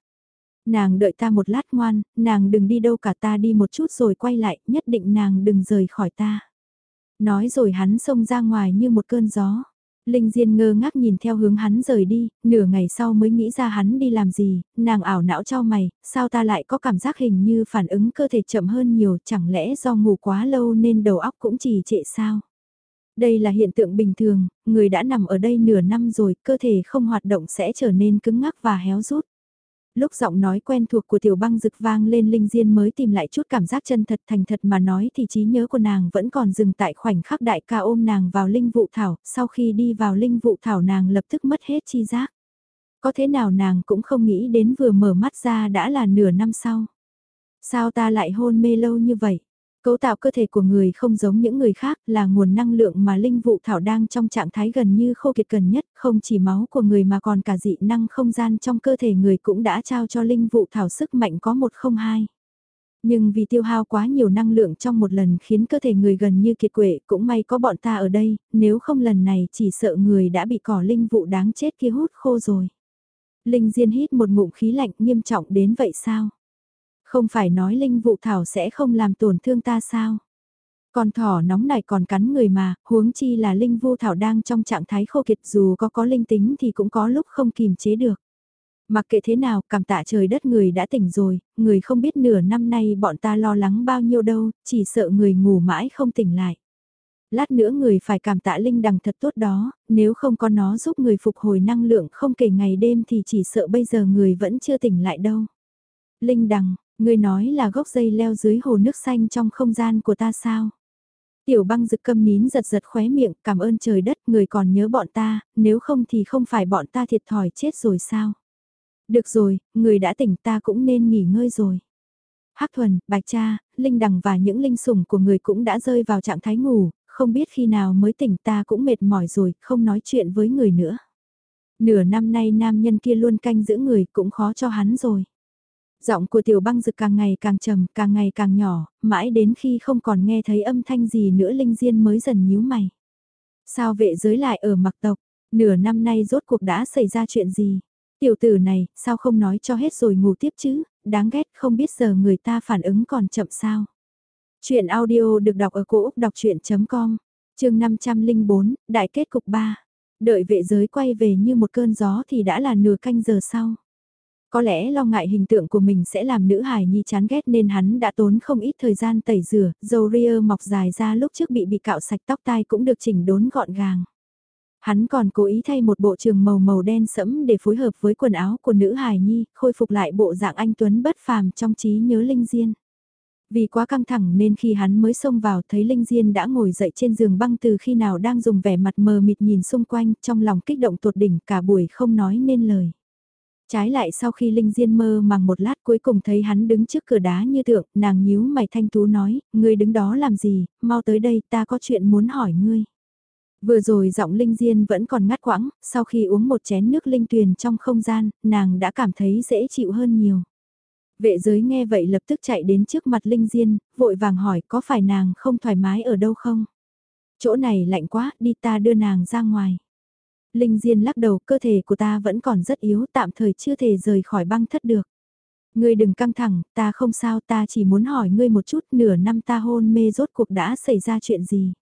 Nàng đợi ta một lát ngoan, nàng đừng đi đâu cả ta đi một chút rồi quay lại, nhất định nàng đừng rời khỏi ta. Nói rồi hắn xông ra ngoài như một cơn gió. Linh Diên ngơ ngác nhìn theo hướng hắn rời đi, nửa ngày sau mới nghĩ ra hắn đi làm gì, nàng ảo não cho mày, sao ta lại có cảm giác hình như phản ứng cơ thể chậm hơn nhiều, chẳng lẽ do ngủ quá lâu nên đầu óc cũng trì trệ sao? Đây là hiện tượng bình thường, người đã nằm ở đây nửa năm rồi, cơ thể không hoạt động sẽ trở nên cứng ngắc và héo rút lúc giọng nói quen thuộc của tiểu băng rực vang lên linh diên mới tìm lại chút cảm giác chân thật thành thật mà nói thì trí nhớ của nàng vẫn còn dừng tại khoảnh khắc đại ca ôm nàng vào linh vụ thảo, sau khi đi vào linh vụ thảo nàng lập tức mất hết chi giác. Có thế nào nàng cũng không nghĩ đến vừa mở mắt ra đã là nửa năm sau. Sao ta lại hôn mê lâu như vậy? Cấu tạo cơ thể của người không giống những người khác là nguồn năng lượng mà linh vụ thảo đang trong trạng thái gần như khô kiệt gần nhất, không chỉ máu của người mà còn cả dị năng không gian trong cơ thể người cũng đã trao cho linh vụ thảo sức mạnh có một không hai. Nhưng vì tiêu hao quá nhiều năng lượng trong một lần khiến cơ thể người gần như kiệt quệ cũng may có bọn ta ở đây, nếu không lần này chỉ sợ người đã bị cỏ linh vụ đáng chết kia hút khô rồi. Linh Diên hít một ngụm khí lạnh nghiêm trọng đến vậy sao? Không phải nói linh vụ thảo sẽ không làm tổn thương ta sao? Con thỏ nóng này còn cắn người mà, huống chi là linh vu thảo đang trong trạng thái khô kiệt dù có có linh tính thì cũng có lúc không kìm chế được. Mặc kệ thế nào, cảm tạ trời đất người đã tỉnh rồi, người không biết nửa năm nay bọn ta lo lắng bao nhiêu đâu, chỉ sợ người ngủ mãi không tỉnh lại. Lát nữa người phải cảm tạ linh đằng thật tốt đó, nếu không có nó giúp người phục hồi năng lượng không kể ngày đêm thì chỉ sợ bây giờ người vẫn chưa tỉnh lại đâu. Linh đằng, Ngươi nói là gốc dây leo dưới hồ nước xanh trong không gian của ta sao? Tiểu băng rực câm nín giật giật khóe miệng, cảm ơn trời đất, người còn nhớ bọn ta, nếu không thì không phải bọn ta thiệt thòi chết rồi sao? Được rồi, người đã tỉnh ta cũng nên nghỉ ngơi rồi. Hắc thuần, bạch cha, linh đằng và những linh sủng của người cũng đã rơi vào trạng thái ngủ, không biết khi nào mới tỉnh ta cũng mệt mỏi rồi, không nói chuyện với người nữa. Nửa năm nay nam nhân kia luôn canh giữ người cũng khó cho hắn rồi. Giọng của tiểu băng rực càng ngày càng trầm, càng ngày càng nhỏ, mãi đến khi không còn nghe thấy âm thanh gì nữa Linh Diên mới dần nhíu mày. Sao vệ giới lại ở mặc tộc? Nửa năm nay rốt cuộc đã xảy ra chuyện gì? Tiểu tử này, sao không nói cho hết rồi ngủ tiếp chứ? Đáng ghét không biết giờ người ta phản ứng còn chậm sao? Chuyện audio được đọc ở cổ Úc đọc chuyện.com, chương 504, đại kết cục 3. Đợi vệ giới quay về như một cơn gió thì đã là nửa canh giờ sau. Có lẽ lo ngại hình tượng của mình sẽ làm nữ hài nhi chán ghét nên hắn đã tốn không ít thời gian tẩy rửa, dầu ria mọc dài ra lúc trước bị bị cạo sạch tóc tai cũng được chỉnh đốn gọn gàng. Hắn còn cố ý thay một bộ trường màu màu đen sẫm để phối hợp với quần áo của nữ hài nhi, khôi phục lại bộ dạng anh Tuấn bất phàm trong trí nhớ Linh Diên. Vì quá căng thẳng nên khi hắn mới xông vào thấy Linh Diên đã ngồi dậy trên giường băng từ khi nào đang dùng vẻ mặt mờ mịt nhìn xung quanh trong lòng kích động tột đỉnh cả buổi không nói nên lời. Trái lại sau khi Linh Diên mơ màng một lát cuối cùng thấy hắn đứng trước cửa đá như tượng, nàng nhíu mày thanh tú nói, ngươi đứng đó làm gì, mau tới đây ta có chuyện muốn hỏi ngươi. Vừa rồi giọng Linh Diên vẫn còn ngắt quãng, sau khi uống một chén nước linh tuyền trong không gian, nàng đã cảm thấy dễ chịu hơn nhiều. Vệ giới nghe vậy lập tức chạy đến trước mặt Linh Diên, vội vàng hỏi có phải nàng không thoải mái ở đâu không? Chỗ này lạnh quá, đi ta đưa nàng ra ngoài. Linh Diên lắc đầu, cơ thể của ta vẫn còn rất yếu, tạm thời chưa thể rời khỏi băng thất được. Ngươi đừng căng thẳng, ta không sao, ta chỉ muốn hỏi ngươi một chút, nửa năm ta hôn mê rốt cuộc đã xảy ra chuyện gì.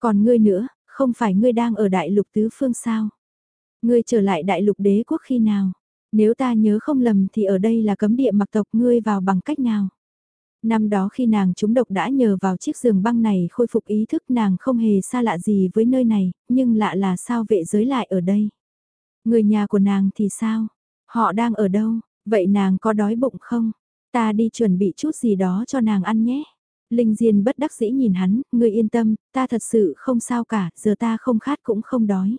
Còn ngươi nữa, không phải ngươi đang ở đại lục tứ phương sao? Ngươi trở lại đại lục đế quốc khi nào? Nếu ta nhớ không lầm thì ở đây là cấm địa mặc tộc ngươi vào bằng cách nào? Năm đó khi nàng trúng độc đã nhờ vào chiếc giường băng này khôi phục ý thức nàng không hề xa lạ gì với nơi này, nhưng lạ là sao vệ giới lại ở đây. Người nhà của nàng thì sao? Họ đang ở đâu? Vậy nàng có đói bụng không? Ta đi chuẩn bị chút gì đó cho nàng ăn nhé. Linh Diên bất đắc dĩ nhìn hắn, ngươi yên tâm, ta thật sự không sao cả, giờ ta không khát cũng không đói.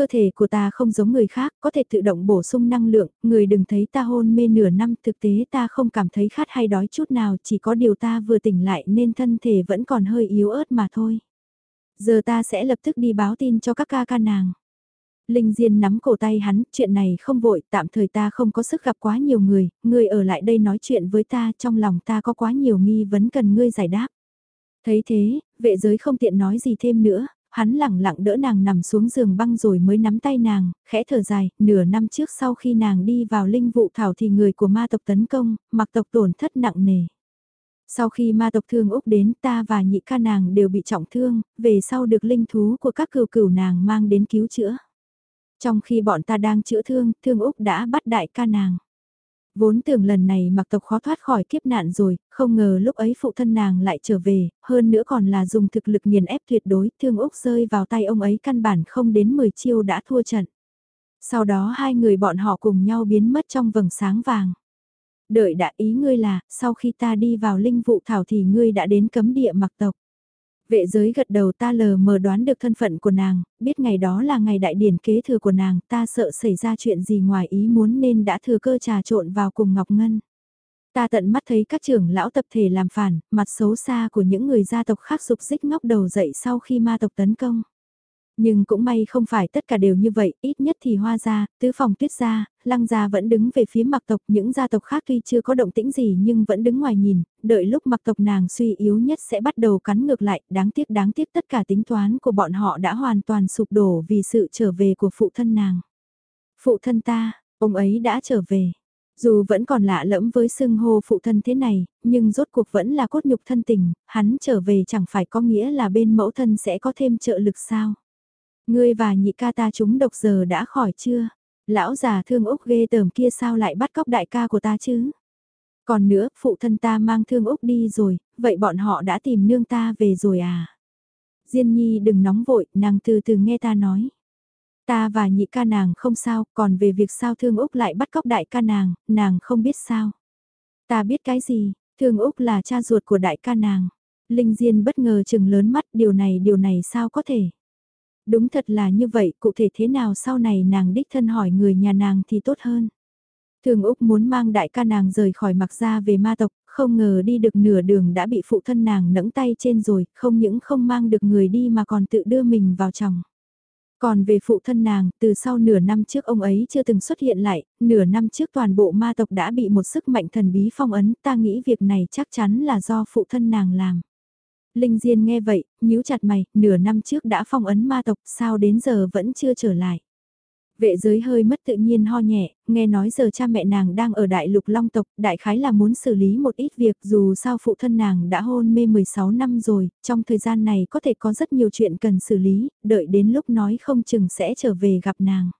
Cơ thể của ta không giống người khác, có thể tự động bổ sung năng lượng, người đừng thấy ta hôn mê nửa năm, thực tế ta không cảm thấy khát hay đói chút nào, chỉ có điều ta vừa tỉnh lại nên thân thể vẫn còn hơi yếu ớt mà thôi. Giờ ta sẽ lập tức đi báo tin cho các ca ca nàng. Linh Diên nắm cổ tay hắn, chuyện này không vội, tạm thời ta không có sức gặp quá nhiều người, người ở lại đây nói chuyện với ta, trong lòng ta có quá nhiều nghi vấn cần ngươi giải đáp. Thấy thế, vệ giới không tiện nói gì thêm nữa, hắn lẳng lặng đỡ nàng nằm xuống giường băng rồi mới nắm tay nàng, khẽ thở dài, nửa năm trước sau khi nàng đi vào linh vụ thảo thì người của ma tộc tấn công, mặc tộc tổn thất nặng nề. Sau khi ma tộc thương Úc đến ta và nhị ca nàng đều bị trọng thương, về sau được linh thú của các cừu cừu nàng mang đến cứu chữa. Trong khi bọn ta đang chữa thương, thương Úc đã bắt đại ca nàng. Vốn tưởng lần này mặc tộc khó thoát khỏi kiếp nạn rồi, không ngờ lúc ấy phụ thân nàng lại trở về, hơn nữa còn là dùng thực lực nghiền ép tuyệt đối, thương Úc rơi vào tay ông ấy căn bản không đến 10 chiêu đã thua trận. Sau đó hai người bọn họ cùng nhau biến mất trong vầng sáng vàng. Đợi đã ý ngươi là, sau khi ta đi vào linh vụ thảo thì ngươi đã đến cấm địa mặc tộc. Vệ giới gật đầu ta lờ mờ đoán được thân phận của nàng, biết ngày đó là ngày đại điển kế thừa của nàng, ta sợ xảy ra chuyện gì ngoài ý muốn nên đã thừa cơ trà trộn vào cùng Ngọc Ngân. Ta tận mắt thấy các trưởng lão tập thể làm phản, mặt xấu xa của những người gia tộc khác sục xích ngóc đầu dậy sau khi ma tộc tấn công. Nhưng cũng may không phải tất cả đều như vậy, ít nhất thì hoa gia, tứ phòng tuyết gia, lăng gia vẫn đứng về phía mặc tộc, những gia tộc khác tuy chưa có động tĩnh gì nhưng vẫn đứng ngoài nhìn, đợi lúc mặc tộc nàng suy yếu nhất sẽ bắt đầu cắn ngược lại, đáng tiếc đáng tiếc tất cả tính toán của bọn họ đã hoàn toàn sụp đổ vì sự trở về của phụ thân nàng. Phụ thân ta, ông ấy đã trở về. Dù vẫn còn lạ lẫm với xưng hô phụ thân thế này, nhưng rốt cuộc vẫn là cốt nhục thân tình, hắn trở về chẳng phải có nghĩa là bên mẫu thân sẽ có thêm trợ lực sao. Ngươi và nhị ca ta chúng độc giờ đã khỏi chưa? Lão già thương Úc ghê tởm kia sao lại bắt cóc đại ca của ta chứ? Còn nữa, phụ thân ta mang thương Úc đi rồi, vậy bọn họ đã tìm nương ta về rồi à? Diên nhi đừng nóng vội, nàng từ từ nghe ta nói. Ta và nhị ca nàng không sao, còn về việc sao thương Úc lại bắt cóc đại ca nàng, nàng không biết sao. Ta biết cái gì, thương Úc là cha ruột của đại ca nàng. Linh Diên bất ngờ chừng lớn mắt điều này điều này sao có thể. Đúng thật là như vậy, cụ thể thế nào sau này nàng đích thân hỏi người nhà nàng thì tốt hơn. Thường Úc muốn mang đại ca nàng rời khỏi mặc ra về ma tộc, không ngờ đi được nửa đường đã bị phụ thân nàng nẫng tay trên rồi, không những không mang được người đi mà còn tự đưa mình vào chồng. Còn về phụ thân nàng, từ sau nửa năm trước ông ấy chưa từng xuất hiện lại, nửa năm trước toàn bộ ma tộc đã bị một sức mạnh thần bí phong ấn, ta nghĩ việc này chắc chắn là do phụ thân nàng làm. Linh Diên nghe vậy, nhíu chặt mày, nửa năm trước đã phong ấn ma tộc, sao đến giờ vẫn chưa trở lại. Vệ giới hơi mất tự nhiên ho nhẹ, nghe nói giờ cha mẹ nàng đang ở đại lục long tộc, đại khái là muốn xử lý một ít việc dù sao phụ thân nàng đã hôn mê 16 năm rồi, trong thời gian này có thể có rất nhiều chuyện cần xử lý, đợi đến lúc nói không chừng sẽ trở về gặp nàng.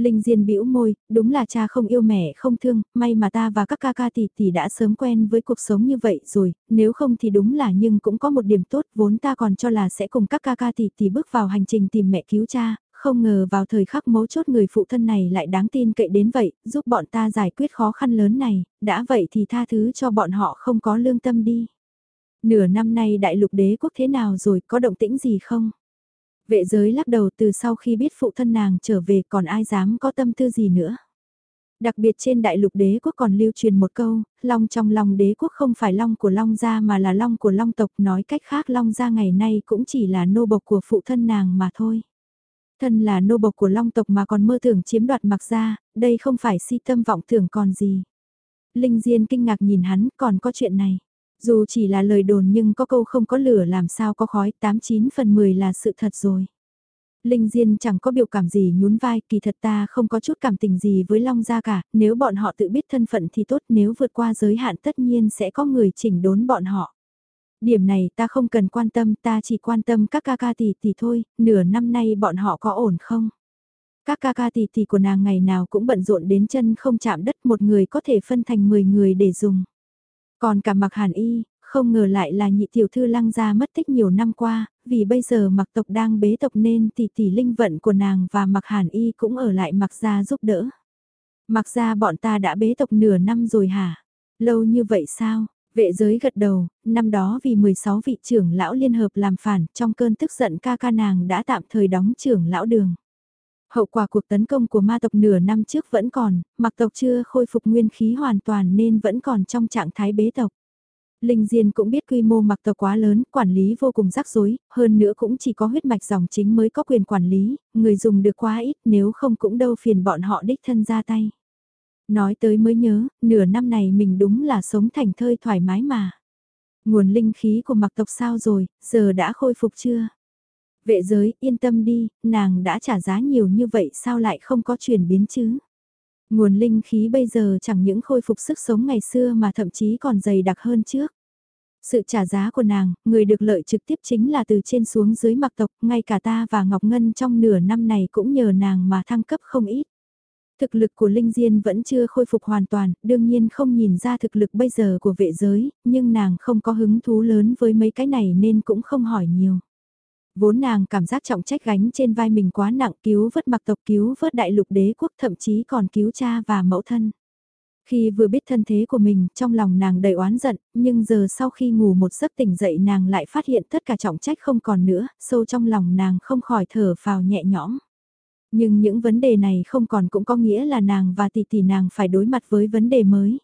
Linh Diên bĩu môi, đúng là cha không yêu mẹ không thương, may mà ta và các ca ca tỷ tỷ đã sớm quen với cuộc sống như vậy rồi, nếu không thì đúng là nhưng cũng có một điểm tốt, vốn ta còn cho là sẽ cùng các ca ca tỷ tỷ bước vào hành trình tìm mẹ cứu cha, không ngờ vào thời khắc mấu chốt người phụ thân này lại đáng tin cậy đến vậy, giúp bọn ta giải quyết khó khăn lớn này, đã vậy thì tha thứ cho bọn họ không có lương tâm đi. Nửa năm nay đại lục đế quốc thế nào rồi, có động tĩnh gì không? Vệ giới lắc đầu từ sau khi biết phụ thân nàng trở về còn ai dám có tâm tư gì nữa. Đặc biệt trên đại lục đế quốc còn lưu truyền một câu, long trong long đế quốc không phải long của long gia mà là long của long tộc nói cách khác long gia ngày nay cũng chỉ là nô bộc của phụ thân nàng mà thôi. Thân là nô bộc của long tộc mà còn mơ tưởng chiếm đoạt mặc gia đây không phải si tâm vọng tưởng còn gì. Linh Diên kinh ngạc nhìn hắn còn có chuyện này. Dù chỉ là lời đồn nhưng có câu không có lửa làm sao có khói, 89 phần 10 là sự thật rồi. Linh Diên chẳng có biểu cảm gì nhún vai, kỳ thật ta không có chút cảm tình gì với Long Gia cả, nếu bọn họ tự biết thân phận thì tốt, nếu vượt qua giới hạn tất nhiên sẽ có người chỉnh đốn bọn họ. Điểm này ta không cần quan tâm, ta chỉ quan tâm các ca ca tỷ tỷ thôi, nửa năm nay bọn họ có ổn không? Các ca ca tỷ tỷ của nàng ngày nào cũng bận rộn đến chân không chạm đất một người có thể phân thành 10 người để dùng. Còn cả mặc hàn y, không ngờ lại là nhị tiểu thư lăng gia mất tích nhiều năm qua, vì bây giờ mặc tộc đang bế tộc nên tỷ tỷ linh vận của nàng và mặc hàn y cũng ở lại mặc gia giúp đỡ. Mặc gia bọn ta đã bế tộc nửa năm rồi hả? Lâu như vậy sao? Vệ giới gật đầu, năm đó vì 16 vị trưởng lão liên hợp làm phản, trong cơn tức giận ca ca nàng đã tạm thời đóng trưởng lão đường. Hậu quả cuộc tấn công của ma tộc nửa năm trước vẫn còn, mặc tộc chưa khôi phục nguyên khí hoàn toàn nên vẫn còn trong trạng thái bế tộc. Linh Diên cũng biết quy mô mặc tộc quá lớn, quản lý vô cùng rắc rối, hơn nữa cũng chỉ có huyết mạch dòng chính mới có quyền quản lý, người dùng được quá ít nếu không cũng đâu phiền bọn họ đích thân ra tay. Nói tới mới nhớ, nửa năm này mình đúng là sống thành thơi thoải mái mà. Nguồn linh khí của mặc tộc sao rồi, giờ đã khôi phục chưa? Vệ giới, yên tâm đi, nàng đã trả giá nhiều như vậy sao lại không có chuyển biến chứ? Nguồn linh khí bây giờ chẳng những khôi phục sức sống ngày xưa mà thậm chí còn dày đặc hơn trước. Sự trả giá của nàng, người được lợi trực tiếp chính là từ trên xuống dưới mặc tộc, ngay cả ta và Ngọc Ngân trong nửa năm này cũng nhờ nàng mà thăng cấp không ít. Thực lực của Linh Diên vẫn chưa khôi phục hoàn toàn, đương nhiên không nhìn ra thực lực bây giờ của vệ giới, nhưng nàng không có hứng thú lớn với mấy cái này nên cũng không hỏi nhiều. Vốn nàng cảm giác trọng trách gánh trên vai mình quá nặng cứu vớt mặc tộc cứu vớt đại lục đế quốc thậm chí còn cứu cha và mẫu thân. Khi vừa biết thân thế của mình, trong lòng nàng đầy oán giận, nhưng giờ sau khi ngủ một giấc tỉnh dậy nàng lại phát hiện tất cả trọng trách không còn nữa, sâu trong lòng nàng không khỏi thở phào nhẹ nhõm. Nhưng những vấn đề này không còn cũng có nghĩa là nàng và tỷ tỷ nàng phải đối mặt với vấn đề mới.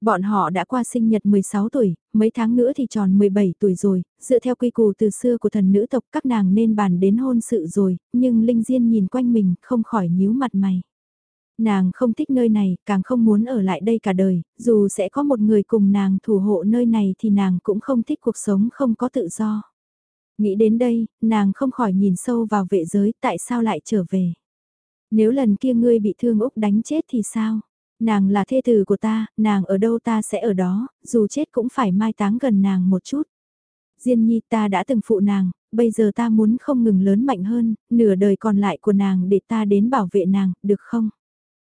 Bọn họ đã qua sinh nhật 16 tuổi, mấy tháng nữa thì tròn 17 tuổi rồi, dựa theo quy củ từ xưa của thần nữ tộc các nàng nên bàn đến hôn sự rồi, nhưng Linh Diên nhìn quanh mình không khỏi nhíu mặt mày. Nàng không thích nơi này, càng không muốn ở lại đây cả đời, dù sẽ có một người cùng nàng thủ hộ nơi này thì nàng cũng không thích cuộc sống không có tự do. Nghĩ đến đây, nàng không khỏi nhìn sâu vào vệ giới tại sao lại trở về. Nếu lần kia ngươi bị thương Úc đánh chết thì sao? Nàng là thê tử của ta, nàng ở đâu ta sẽ ở đó, dù chết cũng phải mai táng gần nàng một chút. Diên nhi ta đã từng phụ nàng, bây giờ ta muốn không ngừng lớn mạnh hơn, nửa đời còn lại của nàng để ta đến bảo vệ nàng, được không?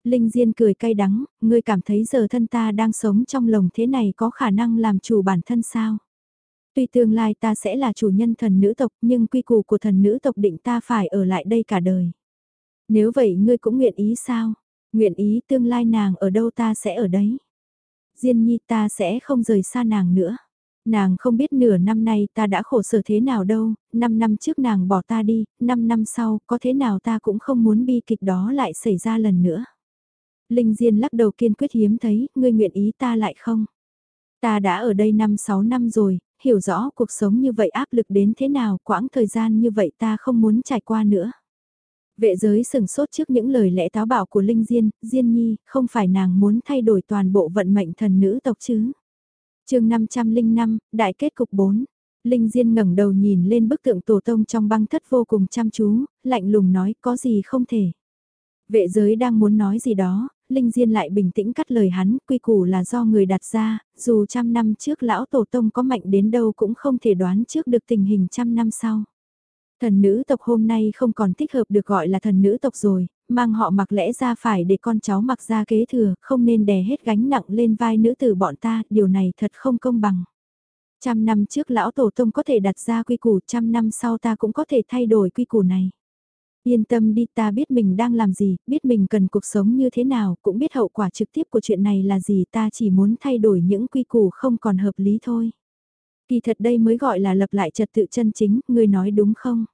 Linh Diên cười cay đắng, ngươi cảm thấy giờ thân ta đang sống trong lồng thế này có khả năng làm chủ bản thân sao? Tuy tương lai ta sẽ là chủ nhân thần nữ tộc nhưng quy củ của thần nữ tộc định ta phải ở lại đây cả đời. Nếu vậy ngươi cũng nguyện ý sao? Nguyện ý tương lai nàng ở đâu ta sẽ ở đấy. Diên nhi ta sẽ không rời xa nàng nữa. Nàng không biết nửa năm nay ta đã khổ sở thế nào đâu, năm năm trước nàng bỏ ta đi, năm năm sau có thế nào ta cũng không muốn bi kịch đó lại xảy ra lần nữa. Linh Diên lắc đầu kiên quyết hiếm thấy, ngươi nguyện ý ta lại không? Ta đã ở đây 5-6 năm rồi, hiểu rõ cuộc sống như vậy áp lực đến thế nào, quãng thời gian như vậy ta không muốn trải qua nữa. Vệ giới sừng sốt trước những lời lẽ táo bạo của Linh Diên, Diên Nhi, không phải nàng muốn thay đổi toàn bộ vận mệnh thần nữ tộc chứ. chương 505, Đại kết cục 4. Linh Diên ngẩng đầu nhìn lên bức tượng tổ tông trong băng thất vô cùng chăm chú, lạnh lùng nói có gì không thể. Vệ giới đang muốn nói gì đó, Linh Diên lại bình tĩnh cắt lời hắn, quy củ là do người đặt ra, dù trăm năm trước lão tổ tông có mạnh đến đâu cũng không thể đoán trước được tình hình trăm năm sau. Thần nữ tộc hôm nay không còn thích hợp được gọi là thần nữ tộc rồi, mang họ mặc lẽ ra phải để con cháu mặc ra kế thừa, không nên đè hết gánh nặng lên vai nữ tử bọn ta, điều này thật không công bằng. Trăm năm trước lão tổ tông có thể đặt ra quy củ, trăm năm sau ta cũng có thể thay đổi quy củ này. Yên tâm đi ta biết mình đang làm gì, biết mình cần cuộc sống như thế nào, cũng biết hậu quả trực tiếp của chuyện này là gì ta chỉ muốn thay đổi những quy củ không còn hợp lý thôi. Kỳ thật đây mới gọi là lập lại trật tự chân chính, ngươi nói đúng không?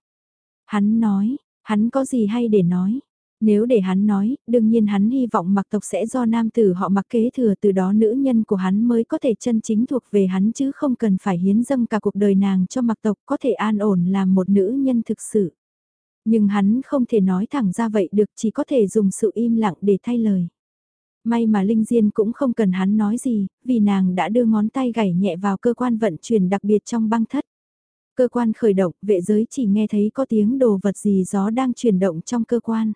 Hắn nói, hắn có gì hay để nói? Nếu để hắn nói, đương nhiên hắn hy vọng mặc tộc sẽ do nam tử họ mặc kế thừa từ đó nữ nhân của hắn mới có thể chân chính thuộc về hắn chứ không cần phải hiến dâng cả cuộc đời nàng cho mặc tộc có thể an ổn làm một nữ nhân thực sự. Nhưng hắn không thể nói thẳng ra vậy được chỉ có thể dùng sự im lặng để thay lời. May mà Linh Diên cũng không cần hắn nói gì, vì nàng đã đưa ngón tay gảy nhẹ vào cơ quan vận chuyển đặc biệt trong băng thất. Cơ quan khởi động, vệ giới chỉ nghe thấy có tiếng đồ vật gì gió đang chuyển động trong cơ quan.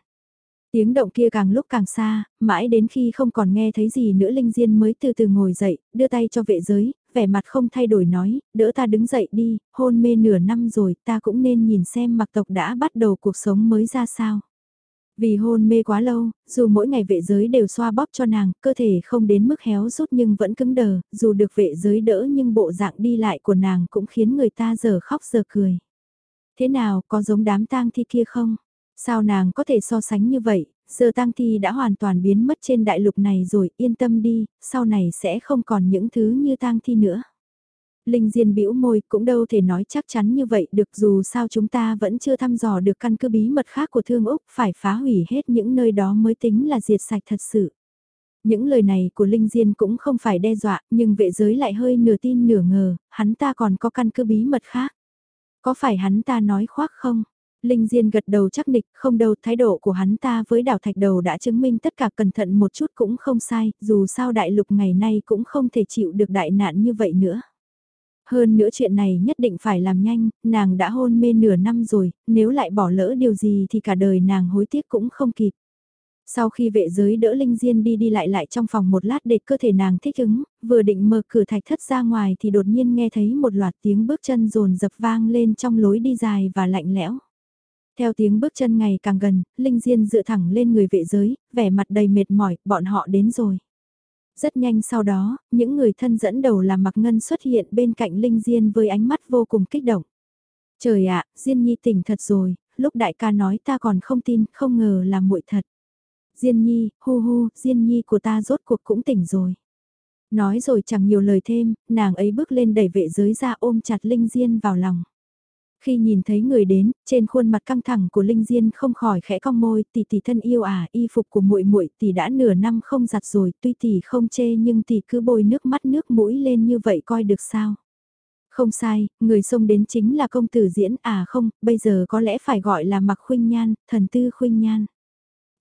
Tiếng động kia càng lúc càng xa, mãi đến khi không còn nghe thấy gì nữa Linh Diên mới từ từ ngồi dậy, đưa tay cho vệ giới, vẻ mặt không thay đổi nói, đỡ ta đứng dậy đi, hôn mê nửa năm rồi, ta cũng nên nhìn xem mặc tộc đã bắt đầu cuộc sống mới ra sao. Vì hôn mê quá lâu, dù mỗi ngày vệ giới đều xoa bóp cho nàng, cơ thể không đến mức héo rút nhưng vẫn cứng đờ, dù được vệ giới đỡ nhưng bộ dạng đi lại của nàng cũng khiến người ta giờ khóc giờ cười. Thế nào, có giống đám tang thi kia không? Sao nàng có thể so sánh như vậy, giờ tang thi đã hoàn toàn biến mất trên đại lục này rồi, yên tâm đi, sau này sẽ không còn những thứ như tang thi nữa. Linh Diên bĩu môi cũng đâu thể nói chắc chắn như vậy được dù sao chúng ta vẫn chưa thăm dò được căn cứ bí mật khác của Thương Úc phải phá hủy hết những nơi đó mới tính là diệt sạch thật sự. Những lời này của Linh Diên cũng không phải đe dọa nhưng vệ giới lại hơi nửa tin nửa ngờ, hắn ta còn có căn cứ bí mật khác. Có phải hắn ta nói khoác không? Linh Diên gật đầu chắc nịch, không đâu thái độ của hắn ta với đảo thạch đầu đã chứng minh tất cả cẩn thận một chút cũng không sai, dù sao đại lục ngày nay cũng không thể chịu được đại nạn như vậy nữa. Hơn nữa chuyện này nhất định phải làm nhanh, nàng đã hôn mê nửa năm rồi, nếu lại bỏ lỡ điều gì thì cả đời nàng hối tiếc cũng không kịp. Sau khi vệ giới đỡ Linh Diên đi đi lại lại trong phòng một lát để cơ thể nàng thích ứng, vừa định mở cửa thạch thất ra ngoài thì đột nhiên nghe thấy một loạt tiếng bước chân rồn dập vang lên trong lối đi dài và lạnh lẽo. Theo tiếng bước chân ngày càng gần, Linh Diên dựa thẳng lên người vệ giới, vẻ mặt đầy mệt mỏi, bọn họ đến rồi. Rất nhanh sau đó, những người thân dẫn đầu là Mạc Ngân xuất hiện bên cạnh Linh Diên với ánh mắt vô cùng kích động. Trời ạ, Diên Nhi tỉnh thật rồi, lúc đại ca nói ta còn không tin, không ngờ là muội thật. Diên Nhi, hu hu, Diên Nhi của ta rốt cuộc cũng tỉnh rồi. Nói rồi chẳng nhiều lời thêm, nàng ấy bước lên đẩy vệ giới ra ôm chặt Linh Diên vào lòng. Khi nhìn thấy người đến, trên khuôn mặt căng thẳng của Linh Diên không khỏi khẽ cong môi, tỷ tỷ thân yêu à, y phục của muội muội tỷ đã nửa năm không giặt rồi, tuy tỷ không chê nhưng tỷ cứ bôi nước mắt nước mũi lên như vậy coi được sao? Không sai, người xông đến chính là công tử diễn à không, bây giờ có lẽ phải gọi là mặc khuynh nhan, thần tư khuynh nhan.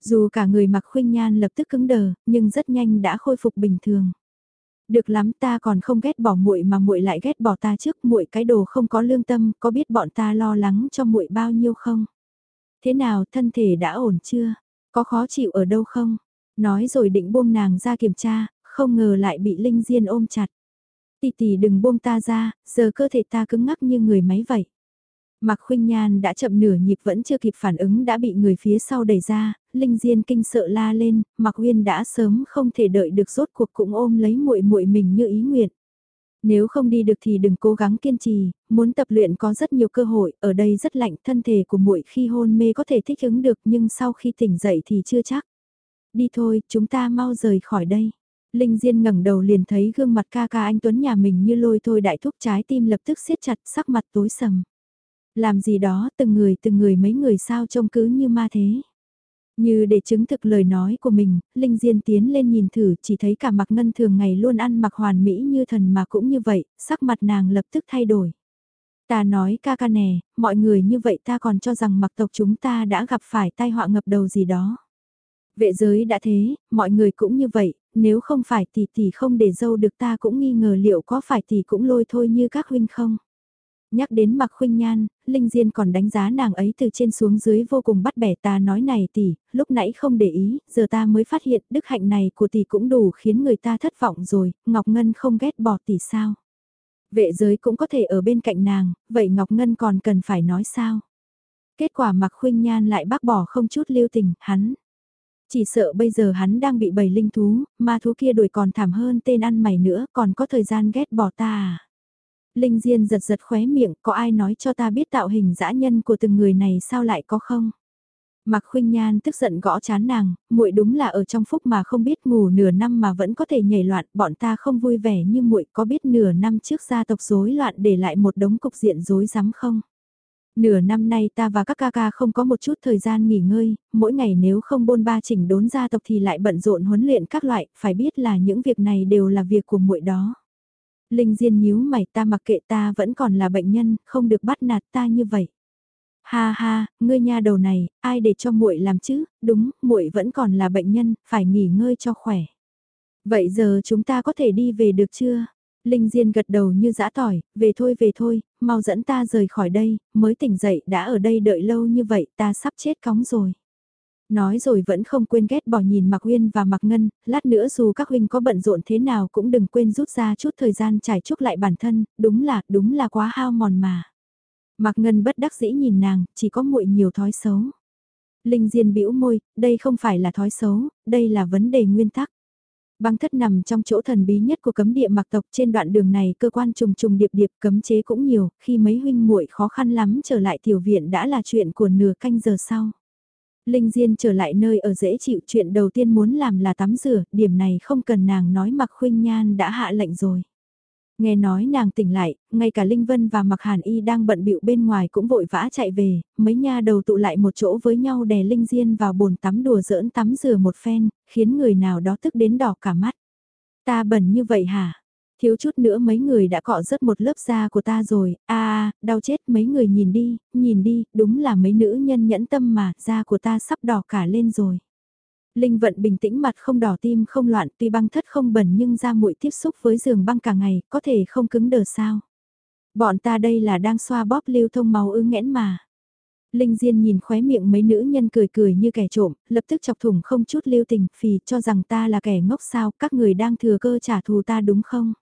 Dù cả người mặc khuynh nhan lập tức cứng đờ, nhưng rất nhanh đã khôi phục bình thường. Được lắm ta còn không ghét bỏ muội mà muội lại ghét bỏ ta trước muội cái đồ không có lương tâm, có biết bọn ta lo lắng cho muội bao nhiêu không? Thế nào thân thể đã ổn chưa? Có khó chịu ở đâu không? Nói rồi định buông nàng ra kiểm tra, không ngờ lại bị Linh Diên ôm chặt. tì tì đừng buông ta ra, giờ cơ thể ta cứng ngắc như người máy vậy. Mạc Khuynh Nhan đã chậm nửa nhịp vẫn chưa kịp phản ứng đã bị người phía sau đẩy ra, Linh Diên kinh sợ la lên, Mạc Uyên đã sớm không thể đợi được rốt cuộc cũng ôm lấy muội muội mình như ý nguyện. Nếu không đi được thì đừng cố gắng kiên trì, muốn tập luyện có rất nhiều cơ hội, ở đây rất lạnh, thân thể của muội khi hôn mê có thể thích ứng được nhưng sau khi tỉnh dậy thì chưa chắc. Đi thôi, chúng ta mau rời khỏi đây. Linh Diên ngẩng đầu liền thấy gương mặt ca ca anh Tuấn nhà mình như lôi thôi đại thúc trái tim lập tức siết chặt sắc mặt tối sầm. Làm gì đó từng người từng người mấy người sao trông cứ như ma thế. Như để chứng thực lời nói của mình, Linh Diên tiến lên nhìn thử chỉ thấy cả mặc ngân thường ngày luôn ăn mặc hoàn mỹ như thần mà cũng như vậy, sắc mặt nàng lập tức thay đổi. Ta nói ca ca nè, mọi người như vậy ta còn cho rằng mặc tộc chúng ta đã gặp phải tai họa ngập đầu gì đó. Vệ giới đã thế, mọi người cũng như vậy, nếu không phải tỷ tỷ không để dâu được ta cũng nghi ngờ liệu có phải tỷ cũng lôi thôi như các huynh không. Nhắc đến mặc khuynh nhan, Linh Diên còn đánh giá nàng ấy từ trên xuống dưới vô cùng bắt bẻ ta nói này tỷ, lúc nãy không để ý, giờ ta mới phát hiện đức hạnh này của tỷ cũng đủ khiến người ta thất vọng rồi, Ngọc Ngân không ghét bỏ tỷ sao. Vệ giới cũng có thể ở bên cạnh nàng, vậy Ngọc Ngân còn cần phải nói sao. Kết quả mặc khuynh nhan lại bác bỏ không chút lưu tình, hắn. Chỉ sợ bây giờ hắn đang bị bầy linh thú, ma thú kia đuổi còn thảm hơn tên ăn mày nữa, còn có thời gian ghét bỏ ta à. Linh Diên giật giật khóe miệng, có ai nói cho ta biết tạo hình dã nhân của từng người này sao lại có không? Mạc Khuynh Nhan tức giận gõ chán nàng, muội đúng là ở trong phúc mà không biết ngủ nửa năm mà vẫn có thể nhảy loạn, bọn ta không vui vẻ như muội có biết nửa năm trước gia tộc rối loạn để lại một đống cục diện rối rắm không? Nửa năm nay ta và các ca ca không có một chút thời gian nghỉ ngơi, mỗi ngày nếu không bôn ba chỉnh đốn gia tộc thì lại bận rộn huấn luyện các loại, phải biết là những việc này đều là việc của muội đó. Linh Diên nhíu mày ta mặc kệ ta vẫn còn là bệnh nhân, không được bắt nạt ta như vậy. Ha ha, ngươi nha đầu này, ai để cho muội làm chứ, đúng, muội vẫn còn là bệnh nhân, phải nghỉ ngơi cho khỏe. Vậy giờ chúng ta có thể đi về được chưa? Linh Diên gật đầu như dã tỏi, về thôi về thôi, mau dẫn ta rời khỏi đây, mới tỉnh dậy đã ở đây đợi lâu như vậy ta sắp chết cóng rồi. Nói rồi vẫn không quên ghét bỏ nhìn Mạc Uyên và Mạc Ngân, lát nữa dù các huynh có bận rộn thế nào cũng đừng quên rút ra chút thời gian trải chuốc lại bản thân, đúng là, đúng là quá hao mòn mà. Mạc Ngân bất đắc dĩ nhìn nàng, chỉ có muội nhiều thói xấu. Linh Diên bĩu môi, đây không phải là thói xấu, đây là vấn đề nguyên tắc. Băng thất nằm trong chỗ thần bí nhất của cấm địa mặc tộc trên đoạn đường này cơ quan trùng trùng điệp điệp cấm chế cũng nhiều, khi mấy huynh muội khó khăn lắm trở lại tiểu viện đã là chuyện của nửa canh giờ sau. Linh Diên trở lại nơi ở dễ chịu chuyện đầu tiên muốn làm là tắm rửa, điểm này không cần nàng nói mặc khuynh nhan đã hạ lệnh rồi. Nghe nói nàng tỉnh lại, ngay cả Linh Vân và Mặc Hàn Y đang bận bịu bên ngoài cũng vội vã chạy về, mấy nha đầu tụ lại một chỗ với nhau đè Linh Diên vào bồn tắm đùa giỡn tắm rửa một phen, khiến người nào đó tức đến đỏ cả mắt. Ta bẩn như vậy hả? Thiếu chút nữa mấy người đã cọ rớt một lớp da của ta rồi, a à, đau chết mấy người nhìn đi, nhìn đi, đúng là mấy nữ nhân nhẫn tâm mà, da của ta sắp đỏ cả lên rồi. Linh vận bình tĩnh mặt không đỏ tim không loạn tuy băng thất không bẩn nhưng da muội tiếp xúc với giường băng cả ngày, có thể không cứng đờ sao. Bọn ta đây là đang xoa bóp lưu thông máu ứ nghẽn mà. Linh Diên nhìn khóe miệng mấy nữ nhân cười cười như kẻ trộm, lập tức chọc thủng không chút lưu tình, phì cho rằng ta là kẻ ngốc sao, các người đang thừa cơ trả thù ta đúng không?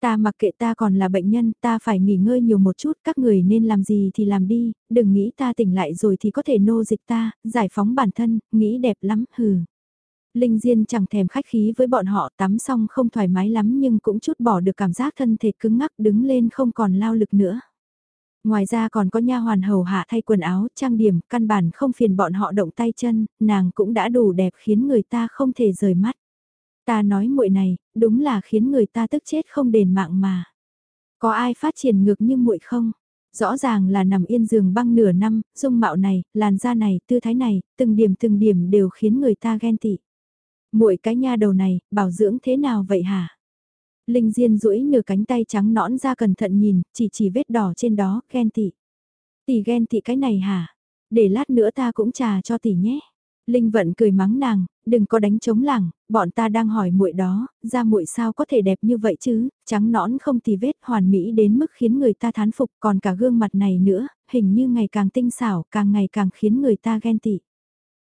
Ta mặc kệ ta còn là bệnh nhân, ta phải nghỉ ngơi nhiều một chút, các người nên làm gì thì làm đi, đừng nghĩ ta tỉnh lại rồi thì có thể nô dịch ta, giải phóng bản thân, nghĩ đẹp lắm, hừ. Linh Diên chẳng thèm khách khí với bọn họ tắm xong không thoải mái lắm nhưng cũng chút bỏ được cảm giác thân thể cứng ngắc đứng lên không còn lao lực nữa. Ngoài ra còn có nha hoàn hầu hạ thay quần áo, trang điểm, căn bản không phiền bọn họ động tay chân, nàng cũng đã đủ đẹp khiến người ta không thể rời mắt. Ta nói muội này, đúng là khiến người ta tức chết không đền mạng mà. Có ai phát triển ngược như muội không? Rõ ràng là nằm yên giường băng nửa năm, dung mạo này, làn da này, tư thái này, từng điểm từng điểm đều khiến người ta ghen tị. Muội cái nha đầu này, bảo dưỡng thế nào vậy hả? Linh Diên duỗi nửa cánh tay trắng nõn ra cẩn thận nhìn, chỉ chỉ vết đỏ trên đó, ghen tị. Tỷ ghen tị cái này hả? Để lát nữa ta cũng trà cho tỷ nhé. Linh Vận cười mắng nàng, đừng có đánh chống làng, bọn ta đang hỏi muội đó, da muội sao có thể đẹp như vậy chứ, trắng nõn không tì vết hoàn mỹ đến mức khiến người ta thán phục, còn cả gương mặt này nữa, hình như ngày càng tinh xảo, càng ngày càng khiến người ta ghen tị.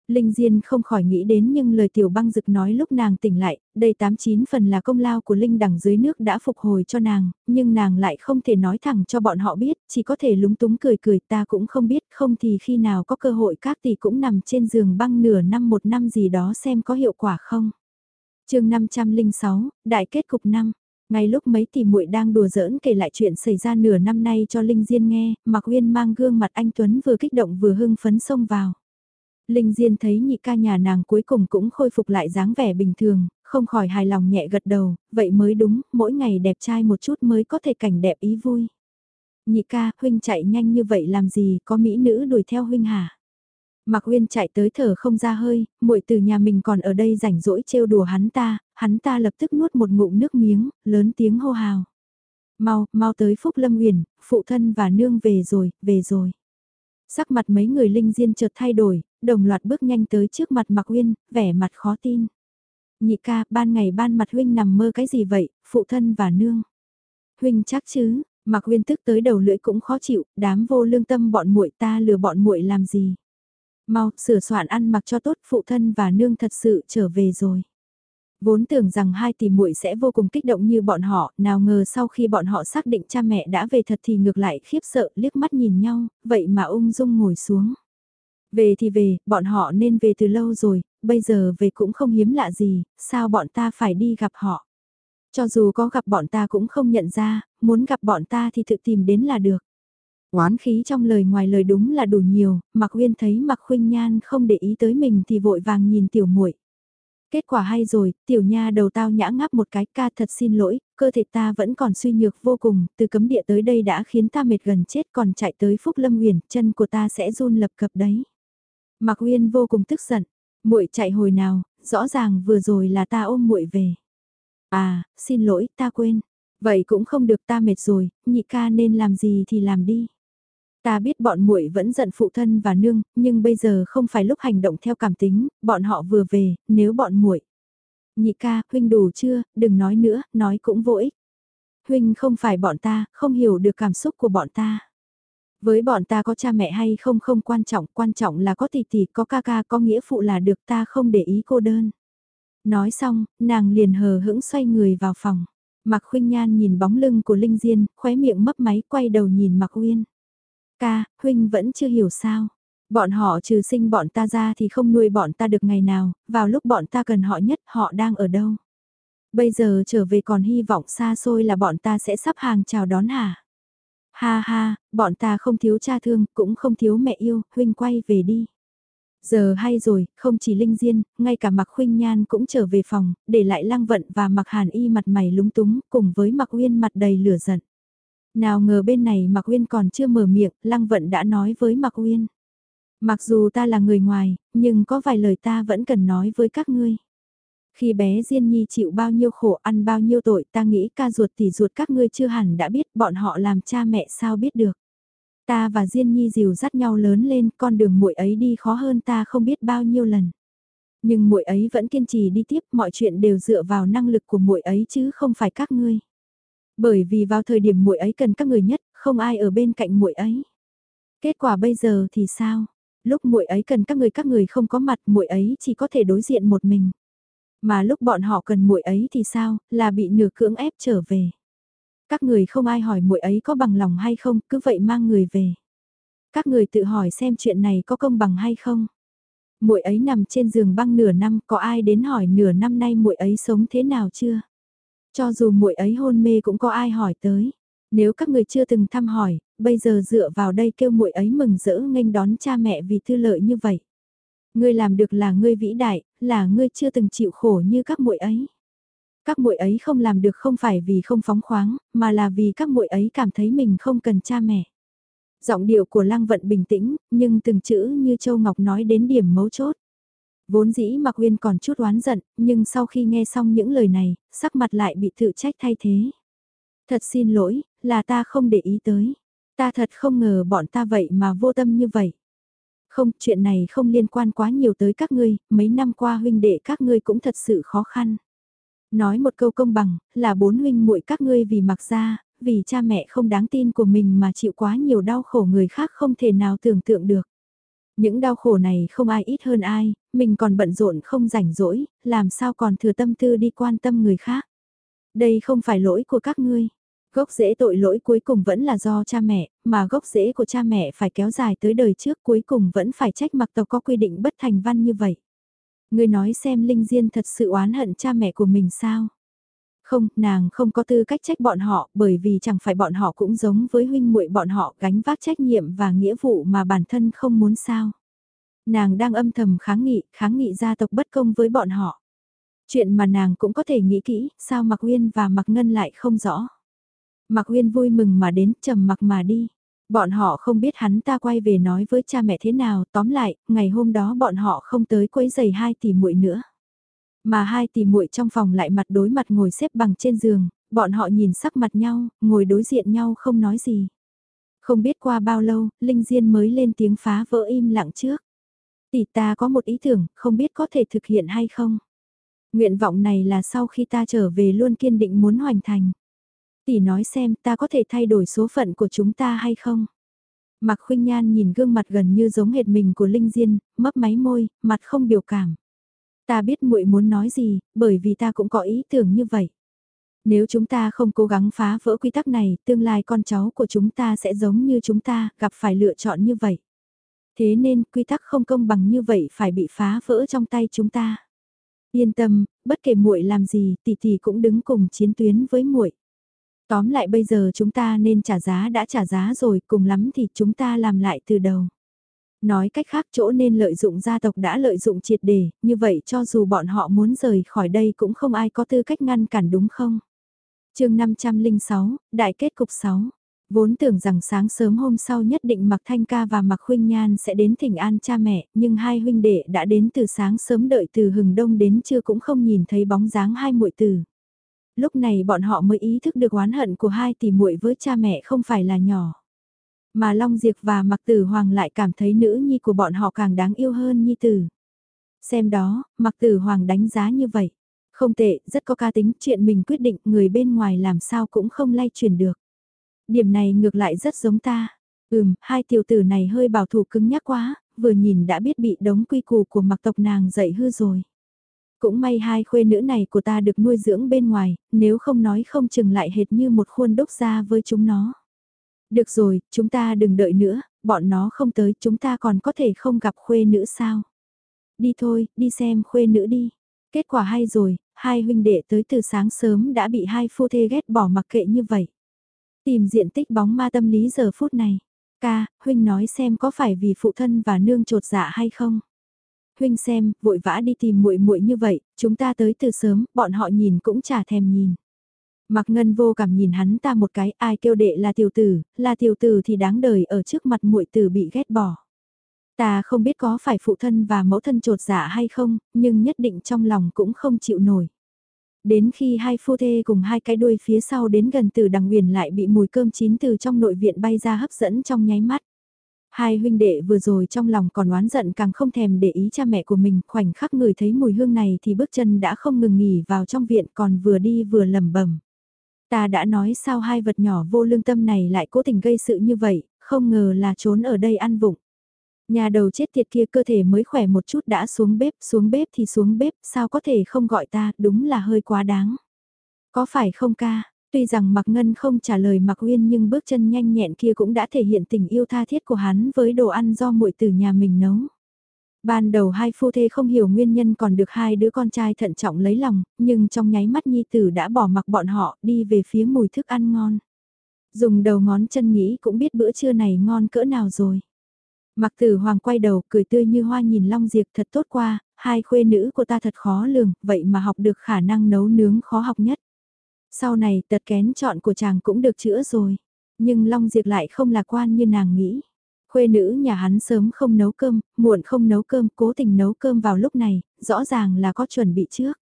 Linh Diên không khỏi nghĩ đến nhưng lời tiểu băng dực nói lúc nàng tỉnh lại, đây 89 phần là công lao của Linh đằng dưới nước đã phục hồi cho nàng, nhưng nàng lại không thể nói thẳng cho bọn họ biết, chỉ có thể lúng túng cười cười ta cũng không biết, không thì khi nào có cơ hội các tỷ cũng nằm trên giường băng nửa năm một năm gì đó xem có hiệu quả không. chương 506, Đại kết cục năm ngay lúc mấy tỷ muội đang đùa giỡn kể lại chuyện xảy ra nửa năm nay cho Linh Diên nghe, Mạc Uyên mang gương mặt anh Tuấn vừa kích động vừa hưng phấn xông vào. Linh Diên thấy nhị ca nhà nàng cuối cùng cũng khôi phục lại dáng vẻ bình thường, không khỏi hài lòng nhẹ gật đầu, vậy mới đúng, mỗi ngày đẹp trai một chút mới có thể cảnh đẹp ý vui. Nhị ca, huynh chạy nhanh như vậy làm gì, có mỹ nữ đuổi theo huynh hả? Mạc Uyên chạy tới thở không ra hơi, muội từ nhà mình còn ở đây rảnh rỗi trêu đùa hắn ta, hắn ta lập tức nuốt một ngụm nước miếng, lớn tiếng hô hào. Mau, mau tới Phúc Lâm Uyển, phụ thân và nương về rồi, về rồi. Sắc mặt mấy người linh diên chợt thay đổi, đồng loạt bước nhanh tới trước mặt Mạc Uyên, vẻ mặt khó tin. Nhị ca, ban ngày ban mặt huynh nằm mơ cái gì vậy, phụ thân và nương. Huynh chắc chứ, Mạc Uyên tức tới đầu lưỡi cũng khó chịu, đám vô lương tâm bọn muội ta lừa bọn muội làm gì. Mau, sửa soạn ăn mặc cho tốt, phụ thân và nương thật sự trở về rồi. Vốn tưởng rằng hai tỷ muội sẽ vô cùng kích động như bọn họ, nào ngờ sau khi bọn họ xác định cha mẹ đã về thật thì ngược lại khiếp sợ liếc mắt nhìn nhau, vậy mà ung dung ngồi xuống. Về thì về, bọn họ nên về từ lâu rồi, bây giờ về cũng không hiếm lạ gì, sao bọn ta phải đi gặp họ. Cho dù có gặp bọn ta cũng không nhận ra, muốn gặp bọn ta thì tự tìm đến là được. Oán khí trong lời ngoài lời đúng là đủ nhiều, Mạc Uyên thấy Mạc Khuynh Nhan không để ý tới mình thì vội vàng nhìn tiểu muội. Kết quả hay rồi, tiểu nha đầu tao nhã ngáp một cái ca thật xin lỗi, cơ thể ta vẫn còn suy nhược vô cùng, từ cấm địa tới đây đã khiến ta mệt gần chết còn chạy tới Phúc Lâm Nguyền, chân của ta sẽ run lập cập đấy. Mạc Uyên vô cùng tức giận, muội chạy hồi nào, rõ ràng vừa rồi là ta ôm muội về. À, xin lỗi, ta quên. Vậy cũng không được ta mệt rồi, nhị ca nên làm gì thì làm đi. Ta biết bọn muội vẫn giận phụ thân và nương, nhưng bây giờ không phải lúc hành động theo cảm tính, bọn họ vừa về, nếu bọn muội. Nhị ca, huynh đủ chưa, đừng nói nữa, nói cũng vô ích. Huynh không phải bọn ta, không hiểu được cảm xúc của bọn ta. Với bọn ta có cha mẹ hay không không quan trọng, quan trọng là có tỷ tỷ, có ca ca, có nghĩa phụ là được ta không để ý cô đơn. Nói xong, nàng liền hờ hững xoay người vào phòng. Mạc Khuynh Nhan nhìn bóng lưng của Linh Diên, khóe miệng mấp máy quay đầu nhìn Mạc Uyên. Ca, Huynh vẫn chưa hiểu sao. Bọn họ trừ sinh bọn ta ra thì không nuôi bọn ta được ngày nào, vào lúc bọn ta cần họ nhất họ đang ở đâu. Bây giờ trở về còn hy vọng xa xôi là bọn ta sẽ sắp hàng chào đón hả? Ha ha, bọn ta không thiếu cha thương, cũng không thiếu mẹ yêu, huynh quay về đi. Giờ hay rồi, không chỉ Linh Diên, ngay cả Mạc Khuynh Nhan cũng trở về phòng, để lại Lăng Vận và Mạc Hàn Y mặt mày lúng túng, cùng với Mạc Uyên mặt đầy lửa giận. Nào ngờ bên này Mạc Uyên còn chưa mở miệng, Lăng Vận đã nói với Mạc Uyên. Mặc dù ta là người ngoài, nhưng có vài lời ta vẫn cần nói với các ngươi. Khi bé Diên Nhi chịu bao nhiêu khổ ăn bao nhiêu tội ta nghĩ ca ruột tỷ ruột các ngươi chưa hẳn đã biết bọn họ làm cha mẹ sao biết được. Ta và Diên Nhi dìu dắt nhau lớn lên con đường muội ấy đi khó hơn ta không biết bao nhiêu lần. Nhưng muội ấy vẫn kiên trì đi tiếp mọi chuyện đều dựa vào năng lực của muội ấy chứ không phải các ngươi. Bởi vì vào thời điểm muội ấy cần các người nhất, không ai ở bên cạnh muội ấy. Kết quả bây giờ thì sao? Lúc muội ấy cần các người các người không có mặt, muội ấy chỉ có thể đối diện một mình. Mà lúc bọn họ cần muội ấy thì sao? Là bị nửa cưỡng ép trở về. Các người không ai hỏi muội ấy có bằng lòng hay không, cứ vậy mang người về. Các người tự hỏi xem chuyện này có công bằng hay không? Muội ấy nằm trên giường băng nửa năm, có ai đến hỏi nửa năm nay muội ấy sống thế nào chưa? Cho dù muội ấy hôn mê cũng có ai hỏi tới. Nếu các người chưa từng thăm hỏi, bây giờ dựa vào đây kêu muội ấy mừng rỡ nghênh đón cha mẹ vì tư lợi như vậy. Ngươi làm được là ngươi vĩ đại, là ngươi chưa từng chịu khổ như các muội ấy. Các muội ấy không làm được không phải vì không phóng khoáng, mà là vì các muội ấy cảm thấy mình không cần cha mẹ. Giọng điệu của Lăng Vận bình tĩnh, nhưng từng chữ như Châu Ngọc nói đến điểm mấu chốt. Vốn dĩ Mạc Uyên còn chút oán giận, nhưng sau khi nghe xong những lời này, sắc mặt lại bị tự trách thay thế. Thật xin lỗi, là ta không để ý tới. Ta thật không ngờ bọn ta vậy mà vô tâm như vậy. Không, chuyện này không liên quan quá nhiều tới các ngươi, mấy năm qua huynh đệ các ngươi cũng thật sự khó khăn. Nói một câu công bằng, là bốn huynh muội các ngươi vì mặc ra, vì cha mẹ không đáng tin của mình mà chịu quá nhiều đau khổ người khác không thể nào tưởng tượng được. Những đau khổ này không ai ít hơn ai, mình còn bận rộn không rảnh rỗi, làm sao còn thừa tâm tư đi quan tâm người khác. Đây không phải lỗi của các ngươi. Gốc rễ tội lỗi cuối cùng vẫn là do cha mẹ, mà gốc rễ của cha mẹ phải kéo dài tới đời trước cuối cùng vẫn phải trách mặc tộc có quy định bất thành văn như vậy. người nói xem Linh Diên thật sự oán hận cha mẹ của mình sao? Không, nàng không có tư cách trách bọn họ bởi vì chẳng phải bọn họ cũng giống với huynh muội bọn họ gánh vác trách nhiệm và nghĩa vụ mà bản thân không muốn sao. Nàng đang âm thầm kháng nghị, kháng nghị gia tộc bất công với bọn họ. Chuyện mà nàng cũng có thể nghĩ kỹ, sao Mạc Uyên và Mạc Ngân lại không rõ. Mạc Uyên vui mừng mà đến, trầm mặc mà đi. Bọn họ không biết hắn ta quay về nói với cha mẹ thế nào, tóm lại, ngày hôm đó bọn họ không tới quấy giày hai tỷ muội nữa. Mà hai tỷ muội trong phòng lại mặt đối mặt ngồi xếp bằng trên giường, bọn họ nhìn sắc mặt nhau, ngồi đối diện nhau không nói gì. Không biết qua bao lâu, Linh Diên mới lên tiếng phá vỡ im lặng trước. Tỷ ta có một ý tưởng, không biết có thể thực hiện hay không. Nguyện vọng này là sau khi ta trở về luôn kiên định muốn hoàn thành. Tỷ nói xem ta có thể thay đổi số phận của chúng ta hay không? Mạc Khuynh Nhan nhìn gương mặt gần như giống hệt mình của Linh Diên, mấp máy môi, mặt không biểu cảm. Ta biết muội muốn nói gì, bởi vì ta cũng có ý tưởng như vậy. Nếu chúng ta không cố gắng phá vỡ quy tắc này, tương lai con cháu của chúng ta sẽ giống như chúng ta, gặp phải lựa chọn như vậy. Thế nên, quy tắc không công bằng như vậy phải bị phá vỡ trong tay chúng ta. Yên tâm, bất kể muội làm gì, tỷ tỷ cũng đứng cùng chiến tuyến với muội. Tóm lại bây giờ chúng ta nên trả giá đã trả giá rồi, cùng lắm thì chúng ta làm lại từ đầu. Nói cách khác chỗ nên lợi dụng gia tộc đã lợi dụng triệt đề, như vậy cho dù bọn họ muốn rời khỏi đây cũng không ai có tư cách ngăn cản đúng không? chương 506, Đại kết cục 6 Vốn tưởng rằng sáng sớm hôm sau nhất định Mạc Thanh Ca và Mạc huynh Nhan sẽ đến thỉnh an cha mẹ, nhưng hai huynh đệ đã đến từ sáng sớm đợi từ hừng đông đến trưa cũng không nhìn thấy bóng dáng hai muội tử. Lúc này bọn họ mới ý thức được oán hận của hai tỷ muội với cha mẹ không phải là nhỏ. Mà Long Diệp và Mạc Tử Hoàng lại cảm thấy nữ nhi của bọn họ càng đáng yêu hơn nhi tử. Xem đó, Mạc Tử Hoàng đánh giá như vậy. Không tệ, rất có ca tính, chuyện mình quyết định người bên ngoài làm sao cũng không lay chuyển được. Điểm này ngược lại rất giống ta. Ừm, hai tiểu tử này hơi bảo thủ cứng nhắc quá, vừa nhìn đã biết bị đống quy củ của mặc tộc nàng dậy hư rồi. Cũng may hai khuê nữ này của ta được nuôi dưỡng bên ngoài, nếu không nói không chừng lại hệt như một khuôn đúc ra với chúng nó. Được rồi, chúng ta đừng đợi nữa, bọn nó không tới chúng ta còn có thể không gặp khuê nữ sao. Đi thôi, đi xem khuê nữ đi. Kết quả hay rồi, hai huynh đệ tới từ sáng sớm đã bị hai phu thê ghét bỏ mặc kệ như vậy. Tìm diện tích bóng ma tâm lý giờ phút này. Ca, huynh nói xem có phải vì phụ thân và nương trột dạ hay không? Huynh xem, vội vã đi tìm muội muội như vậy, chúng ta tới từ sớm, bọn họ nhìn cũng chả thèm nhìn. Mặc ngân vô cảm nhìn hắn ta một cái, ai kêu đệ là tiểu tử, là tiểu tử thì đáng đời ở trước mặt muội tử bị ghét bỏ. Ta không biết có phải phụ thân và mẫu thân trột dạ hay không, nhưng nhất định trong lòng cũng không chịu nổi. Đến khi hai phu thê cùng hai cái đuôi phía sau đến gần từ đằng huyền lại bị mùi cơm chín từ trong nội viện bay ra hấp dẫn trong nháy mắt. Hai huynh đệ vừa rồi trong lòng còn oán giận càng không thèm để ý cha mẹ của mình, khoảnh khắc người thấy mùi hương này thì bước chân đã không ngừng nghỉ vào trong viện còn vừa đi vừa lầm bẩm Ta đã nói sao hai vật nhỏ vô lương tâm này lại cố tình gây sự như vậy, không ngờ là trốn ở đây ăn vụng. Nhà đầu chết tiệt kia cơ thể mới khỏe một chút đã xuống bếp, xuống bếp thì xuống bếp, sao có thể không gọi ta, đúng là hơi quá đáng. Có phải không ca, tuy rằng Mạc Ngân không trả lời Mạc Uyên nhưng bước chân nhanh nhẹn kia cũng đã thể hiện tình yêu tha thiết của hắn với đồ ăn do muội từ nhà mình nấu. Ban đầu hai phu thê không hiểu nguyên nhân còn được hai đứa con trai thận trọng lấy lòng, nhưng trong nháy mắt nhi tử đã bỏ mặc bọn họ đi về phía mùi thức ăn ngon. Dùng đầu ngón chân nghĩ cũng biết bữa trưa này ngon cỡ nào rồi. Mặc tử hoàng quay đầu cười tươi như hoa nhìn Long Diệp thật tốt qua, hai khuê nữ của ta thật khó lường, vậy mà học được khả năng nấu nướng khó học nhất. Sau này tật kén chọn của chàng cũng được chữa rồi, nhưng Long Diệp lại không lạc quan như nàng nghĩ. Khuê nữ nhà hắn sớm không nấu cơm, muộn không nấu cơm, cố tình nấu cơm vào lúc này, rõ ràng là có chuẩn bị trước.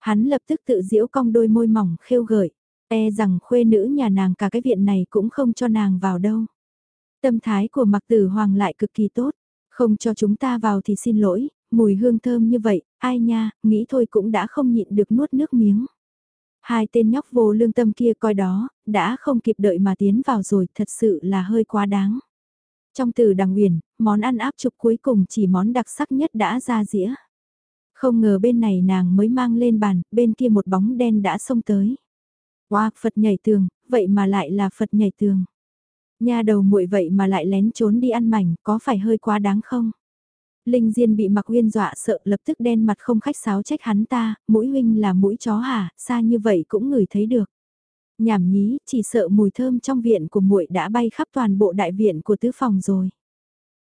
Hắn lập tức tự diễu cong đôi môi mỏng khêu gợi, e rằng khuê nữ nhà nàng cả cái viện này cũng không cho nàng vào đâu. Tâm thái của mặc tử hoàng lại cực kỳ tốt, không cho chúng ta vào thì xin lỗi, mùi hương thơm như vậy, ai nha, nghĩ thôi cũng đã không nhịn được nuốt nước miếng. Hai tên nhóc vô lương tâm kia coi đó, đã không kịp đợi mà tiến vào rồi, thật sự là hơi quá đáng. Trong từ đằng huyền, món ăn áp trục cuối cùng chỉ món đặc sắc nhất đã ra dĩa. Không ngờ bên này nàng mới mang lên bàn, bên kia một bóng đen đã xông tới. Wow, Phật nhảy tường, vậy mà lại là Phật nhảy tường. Nhà đầu muội vậy mà lại lén trốn đi ăn mảnh, có phải hơi quá đáng không? Linh Diên bị Mặc Uyên dọa sợ lập tức đen mặt không khách sáo trách hắn ta, mũi huynh là mũi chó hả, xa như vậy cũng ngửi thấy được. Nhảm nhí, chỉ sợ mùi thơm trong viện của muội đã bay khắp toàn bộ đại viện của tứ phòng rồi.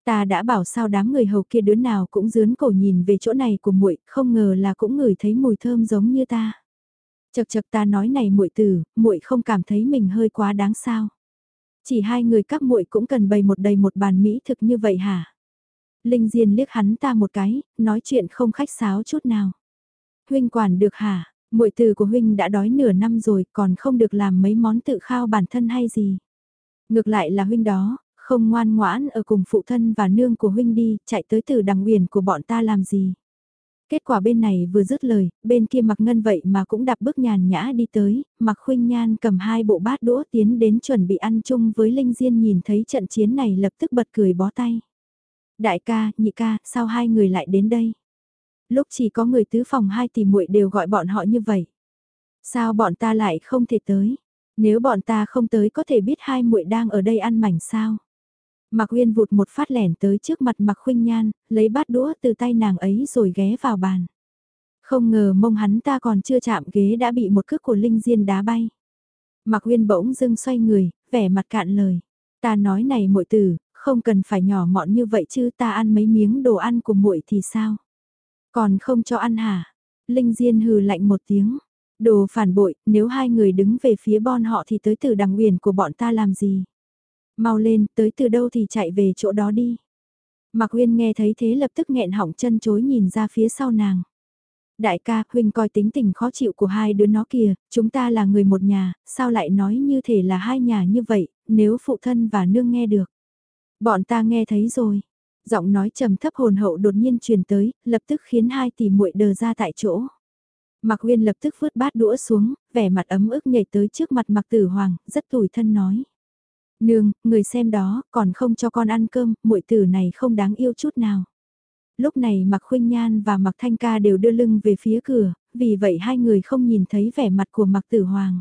Ta đã bảo sao đám người hầu kia đứa nào cũng dướn cổ nhìn về chỗ này của muội, không ngờ là cũng ngửi thấy mùi thơm giống như ta. Chậc chậc ta nói này muội tử, muội không cảm thấy mình hơi quá đáng sao? Chỉ hai người các muội cũng cần bày một đầy một bàn mỹ thực như vậy hả? Linh Diên liếc hắn ta một cái, nói chuyện không khách sáo chút nào. Huynh quản được hả? Muội từ của huynh đã đói nửa năm rồi, còn không được làm mấy món tự khao bản thân hay gì? Ngược lại là huynh đó, không ngoan ngoãn ở cùng phụ thân và nương của huynh đi, chạy tới từ đằng huyền của bọn ta làm gì? Kết quả bên này vừa dứt lời, bên kia mặc ngân vậy mà cũng đạp bước nhàn nhã đi tới, mặc khuynh nhan cầm hai bộ bát đũa tiến đến chuẩn bị ăn chung với Linh Diên nhìn thấy trận chiến này lập tức bật cười bó tay. Đại ca, nhị ca, sao hai người lại đến đây? Lúc chỉ có người tứ phòng hai tỷ muội đều gọi bọn họ như vậy. Sao bọn ta lại không thể tới? Nếu bọn ta không tới có thể biết hai muội đang ở đây ăn mảnh sao? Mạc Uyên vụt một phát lẻn tới trước mặt Mạc Khuynh Nhan, lấy bát đũa từ tay nàng ấy rồi ghé vào bàn. Không ngờ mông hắn ta còn chưa chạm ghế đã bị một cước của Linh Diên đá bay. Mạc Uyên bỗng dưng xoay người, vẻ mặt cạn lời. Ta nói này muội tử, không cần phải nhỏ mọn như vậy chứ ta ăn mấy miếng đồ ăn của muội thì sao? Còn không cho ăn hả? Linh Diên hừ lạnh một tiếng. Đồ phản bội, nếu hai người đứng về phía bon họ thì tới từ đằng huyền của bọn ta làm gì? Mau lên, tới từ đâu thì chạy về chỗ đó đi. Mạc Huyên nghe thấy thế lập tức nghẹn họng chân chối nhìn ra phía sau nàng. Đại ca, Huynh coi tính tình khó chịu của hai đứa nó kìa, chúng ta là người một nhà, sao lại nói như thể là hai nhà như vậy, nếu phụ thân và nương nghe được. Bọn ta nghe thấy rồi. Giọng nói trầm thấp hồn hậu đột nhiên truyền tới, lập tức khiến hai tỷ muội đờ ra tại chỗ. Mạc Huyên lập tức vứt bát đũa xuống, vẻ mặt ấm ức nhảy tới trước mặt Mạc Tử Hoàng, rất tủi thân nói. Nương, người xem đó, còn không cho con ăn cơm, muội tử này không đáng yêu chút nào. Lúc này Mạc Khuynh Nhan và Mạc Thanh Ca đều đưa lưng về phía cửa, vì vậy hai người không nhìn thấy vẻ mặt của Mạc Tử Hoàng.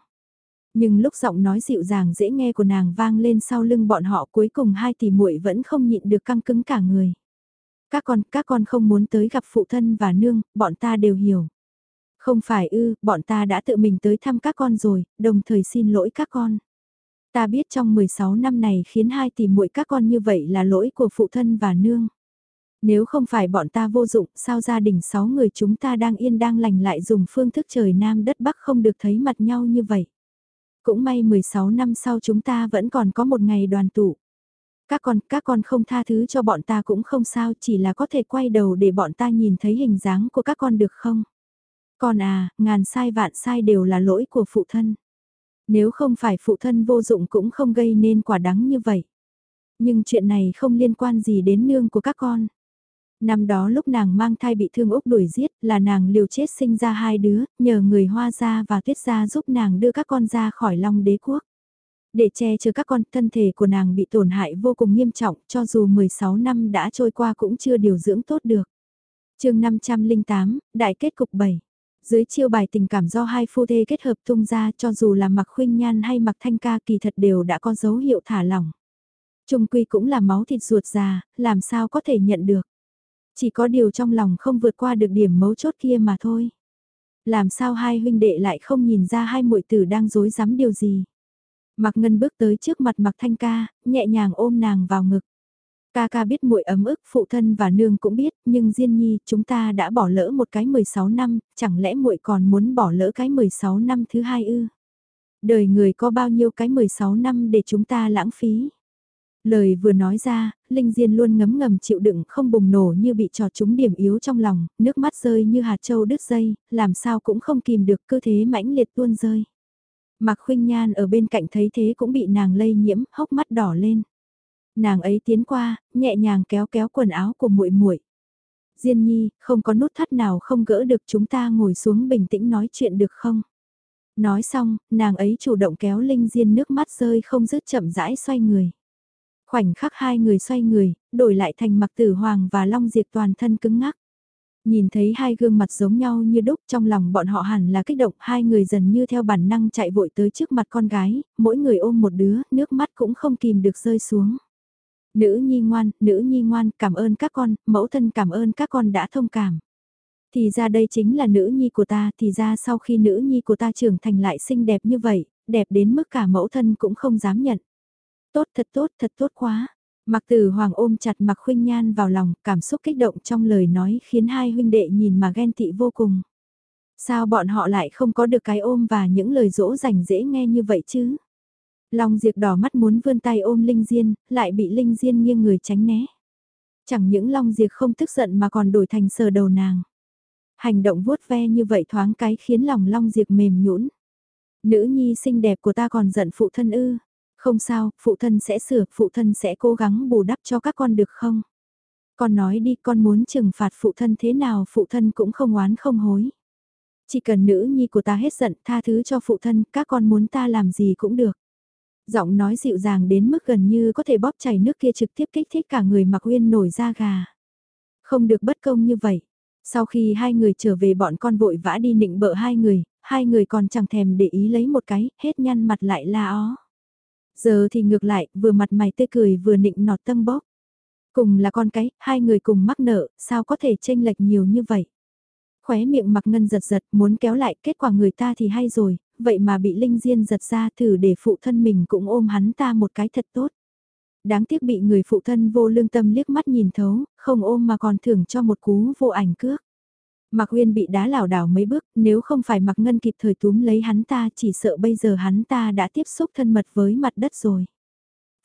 Nhưng lúc giọng nói dịu dàng dễ nghe của nàng vang lên sau lưng bọn họ cuối cùng hai tỷ muội vẫn không nhịn được căng cứng cả người. Các con, các con không muốn tới gặp phụ thân và nương, bọn ta đều hiểu. Không phải ư, bọn ta đã tự mình tới thăm các con rồi, đồng thời xin lỗi các con. Ta biết trong 16 năm này khiến hai tỷ muội các con như vậy là lỗi của phụ thân và nương. Nếu không phải bọn ta vô dụng, sao gia đình 6 người chúng ta đang yên đang lành lại dùng phương thức trời Nam đất Bắc không được thấy mặt nhau như vậy. Cũng may 16 năm sau chúng ta vẫn còn có một ngày đoàn tụ. Các con, các con không tha thứ cho bọn ta cũng không sao, chỉ là có thể quay đầu để bọn ta nhìn thấy hình dáng của các con được không? Con à, ngàn sai vạn sai đều là lỗi của phụ thân. Nếu không phải phụ thân vô dụng cũng không gây nên quả đắng như vậy. Nhưng chuyện này không liên quan gì đến nương của các con. Năm đó lúc nàng mang thai bị thương Úc đuổi giết là nàng liều chết sinh ra hai đứa, nhờ người hoa gia và tuyết gia giúp nàng đưa các con ra khỏi long đế quốc. Để che chở các con, thân thể của nàng bị tổn hại vô cùng nghiêm trọng, cho dù 16 năm đã trôi qua cũng chưa điều dưỡng tốt được. chương 508, Đại kết cục 7 dưới chiêu bài tình cảm do hai phu thê kết hợp tung ra cho dù là mặc khuynh nhan hay mặc thanh ca kỳ thật đều đã có dấu hiệu thả lỏng. Trung quy cũng là máu thịt ruột già, làm sao có thể nhận được. Chỉ có điều trong lòng không vượt qua được điểm mấu chốt kia mà thôi. Làm sao hai huynh đệ lại không nhìn ra hai muội tử đang dối rắm điều gì. Mặc ngân bước tới trước mặt mặc thanh ca, nhẹ nhàng ôm nàng vào ngực. Ca ca biết muội ấm ức, phụ thân và nương cũng biết, nhưng Diên Nhi, chúng ta đã bỏ lỡ một cái 16 năm, chẳng lẽ muội còn muốn bỏ lỡ cái 16 năm thứ hai ư? Đời người có bao nhiêu cái 16 năm để chúng ta lãng phí? Lời vừa nói ra, Linh Diên luôn ngấm ngầm chịu đựng không bùng nổ như bị trò trúng điểm yếu trong lòng, nước mắt rơi như hạt châu đứt dây, làm sao cũng không kìm được cơ thế mãnh liệt tuôn rơi. Mạc Khuynh Nhan ở bên cạnh thấy thế cũng bị nàng lây nhiễm, hốc mắt đỏ lên. Nàng ấy tiến qua, nhẹ nhàng kéo kéo quần áo của muội muội. Diên Nhi, không có nút thắt nào không gỡ được chúng ta ngồi xuống bình tĩnh nói chuyện được không? Nói xong, nàng ấy chủ động kéo Linh Diên nước mắt rơi không dứt chậm rãi xoay người. Khoảnh khắc hai người xoay người, đổi lại thành mặc tử hoàng và long diệt toàn thân cứng ngắc. Nhìn thấy hai gương mặt giống nhau như đúc trong lòng bọn họ hẳn là kích động hai người dần như theo bản năng chạy vội tới trước mặt con gái, mỗi người ôm một đứa, nước mắt cũng không kìm được rơi xuống. Nữ nhi ngoan, nữ nhi ngoan, cảm ơn các con, mẫu thân cảm ơn các con đã thông cảm. Thì ra đây chính là nữ nhi của ta, thì ra sau khi nữ nhi của ta trưởng thành lại xinh đẹp như vậy, đẹp đến mức cả mẫu thân cũng không dám nhận. Tốt thật tốt, thật tốt quá. Mặc tử hoàng ôm chặt mặc khuynh nhan vào lòng, cảm xúc kích động trong lời nói khiến hai huynh đệ nhìn mà ghen tị vô cùng. Sao bọn họ lại không có được cái ôm và những lời dỗ dành dễ nghe như vậy chứ? Long Diệp đỏ mắt muốn vươn tay ôm Linh Diên, lại bị Linh Diên nghiêng người tránh né. Chẳng những Long Diệp không tức giận mà còn đổi thành sờ đầu nàng. Hành động vuốt ve như vậy thoáng cái khiến lòng Long Diệp mềm nhũn. Nữ nhi xinh đẹp của ta còn giận phụ thân ư. Không sao, phụ thân sẽ sửa, phụ thân sẽ cố gắng bù đắp cho các con được không? Con nói đi, con muốn trừng phạt phụ thân thế nào phụ thân cũng không oán không hối. Chỉ cần nữ nhi của ta hết giận tha thứ cho phụ thân, các con muốn ta làm gì cũng được. Giọng nói dịu dàng đến mức gần như có thể bóp chảy nước kia trực tiếp kích thích cả người mặc uyên nổi da gà. Không được bất công như vậy. Sau khi hai người trở về bọn con vội vã đi nịnh bợ hai người, hai người còn chẳng thèm để ý lấy một cái, hết nhăn mặt lại la ó. Giờ thì ngược lại, vừa mặt mày tươi cười vừa nịnh nọt tâm bóp. Cùng là con cái, hai người cùng mắc nợ, sao có thể tranh lệch nhiều như vậy? Khóe miệng mặc ngân giật giật, muốn kéo lại, kết quả người ta thì hay rồi, vậy mà bị Linh Diên giật ra thử để phụ thân mình cũng ôm hắn ta một cái thật tốt. Đáng tiếc bị người phụ thân vô lương tâm liếc mắt nhìn thấu, không ôm mà còn thưởng cho một cú vô ảnh cước. Mạc Uyên bị đá lảo đảo mấy bước, nếu không phải Mạc Ngân kịp thời túm lấy hắn ta chỉ sợ bây giờ hắn ta đã tiếp xúc thân mật với mặt đất rồi.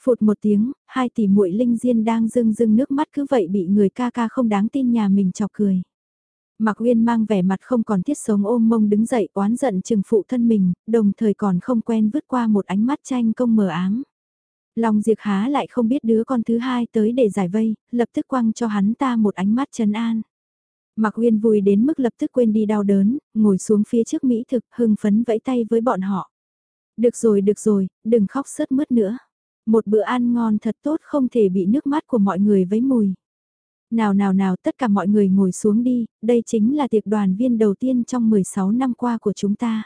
Phụt một tiếng, hai tỷ muội linh diên đang rưng rưng nước mắt cứ vậy bị người ca ca không đáng tin nhà mình chọc cười. Mạc Uyên mang vẻ mặt không còn thiết sống ôm mông đứng dậy oán giận chừng phụ thân mình, đồng thời còn không quen vứt qua một ánh mắt tranh công mờ ám. Long diệt Há lại không biết đứa con thứ hai tới để giải vây, lập tức quăng cho hắn ta một ánh mắt trấn an. Mạc Uyên vui đến mức lập tức quên đi đau đớn, ngồi xuống phía trước Mỹ thực hưng phấn vẫy tay với bọn họ. Được rồi được rồi, đừng khóc sớt mướt nữa. Một bữa ăn ngon thật tốt không thể bị nước mắt của mọi người vấy mùi. Nào nào nào tất cả mọi người ngồi xuống đi, đây chính là tiệc đoàn viên đầu tiên trong 16 năm qua của chúng ta.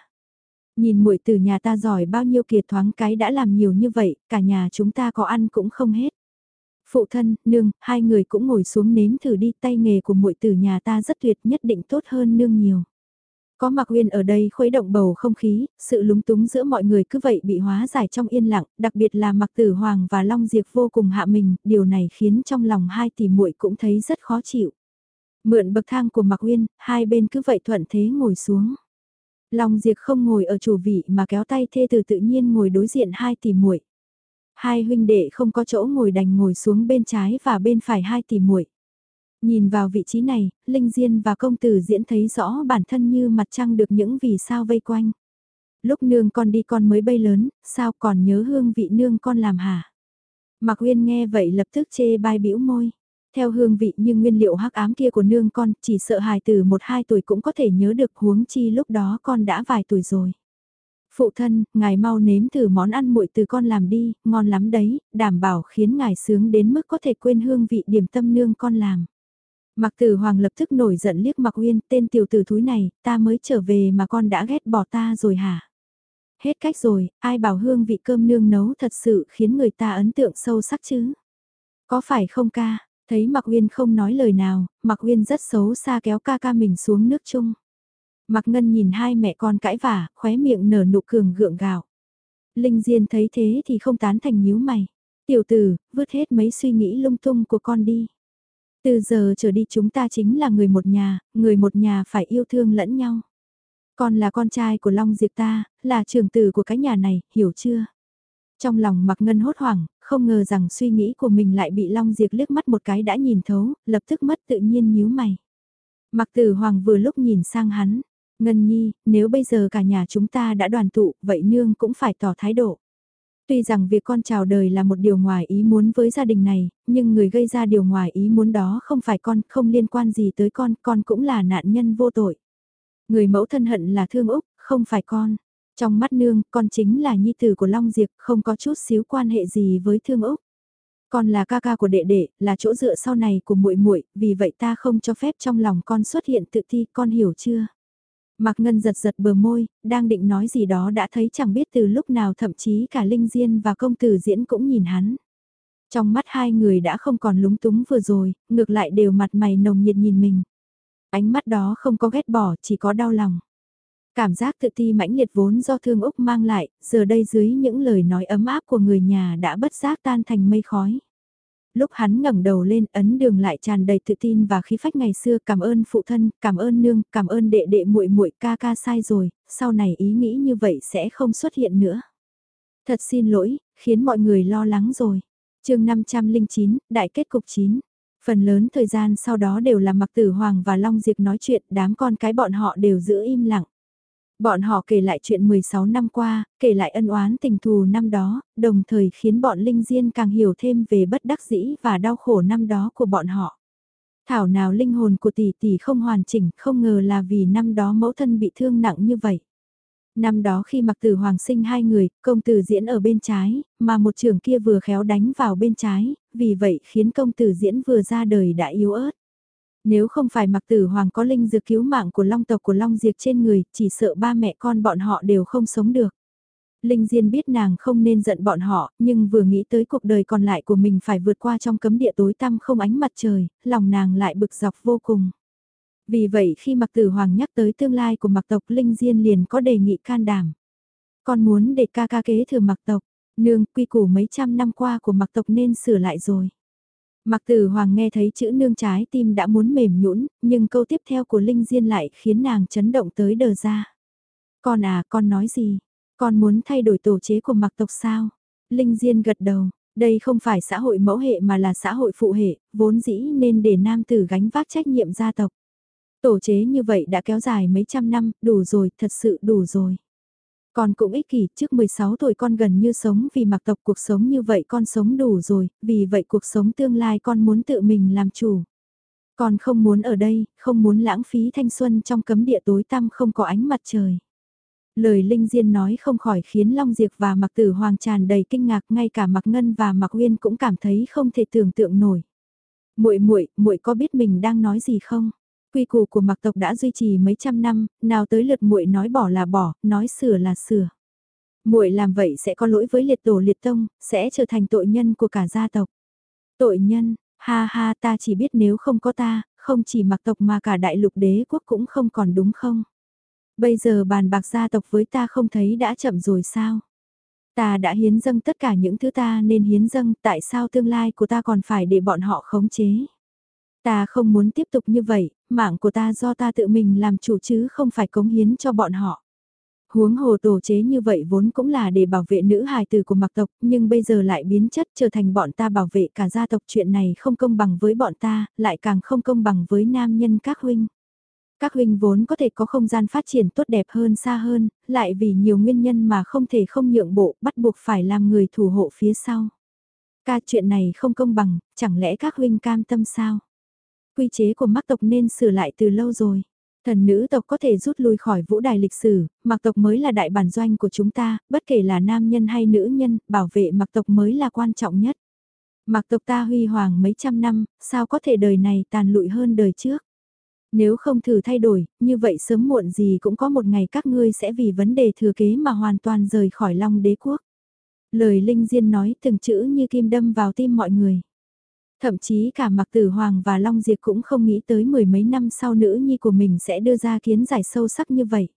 Nhìn muội từ nhà ta giỏi bao nhiêu kiệt thoáng cái đã làm nhiều như vậy, cả nhà chúng ta có ăn cũng không hết. Phụ thân, nương, hai người cũng ngồi xuống nếm thử đi tay nghề của muội tử nhà ta rất tuyệt nhất định tốt hơn nương nhiều. Có Mạc Uyên ở đây khuấy động bầu không khí, sự lúng túng giữa mọi người cứ vậy bị hóa giải trong yên lặng, đặc biệt là Mạc Tử Hoàng và Long Diệp vô cùng hạ mình, điều này khiến trong lòng hai tỷ muội cũng thấy rất khó chịu. Mượn bậc thang của Mạc Uyên, hai bên cứ vậy thuận thế ngồi xuống. Long Diệp không ngồi ở chủ vị mà kéo tay thê từ tự nhiên ngồi đối diện hai tỷ muội. Hai huynh đệ không có chỗ ngồi đành ngồi xuống bên trái và bên phải hai tỷ muội. Nhìn vào vị trí này, Linh Diên và công tử diễn thấy rõ bản thân như mặt trăng được những vì sao vây quanh. Lúc nương con đi con mới bay lớn, sao còn nhớ hương vị nương con làm hả? Mạc Uyên nghe vậy lập tức chê bai bĩu môi. Theo hương vị như nguyên liệu hắc ám kia của nương con, chỉ sợ hài từ 1-2 tuổi cũng có thể nhớ được huống chi lúc đó con đã vài tuổi rồi. Phụ thân, ngài mau nếm thử món ăn muội từ con làm đi, ngon lắm đấy, đảm bảo khiến ngài sướng đến mức có thể quên hương vị điểm tâm nương con làm. Mặc tử hoàng lập tức nổi giận liếc mặc uyên, tên tiểu tử thúi này, ta mới trở về mà con đã ghét bỏ ta rồi hả? Hết cách rồi, ai bảo hương vị cơm nương nấu thật sự khiến người ta ấn tượng sâu sắc chứ? Có phải không ca? Thấy Mạc Uyên không nói lời nào, Mạc Uyên rất xấu xa kéo ca ca mình xuống nước chung. Mạc Ngân nhìn hai mẹ con cãi vả, khóe miệng nở nụ cường gượng gạo. Linh Diên thấy thế thì không tán thành nhíu mày. Tiểu tử, vứt hết mấy suy nghĩ lung tung của con đi. Từ giờ trở đi chúng ta chính là người một nhà, người một nhà phải yêu thương lẫn nhau. Con là con trai của Long Diệp ta, là trưởng tử của cái nhà này, hiểu chưa? Trong lòng Mạc Ngân hốt hoảng, không ngờ rằng suy nghĩ của mình lại bị Long Diệp liếc mắt một cái đã nhìn thấu, lập tức mất tự nhiên nhíu mày. Mạc Tử Hoàng vừa lúc nhìn sang hắn, Ngân Nhi, nếu bây giờ cả nhà chúng ta đã đoàn tụ, vậy nương cũng phải tỏ thái độ. Tuy rằng việc con chào đời là một điều ngoài ý muốn với gia đình này, nhưng người gây ra điều ngoài ý muốn đó không phải con, không liên quan gì tới con, con cũng là nạn nhân vô tội. Người mẫu thân hận là thương Úc, không phải con. Trong mắt nương, con chính là nhi tử của Long Diệp, không có chút xíu quan hệ gì với thương Úc. Con là ca ca của đệ đệ, là chỗ dựa sau này của muội muội, vì vậy ta không cho phép trong lòng con xuất hiện tự thi, con hiểu chưa? Mạc Ngân giật giật bờ môi, đang định nói gì đó đã thấy chẳng biết từ lúc nào thậm chí cả Linh Diên và công tử diễn cũng nhìn hắn. Trong mắt hai người đã không còn lúng túng vừa rồi, ngược lại đều mặt mày nồng nhiệt nhìn mình. Ánh mắt đó không có ghét bỏ, chỉ có đau lòng. Cảm giác tự ti mãnh liệt vốn do thương Úc mang lại, giờ đây dưới những lời nói ấm áp của người nhà đã bất giác tan thành mây khói. Lúc hắn ngẩng đầu lên ấn đường lại tràn đầy tự tin và khí phách ngày xưa cảm ơn phụ thân, cảm ơn nương, cảm ơn đệ đệ muội muội ca ca sai rồi, sau này ý nghĩ như vậy sẽ không xuất hiện nữa. Thật xin lỗi, khiến mọi người lo lắng rồi. chương 509, Đại kết cục 9. Phần lớn thời gian sau đó đều là Mặc Tử Hoàng và Long Diệp nói chuyện, đám con cái bọn họ đều giữ im lặng. Bọn họ kể lại chuyện 16 năm qua, kể lại ân oán tình thù năm đó, đồng thời khiến bọn Linh Diên càng hiểu thêm về bất đắc dĩ và đau khổ năm đó của bọn họ. Thảo nào linh hồn của tỷ tỷ không hoàn chỉnh, không ngờ là vì năm đó mẫu thân bị thương nặng như vậy. Năm đó khi mặc tử hoàng sinh hai người, công tử diễn ở bên trái, mà một trường kia vừa khéo đánh vào bên trái, vì vậy khiến công tử diễn vừa ra đời đã yếu ớt. Nếu không phải mặc tử hoàng có linh dược cứu mạng của long tộc của long diệt trên người, chỉ sợ ba mẹ con bọn họ đều không sống được. Linh Diên biết nàng không nên giận bọn họ, nhưng vừa nghĩ tới cuộc đời còn lại của mình phải vượt qua trong cấm địa tối tăm không ánh mặt trời, lòng nàng lại bực dọc vô cùng. Vì vậy khi Mặc Tử Hoàng nhắc tới tương lai của Mặc tộc Linh Diên liền có đề nghị can đảm. Con muốn để ca ca kế thừa Mặc tộc, nương quy củ mấy trăm năm qua của Mặc tộc nên sửa lại rồi. Mặc tử hoàng nghe thấy chữ nương trái tim đã muốn mềm nhũn, nhưng câu tiếp theo của Linh Diên lại khiến nàng chấn động tới đờ ra. Con à, con nói gì? Con muốn thay đổi tổ chế của mặc tộc sao? Linh Diên gật đầu, đây không phải xã hội mẫu hệ mà là xã hội phụ hệ, vốn dĩ nên để nam tử gánh vác trách nhiệm gia tộc. Tổ chế như vậy đã kéo dài mấy trăm năm, đủ rồi, thật sự đủ rồi. Con cũng ích kỷ, trước 16 tuổi con gần như sống vì mặc tộc cuộc sống như vậy con sống đủ rồi, vì vậy cuộc sống tương lai con muốn tự mình làm chủ. Con không muốn ở đây, không muốn lãng phí thanh xuân trong cấm địa tối tăm không có ánh mặt trời. Lời Linh Diên nói không khỏi khiến Long Diệp và Mặc Tử Hoàng tràn đầy kinh ngạc, ngay cả Mặc Ngân và Mặc Uyên cũng cảm thấy không thể tưởng tượng nổi. Muội muội, muội có biết mình đang nói gì không? Quy củ của mặc tộc đã duy trì mấy trăm năm, nào tới lượt muội nói bỏ là bỏ, nói sửa là sửa. Muội làm vậy sẽ có lỗi với liệt tổ liệt tông, sẽ trở thành tội nhân của cả gia tộc. Tội nhân, ha ha ta chỉ biết nếu không có ta, không chỉ mặc tộc mà cả đại lục đế quốc cũng không còn đúng không? Bây giờ bàn bạc gia tộc với ta không thấy đã chậm rồi sao? Ta đã hiến dâng tất cả những thứ ta nên hiến dâng, tại sao tương lai của ta còn phải để bọn họ khống chế? Ta không muốn tiếp tục như vậy, mạng của ta do ta tự mình làm chủ chứ không phải cống hiến cho bọn họ. Huống hồ tổ chế như vậy vốn cũng là để bảo vệ nữ hài tử của mặc tộc, nhưng bây giờ lại biến chất trở thành bọn ta bảo vệ cả gia tộc chuyện này không công bằng với bọn ta, lại càng không công bằng với nam nhân các huynh. Các huynh vốn có thể có không gian phát triển tốt đẹp hơn xa hơn, lại vì nhiều nguyên nhân mà không thể không nhượng bộ, bắt buộc phải làm người thủ hộ phía sau. Ca chuyện này không công bằng, chẳng lẽ các huynh cam tâm sao? Quy chế của mắc tộc nên sửa lại từ lâu rồi. Thần nữ tộc có thể rút lui khỏi vũ đài lịch sử, mặc tộc mới là đại bản doanh của chúng ta, bất kể là nam nhân hay nữ nhân, bảo vệ mặc tộc mới là quan trọng nhất. Mặc tộc ta huy hoàng mấy trăm năm, sao có thể đời này tàn lụi hơn đời trước. Nếu không thử thay đổi, như vậy sớm muộn gì cũng có một ngày các ngươi sẽ vì vấn đề thừa kế mà hoàn toàn rời khỏi Long đế quốc. Lời Linh Diên nói từng chữ như kim đâm vào tim mọi người. Thậm chí cả Mạc Tử Hoàng và Long Diệp cũng không nghĩ tới mười mấy năm sau nữ nhi của mình sẽ đưa ra kiến giải sâu sắc như vậy.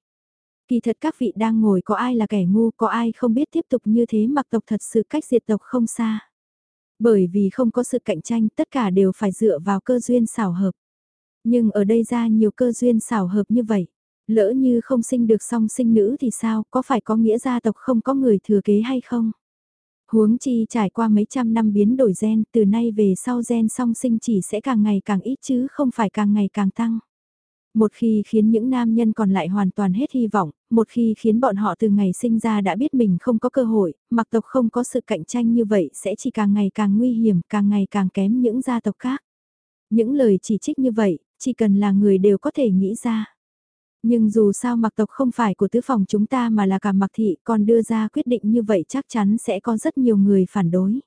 Kỳ thật các vị đang ngồi có ai là kẻ ngu, có ai không biết tiếp tục như thế mặc tộc thật sự cách diệt tộc không xa. Bởi vì không có sự cạnh tranh tất cả đều phải dựa vào cơ duyên xảo hợp. Nhưng ở đây ra nhiều cơ duyên xảo hợp như vậy. Lỡ như không sinh được song sinh nữ thì sao, có phải có nghĩa gia tộc không có người thừa kế hay không? Huống chi trải qua mấy trăm năm biến đổi gen, từ nay về sau gen song sinh chỉ sẽ càng ngày càng ít chứ không phải càng ngày càng tăng. Một khi khiến những nam nhân còn lại hoàn toàn hết hy vọng, một khi khiến bọn họ từ ngày sinh ra đã biết mình không có cơ hội, mặc tộc không có sự cạnh tranh như vậy sẽ chỉ càng ngày càng nguy hiểm, càng ngày càng kém những gia tộc khác. Những lời chỉ trích như vậy, chỉ cần là người đều có thể nghĩ ra. Nhưng dù sao mặc tộc không phải của tứ phòng chúng ta mà là cả mặc thị còn đưa ra quyết định như vậy chắc chắn sẽ có rất nhiều người phản đối.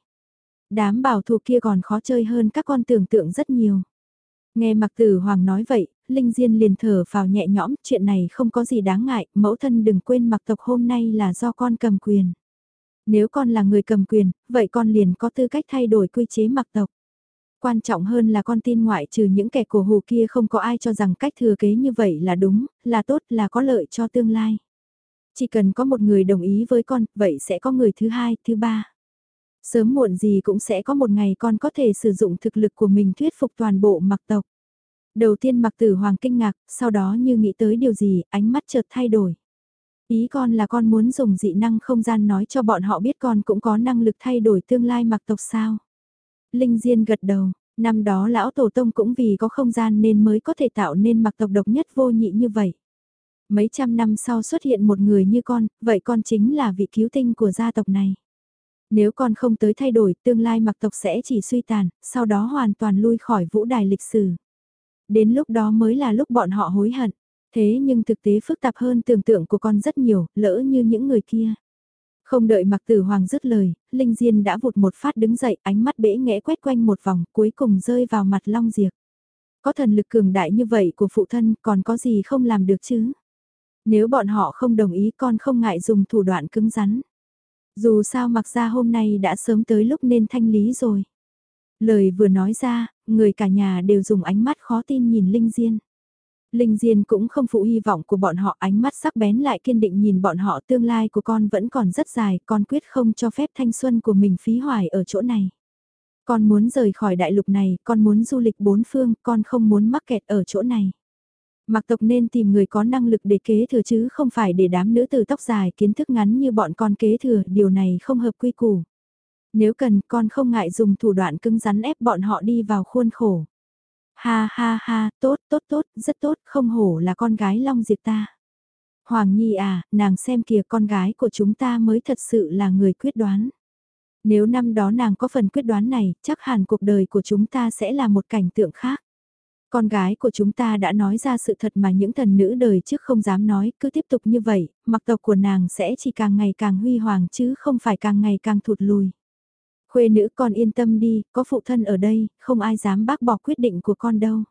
Đám bảo thủ kia còn khó chơi hơn các con tưởng tượng rất nhiều. Nghe mặc tử hoàng nói vậy, Linh Diên liền thở vào nhẹ nhõm, chuyện này không có gì đáng ngại, mẫu thân đừng quên mặc tộc hôm nay là do con cầm quyền. Nếu con là người cầm quyền, vậy con liền có tư cách thay đổi quy chế mặc tộc. Quan trọng hơn là con tin ngoại trừ những kẻ cổ hù kia không có ai cho rằng cách thừa kế như vậy là đúng, là tốt, là có lợi cho tương lai. Chỉ cần có một người đồng ý với con, vậy sẽ có người thứ hai, thứ ba. Sớm muộn gì cũng sẽ có một ngày con có thể sử dụng thực lực của mình thuyết phục toàn bộ mặc tộc. Đầu tiên mặc tử hoàng kinh ngạc, sau đó như nghĩ tới điều gì, ánh mắt chợt thay đổi. Ý con là con muốn dùng dị năng không gian nói cho bọn họ biết con cũng có năng lực thay đổi tương lai mặc tộc sao. Linh Diên gật đầu, năm đó lão tổ tông cũng vì có không gian nên mới có thể tạo nên mặc tộc độc nhất vô nhị như vậy. Mấy trăm năm sau xuất hiện một người như con, vậy con chính là vị cứu tinh của gia tộc này. Nếu con không tới thay đổi, tương lai mặc tộc sẽ chỉ suy tàn, sau đó hoàn toàn lui khỏi vũ đài lịch sử. Đến lúc đó mới là lúc bọn họ hối hận. Thế nhưng thực tế phức tạp hơn tưởng tượng của con rất nhiều, lỡ như những người kia. Không đợi mặc tử hoàng dứt lời, Linh Diên đã vụt một phát đứng dậy ánh mắt bể nghẽ quét quanh một vòng cuối cùng rơi vào mặt Long Diệp. Có thần lực cường đại như vậy của phụ thân còn có gì không làm được chứ? Nếu bọn họ không đồng ý con không ngại dùng thủ đoạn cứng rắn. Dù sao mặc ra hôm nay đã sớm tới lúc nên thanh lý rồi. Lời vừa nói ra, người cả nhà đều dùng ánh mắt khó tin nhìn Linh Diên. Linh Diên cũng không phụ hy vọng của bọn họ ánh mắt sắc bén lại kiên định nhìn bọn họ tương lai của con vẫn còn rất dài, con quyết không cho phép thanh xuân của mình phí hoài ở chỗ này. Con muốn rời khỏi đại lục này, con muốn du lịch bốn phương, con không muốn mắc kẹt ở chỗ này. Mặc tộc nên tìm người có năng lực để kế thừa chứ không phải để đám nữ tử tóc dài kiến thức ngắn như bọn con kế thừa, điều này không hợp quy củ. Nếu cần, con không ngại dùng thủ đoạn cứng rắn ép bọn họ đi vào khuôn khổ. Ha ha ha, tốt, tốt, tốt, rất tốt, không hổ là con gái Long Diệp ta. Hoàng Nhi à, nàng xem kìa con gái của chúng ta mới thật sự là người quyết đoán. Nếu năm đó nàng có phần quyết đoán này, chắc hẳn cuộc đời của chúng ta sẽ là một cảnh tượng khác. Con gái của chúng ta đã nói ra sự thật mà những thần nữ đời trước không dám nói, cứ tiếp tục như vậy, mặc tộc của nàng sẽ chỉ càng ngày càng huy hoàng chứ không phải càng ngày càng thụt lùi. Khuê nữ con yên tâm đi, có phụ thân ở đây, không ai dám bác bỏ quyết định của con đâu.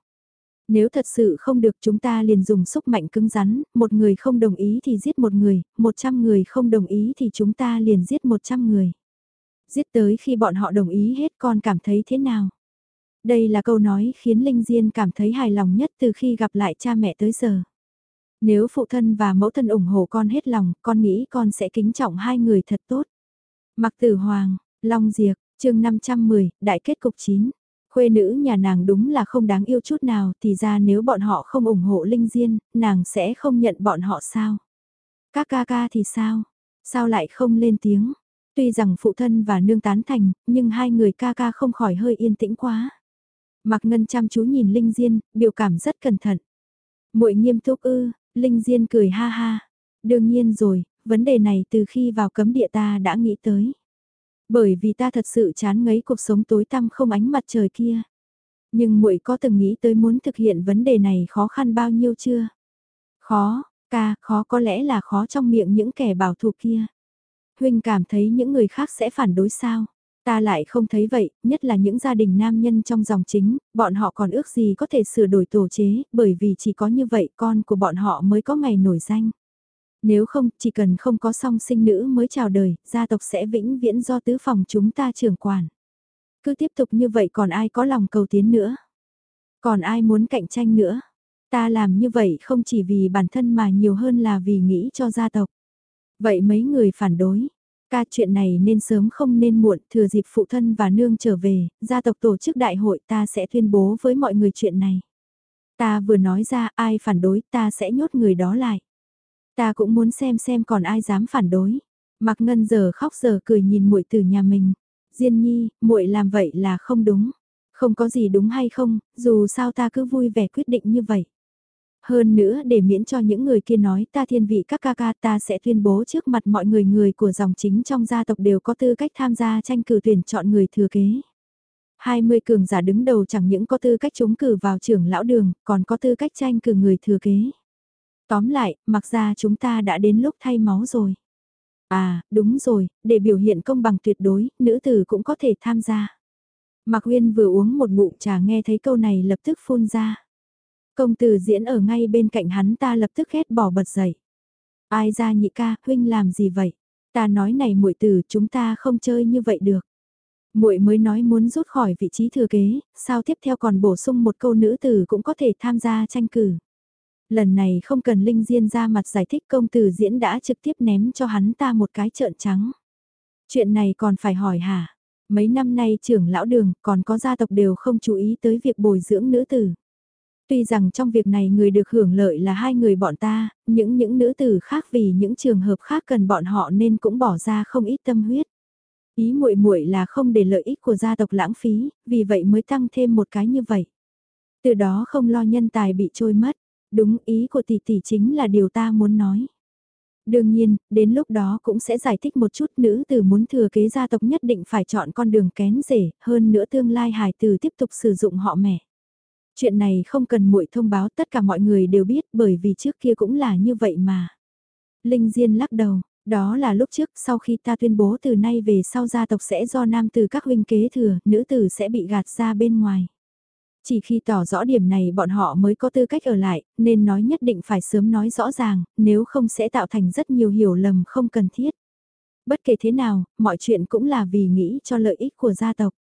Nếu thật sự không được chúng ta liền dùng sức mạnh cứng rắn, một người không đồng ý thì giết một người, một trăm người không đồng ý thì chúng ta liền giết một trăm người. Giết tới khi bọn họ đồng ý hết con cảm thấy thế nào? Đây là câu nói khiến Linh Diên cảm thấy hài lòng nhất từ khi gặp lại cha mẹ tới giờ. Nếu phụ thân và mẫu thân ủng hộ con hết lòng, con nghĩ con sẽ kính trọng hai người thật tốt. Mặc tử hoàng, Long Diệp, chương 510, đại kết cục 9. Khuê nữ nhà nàng đúng là không đáng yêu chút nào thì ra nếu bọn họ không ủng hộ Linh Diên, nàng sẽ không nhận bọn họ sao? Các ca ca thì sao? Sao lại không lên tiếng? Tuy rằng phụ thân và nương tán thành, nhưng hai người ca ca không khỏi hơi yên tĩnh quá. Mặc Ngân chăm chú nhìn Linh Diên, biểu cảm rất cẩn thận. Muội nghiêm túc ư, Linh Diên cười ha ha. Đương nhiên rồi, vấn đề này từ khi vào cấm địa ta đã nghĩ tới. Bởi vì ta thật sự chán ngấy cuộc sống tối tăm không ánh mặt trời kia. Nhưng muội có từng nghĩ tới muốn thực hiện vấn đề này khó khăn bao nhiêu chưa? Khó, ca, khó có lẽ là khó trong miệng những kẻ bảo thủ kia. Huynh cảm thấy những người khác sẽ phản đối sao? Ta lại không thấy vậy, nhất là những gia đình nam nhân trong dòng chính, bọn họ còn ước gì có thể sửa đổi tổ chế, bởi vì chỉ có như vậy con của bọn họ mới có ngày nổi danh. Nếu không, chỉ cần không có song sinh nữ mới chào đời, gia tộc sẽ vĩnh viễn do tứ phòng chúng ta trưởng quản. Cứ tiếp tục như vậy còn ai có lòng cầu tiến nữa? Còn ai muốn cạnh tranh nữa? Ta làm như vậy không chỉ vì bản thân mà nhiều hơn là vì nghĩ cho gia tộc. Vậy mấy người phản đối, Ca chuyện này nên sớm không nên muộn, thừa dịp phụ thân và nương trở về, gia tộc tổ chức đại hội ta sẽ tuyên bố với mọi người chuyện này. Ta vừa nói ra ai phản đối ta sẽ nhốt người đó lại. Ta cũng muốn xem xem còn ai dám phản đối. Mặc ngân giờ khóc giờ cười nhìn muội từ nhà mình. Diên nhi, muội làm vậy là không đúng. Không có gì đúng hay không, dù sao ta cứ vui vẻ quyết định như vậy. Hơn nữa để miễn cho những người kia nói ta thiên vị các ca ca ta sẽ tuyên bố trước mặt mọi người người của dòng chính trong gia tộc đều có tư cách tham gia tranh cử tuyển chọn người thừa kế. 20 cường giả đứng đầu chẳng những có tư cách chống cử vào trưởng lão đường, còn có tư cách tranh cử người thừa kế. Tóm lại, mặc ra chúng ta đã đến lúc thay máu rồi. À, đúng rồi, để biểu hiện công bằng tuyệt đối, nữ tử cũng có thể tham gia. Mạc Uyên vừa uống một ngụm trà nghe thấy câu này lập tức phun ra. Công tử diễn ở ngay bên cạnh hắn ta lập tức ghét bỏ bật dậy. Ai ra nhị ca, huynh làm gì vậy? Ta nói này muội tử, chúng ta không chơi như vậy được. Muội mới nói muốn rút khỏi vị trí thừa kế, sao tiếp theo còn bổ sung một câu nữ tử cũng có thể tham gia tranh cử. Lần này không cần Linh Diên ra mặt giải thích công tử diễn đã trực tiếp ném cho hắn ta một cái trợn trắng. Chuyện này còn phải hỏi hả? Mấy năm nay trưởng lão đường còn có gia tộc đều không chú ý tới việc bồi dưỡng nữ tử. Tuy rằng trong việc này người được hưởng lợi là hai người bọn ta, những những nữ tử khác vì những trường hợp khác cần bọn họ nên cũng bỏ ra không ít tâm huyết. Ý muội muội là không để lợi ích của gia tộc lãng phí, vì vậy mới tăng thêm một cái như vậy. Từ đó không lo nhân tài bị trôi mất, đúng ý của tỷ tỷ chính là điều ta muốn nói. Đương nhiên, đến lúc đó cũng sẽ giải thích một chút nữ tử muốn thừa kế gia tộc nhất định phải chọn con đường kén rể, hơn nữa tương lai hài tử tiếp tục sử dụng họ mẹ. Chuyện này không cần muội thông báo tất cả mọi người đều biết bởi vì trước kia cũng là như vậy mà. Linh Diên lắc đầu, đó là lúc trước sau khi ta tuyên bố từ nay về sau gia tộc sẽ do nam từ các huynh kế thừa, nữ tử sẽ bị gạt ra bên ngoài. Chỉ khi tỏ rõ điểm này bọn họ mới có tư cách ở lại, nên nói nhất định phải sớm nói rõ ràng, nếu không sẽ tạo thành rất nhiều hiểu lầm không cần thiết. Bất kể thế nào, mọi chuyện cũng là vì nghĩ cho lợi ích của gia tộc.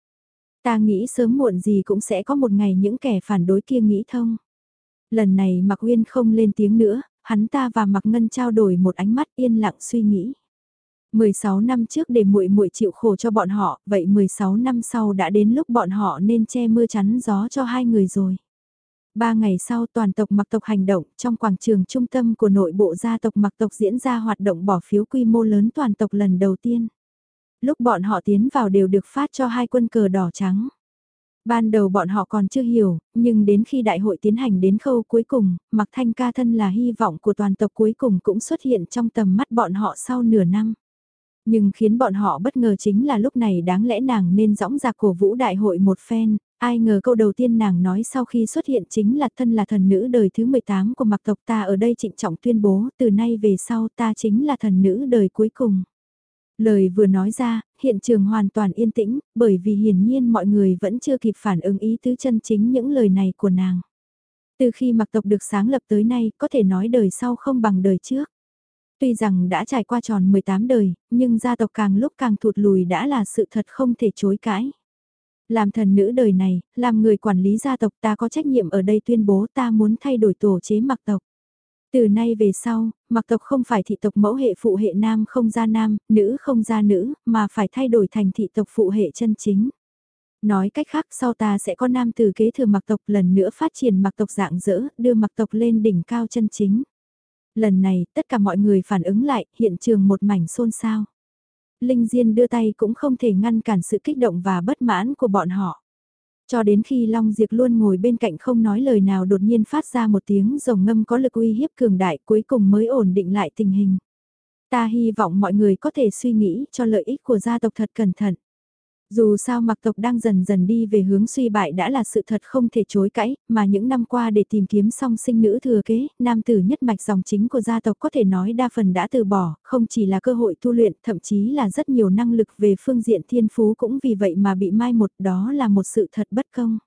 Ta nghĩ sớm muộn gì cũng sẽ có một ngày những kẻ phản đối kia nghĩ thông. Lần này Mạc Uyên không lên tiếng nữa, hắn ta và Mạc Ngân trao đổi một ánh mắt yên lặng suy nghĩ. 16 năm trước để muội muội chịu khổ cho bọn họ, vậy 16 năm sau đã đến lúc bọn họ nên che mưa chắn gió cho hai người rồi. Ba ngày sau toàn tộc mặc tộc hành động trong quảng trường trung tâm của nội bộ gia tộc mặc tộc diễn ra hoạt động bỏ phiếu quy mô lớn toàn tộc lần đầu tiên. Lúc bọn họ tiến vào đều được phát cho hai quân cờ đỏ trắng. Ban đầu bọn họ còn chưa hiểu, nhưng đến khi đại hội tiến hành đến khâu cuối cùng, Mạc Thanh ca thân là hy vọng của toàn tộc cuối cùng cũng xuất hiện trong tầm mắt bọn họ sau nửa năm. Nhưng khiến bọn họ bất ngờ chính là lúc này đáng lẽ nàng nên dõng dạc cổ vũ đại hội một phen, ai ngờ câu đầu tiên nàng nói sau khi xuất hiện chính là thân là thần nữ đời thứ 18 của Mạc tộc ta ở đây trịnh trọng tuyên bố từ nay về sau ta chính là thần nữ đời cuối cùng. Lời vừa nói ra, hiện trường hoàn toàn yên tĩnh, bởi vì hiển nhiên mọi người vẫn chưa kịp phản ứng ý tứ chân chính những lời này của nàng. Từ khi mặc tộc được sáng lập tới nay, có thể nói đời sau không bằng đời trước. Tuy rằng đã trải qua tròn 18 đời, nhưng gia tộc càng lúc càng thụt lùi đã là sự thật không thể chối cãi. Làm thần nữ đời này, làm người quản lý gia tộc ta có trách nhiệm ở đây tuyên bố ta muốn thay đổi tổ chế mặc tộc. Từ nay về sau, mặc tộc không phải thị tộc mẫu hệ phụ hệ nam không gia nam, nữ không gia nữ, mà phải thay đổi thành thị tộc phụ hệ chân chính. Nói cách khác sau ta sẽ có nam từ kế thừa mặc tộc lần nữa phát triển mặc tộc dạng dỡ, đưa mặc tộc lên đỉnh cao chân chính. Lần này, tất cả mọi người phản ứng lại, hiện trường một mảnh xôn xao. Linh Diên đưa tay cũng không thể ngăn cản sự kích động và bất mãn của bọn họ. Cho đến khi Long Diệp luôn ngồi bên cạnh không nói lời nào đột nhiên phát ra một tiếng rồng ngâm có lực uy hiếp cường đại cuối cùng mới ổn định lại tình hình. Ta hy vọng mọi người có thể suy nghĩ cho lợi ích của gia tộc thật cẩn thận. Dù sao mặc tộc đang dần dần đi về hướng suy bại đã là sự thật không thể chối cãi, mà những năm qua để tìm kiếm song sinh nữ thừa kế, nam tử nhất mạch dòng chính của gia tộc có thể nói đa phần đã từ bỏ, không chỉ là cơ hội tu luyện, thậm chí là rất nhiều năng lực về phương diện thiên phú cũng vì vậy mà bị mai một, đó là một sự thật bất công.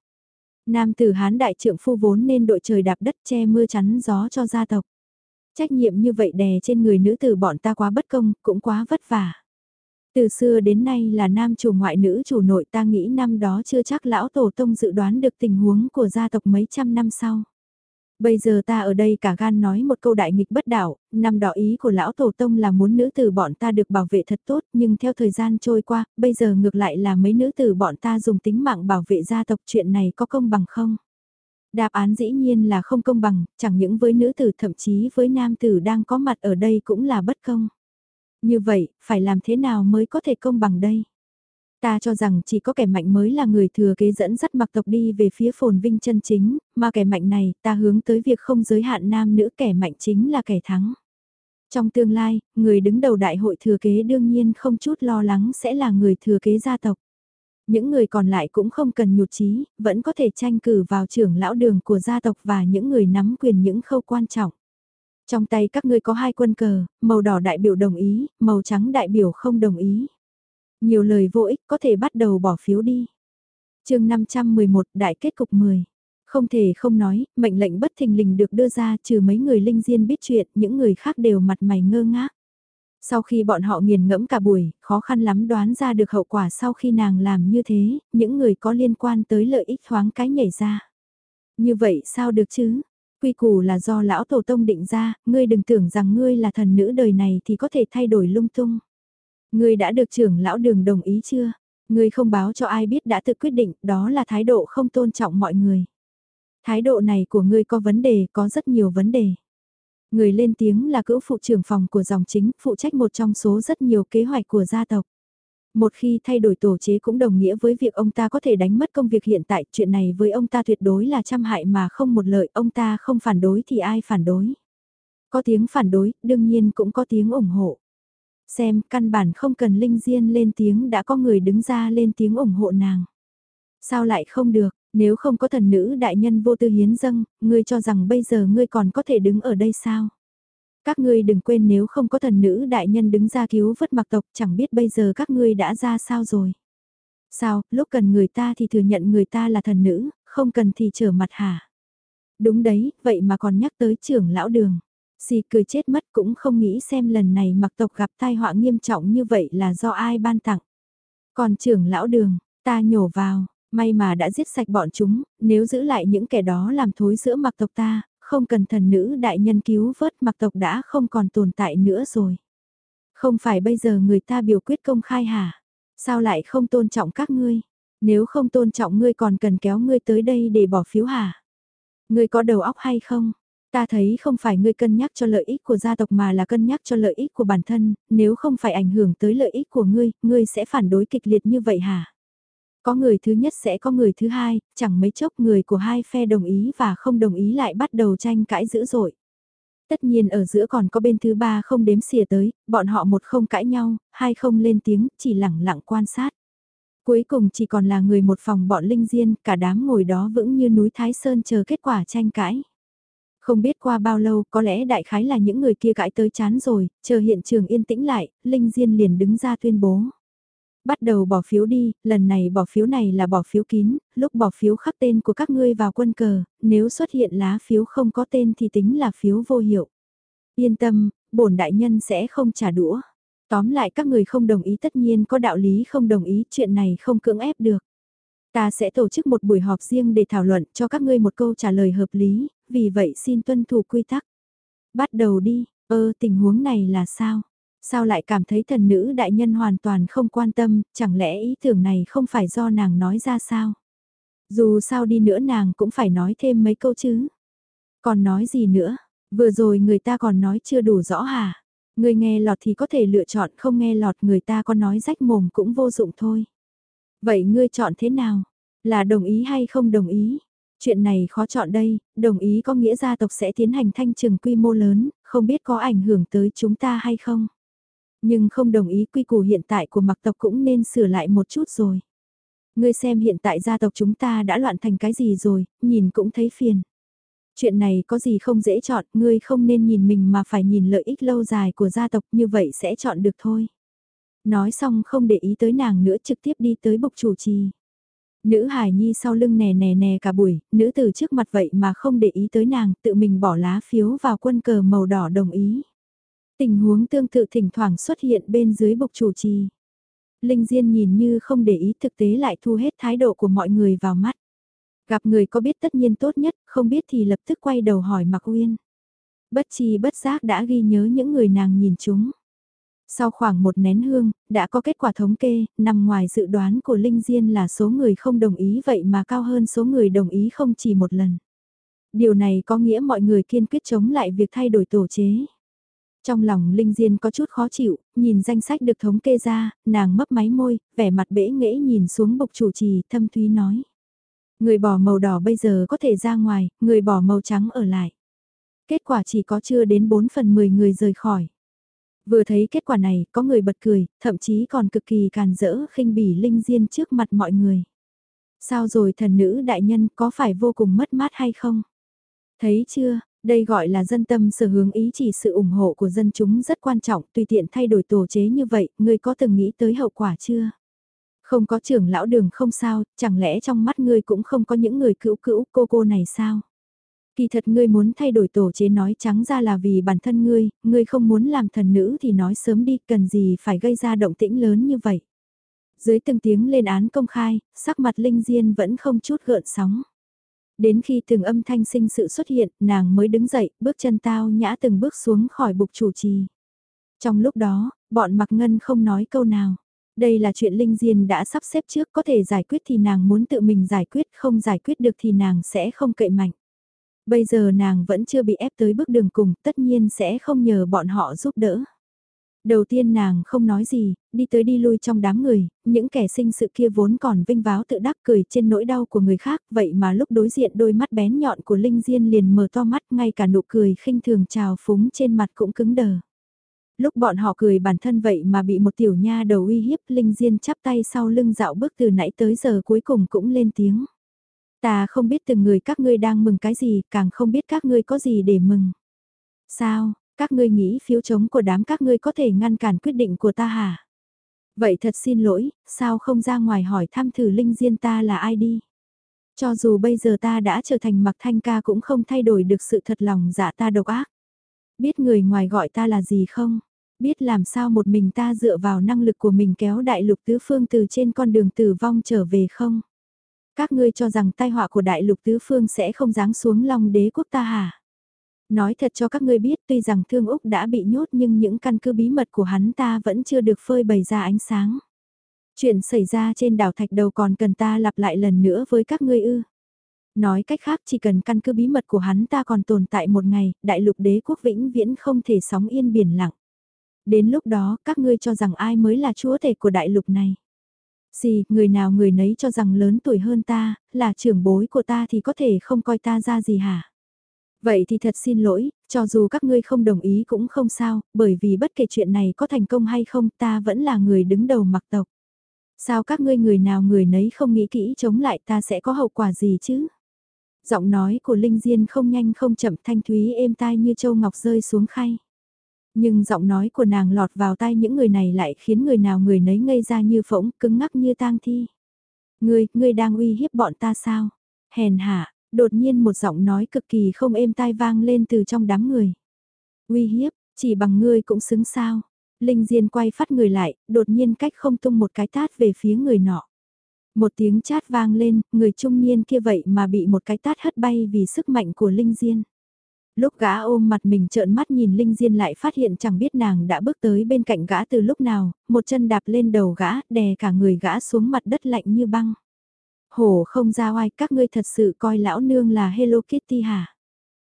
Nam tử hán đại trượng phu vốn nên đội trời đạp đất che mưa chắn gió cho gia tộc. Trách nhiệm như vậy đè trên người nữ tử bọn ta quá bất công, cũng quá vất vả. Từ xưa đến nay là nam chủ ngoại nữ chủ nội ta nghĩ năm đó chưa chắc lão tổ tông dự đoán được tình huống của gia tộc mấy trăm năm sau. Bây giờ ta ở đây cả gan nói một câu đại nghịch bất đạo, năm đó ý của lão tổ tông là muốn nữ tử bọn ta được bảo vệ thật tốt nhưng theo thời gian trôi qua, bây giờ ngược lại là mấy nữ tử bọn ta dùng tính mạng bảo vệ gia tộc chuyện này có công bằng không? Đáp án dĩ nhiên là không công bằng, chẳng những với nữ tử thậm chí với nam tử đang có mặt ở đây cũng là bất công. Như vậy, phải làm thế nào mới có thể công bằng đây? Ta cho rằng chỉ có kẻ mạnh mới là người thừa kế dẫn dắt mặc tộc đi về phía phồn vinh chân chính, mà kẻ mạnh này, ta hướng tới việc không giới hạn nam nữ kẻ mạnh chính là kẻ thắng. Trong tương lai, người đứng đầu đại hội thừa kế đương nhiên không chút lo lắng sẽ là người thừa kế gia tộc. Những người còn lại cũng không cần nhụt chí, vẫn có thể tranh cử vào trưởng lão đường của gia tộc và những người nắm quyền những khâu quan trọng. Trong tay các ngươi có hai quân cờ, màu đỏ đại biểu đồng ý, màu trắng đại biểu không đồng ý. Nhiều lời vô ích có thể bắt đầu bỏ phiếu đi. chương 511 Đại kết cục 10 Không thể không nói, mệnh lệnh bất thình lình được đưa ra trừ mấy người linh diên biết chuyện, những người khác đều mặt mày ngơ ngác. Sau khi bọn họ nghiền ngẫm cả buổi, khó khăn lắm đoán ra được hậu quả sau khi nàng làm như thế, những người có liên quan tới lợi ích thoáng cái nhảy ra. Như vậy sao được chứ? Quy củ là do lão tổ tông định ra, ngươi đừng tưởng rằng ngươi là thần nữ đời này thì có thể thay đổi lung tung. Ngươi đã được trưởng lão đường đồng ý chưa? Ngươi không báo cho ai biết đã tự quyết định, đó là thái độ không tôn trọng mọi người. Thái độ này của ngươi có vấn đề, có rất nhiều vấn đề. Người lên tiếng là cữu phụ trưởng phòng của dòng chính, phụ trách một trong số rất nhiều kế hoạch của gia tộc. Một khi thay đổi tổ chế cũng đồng nghĩa với việc ông ta có thể đánh mất công việc hiện tại, chuyện này với ông ta tuyệt đối là trăm hại mà không một lợi, ông ta không phản đối thì ai phản đối. Có tiếng phản đối, đương nhiên cũng có tiếng ủng hộ. Xem, căn bản không cần Linh Diên lên tiếng đã có người đứng ra lên tiếng ủng hộ nàng. Sao lại không được, nếu không có thần nữ đại nhân vô tư hiến dâng, ngươi cho rằng bây giờ ngươi còn có thể đứng ở đây sao? Các ngươi đừng quên nếu không có thần nữ đại nhân đứng ra cứu vớt mặc tộc chẳng biết bây giờ các ngươi đã ra sao rồi. Sao, lúc cần người ta thì thừa nhận người ta là thần nữ, không cần thì trở mặt hả? Đúng đấy, vậy mà còn nhắc tới trưởng lão đường. Xì cười chết mất cũng không nghĩ xem lần này mặc tộc gặp tai họa nghiêm trọng như vậy là do ai ban tặng. Còn trưởng lão đường, ta nhổ vào, may mà đã giết sạch bọn chúng, nếu giữ lại những kẻ đó làm thối giữa mặc tộc ta, không cần thần nữ đại nhân cứu vớt mặc tộc đã không còn tồn tại nữa rồi. Không phải bây giờ người ta biểu quyết công khai hả? Sao lại không tôn trọng các ngươi? Nếu không tôn trọng ngươi còn cần kéo ngươi tới đây để bỏ phiếu hả? Ngươi có đầu óc hay không? Ta thấy không phải ngươi cân nhắc cho lợi ích của gia tộc mà là cân nhắc cho lợi ích của bản thân, nếu không phải ảnh hưởng tới lợi ích của ngươi, ngươi sẽ phản đối kịch liệt như vậy hả? Có người thứ nhất sẽ có người thứ hai, chẳng mấy chốc người của hai phe đồng ý và không đồng ý lại bắt đầu tranh cãi dữ dội. Tất nhiên ở giữa còn có bên thứ ba không đếm xỉa tới, bọn họ một không cãi nhau, hai không lên tiếng, chỉ lẳng lặng quan sát. Cuối cùng chỉ còn là người một phòng bọn linh diên, cả đám ngồi đó vững như núi Thái Sơn chờ kết quả tranh cãi. Không biết qua bao lâu, có lẽ đại khái là những người kia cãi tới chán rồi, chờ hiện trường yên tĩnh lại, Linh Diên liền đứng ra tuyên bố. Bắt đầu bỏ phiếu đi, lần này bỏ phiếu này là bỏ phiếu kín, lúc bỏ phiếu khắc tên của các ngươi vào quân cờ, nếu xuất hiện lá phiếu không có tên thì tính là phiếu vô hiệu. Yên tâm, bổn đại nhân sẽ không trả đũa. Tóm lại các người không đồng ý tất nhiên có đạo lý không đồng ý chuyện này không cưỡng ép được. Ta sẽ tổ chức một buổi họp riêng để thảo luận cho các ngươi một câu trả lời hợp lý, vì vậy xin tuân thủ quy tắc. Bắt đầu đi, ơ tình huống này là sao? Sao lại cảm thấy thần nữ đại nhân hoàn toàn không quan tâm, chẳng lẽ ý tưởng này không phải do nàng nói ra sao? Dù sao đi nữa nàng cũng phải nói thêm mấy câu chứ. Còn nói gì nữa? Vừa rồi người ta còn nói chưa đủ rõ hả? Người nghe lọt thì có thể lựa chọn không nghe lọt người ta có nói rách mồm cũng vô dụng thôi. Vậy ngươi chọn thế nào? Là đồng ý hay không đồng ý? Chuyện này khó chọn đây, đồng ý có nghĩa gia tộc sẽ tiến hành thanh trừng quy mô lớn, không biết có ảnh hưởng tới chúng ta hay không? Nhưng không đồng ý quy củ hiện tại của mặc tộc cũng nên sửa lại một chút rồi. Ngươi xem hiện tại gia tộc chúng ta đã loạn thành cái gì rồi, nhìn cũng thấy phiền. Chuyện này có gì không dễ chọn, ngươi không nên nhìn mình mà phải nhìn lợi ích lâu dài của gia tộc như vậy sẽ chọn được thôi. Nói xong không để ý tới nàng nữa trực tiếp đi tới bục chủ trì. Nữ hải nhi sau lưng nè nè nè cả buổi, nữ từ trước mặt vậy mà không để ý tới nàng, tự mình bỏ lá phiếu vào quân cờ màu đỏ đồng ý. Tình huống tương tự thỉnh thoảng xuất hiện bên dưới bục chủ trì. Linh Diên nhìn như không để ý thực tế lại thu hết thái độ của mọi người vào mắt. Gặp người có biết tất nhiên tốt nhất, không biết thì lập tức quay đầu hỏi Mạc Uyên. Bất chi bất giác đã ghi nhớ những người nàng nhìn chúng. Sau khoảng một nén hương, đã có kết quả thống kê, nằm ngoài dự đoán của Linh Diên là số người không đồng ý vậy mà cao hơn số người đồng ý không chỉ một lần. Điều này có nghĩa mọi người kiên quyết chống lại việc thay đổi tổ chế. Trong lòng Linh Diên có chút khó chịu, nhìn danh sách được thống kê ra, nàng mấp máy môi, vẻ mặt bể nghễ nhìn xuống bục chủ trì, thâm thúy nói. Người bỏ màu đỏ bây giờ có thể ra ngoài, người bỏ màu trắng ở lại. Kết quả chỉ có chưa đến 4 phần 10 người rời khỏi. Vừa thấy kết quả này, có người bật cười, thậm chí còn cực kỳ càn rỡ khinh bỉ Linh Diên trước mặt mọi người. Sao rồi thần nữ đại nhân có phải vô cùng mất mát hay không? Thấy chưa, đây gọi là dân tâm sở hướng ý chỉ sự ủng hộ của dân chúng rất quan trọng, tùy tiện thay đổi tổ chế như vậy, ngươi có từng nghĩ tới hậu quả chưa? Không có trưởng lão đường không sao, chẳng lẽ trong mắt ngươi cũng không có những người cữu cữu cô cô này sao? Kỳ thật ngươi muốn thay đổi tổ chế nói trắng ra là vì bản thân ngươi, ngươi không muốn làm thần nữ thì nói sớm đi, cần gì phải gây ra động tĩnh lớn như vậy. Dưới từng tiếng lên án công khai, sắc mặt Linh Diên vẫn không chút gợn sóng. Đến khi từng âm thanh sinh sự xuất hiện, nàng mới đứng dậy, bước chân tao nhã từng bước xuống khỏi bục chủ trì. Trong lúc đó, bọn mặc ngân không nói câu nào. Đây là chuyện Linh Diên đã sắp xếp trước có thể giải quyết thì nàng muốn tự mình giải quyết, không giải quyết được thì nàng sẽ không cậy mạnh. Bây giờ nàng vẫn chưa bị ép tới bước đường cùng, tất nhiên sẽ không nhờ bọn họ giúp đỡ. Đầu tiên nàng không nói gì, đi tới đi lui trong đám người, những kẻ sinh sự kia vốn còn vinh váo tự đắc cười trên nỗi đau của người khác, vậy mà lúc đối diện đôi mắt bén nhọn của Linh Diên liền mở to mắt ngay cả nụ cười khinh thường trào phúng trên mặt cũng cứng đờ. Lúc bọn họ cười bản thân vậy mà bị một tiểu nha đầu uy hiếp Linh Diên chắp tay sau lưng dạo bước từ nãy tới giờ cuối cùng cũng lên tiếng. Ta không biết từng người các ngươi đang mừng cái gì, càng không biết các ngươi có gì để mừng. Sao, các ngươi nghĩ phiếu chống của đám các ngươi có thể ngăn cản quyết định của ta hả? Vậy thật xin lỗi, sao không ra ngoài hỏi thăm thử linh diên ta là ai đi? Cho dù bây giờ ta đã trở thành mặc thanh ca cũng không thay đổi được sự thật lòng dạ ta độc ác. Biết người ngoài gọi ta là gì không? Biết làm sao một mình ta dựa vào năng lực của mình kéo đại lục tứ phương từ trên con đường tử vong trở về không? Các ngươi cho rằng tai họa của đại lục tứ phương sẽ không giáng xuống long đế quốc ta hả? Nói thật cho các ngươi biết tuy rằng thương Úc đã bị nhốt nhưng những căn cứ bí mật của hắn ta vẫn chưa được phơi bày ra ánh sáng. Chuyện xảy ra trên đảo thạch đầu còn cần ta lặp lại lần nữa với các ngươi ư. Nói cách khác chỉ cần căn cứ bí mật của hắn ta còn tồn tại một ngày, đại lục đế quốc vĩnh viễn không thể sóng yên biển lặng. Đến lúc đó các ngươi cho rằng ai mới là chúa tể của đại lục này. Gì, người nào người nấy cho rằng lớn tuổi hơn ta, là trưởng bối của ta thì có thể không coi ta ra gì hả? Vậy thì thật xin lỗi, cho dù các ngươi không đồng ý cũng không sao, bởi vì bất kể chuyện này có thành công hay không ta vẫn là người đứng đầu mặc tộc. Sao các ngươi người nào người nấy không nghĩ kỹ chống lại ta sẽ có hậu quả gì chứ? Giọng nói của Linh Diên không nhanh không chậm thanh thúy êm tai như châu ngọc rơi xuống khay. Nhưng giọng nói của nàng lọt vào tai những người này lại khiến người nào người nấy ngây ra như phỗng, cứng ngắc như tang thi. Ngươi, ngươi đang uy hiếp bọn ta sao? Hèn hạ, đột nhiên một giọng nói cực kỳ không êm tai vang lên từ trong đám người. Uy hiếp, chỉ bằng ngươi cũng xứng sao? Linh Diên quay phát người lại, đột nhiên cách không tung một cái tát về phía người nọ. Một tiếng chát vang lên, người trung niên kia vậy mà bị một cái tát hất bay vì sức mạnh của Linh Diên. Lúc gã ôm mặt mình trợn mắt nhìn Linh Diên lại phát hiện chẳng biết nàng đã bước tới bên cạnh gã từ lúc nào, một chân đạp lên đầu gã, đè cả người gã xuống mặt đất lạnh như băng. Hổ không ra oai, các ngươi thật sự coi lão nương là Hello Kitty hả?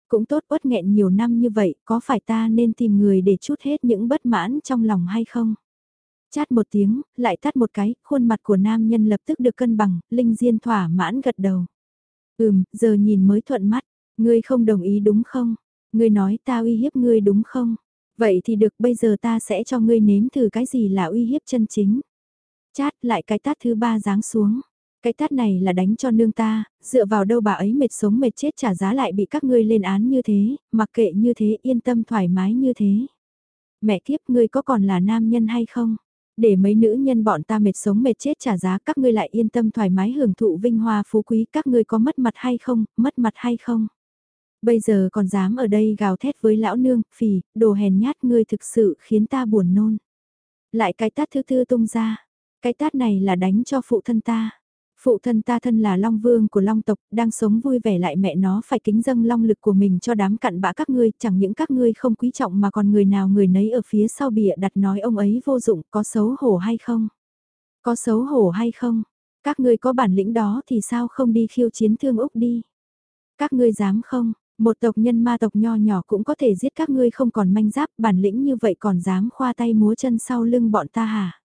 Cũng tốt uất nghẹn nhiều năm như vậy, có phải ta nên tìm người để chút hết những bất mãn trong lòng hay không? Chát một tiếng, lại tắt một cái, khuôn mặt của nam nhân lập tức được cân bằng, Linh Diên thỏa mãn gật đầu. Ừm, giờ nhìn mới thuận mắt, Ngươi không đồng ý đúng không? Ngươi nói ta uy hiếp ngươi đúng không? Vậy thì được bây giờ ta sẽ cho ngươi nếm thử cái gì là uy hiếp chân chính. Chát lại cái tát thứ ba giáng xuống. Cái tát này là đánh cho nương ta, dựa vào đâu bà ấy mệt sống mệt chết trả giá lại bị các ngươi lên án như thế, mặc kệ như thế yên tâm thoải mái như thế. Mẹ kiếp ngươi có còn là nam nhân hay không? Để mấy nữ nhân bọn ta mệt sống mệt chết trả giá các ngươi lại yên tâm thoải mái hưởng thụ vinh hoa phú quý các ngươi có mất mặt hay không, mất mặt hay không? Bây giờ còn dám ở đây gào thét với lão nương, phì, đồ hèn nhát ngươi thực sự khiến ta buồn nôn. Lại cái tát thứ tư tung ra, cái tát này là đánh cho phụ thân ta. Phụ thân ta thân là Long Vương của Long tộc, đang sống vui vẻ lại mẹ nó phải kính dâng long lực của mình cho đám cặn bã các ngươi, chẳng những các ngươi không quý trọng mà còn người nào người nấy ở phía sau bịa đặt nói ông ấy vô dụng, có xấu hổ hay không? Có xấu hổ hay không? Các ngươi có bản lĩnh đó thì sao không đi khiêu chiến thương Úc đi? Các ngươi dám không? Một tộc nhân ma tộc nho nhỏ cũng có thể giết các ngươi không còn manh giáp, bản lĩnh như vậy còn dám khoa tay múa chân sau lưng bọn ta hả?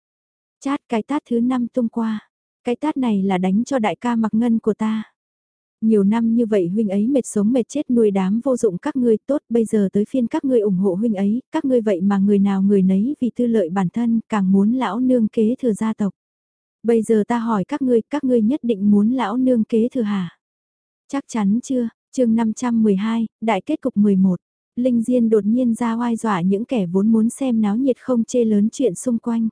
Chát cái tát thứ năm tung qua cái tát này là đánh cho đại ca mặc ngân của ta. Nhiều năm như vậy huynh ấy mệt sống mệt chết nuôi đám vô dụng các ngươi tốt bây giờ tới phiên các ngươi ủng hộ huynh ấy, các ngươi vậy mà người nào người nấy vì tư lợi bản thân càng muốn lão nương kế thừa gia tộc. Bây giờ ta hỏi các ngươi, các ngươi nhất định muốn lão nương kế thừa hả? Chắc chắn chưa, chương 512, đại kết cục 11. Linh Diên đột nhiên ra oai dọa những kẻ vốn muốn xem náo nhiệt không chê lớn chuyện xung quanh.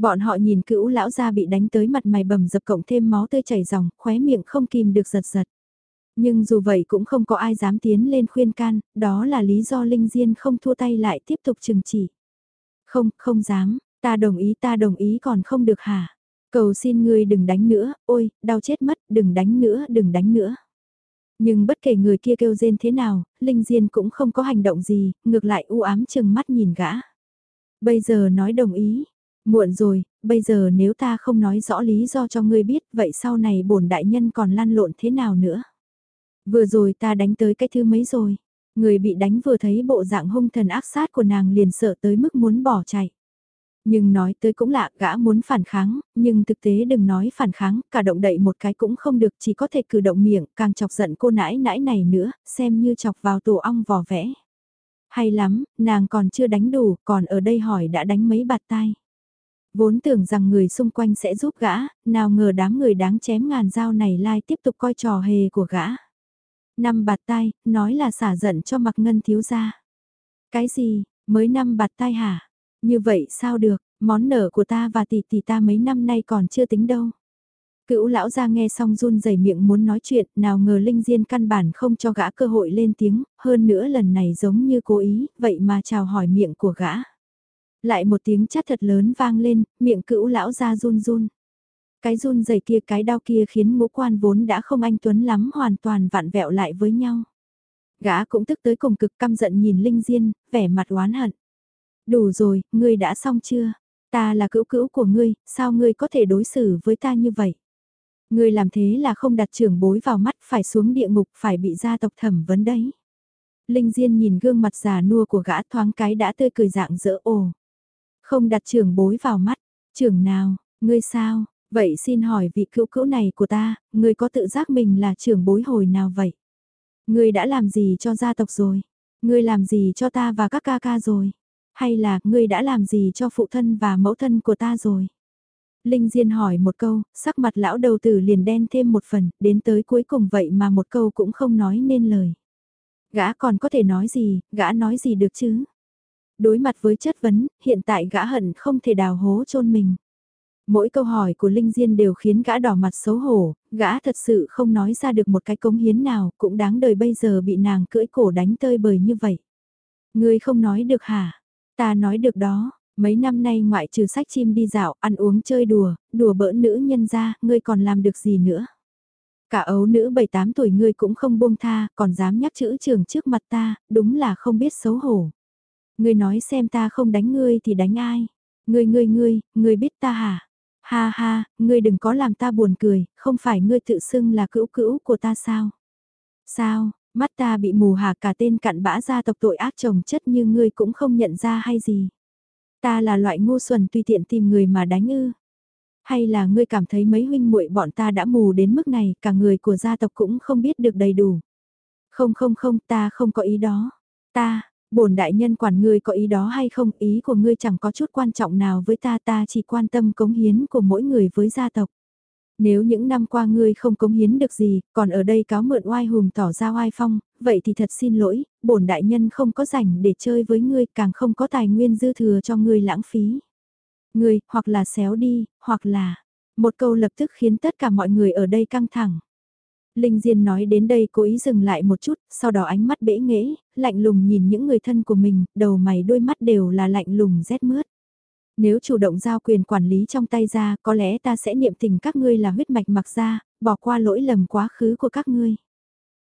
Bọn họ nhìn cữu lão gia bị đánh tới mặt mày bầm dập cộng thêm máu tươi chảy ròng, khóe miệng không kìm được giật giật. Nhưng dù vậy cũng không có ai dám tiến lên khuyên can, đó là lý do Linh Diên không thua tay lại tiếp tục trừng chỉ. Không, không dám, ta đồng ý ta đồng ý còn không được hả? Cầu xin ngươi đừng đánh nữa, ôi, đau chết mất, đừng đánh nữa, đừng đánh nữa. Nhưng bất kể người kia kêu rên thế nào, Linh Diên cũng không có hành động gì, ngược lại u ám chừng mắt nhìn gã. Bây giờ nói đồng ý, Muộn rồi, bây giờ nếu ta không nói rõ lý do cho ngươi biết, vậy sau này bổn đại nhân còn lăn lộn thế nào nữa? Vừa rồi ta đánh tới cái thứ mấy rồi? Người bị đánh vừa thấy bộ dạng hung thần ác sát của nàng liền sợ tới mức muốn bỏ chạy. Nhưng nói tới cũng lạ, gã muốn phản kháng, nhưng thực tế đừng nói phản kháng, cả động đậy một cái cũng không được, chỉ có thể cử động miệng, càng chọc giận cô nãi nãi này nữa, xem như chọc vào tổ ong vò vẽ. Hay lắm, nàng còn chưa đánh đủ, còn ở đây hỏi đã đánh mấy bạt tai. Vốn tưởng rằng người xung quanh sẽ giúp gã, nào ngờ đám người đáng chém ngàn dao này lai tiếp tục coi trò hề của gã. Năm bạt tai, nói là xả giận cho mặc ngân thiếu gia. Cái gì, mới năm bạt tai hả? Như vậy sao được, món nợ của ta và tỷ tỷ ta mấy năm nay còn chưa tính đâu. Cữu lão ra nghe xong run rẩy miệng muốn nói chuyện, nào ngờ Linh Diên căn bản không cho gã cơ hội lên tiếng, hơn nữa lần này giống như cố ý, vậy mà chào hỏi miệng của gã. Lại một tiếng chát thật lớn vang lên, miệng cữu lão ra run run. Cái run dày kia cái đau kia khiến ngũ quan vốn đã không anh tuấn lắm hoàn toàn vặn vẹo lại với nhau. Gã cũng tức tới cùng cực căm giận nhìn Linh Diên, vẻ mặt oán hận. Đủ rồi, ngươi đã xong chưa? Ta là cữu cữu của ngươi, sao ngươi có thể đối xử với ta như vậy? Ngươi làm thế là không đặt trưởng bối vào mắt, phải xuống địa ngục, phải bị gia tộc thẩm vấn đấy. Linh Diên nhìn gương mặt già nua của gã thoáng cái đã tươi cười dạng dỡ ồ. Không đặt trưởng bối vào mắt, trưởng nào, ngươi sao, vậy xin hỏi vị cữu cữu này của ta, ngươi có tự giác mình là trưởng bối hồi nào vậy? Ngươi đã làm gì cho gia tộc rồi? Ngươi làm gì cho ta và các ca ca rồi? Hay là ngươi đã làm gì cho phụ thân và mẫu thân của ta rồi? Linh Diên hỏi một câu, sắc mặt lão đầu tử liền đen thêm một phần, đến tới cuối cùng vậy mà một câu cũng không nói nên lời. Gã còn có thể nói gì, gã nói gì được chứ? Đối mặt với chất vấn, hiện tại gã hận không thể đào hố chôn mình. Mỗi câu hỏi của Linh Diên đều khiến gã đỏ mặt xấu hổ, gã thật sự không nói ra được một cái cống hiến nào, cũng đáng đời bây giờ bị nàng cưỡi cổ đánh tơi bời như vậy. Ngươi không nói được hả? Ta nói được đó, mấy năm nay ngoại trừ sách chim đi dạo, ăn uống chơi đùa, đùa bỡn nữ nhân ra, ngươi còn làm được gì nữa? Cả ấu nữ 7-8 tuổi ngươi cũng không buông tha, còn dám nhắc chữ trường trước mặt ta, đúng là không biết xấu hổ. Ngươi nói xem ta không đánh ngươi thì đánh ai? Ngươi ngươi ngươi, ngươi biết ta hả? Ha ha, ngươi đừng có làm ta buồn cười, không phải ngươi tự xưng là cữu cữu của ta sao? Sao, mắt ta bị mù hả cả tên cặn bã gia tộc tội ác chồng chất như ngươi cũng không nhận ra hay gì? Ta là loại ngu xuẩn tùy tiện tìm người mà đánh ư? Hay là ngươi cảm thấy mấy huynh muội bọn ta đã mù đến mức này, cả người của gia tộc cũng không biết được đầy đủ? Không không không, ta không có ý đó. Ta, Bổn đại nhân quản ngươi có ý đó hay không, ý của ngươi chẳng có chút quan trọng nào với ta, ta chỉ quan tâm cống hiến của mỗi người với gia tộc. Nếu những năm qua ngươi không cống hiến được gì, còn ở đây cáo mượn oai hùng tỏ ra oai phong, vậy thì thật xin lỗi, bổn đại nhân không có rảnh để chơi với ngươi, càng không có tài nguyên dư thừa cho ngươi lãng phí. Ngươi, hoặc là xéo đi, hoặc là... Một câu lập tức khiến tất cả mọi người ở đây căng thẳng. Linh Diên nói đến đây cố ý dừng lại một chút, sau đó ánh mắt bẽ nghễ, lạnh lùng nhìn những người thân của mình, đầu mày đôi mắt đều là lạnh lùng rét mướt. Nếu chủ động giao quyền quản lý trong tay ra, có lẽ ta sẽ niệm tình các ngươi là huyết mạch mặc ra, bỏ qua lỗi lầm quá khứ của các ngươi.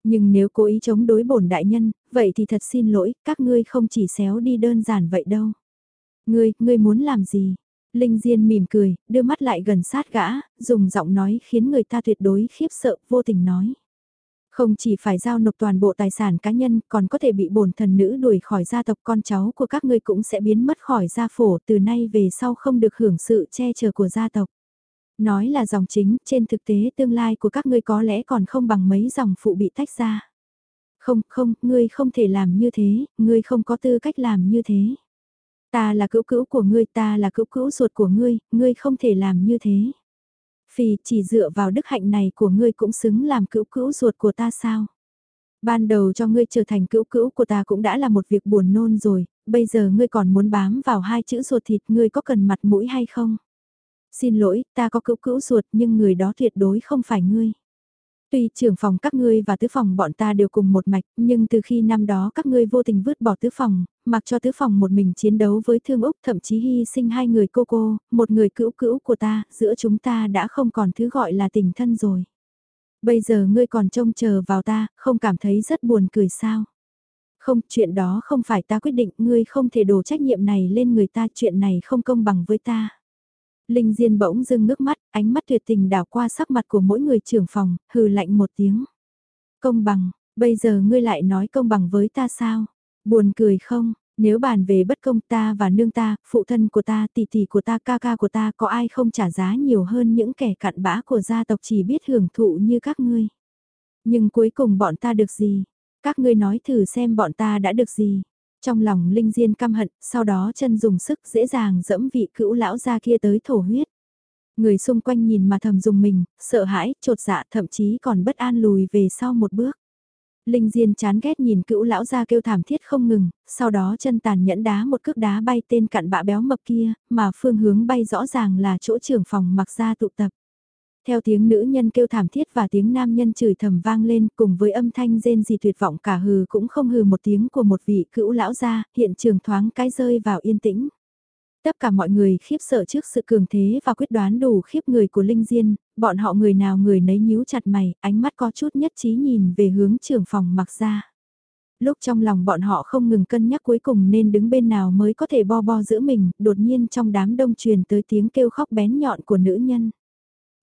Nhưng nếu cố ý chống đối bổn đại nhân, vậy thì thật xin lỗi, các ngươi không chỉ xéo đi đơn giản vậy đâu. Ngươi, ngươi muốn làm gì? Linh Diên mỉm cười, đưa mắt lại gần sát gã, dùng giọng nói khiến người ta tuyệt đối khiếp sợ, vô tình nói. Không chỉ phải giao nộp toàn bộ tài sản cá nhân, còn có thể bị bổn thần nữ đuổi khỏi gia tộc con cháu của các ngươi cũng sẽ biến mất khỏi gia phổ từ nay về sau không được hưởng sự che chở của gia tộc. Nói là dòng chính, trên thực tế tương lai của các ngươi có lẽ còn không bằng mấy dòng phụ bị tách ra. Không, không, ngươi không thể làm như thế, ngươi không có tư cách làm như thế. Ta là cữu cữu của ngươi, ta là cữu cữu ruột của ngươi, ngươi không thể làm như thế. Phì chỉ dựa vào đức hạnh này của ngươi cũng xứng làm cữu cữu ruột của ta sao? Ban đầu cho ngươi trở thành cữu cữu của ta cũng đã là một việc buồn nôn rồi, bây giờ ngươi còn muốn bám vào hai chữ ruột thịt ngươi có cần mặt mũi hay không? Xin lỗi, ta có cữu cữu ruột nhưng người đó tuyệt đối không phải ngươi. Tuy trưởng phòng các ngươi và tứ phòng bọn ta đều cùng một mạch, nhưng từ khi năm đó các ngươi vô tình vứt bỏ tứ phòng, mặc cho tứ phòng một mình chiến đấu với thương Úc thậm chí hy sinh hai người cô cô, một người cữu cữu của ta, giữa chúng ta đã không còn thứ gọi là tình thân rồi. Bây giờ ngươi còn trông chờ vào ta, không cảm thấy rất buồn cười sao? Không, chuyện đó không phải ta quyết định, ngươi không thể đổ trách nhiệm này lên người ta, chuyện này không công bằng với ta. Linh Diên bỗng dưng ngước mắt, ánh mắt tuyệt tình đảo qua sắc mặt của mỗi người trưởng phòng, hừ lạnh một tiếng. Công bằng, bây giờ ngươi lại nói công bằng với ta sao? Buồn cười không? Nếu bàn về bất công ta và nương ta, phụ thân của ta, tỷ tỷ của ta, ca ca của ta có ai không trả giá nhiều hơn những kẻ cặn bã của gia tộc chỉ biết hưởng thụ như các ngươi. Nhưng cuối cùng bọn ta được gì? Các ngươi nói thử xem bọn ta đã được gì? Trong lòng Linh Diên căm hận, sau đó chân dùng sức dễ dàng dẫm vị cữu lão ra kia tới thổ huyết. Người xung quanh nhìn mà thầm dùng mình, sợ hãi, trột dạ thậm chí còn bất an lùi về sau một bước. Linh Diên chán ghét nhìn cữu lão ra kêu thảm thiết không ngừng, sau đó chân tàn nhẫn đá một cước đá bay tên cặn bạ béo mập kia, mà phương hướng bay rõ ràng là chỗ trưởng phòng mặc ra tụ tập. Theo tiếng nữ nhân kêu thảm thiết và tiếng nam nhân chửi thầm vang lên cùng với âm thanh rên gì tuyệt vọng cả hừ cũng không hừ một tiếng của một vị cữu lão gia, hiện trường thoáng cái rơi vào yên tĩnh. Tất cả mọi người khiếp sợ trước sự cường thế và quyết đoán đủ khiếp người của Linh Diên, bọn họ người nào người nấy nhíu chặt mày, ánh mắt có chút nhất trí nhìn về hướng trưởng phòng mặc ra. Lúc trong lòng bọn họ không ngừng cân nhắc cuối cùng nên đứng bên nào mới có thể bo bo giữa mình, đột nhiên trong đám đông truyền tới tiếng kêu khóc bén nhọn của nữ nhân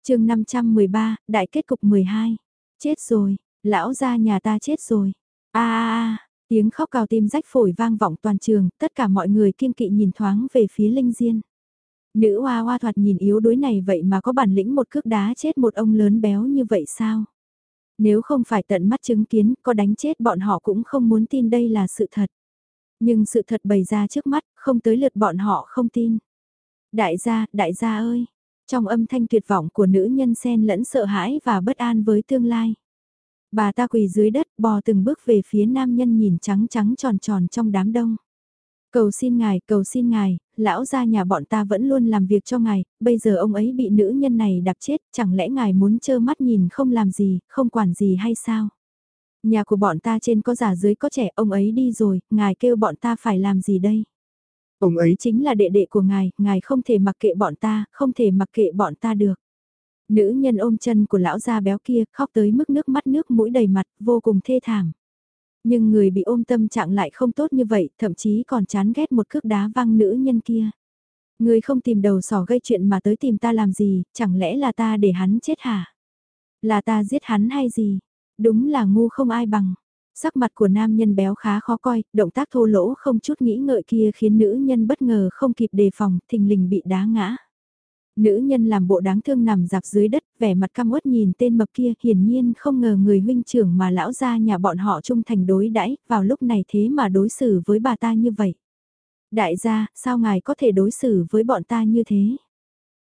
chương 513, đại kết cục 12. Chết rồi, lão gia nhà ta chết rồi. a a a tiếng khóc cào tim rách phổi vang vọng toàn trường, tất cả mọi người kiên kỵ nhìn thoáng về phía Linh Diên. Nữ hoa hoa thoạt nhìn yếu đuối này vậy mà có bản lĩnh một cước đá chết một ông lớn béo như vậy sao? Nếu không phải tận mắt chứng kiến, có đánh chết bọn họ cũng không muốn tin đây là sự thật. Nhưng sự thật bày ra trước mắt, không tới lượt bọn họ không tin. Đại gia, đại gia ơi, trong âm thanh tuyệt vọng của nữ nhân sen lẫn sợ hãi và bất an với tương lai. Bà ta quỳ dưới đất bò từng bước về phía nam nhân nhìn trắng trắng tròn tròn trong đám đông. Cầu xin ngài, cầu xin ngài, lão gia nhà bọn ta vẫn luôn làm việc cho ngài, bây giờ ông ấy bị nữ nhân này đạp chết, chẳng lẽ ngài muốn trơ mắt nhìn không làm gì, không quản gì hay sao? Nhà của bọn ta trên có già dưới có trẻ, ông ấy đi rồi, ngài kêu bọn ta phải làm gì đây? Ông ấy chính là đệ đệ của ngài, ngài không thể mặc kệ bọn ta, không thể mặc kệ bọn ta được. Nữ nhân ôm chân của lão già béo kia khóc tới mức nước mắt nước mũi đầy mặt, vô cùng thê thảm. Nhưng người bị ôm tâm trạng lại không tốt như vậy, thậm chí còn chán ghét một cước đá văng nữ nhân kia. Người không tìm đầu sỏ gây chuyện mà tới tìm ta làm gì, chẳng lẽ là ta để hắn chết hả? Là ta giết hắn hay gì? Đúng là ngu không ai bằng. Sắc mặt của nam nhân béo khá khó coi, động tác thô lỗ không chút nghĩ ngợi kia khiến nữ nhân bất ngờ không kịp đề phòng, thình lình bị đá ngã. Nữ nhân làm bộ đáng thương nằm dạp dưới đất, vẻ mặt căm uất nhìn tên mập kia, hiển nhiên không ngờ người huynh trưởng mà lão gia nhà bọn họ trung thành đối đãi vào lúc này thế mà đối xử với bà ta như vậy. Đại gia, sao ngài có thể đối xử với bọn ta như thế?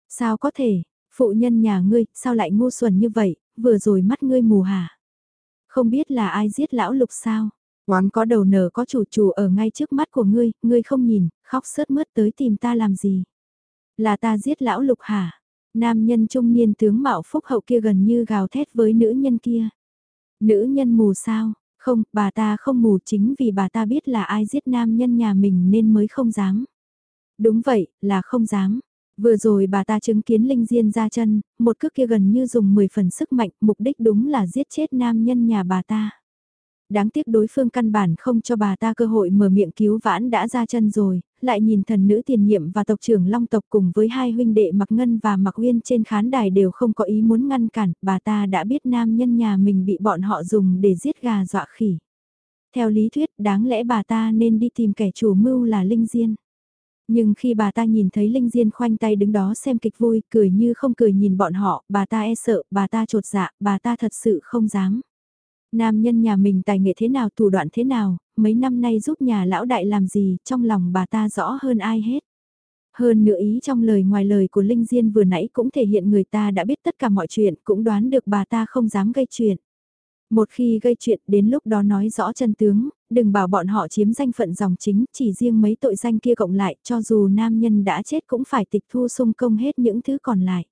Sao có thể, phụ nhân nhà ngươi, sao lại ngu xuẩn như vậy, vừa rồi mắt ngươi mù hả? Không biết là ai giết lão lục sao? Quán có đầu nở có chủ chủ ở ngay trước mắt của ngươi, ngươi không nhìn, khóc sớt mướt tới tìm ta làm gì? Là ta giết lão lục hả? Nam nhân trung niên tướng mạo phúc hậu kia gần như gào thét với nữ nhân kia. Nữ nhân mù sao? Không, bà ta không mù chính vì bà ta biết là ai giết nam nhân nhà mình nên mới không dám. Đúng vậy, là không dám. Vừa rồi bà ta chứng kiến Linh Diên ra chân, một cước kia gần như dùng 10 phần sức mạnh, mục đích đúng là giết chết nam nhân nhà bà ta. Đáng tiếc đối phương căn bản không cho bà ta cơ hội mở miệng cứu vãn đã ra chân rồi, lại nhìn thần nữ tiền nhiệm và tộc trưởng Long tộc cùng với hai huynh đệ Mặc Ngân và Mặc Uyên trên khán đài đều không có ý muốn ngăn cản, bà ta đã biết nam nhân nhà mình bị bọn họ dùng để giết gà dọa khỉ. Theo lý thuyết, đáng lẽ bà ta nên đi tìm kẻ chủ mưu là Linh Diên. Nhưng khi bà ta nhìn thấy Linh Diên khoanh tay đứng đó xem kịch vui, cười như không cười nhìn bọn họ, bà ta e sợ, bà ta trột dạ, bà ta thật sự không dám. Nam nhân nhà mình tài nghệ thế nào thủ đoạn thế nào, mấy năm nay giúp nhà lão đại làm gì, trong lòng bà ta rõ hơn ai hết. Hơn nữa ý trong lời ngoài lời của Linh Diên vừa nãy cũng thể hiện người ta đã biết tất cả mọi chuyện, cũng đoán được bà ta không dám gây chuyện. Một khi gây chuyện đến lúc đó nói rõ chân tướng, đừng bảo bọn họ chiếm danh phận dòng chính, chỉ riêng mấy tội danh kia cộng lại, cho dù nam nhân đã chết cũng phải tịch thu sung công hết những thứ còn lại.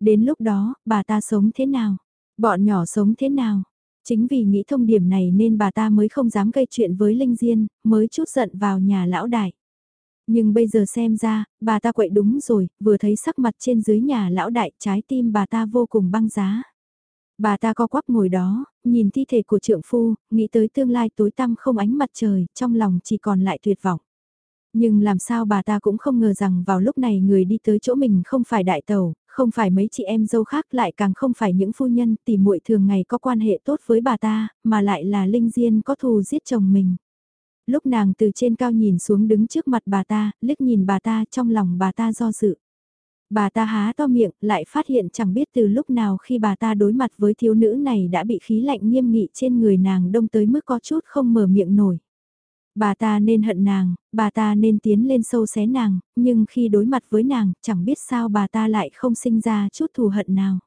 Đến lúc đó, bà ta sống thế nào? Bọn nhỏ sống thế nào? Chính vì nghĩ thông điểm này nên bà ta mới không dám gây chuyện với Linh Diên, mới chút giận vào nhà lão đại. Nhưng bây giờ xem ra, bà ta quậy đúng rồi, vừa thấy sắc mặt trên dưới nhà lão đại, trái tim bà ta vô cùng băng giá. Bà ta co quắp ngồi đó, nhìn thi thể của trượng phu, nghĩ tới tương lai tối tăm không ánh mặt trời, trong lòng chỉ còn lại tuyệt vọng. Nhưng làm sao bà ta cũng không ngờ rằng vào lúc này người đi tới chỗ mình không phải đại tàu, không phải mấy chị em dâu khác lại càng không phải những phu nhân tỉ muội thường ngày có quan hệ tốt với bà ta, mà lại là Linh Diên có thù giết chồng mình. Lúc nàng từ trên cao nhìn xuống đứng trước mặt bà ta, liếc nhìn bà ta trong lòng bà ta do dự. Bà ta há to miệng, lại phát hiện chẳng biết từ lúc nào khi bà ta đối mặt với thiếu nữ này đã bị khí lạnh nghiêm nghị trên người nàng đông tới mức có chút không mở miệng nổi. Bà ta nên hận nàng, bà ta nên tiến lên sâu xé nàng, nhưng khi đối mặt với nàng, chẳng biết sao bà ta lại không sinh ra chút thù hận nào.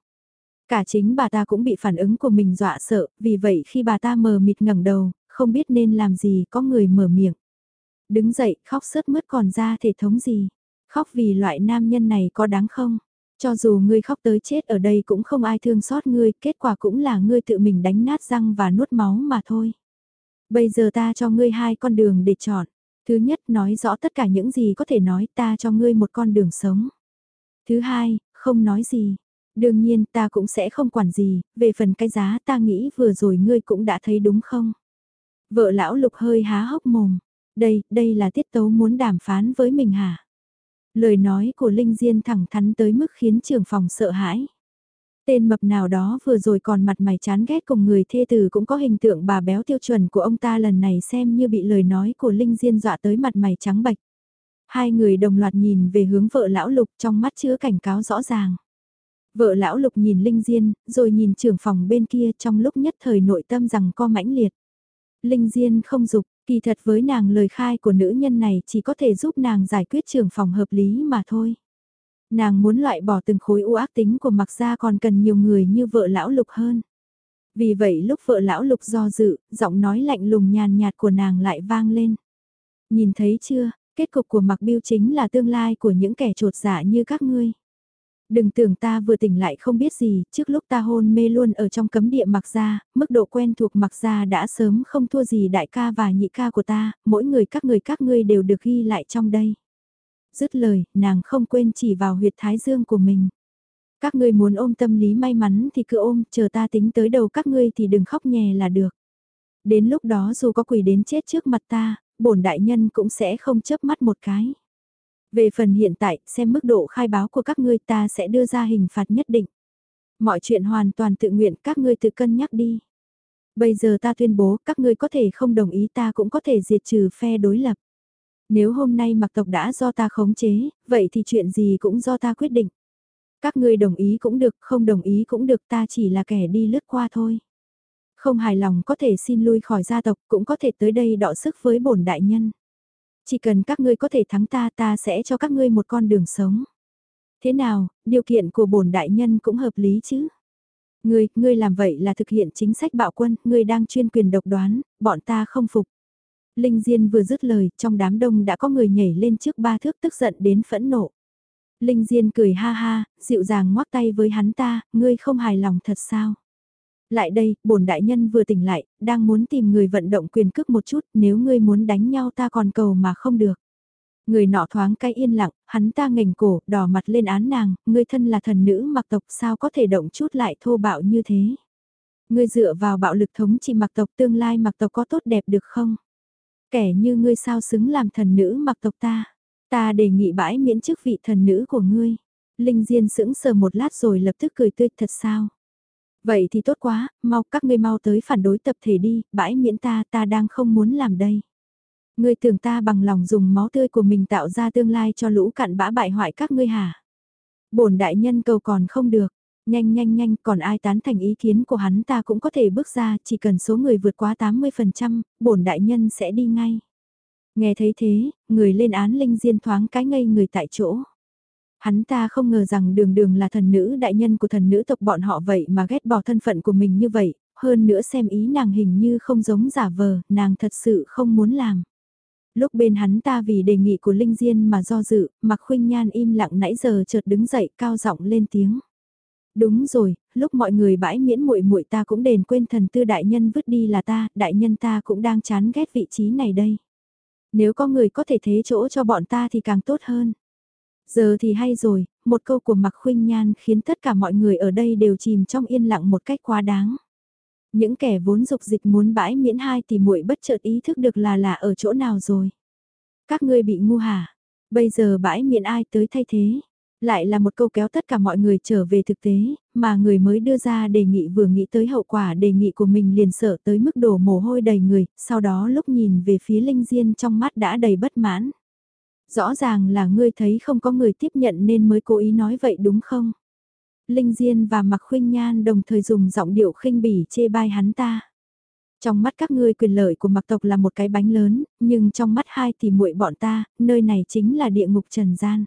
Cả chính bà ta cũng bị phản ứng của mình dọa sợ, vì vậy khi bà ta mờ mịt ngẩng đầu, không biết nên làm gì có người mở miệng. Đứng dậy, khóc sớt mướt còn ra thể thống gì. Khóc vì loại nam nhân này có đáng không? Cho dù ngươi khóc tới chết ở đây cũng không ai thương xót ngươi, kết quả cũng là ngươi tự mình đánh nát răng và nuốt máu mà thôi. Bây giờ ta cho ngươi hai con đường để chọn. Thứ nhất nói rõ tất cả những gì có thể nói ta cho ngươi một con đường sống. Thứ hai, không nói gì. Đương nhiên ta cũng sẽ không quản gì, về phần cái giá ta nghĩ vừa rồi ngươi cũng đã thấy đúng không? Vợ lão lục hơi há hốc mồm. Đây, đây là tiết tấu muốn đàm phán với mình hả? Lời nói của Linh Diên thẳng thắn tới mức khiến trưởng phòng sợ hãi. Tên mập nào đó vừa rồi còn mặt mày chán ghét cùng người thê tử cũng có hình tượng bà béo tiêu chuẩn của ông ta lần này xem như bị lời nói của Linh Diên dọa tới mặt mày trắng bạch. Hai người đồng loạt nhìn về hướng vợ lão lục trong mắt chứa cảnh cáo rõ ràng. Vợ lão lục nhìn Linh Diên, rồi nhìn trưởng phòng bên kia trong lúc nhất thời nội tâm rằng co mãnh liệt. Linh Diên không dục, kỳ thật với nàng lời khai của nữ nhân này chỉ có thể giúp nàng giải quyết trưởng phòng hợp lý mà thôi. Nàng muốn loại bỏ từng khối u ác tính của mặc gia còn cần nhiều người như vợ lão lục hơn. Vì vậy lúc vợ lão lục do dự, giọng nói lạnh lùng nhàn nhạt của nàng lại vang lên. Nhìn thấy chưa, kết cục của mặc biêu chính là tương lai của những kẻ trột dạ như các ngươi. Đừng tưởng ta vừa tỉnh lại không biết gì, trước lúc ta hôn mê luôn ở trong cấm địa mặc gia, mức độ quen thuộc mặc gia đã sớm không thua gì đại ca và nhị ca của ta, mỗi người các người các ngươi đều được ghi lại trong đây dứt lời, nàng không quên chỉ vào huyệt thái dương của mình. Các ngươi muốn ôm tâm lý may mắn thì cứ ôm, chờ ta tính tới đầu các ngươi thì đừng khóc nhè là được. Đến lúc đó dù có quỷ đến chết trước mặt ta, bổn đại nhân cũng sẽ không chớp mắt một cái. Về phần hiện tại, xem mức độ khai báo của các ngươi ta sẽ đưa ra hình phạt nhất định. Mọi chuyện hoàn toàn tự nguyện các ngươi tự cân nhắc đi. Bây giờ ta tuyên bố các ngươi có thể không đồng ý ta cũng có thể diệt trừ phe đối lập. Nếu hôm nay mặc tộc đã do ta khống chế, vậy thì chuyện gì cũng do ta quyết định. Các ngươi đồng ý cũng được, không đồng ý cũng được ta chỉ là kẻ đi lướt qua thôi. Không hài lòng có thể xin lui khỏi gia tộc, cũng có thể tới đây đọ sức với bổn đại nhân. Chỉ cần các ngươi có thể thắng ta ta sẽ cho các ngươi một con đường sống. Thế nào, điều kiện của bổn đại nhân cũng hợp lý chứ? Ngươi, ngươi làm vậy là thực hiện chính sách bạo quân, ngươi đang chuyên quyền độc đoán, bọn ta không phục. Linh Diên vừa dứt lời, trong đám đông đã có người nhảy lên trước ba thước tức giận đến phẫn nộ. Linh Diên cười ha ha, dịu dàng ngoắc tay với hắn ta, ngươi không hài lòng thật sao? Lại đây, bổn đại nhân vừa tỉnh lại, đang muốn tìm người vận động quyền cước một chút, nếu ngươi muốn đánh nhau ta còn cầu mà không được. Người nọ thoáng cái yên lặng, hắn ta ngành cổ, đỏ mặt lên án nàng, ngươi thân là thần nữ mặc tộc sao có thể động chút lại thô bạo như thế. Ngươi dựa vào bạo lực thống trị mặc tộc tương lai mặc tộc có tốt đẹp được không? Kẻ như ngươi sao xứng làm thần nữ mặc tộc ta? Ta đề nghị bãi miễn chức vị thần nữ của ngươi. Linh Diên sững sờ một lát rồi lập tức cười tươi thật sao? Vậy thì tốt quá, mau các ngươi mau tới phản đối tập thể đi, bãi miễn ta ta đang không muốn làm đây. Ngươi tưởng ta bằng lòng dùng máu tươi của mình tạo ra tương lai cho lũ cặn bã bại hoại các ngươi hả? bổn đại nhân cầu còn không được, nhanh nhanh nhanh còn ai tán thành ý kiến của hắn ta cũng có thể bước ra chỉ cần số người vượt quá 80%, bổn đại nhân sẽ đi ngay. Nghe thấy thế, người lên án linh diên thoáng cái ngây người tại chỗ. Hắn ta không ngờ rằng đường đường là thần nữ đại nhân của thần nữ tộc bọn họ vậy mà ghét bỏ thân phận của mình như vậy, hơn nữa xem ý nàng hình như không giống giả vờ, nàng thật sự không muốn làm. Lúc bên hắn ta vì đề nghị của Linh Diên mà do dự, mặc khuynh nhan im lặng nãy giờ chợt đứng dậy cao giọng lên tiếng. Đúng rồi, lúc mọi người bãi miễn muội muội ta cũng đền quên thần tư đại nhân vứt đi là ta, đại nhân ta cũng đang chán ghét vị trí này đây. Nếu có người có thể thế chỗ cho bọn ta thì càng tốt hơn. Giờ thì hay rồi, một câu của Mạc Khuynh Nhan khiến tất cả mọi người ở đây đều chìm trong yên lặng một cách quá đáng. Những kẻ vốn dục dịch muốn bãi miễn hai thì muội bất chợt ý thức được là là ở chỗ nào rồi. Các ngươi bị ngu hả? Bây giờ bãi miễn ai tới thay thế? Lại là một câu kéo tất cả mọi người trở về thực tế, mà người mới đưa ra đề nghị vừa nghĩ tới hậu quả đề nghị của mình liền sợ tới mức đổ mồ hôi đầy người, sau đó lúc nhìn về phía Linh Diên trong mắt đã đầy bất mãn. Rõ ràng là ngươi thấy không có người tiếp nhận nên mới cố ý nói vậy đúng không? Linh Diên và Mạc Khuynh Nhan đồng thời dùng giọng điệu khinh bỉ chê bai hắn ta. Trong mắt các ngươi quyền lợi của mặc tộc là một cái bánh lớn, nhưng trong mắt hai thì muội bọn ta, nơi này chính là địa ngục trần gian.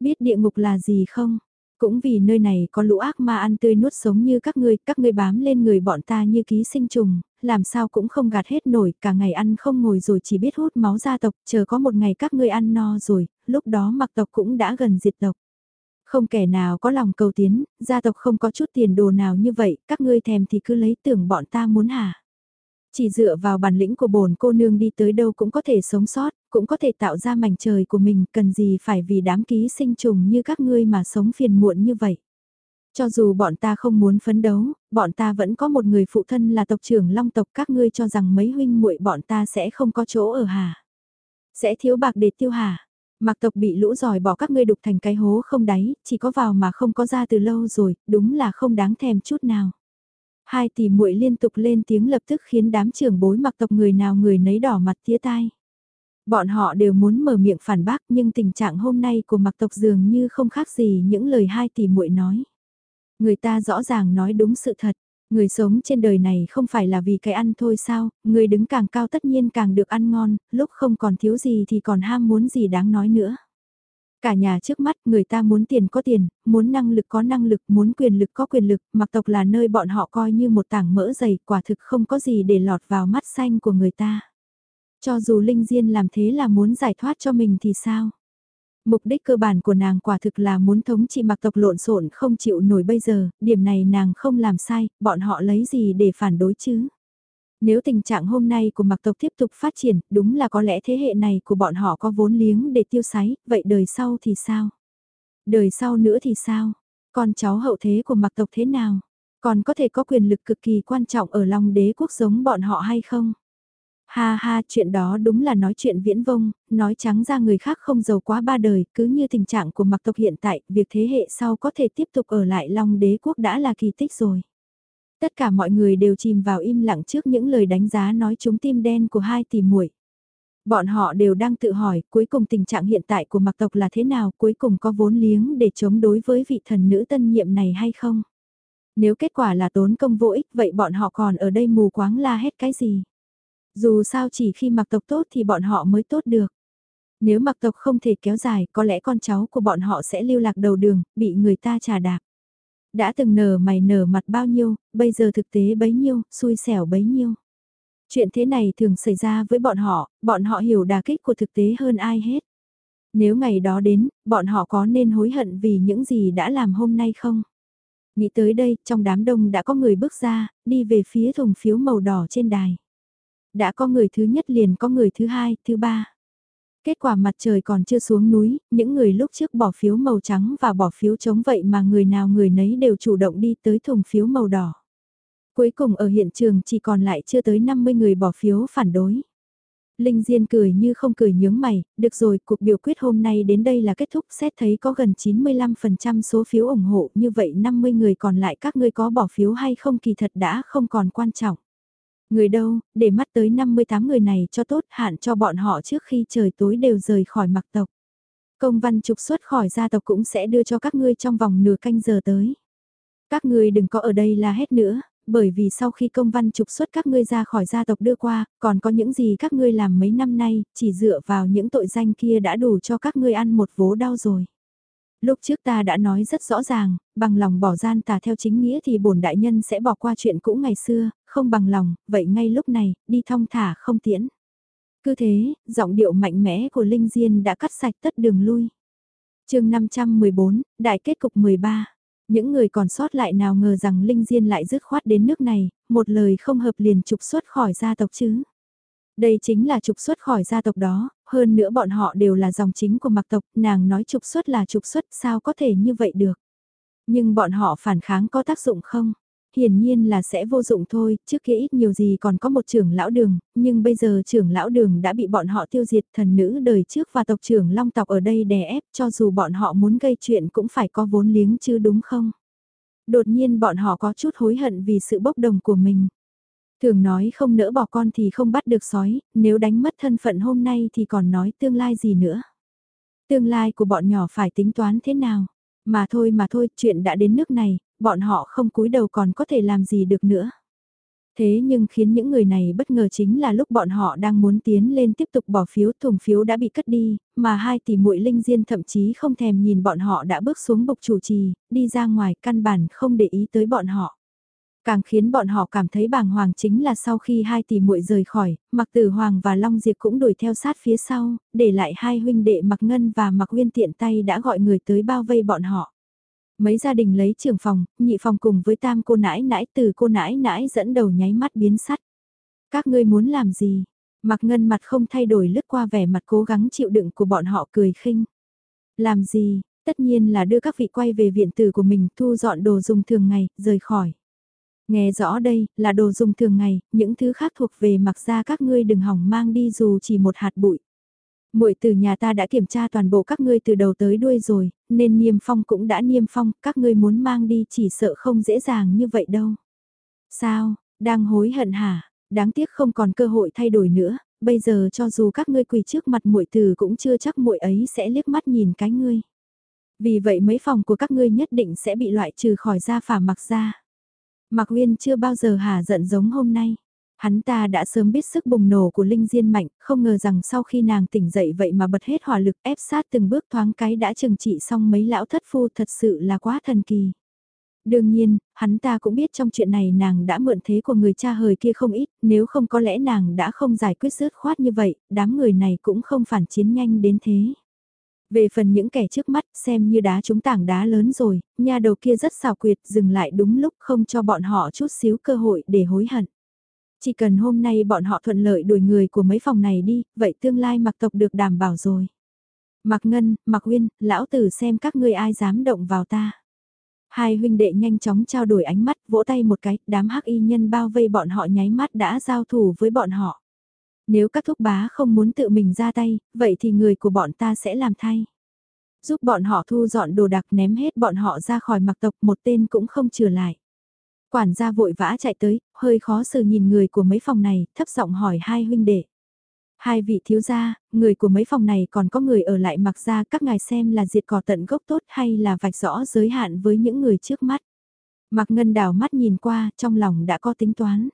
Biết địa ngục là gì không? Cũng vì nơi này có lũ ác ma ăn tươi nuốt sống như các ngươi, các ngươi bám lên người bọn ta như ký sinh trùng, làm sao cũng không gạt hết nổi, cả ngày ăn không ngồi rồi chỉ biết hút máu gia tộc, chờ có một ngày các ngươi ăn no rồi, lúc đó mặc tộc cũng đã gần diệt tộc. Không kẻ nào có lòng cầu tiến, gia tộc không có chút tiền đồ nào như vậy, các ngươi thèm thì cứ lấy tưởng bọn ta muốn hả. Chỉ dựa vào bản lĩnh của bồn cô nương đi tới đâu cũng có thể sống sót, cũng có thể tạo ra mảnh trời của mình, cần gì phải vì đám ký sinh trùng như các ngươi mà sống phiền muộn như vậy. Cho dù bọn ta không muốn phấn đấu, bọn ta vẫn có một người phụ thân là tộc trưởng long tộc các ngươi cho rằng mấy huynh muội bọn ta sẽ không có chỗ ở hà. Sẽ thiếu bạc để tiêu hà. Mặc tộc bị lũ giỏi bỏ các ngươi đục thành cái hố không đáy, chỉ có vào mà không có ra từ lâu rồi, đúng là không đáng thèm chút nào. Hai tỷ muội liên tục lên tiếng lập tức khiến đám trưởng bối mặc tộc người nào người nấy đỏ mặt tía tai. Bọn họ đều muốn mở miệng phản bác nhưng tình trạng hôm nay của mặc tộc dường như không khác gì những lời hai tỷ muội nói. Người ta rõ ràng nói đúng sự thật, người sống trên đời này không phải là vì cái ăn thôi sao, người đứng càng cao tất nhiên càng được ăn ngon, lúc không còn thiếu gì thì còn ham muốn gì đáng nói nữa. Cả nhà trước mắt người ta muốn tiền có tiền, muốn năng lực có năng lực, muốn quyền lực có quyền lực, mặc tộc là nơi bọn họ coi như một tảng mỡ dày, quả thực không có gì để lọt vào mắt xanh của người ta. Cho dù Linh Diên làm thế là muốn giải thoát cho mình thì sao? Mục đích cơ bản của nàng quả thực là muốn thống trị mặc tộc lộn xộn không chịu nổi bây giờ, điểm này nàng không làm sai, bọn họ lấy gì để phản đối chứ? Nếu tình trạng hôm nay của mặc tộc tiếp tục phát triển, đúng là có lẽ thế hệ này của bọn họ có vốn liếng để tiêu sái, vậy đời sau thì sao? Đời sau nữa thì sao? Con cháu hậu thế của mặc tộc thế nào? Còn có thể có quyền lực cực kỳ quan trọng ở lòng đế quốc giống bọn họ hay không? Ha ha, chuyện đó đúng là nói chuyện viễn vông, nói trắng ra người khác không giàu quá ba đời, cứ như tình trạng của mặc tộc hiện tại, việc thế hệ sau có thể tiếp tục ở lại Long đế quốc đã là kỳ tích rồi. Tất cả mọi người đều chìm vào im lặng trước những lời đánh giá nói chúng tim đen của hai tỷ muội. Bọn họ đều đang tự hỏi cuối cùng tình trạng hiện tại của mặc tộc là thế nào, cuối cùng có vốn liếng để chống đối với vị thần nữ tân nhiệm này hay không. Nếu kết quả là tốn công vô ích vậy bọn họ còn ở đây mù quáng la hết cái gì. Dù sao chỉ khi mặc tộc tốt thì bọn họ mới tốt được. Nếu mặc tộc không thể kéo dài có lẽ con cháu của bọn họ sẽ lưu lạc đầu đường, bị người ta trà đạp. Đã từng nở mày nở mặt bao nhiêu, bây giờ thực tế bấy nhiêu, xui xẻo bấy nhiêu. Chuyện thế này thường xảy ra với bọn họ, bọn họ hiểu đà kích của thực tế hơn ai hết. Nếu ngày đó đến, bọn họ có nên hối hận vì những gì đã làm hôm nay không? Nghĩ tới đây, trong đám đông đã có người bước ra, đi về phía thùng phiếu màu đỏ trên đài. Đã có người thứ nhất liền có người thứ hai, thứ ba. Kết quả mặt trời còn chưa xuống núi, những người lúc trước bỏ phiếu màu trắng và bỏ phiếu chống vậy mà người nào người nấy đều chủ động đi tới thùng phiếu màu đỏ. Cuối cùng ở hiện trường chỉ còn lại chưa tới 50 người bỏ phiếu phản đối. Linh Diên cười như không cười nhướng mày, được rồi, cuộc biểu quyết hôm nay đến đây là kết thúc, xét thấy có gần 95% số phiếu ủng hộ, như vậy 50 người còn lại các ngươi có bỏ phiếu hay không kỳ thật đã không còn quan trọng. Người đâu, để mắt tới 58 người này cho tốt hạn cho bọn họ trước khi trời tối đều rời khỏi mặc tộc. Công văn trục xuất khỏi gia tộc cũng sẽ đưa cho các ngươi trong vòng nửa canh giờ tới. Các ngươi đừng có ở đây là hết nữa, bởi vì sau khi công văn trục xuất các ngươi ra khỏi gia tộc đưa qua, còn có những gì các ngươi làm mấy năm nay, chỉ dựa vào những tội danh kia đã đủ cho các ngươi ăn một vố đau rồi. Lúc trước ta đã nói rất rõ ràng, bằng lòng bỏ gian tà theo chính nghĩa thì bổn đại nhân sẽ bỏ qua chuyện cũ ngày xưa, không bằng lòng, vậy ngay lúc này, đi thong thả không tiễn. Cứ thế, giọng điệu mạnh mẽ của Linh Diên đã cắt sạch tất đường lui. chương 514, Đại kết cục 13 những người còn sót lại nào ngờ rằng Linh Diên lại dứt khoát đến nước này, một lời không hợp liền trục xuất khỏi gia tộc chứ. Đây chính là trục xuất khỏi gia tộc đó, hơn nữa bọn họ đều là dòng chính của mặc tộc, nàng nói trục xuất là trục xuất sao có thể như vậy được. Nhưng bọn họ phản kháng có tác dụng không? Hiển nhiên là sẽ vô dụng thôi, trước kia ít nhiều gì còn có một trưởng lão đường, nhưng bây giờ trưởng lão đường đã bị bọn họ tiêu diệt thần nữ đời trước và tộc trưởng long tộc ở đây đè ép cho dù bọn họ muốn gây chuyện cũng phải có vốn liếng chứ đúng không? Đột nhiên bọn họ có chút hối hận vì sự bốc đồng của mình. Thường nói không nỡ bỏ con thì không bắt được sói, nếu đánh mất thân phận hôm nay thì còn nói tương lai gì nữa. Tương lai của bọn nhỏ phải tính toán thế nào? Mà thôi mà thôi, chuyện đã đến nước này, bọn họ không cúi đầu còn có thể làm gì được nữa. Thế nhưng khiến những người này bất ngờ chính là lúc bọn họ đang muốn tiến lên tiếp tục bỏ phiếu thùng phiếu đã bị cất đi, mà hai tỷ muội linh diên thậm chí không thèm nhìn bọn họ đã bước xuống bục chủ trì, đi ra ngoài căn bản không để ý tới bọn họ. Càng khiến bọn họ cảm thấy bàng hoàng chính là sau khi hai tỷ muội rời khỏi, Mặc Tử Hoàng và Long Diệp cũng đuổi theo sát phía sau, để lại hai huynh đệ Mặc Ngân và Mặc Uyên tiện tay đã gọi người tới bao vây bọn họ. Mấy gia đình lấy trưởng phòng, nhị phòng cùng với tam cô nãi nãi từ cô nãi nãi dẫn đầu nháy mắt biến sắt. Các ngươi muốn làm gì? Mặc ngân mặt không thay đổi lướt qua vẻ mặt cố gắng chịu đựng của bọn họ cười khinh. Làm gì? Tất nhiên là đưa các vị quay về viện tử của mình thu dọn đồ dùng thường ngày, rời khỏi. Nghe rõ đây, là đồ dùng thường ngày, những thứ khác thuộc về mặc ra các ngươi đừng hỏng mang đi dù chỉ một hạt bụi muội từ nhà ta đã kiểm tra toàn bộ các ngươi từ đầu tới đuôi rồi, nên niêm phong cũng đã niêm phong, các ngươi muốn mang đi chỉ sợ không dễ dàng như vậy đâu. Sao, đang hối hận hả? Đáng tiếc không còn cơ hội thay đổi nữa, bây giờ cho dù các ngươi quỳ trước mặt muội từ cũng chưa chắc muội ấy sẽ liếc mắt nhìn cái ngươi. Vì vậy mấy phòng của các ngươi nhất định sẽ bị loại trừ khỏi gia phả mặc ra. Mặc Uyên chưa bao giờ hả giận giống hôm nay. Hắn ta đã sớm biết sức bùng nổ của Linh Diên mạnh, không ngờ rằng sau khi nàng tỉnh dậy vậy mà bật hết hỏa lực ép sát từng bước thoáng cái đã trừng trị xong mấy lão thất phu thật sự là quá thần kỳ. Đương nhiên, hắn ta cũng biết trong chuyện này nàng đã mượn thế của người cha hời kia không ít, nếu không có lẽ nàng đã không giải quyết dứt khoát như vậy, đám người này cũng không phản chiến nhanh đến thế. Về phần những kẻ trước mắt xem như đá trúng tảng đá lớn rồi, nhà đầu kia rất xào quyệt dừng lại đúng lúc không cho bọn họ chút xíu cơ hội để hối hận. Chỉ cần hôm nay bọn họ thuận lợi đuổi người của mấy phòng này đi, vậy tương lai mặc tộc được đảm bảo rồi. Mặc Ngân, Mặc Uyên, lão tử xem các ngươi ai dám động vào ta. Hai huynh đệ nhanh chóng trao đổi ánh mắt, vỗ tay một cái, đám hắc y nhân bao vây bọn họ nháy mắt đã giao thủ với bọn họ. Nếu các thúc bá không muốn tự mình ra tay, vậy thì người của bọn ta sẽ làm thay. Giúp bọn họ thu dọn đồ đạc ném hết bọn họ ra khỏi mặc tộc một tên cũng không trừ lại. Quản gia vội vã chạy tới, hơi khó xử nhìn người của mấy phòng này, thấp giọng hỏi hai huynh đệ. Hai vị thiếu gia, người của mấy phòng này còn có người ở lại mặc ra các ngài xem là diệt cỏ tận gốc tốt hay là vạch rõ giới hạn với những người trước mắt. Mặc ngân đảo mắt nhìn qua, trong lòng đã có tính toán.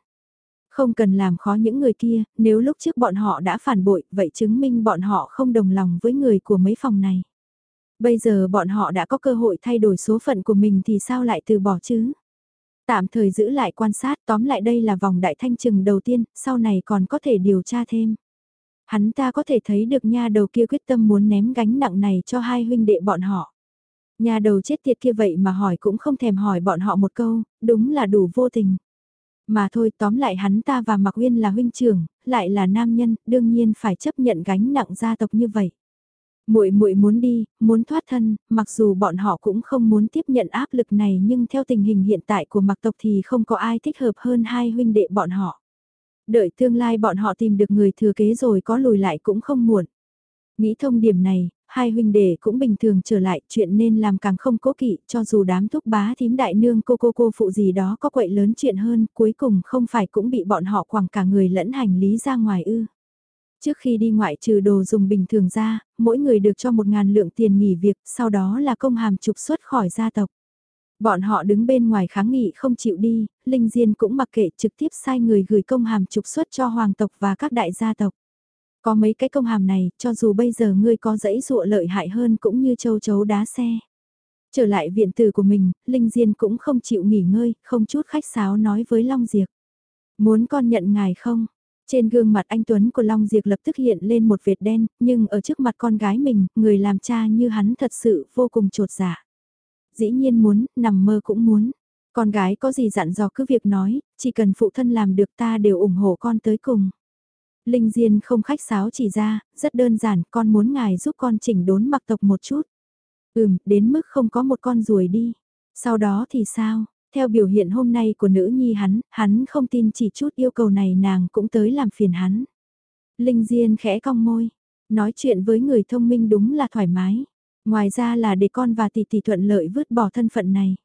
Không cần làm khó những người kia, nếu lúc trước bọn họ đã phản bội, vậy chứng minh bọn họ không đồng lòng với người của mấy phòng này. Bây giờ bọn họ đã có cơ hội thay đổi số phận của mình thì sao lại từ bỏ chứ? Tạm thời giữ lại quan sát, tóm lại đây là vòng đại thanh trừng đầu tiên, sau này còn có thể điều tra thêm. Hắn ta có thể thấy được nha đầu kia quyết tâm muốn ném gánh nặng này cho hai huynh đệ bọn họ. Nhà đầu chết tiệt kia vậy mà hỏi cũng không thèm hỏi bọn họ một câu, đúng là đủ vô tình. Mà thôi tóm lại hắn ta và Mạc Uyên là huynh trưởng, lại là nam nhân, đương nhiên phải chấp nhận gánh nặng gia tộc như vậy. Muội muội muốn đi, muốn thoát thân, mặc dù bọn họ cũng không muốn tiếp nhận áp lực này nhưng theo tình hình hiện tại của mặc tộc thì không có ai thích hợp hơn hai huynh đệ bọn họ. Đợi tương lai bọn họ tìm được người thừa kế rồi có lùi lại cũng không muộn. Nghĩ thông điểm này, hai huynh đệ cũng bình thường trở lại chuyện nên làm càng không cố kỵ cho dù đám thúc bá thím đại nương cô cô cô phụ gì đó có quậy lớn chuyện hơn cuối cùng không phải cũng bị bọn họ quẳng cả người lẫn hành lý ra ngoài ư. Trước khi đi ngoại trừ đồ dùng bình thường ra, mỗi người được cho một ngàn lượng tiền nghỉ việc, sau đó là công hàm trục xuất khỏi gia tộc. Bọn họ đứng bên ngoài kháng nghị không chịu đi, Linh Diên cũng mặc kệ trực tiếp sai người gửi công hàm trục xuất cho hoàng tộc và các đại gia tộc. Có mấy cái công hàm này, cho dù bây giờ ngươi có dãy dụa lợi hại hơn cũng như châu chấu đá xe. Trở lại viện tử của mình, Linh Diên cũng không chịu nghỉ ngơi, không chút khách sáo nói với Long Diệp. Muốn con nhận ngài không? Trên gương mặt anh Tuấn của Long Diệp lập tức hiện lên một vệt đen, nhưng ở trước mặt con gái mình, người làm cha như hắn thật sự vô cùng trột dạ. Dĩ nhiên muốn, nằm mơ cũng muốn. Con gái có gì dặn dò cứ việc nói, chỉ cần phụ thân làm được ta đều ủng hộ con tới cùng. Linh Diên không khách sáo chỉ ra, rất đơn giản, con muốn ngài giúp con chỉnh đốn mặc tộc một chút. Ừm, đến mức không có một con ruồi đi. Sau đó thì sao? Theo biểu hiện hôm nay của nữ nhi hắn, hắn không tin chỉ chút yêu cầu này nàng cũng tới làm phiền hắn. Linh Diên khẽ cong môi, nói chuyện với người thông minh đúng là thoải mái. Ngoài ra là để con và tỷ tỷ thuận lợi vứt bỏ thân phận này.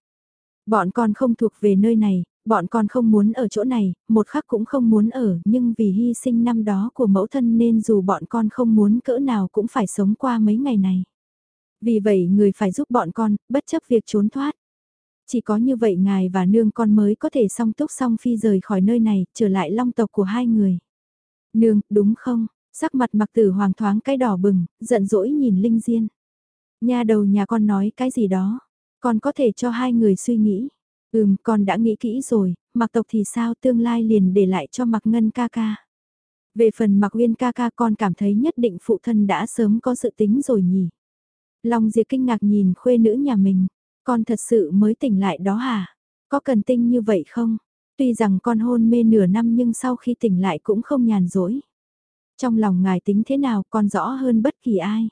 Bọn con không thuộc về nơi này, bọn con không muốn ở chỗ này, một khắc cũng không muốn ở, nhưng vì hy sinh năm đó của mẫu thân nên dù bọn con không muốn cỡ nào cũng phải sống qua mấy ngày này. Vì vậy người phải giúp bọn con, bất chấp việc trốn thoát. Chỉ có như vậy ngài và nương con mới có thể song túc song phi rời khỏi nơi này, trở lại long tộc của hai người. Nương, đúng không? Sắc mặt mặc tử hoàng thoáng cái đỏ bừng, giận dỗi nhìn Linh Diên. Nhà đầu nhà con nói cái gì đó, con có thể cho hai người suy nghĩ. Ừm, con đã nghĩ kỹ rồi, mặc tộc thì sao tương lai liền để lại cho mặc ngân ca ca. Về phần mặc uyên ca ca con cảm thấy nhất định phụ thân đã sớm có sự tính rồi nhỉ. Long Diệp kinh ngạc nhìn khuê nữ nhà mình, con thật sự mới tỉnh lại đó hả? Có cần tinh như vậy không? Tuy rằng con hôn mê nửa năm nhưng sau khi tỉnh lại cũng không nhàn rỗi. Trong lòng ngài tính thế nào con rõ hơn bất kỳ ai.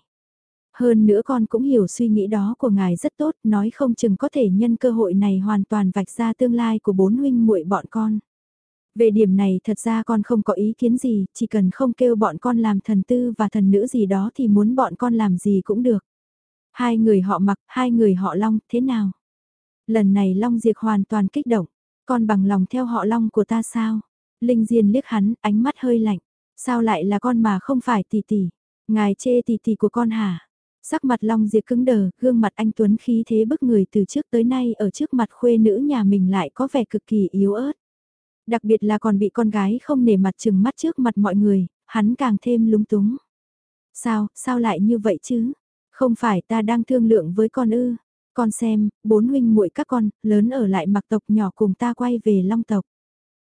Hơn nữa con cũng hiểu suy nghĩ đó của ngài rất tốt, nói không chừng có thể nhân cơ hội này hoàn toàn vạch ra tương lai của bốn huynh muội bọn con. Về điểm này thật ra con không có ý kiến gì, chỉ cần không kêu bọn con làm thần tư và thần nữ gì đó thì muốn bọn con làm gì cũng được. Hai người họ mặc, hai người họ long, thế nào? Lần này Long Diệp hoàn toàn kích động, con bằng lòng theo họ Long của ta sao? Linh Diên liếc hắn, ánh mắt hơi lạnh. Sao lại là con mà không phải tỷ tỷ? Ngài chê tỷ tỷ của con hả? Sắc mặt Long Diệp cứng đờ, gương mặt anh Tuấn khí thế bức người từ trước tới nay ở trước mặt khuê nữ nhà mình lại có vẻ cực kỳ yếu ớt. Đặc biệt là còn bị con gái không nể mặt chừng mắt trước mặt mọi người, hắn càng thêm lúng túng. Sao, sao lại như vậy chứ? Không phải ta đang thương lượng với con ư? Con xem, bốn huynh muội các con, lớn ở lại mặc tộc nhỏ cùng ta quay về long tộc.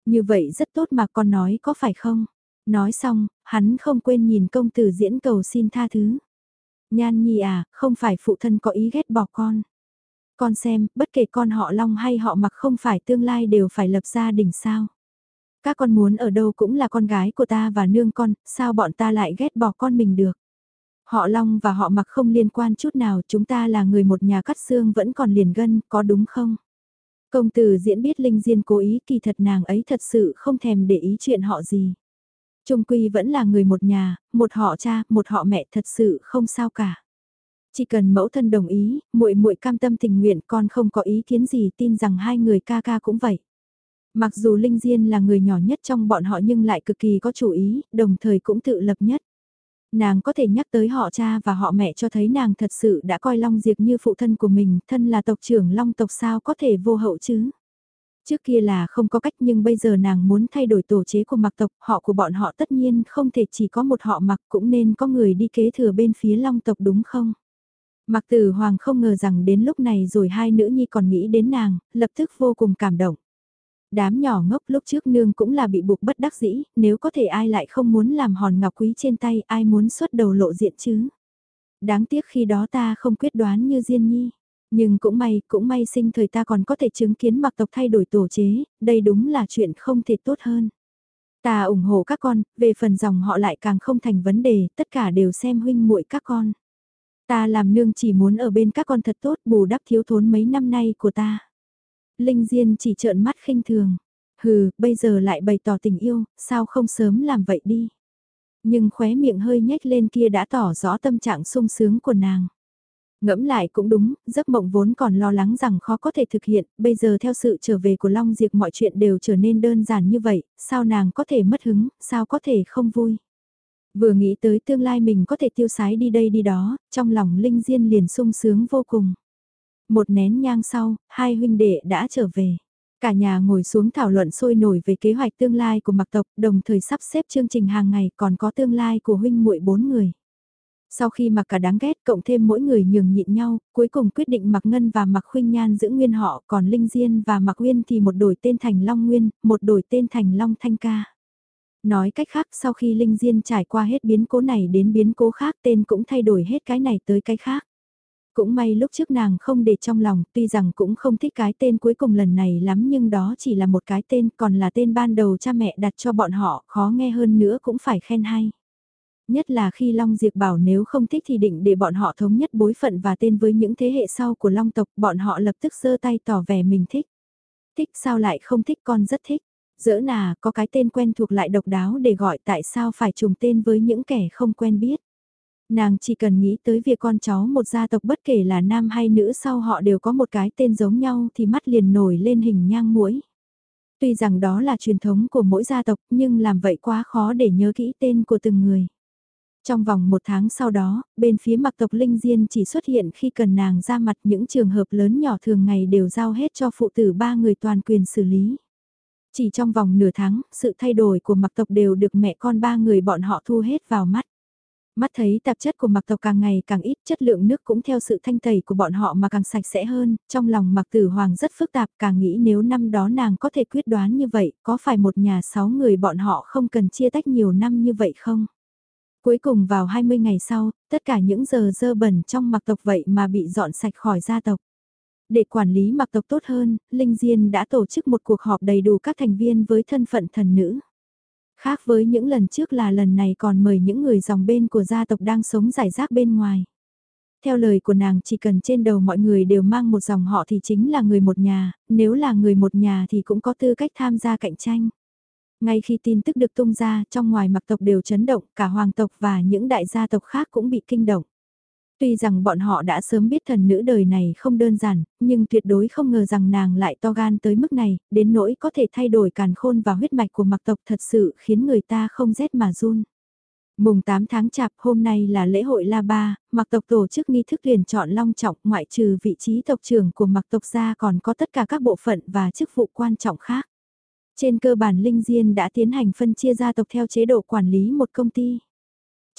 Như vậy rất tốt mà con nói có phải không? Nói xong, hắn không quên nhìn công tử diễn cầu xin tha thứ. Nhan Nhi à, không phải phụ thân có ý ghét bỏ con. Con xem, bất kể con họ Long hay họ mặc không phải tương lai đều phải lập gia đình sao. Các con muốn ở đâu cũng là con gái của ta và nương con, sao bọn ta lại ghét bỏ con mình được. Họ Long và họ mặc không liên quan chút nào, chúng ta là người một nhà cắt xương vẫn còn liền gân, có đúng không? Công tử diễn biết Linh Diên cố ý kỳ thật nàng ấy thật sự không thèm để ý chuyện họ gì. Trung quy vẫn là người một nhà, một họ cha, một họ mẹ thật sự không sao cả. Chỉ cần mẫu thân đồng ý, muội muội cam tâm tình nguyện con không có ý kiến gì tin rằng hai người ca ca cũng vậy. Mặc dù Linh Diên là người nhỏ nhất trong bọn họ nhưng lại cực kỳ có chủ ý, đồng thời cũng tự lập nhất. Nàng có thể nhắc tới họ cha và họ mẹ cho thấy nàng thật sự đã coi Long Diệp như phụ thân của mình, thân là tộc trưởng Long tộc sao có thể vô hậu chứ. Trước kia là không có cách nhưng bây giờ nàng muốn thay đổi tổ chế của mặc tộc, họ của bọn họ tất nhiên không thể chỉ có một họ mặc cũng nên có người đi kế thừa bên phía Long tộc đúng không? Mặc tử hoàng không ngờ rằng đến lúc này rồi hai nữ nhi còn nghĩ đến nàng, lập tức vô cùng cảm động. Đám nhỏ ngốc lúc trước nương cũng là bị buộc bất đắc dĩ, nếu có thể ai lại không muốn làm hòn ngọc quý trên tay, ai muốn xuất đầu lộ diện chứ. Đáng tiếc khi đó ta không quyết đoán như Diên Nhi. Nhưng cũng may, cũng may sinh thời ta còn có thể chứng kiến mặc tộc thay đổi tổ chế, đây đúng là chuyện không thể tốt hơn. Ta ủng hộ các con, về phần dòng họ lại càng không thành vấn đề, tất cả đều xem huynh muội các con. Ta làm nương chỉ muốn ở bên các con thật tốt bù đắp thiếu thốn mấy năm nay của ta. Linh Diên chỉ trợn mắt khinh thường. Hừ, bây giờ lại bày tỏ tình yêu, sao không sớm làm vậy đi. Nhưng khóe miệng hơi nhếch lên kia đã tỏ rõ tâm trạng sung sướng của nàng. Ngẫm lại cũng đúng, giấc mộng vốn còn lo lắng rằng khó có thể thực hiện, bây giờ theo sự trở về của Long Diệp mọi chuyện đều trở nên đơn giản như vậy, sao nàng có thể mất hứng, sao có thể không vui. Vừa nghĩ tới tương lai mình có thể tiêu sái đi đây đi đó, trong lòng Linh Diên liền sung sướng vô cùng. Một nén nhang sau, hai huynh đệ đã trở về. Cả nhà ngồi xuống thảo luận sôi nổi về kế hoạch tương lai của mặc tộc, đồng thời sắp xếp chương trình hàng ngày còn có tương lai của huynh muội bốn người. Sau khi mặc cả đáng ghét cộng thêm mỗi người nhường nhịn nhau, cuối cùng quyết định mặc ngân và mặc khuynh nhan giữ nguyên họ, còn Linh Diên và mặc Nguyên thì một đổi tên thành Long Nguyên, một đổi tên thành Long Thanh Ca. Nói cách khác sau khi Linh Diên trải qua hết biến cố này đến biến cố khác tên cũng thay đổi hết cái này tới cái khác. Cũng may lúc trước nàng không để trong lòng, tuy rằng cũng không thích cái tên cuối cùng lần này lắm nhưng đó chỉ là một cái tên còn là tên ban đầu cha mẹ đặt cho bọn họ, khó nghe hơn nữa cũng phải khen hay. Nhất là khi Long Diệp bảo nếu không thích thì định để bọn họ thống nhất bối phận và tên với những thế hệ sau của Long tộc, bọn họ lập tức giơ tay tỏ vẻ mình thích. Thích sao lại không thích con rất thích. Dỡ nà, có cái tên quen thuộc lại độc đáo để gọi tại sao phải trùng tên với những kẻ không quen biết. Nàng chỉ cần nghĩ tới việc con cháu một gia tộc bất kể là nam hay nữ sau họ đều có một cái tên giống nhau thì mắt liền nổi lên hình nhang mũi. Tuy rằng đó là truyền thống của mỗi gia tộc nhưng làm vậy quá khó để nhớ kỹ tên của từng người. Trong vòng một tháng sau đó, bên phía mặc tộc Linh Diên chỉ xuất hiện khi cần nàng ra mặt những trường hợp lớn nhỏ thường ngày đều giao hết cho phụ tử ba người toàn quyền xử lý. Chỉ trong vòng nửa tháng, sự thay đổi của mặc tộc đều được mẹ con ba người bọn họ thu hết vào mắt. Mắt thấy tạp chất của mặc tộc càng ngày càng ít, chất lượng nước cũng theo sự thanh tẩy của bọn họ mà càng sạch sẽ hơn, trong lòng mặc tử hoàng rất phức tạp càng nghĩ nếu năm đó nàng có thể quyết đoán như vậy, có phải một nhà sáu người bọn họ không cần chia tách nhiều năm như vậy không? Cuối cùng vào 20 ngày sau, tất cả những giờ dơ bẩn trong mặc tộc vậy mà bị dọn sạch khỏi gia tộc. Để quản lý mặc tộc tốt hơn, Linh Diên đã tổ chức một cuộc họp đầy đủ các thành viên với thân phận thần nữ. Khác với những lần trước là lần này còn mời những người dòng bên của gia tộc đang sống giải rác bên ngoài. Theo lời của nàng chỉ cần trên đầu mọi người đều mang một dòng họ thì chính là người một nhà, nếu là người một nhà thì cũng có tư cách tham gia cạnh tranh. Ngay khi tin tức được tung ra, trong ngoài mặc tộc đều chấn động, cả hoàng tộc và những đại gia tộc khác cũng bị kinh động. Tuy rằng bọn họ đã sớm biết thần nữ đời này không đơn giản, nhưng tuyệt đối không ngờ rằng nàng lại to gan tới mức này, đến nỗi có thể thay đổi càn khôn và huyết mạch của mặc tộc thật sự khiến người ta không rét mà run. Mùng 8 tháng chạp hôm nay là lễ hội La Ba, mặc tộc tổ chức nghi thức liền chọn long trọng ngoại trừ vị trí tộc trưởng của mặc tộc ra còn có tất cả các bộ phận và chức vụ quan trọng khác. Trên cơ bản Linh Diên đã tiến hành phân chia gia tộc theo chế độ quản lý một công ty.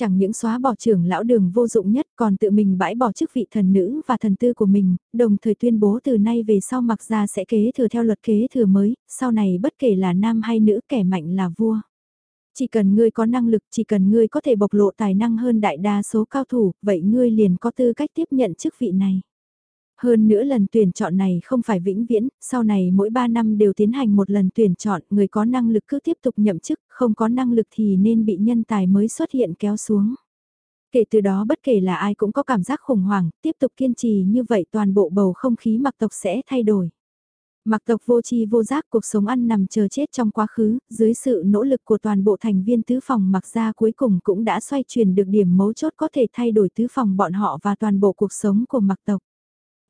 Chẳng những xóa bỏ trưởng lão đường vô dụng nhất còn tự mình bãi bỏ chức vị thần nữ và thần tư của mình, đồng thời tuyên bố từ nay về sau mặc ra sẽ kế thừa theo luật kế thừa mới, sau này bất kể là nam hay nữ kẻ mạnh là vua. Chỉ cần ngươi có năng lực, chỉ cần ngươi có thể bộc lộ tài năng hơn đại đa số cao thủ, vậy ngươi liền có tư cách tiếp nhận chức vị này. Hơn nữa lần tuyển chọn này không phải vĩnh viễn, sau này mỗi 3 năm đều tiến hành một lần tuyển chọn, người có năng lực cứ tiếp tục nhậm chức, không có năng lực thì nên bị nhân tài mới xuất hiện kéo xuống. Kể từ đó bất kể là ai cũng có cảm giác khủng hoảng, tiếp tục kiên trì như vậy toàn bộ bầu không khí mặc tộc sẽ thay đổi. Mặc tộc vô tri vô giác cuộc sống ăn nằm chờ chết trong quá khứ, dưới sự nỗ lực của toàn bộ thành viên tứ phòng mặc ra cuối cùng cũng đã xoay chuyển được điểm mấu chốt có thể thay đổi tứ phòng bọn họ và toàn bộ cuộc sống của mặc tộc.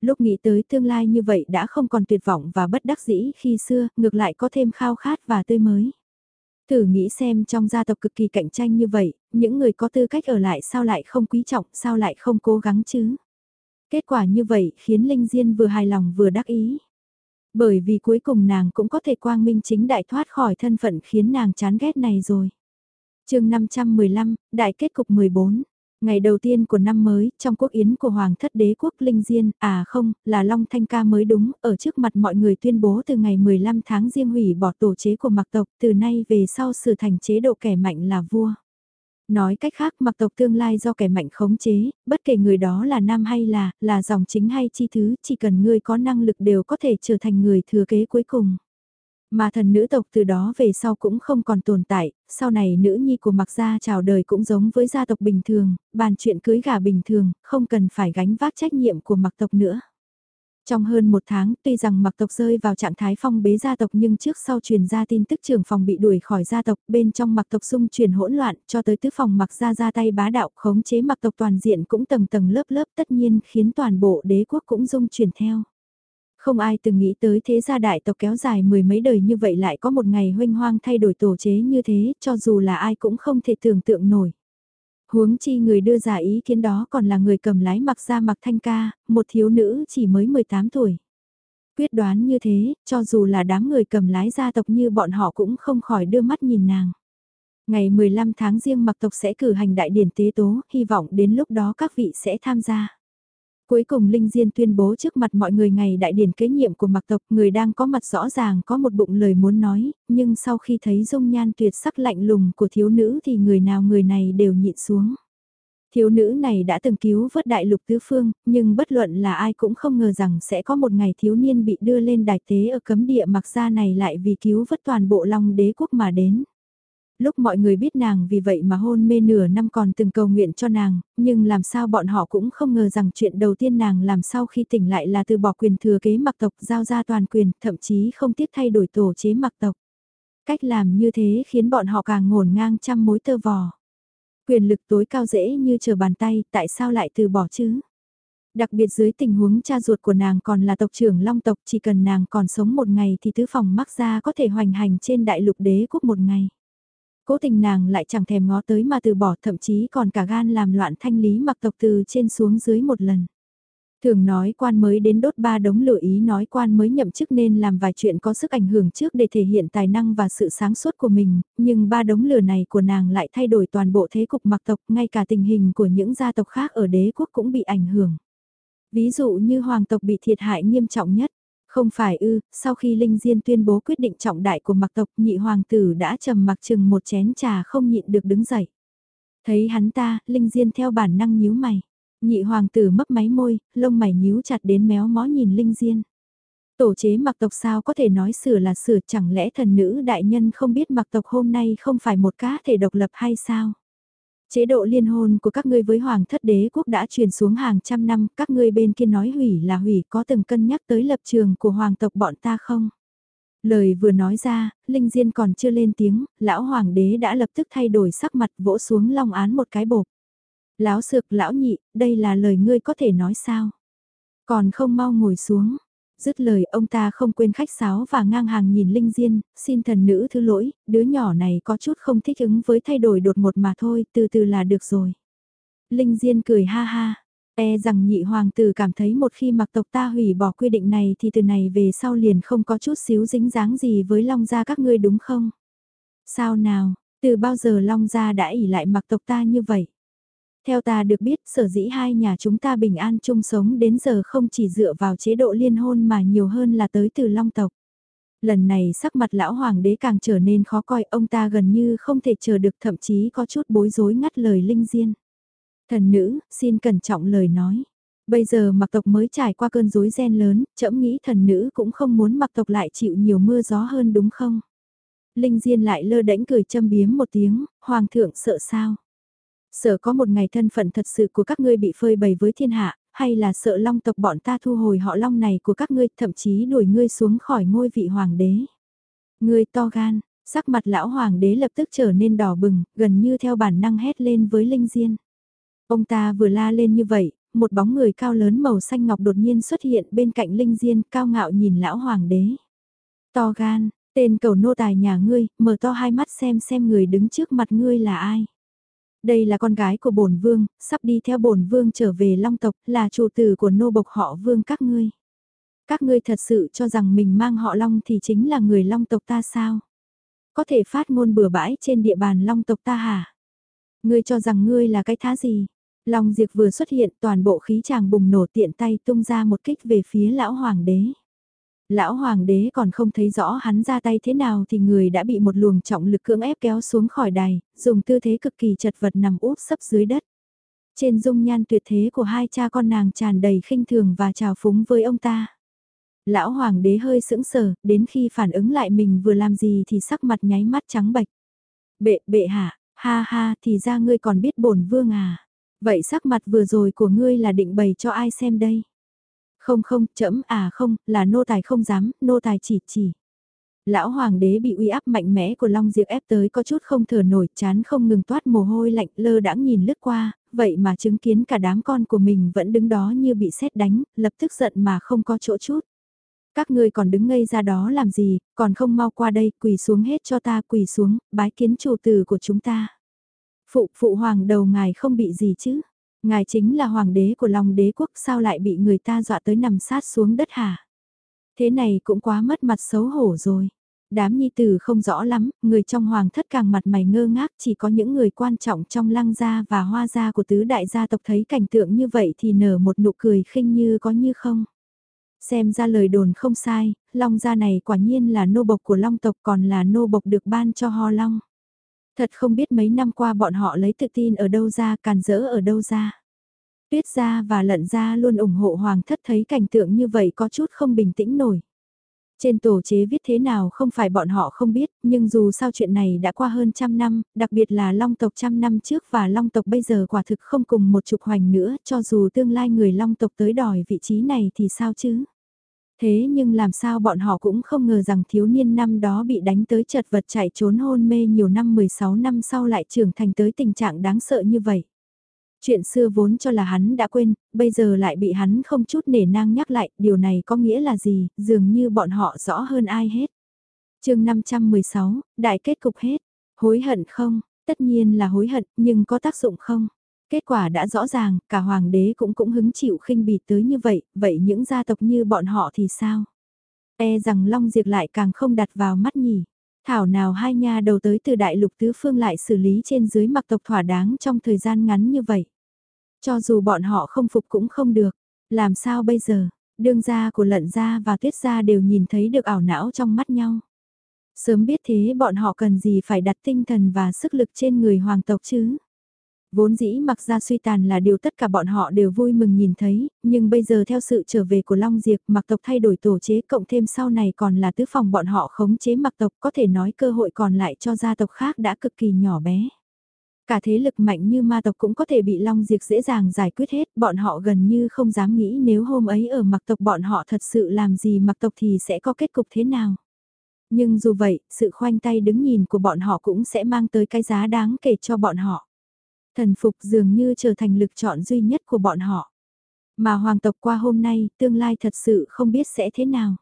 Lúc nghĩ tới tương lai như vậy đã không còn tuyệt vọng và bất đắc dĩ khi xưa, ngược lại có thêm khao khát và tươi mới. Thử nghĩ xem trong gia tộc cực kỳ cạnh tranh như vậy, những người có tư cách ở lại sao lại không quý trọng, sao lại không cố gắng chứ? Kết quả như vậy khiến Linh Diên vừa hài lòng vừa đắc ý. Bởi vì cuối cùng nàng cũng có thể quang minh chính đại thoát khỏi thân phận khiến nàng chán ghét này rồi. chương 515, Đại kết cục 14 Ngày đầu tiên của năm mới, trong quốc yến của Hoàng thất đế quốc Linh Diên, à không, là Long Thanh Ca mới đúng, ở trước mặt mọi người tuyên bố từ ngày 15 tháng riêng hủy bỏ tổ chế của mặc tộc, từ nay về sau sự thành chế độ kẻ mạnh là vua. Nói cách khác mặc tộc tương lai do kẻ mạnh khống chế, bất kể người đó là nam hay là, là dòng chính hay chi thứ, chỉ cần người có năng lực đều có thể trở thành người thừa kế cuối cùng. Mà thần nữ tộc từ đó về sau cũng không còn tồn tại, sau này nữ nhi của mặc gia chào đời cũng giống với gia tộc bình thường, bàn chuyện cưới gà bình thường, không cần phải gánh vác trách nhiệm của mặc tộc nữa. Trong hơn một tháng, tuy rằng mặc tộc rơi vào trạng thái phong bế gia tộc nhưng trước sau truyền ra tin tức trưởng phòng bị đuổi khỏi gia tộc, bên trong mặc tộc xung chuyển hỗn loạn, cho tới tứ phòng mặc gia ra tay bá đạo khống chế mặc tộc toàn diện cũng tầng tầng lớp lớp tất nhiên khiến toàn bộ đế quốc cũng dung chuyển theo. Không ai từng nghĩ tới thế gia đại tộc kéo dài mười mấy đời như vậy lại có một ngày huynh hoang thay đổi tổ chế như thế, cho dù là ai cũng không thể tưởng tượng nổi. Huống chi người đưa ra ý kiến đó còn là người cầm lái mặc ra mặc thanh ca, một thiếu nữ chỉ mới 18 tuổi. Quyết đoán như thế, cho dù là đám người cầm lái gia tộc như bọn họ cũng không khỏi đưa mắt nhìn nàng. Ngày 15 tháng riêng mặc tộc sẽ cử hành đại điển tế tố, hy vọng đến lúc đó các vị sẽ tham gia. Cuối cùng Linh Diên tuyên bố trước mặt mọi người ngày đại điển kế nhiệm của mặc tộc người đang có mặt rõ ràng có một bụng lời muốn nói, nhưng sau khi thấy dung nhan tuyệt sắc lạnh lùng của thiếu nữ thì người nào người này đều nhịn xuống. Thiếu nữ này đã từng cứu vớt đại lục tứ phương, nhưng bất luận là ai cũng không ngờ rằng sẽ có một ngày thiếu niên bị đưa lên đài tế ở cấm địa mặc ra này lại vì cứu vớt toàn bộ long đế quốc mà đến lúc mọi người biết nàng vì vậy mà hôn mê nửa năm còn từng cầu nguyện cho nàng, nhưng làm sao bọn họ cũng không ngờ rằng chuyện đầu tiên nàng làm sau khi tỉnh lại là từ bỏ quyền thừa kế mặc tộc giao ra toàn quyền, thậm chí không tiếc thay đổi tổ chế mặc tộc. Cách làm như thế khiến bọn họ càng ngổn ngang trăm mối tơ vò. Quyền lực tối cao dễ như chờ bàn tay, tại sao lại từ bỏ chứ? Đặc biệt dưới tình huống cha ruột của nàng còn là tộc trưởng long tộc chỉ cần nàng còn sống một ngày thì tứ phòng mắc ra có thể hoành hành trên đại lục đế quốc một ngày. Cố tình nàng lại chẳng thèm ngó tới mà từ bỏ thậm chí còn cả gan làm loạn thanh lý mặc tộc từ trên xuống dưới một lần. Thường nói quan mới đến đốt ba đống lửa ý nói quan mới nhậm chức nên làm vài chuyện có sức ảnh hưởng trước để thể hiện tài năng và sự sáng suốt của mình, nhưng ba đống lửa này của nàng lại thay đổi toàn bộ thế cục mặc tộc, ngay cả tình hình của những gia tộc khác ở đế quốc cũng bị ảnh hưởng. Ví dụ như hoàng tộc bị thiệt hại nghiêm trọng nhất. Không phải ư, sau khi Linh Diên tuyên bố quyết định trọng đại của mặc tộc nhị hoàng tử đã trầm mặc chừng một chén trà không nhịn được đứng dậy. Thấy hắn ta, Linh Diên theo bản năng nhíu mày. Nhị hoàng tử mấp máy môi, lông mày nhíu chặt đến méo mó nhìn Linh Diên. Tổ chế mặc tộc sao có thể nói sửa là sửa chẳng lẽ thần nữ đại nhân không biết mặc tộc hôm nay không phải một cá thể độc lập hay sao? Chế độ liên hôn của các ngươi với hoàng thất đế quốc đã truyền xuống hàng trăm năm, các ngươi bên kia nói hủy là hủy có từng cân nhắc tới lập trường của hoàng tộc bọn ta không? Lời vừa nói ra, Linh Diên còn chưa lên tiếng, lão hoàng đế đã lập tức thay đổi sắc mặt vỗ xuống long án một cái bột. Lão sược lão nhị, đây là lời ngươi có thể nói sao? Còn không mau ngồi xuống, Dứt lời ông ta không quên khách sáo và ngang hàng nhìn Linh Diên, xin thần nữ thứ lỗi, đứa nhỏ này có chút không thích ứng với thay đổi đột ngột mà thôi, từ từ là được rồi. Linh Diên cười ha ha, e rằng nhị hoàng tử cảm thấy một khi mặc tộc ta hủy bỏ quy định này thì từ này về sau liền không có chút xíu dính dáng gì với long gia các ngươi đúng không? Sao nào, từ bao giờ long gia đã ỉ lại mặc tộc ta như vậy? Theo ta được biết sở dĩ hai nhà chúng ta bình an chung sống đến giờ không chỉ dựa vào chế độ liên hôn mà nhiều hơn là tới từ long tộc. Lần này sắc mặt lão hoàng đế càng trở nên khó coi ông ta gần như không thể chờ được thậm chí có chút bối rối ngắt lời linh diên. Thần nữ, xin cẩn trọng lời nói. Bây giờ mặc tộc mới trải qua cơn rối ren lớn, trẫm nghĩ thần nữ cũng không muốn mặc tộc lại chịu nhiều mưa gió hơn đúng không? Linh Diên lại lơ đễnh cười châm biếm một tiếng, hoàng thượng sợ sao? Sợ có một ngày thân phận thật sự của các ngươi bị phơi bày với thiên hạ, hay là sợ long tộc bọn ta thu hồi họ long này của các ngươi, thậm chí đuổi ngươi xuống khỏi ngôi vị hoàng đế. Ngươi to gan, sắc mặt lão hoàng đế lập tức trở nên đỏ bừng, gần như theo bản năng hét lên với Linh Diên. Ông ta vừa la lên như vậy, một bóng người cao lớn màu xanh ngọc đột nhiên xuất hiện bên cạnh Linh Diên cao ngạo nhìn lão hoàng đế. To gan, tên cầu nô tài nhà ngươi, mở to hai mắt xem xem người đứng trước mặt ngươi là ai. Đây là con gái của bổn vương, sắp đi theo bổn vương trở về long tộc, là chủ tử của nô bộc họ vương các ngươi. Các ngươi thật sự cho rằng mình mang họ long thì chính là người long tộc ta sao? Có thể phát ngôn bừa bãi trên địa bàn long tộc ta hả? Ngươi cho rằng ngươi là cái thá gì? Long Diệc vừa xuất hiện toàn bộ khí chàng bùng nổ tiện tay tung ra một kích về phía lão hoàng đế. Lão hoàng đế còn không thấy rõ hắn ra tay thế nào thì người đã bị một luồng trọng lực cưỡng ép kéo xuống khỏi đài, dùng tư thế cực kỳ chật vật nằm úp sấp dưới đất. Trên dung nhan tuyệt thế của hai cha con nàng tràn đầy khinh thường và trào phúng với ông ta. Lão hoàng đế hơi sững sờ, đến khi phản ứng lại mình vừa làm gì thì sắc mặt nháy mắt trắng bệch. Bệ, bệ hạ, ha ha thì ra ngươi còn biết bổn vương à. Vậy sắc mặt vừa rồi của ngươi là định bày cho ai xem đây? Không không, chậm à không, là nô tài không dám, nô tài chỉ chỉ. Lão hoàng đế bị uy áp mạnh mẽ của Long Diệp ép tới có chút không thở nổi, chán không ngừng toát mồ hôi lạnh lơ đãng nhìn lướt qua, vậy mà chứng kiến cả đám con của mình vẫn đứng đó như bị sét đánh, lập tức giận mà không có chỗ chút. Các ngươi còn đứng ngây ra đó làm gì, còn không mau qua đây, quỳ xuống hết cho ta, quỳ xuống, bái kiến chủ tử của chúng ta. Phụ, phụ hoàng đầu ngài không bị gì chứ? Ngài chính là hoàng đế của lòng đế quốc sao lại bị người ta dọa tới nằm sát xuống đất hả? Thế này cũng quá mất mặt xấu hổ rồi. Đám nhi tử không rõ lắm, người trong hoàng thất càng mặt mày ngơ ngác chỉ có những người quan trọng trong lăng gia và hoa gia của tứ đại gia tộc thấy cảnh tượng như vậy thì nở một nụ cười khinh như có như không. Xem ra lời đồn không sai, long gia này quả nhiên là nô bộc của long tộc còn là nô bộc được ban cho ho long. Thật không biết mấy năm qua bọn họ lấy tự tin ở đâu ra, càn rỡ ở đâu ra. Tuyết gia và lận gia luôn ủng hộ hoàng thất thấy cảnh tượng như vậy có chút không bình tĩnh nổi. Trên tổ chế viết thế nào không phải bọn họ không biết, nhưng dù sao chuyện này đã qua hơn trăm năm, đặc biệt là long tộc trăm năm trước và long tộc bây giờ quả thực không cùng một trục hoành nữa, cho dù tương lai người long tộc tới đòi vị trí này thì sao chứ? Thế nhưng làm sao bọn họ cũng không ngờ rằng thiếu niên năm đó bị đánh tới chật vật chạy trốn hôn mê nhiều năm 16 năm sau lại trưởng thành tới tình trạng đáng sợ như vậy. Chuyện xưa vốn cho là hắn đã quên, bây giờ lại bị hắn không chút nể nang nhắc lại, điều này có nghĩa là gì, dường như bọn họ rõ hơn ai hết. chương 516, đại kết cục hết, hối hận không, tất nhiên là hối hận, nhưng có tác dụng không? Kết quả đã rõ ràng, cả hoàng đế cũng cũng hứng chịu khinh bỉ tới như vậy, vậy những gia tộc như bọn họ thì sao? E rằng Long Diệp lại càng không đặt vào mắt nhỉ. Thảo nào hai nhà đầu tới từ đại lục tứ phương lại xử lý trên dưới mặc tộc thỏa đáng trong thời gian ngắn như vậy. Cho dù bọn họ không phục cũng không được. Làm sao bây giờ? Đương gia của lận gia và tuyết gia đều nhìn thấy được ảo não trong mắt nhau. Sớm biết thế bọn họ cần gì phải đặt tinh thần và sức lực trên người hoàng tộc chứ? Vốn dĩ mặc ra suy tàn là điều tất cả bọn họ đều vui mừng nhìn thấy, nhưng bây giờ theo sự trở về của Long Diệp mặc tộc thay đổi tổ chế cộng thêm sau này còn là tứ phòng bọn họ khống chế mặc tộc có thể nói cơ hội còn lại cho gia tộc khác đã cực kỳ nhỏ bé. Cả thế lực mạnh như ma tộc cũng có thể bị Long Diệp dễ dàng giải quyết hết, bọn họ gần như không dám nghĩ nếu hôm ấy ở mặc tộc bọn họ thật sự làm gì mặc tộc thì sẽ có kết cục thế nào. Nhưng dù vậy, sự khoanh tay đứng nhìn của bọn họ cũng sẽ mang tới cái giá đáng kể cho bọn họ. Thần phục dường như trở thành lực chọn duy nhất của bọn họ. Mà hoàng tộc qua hôm nay, tương lai thật sự không biết sẽ thế nào.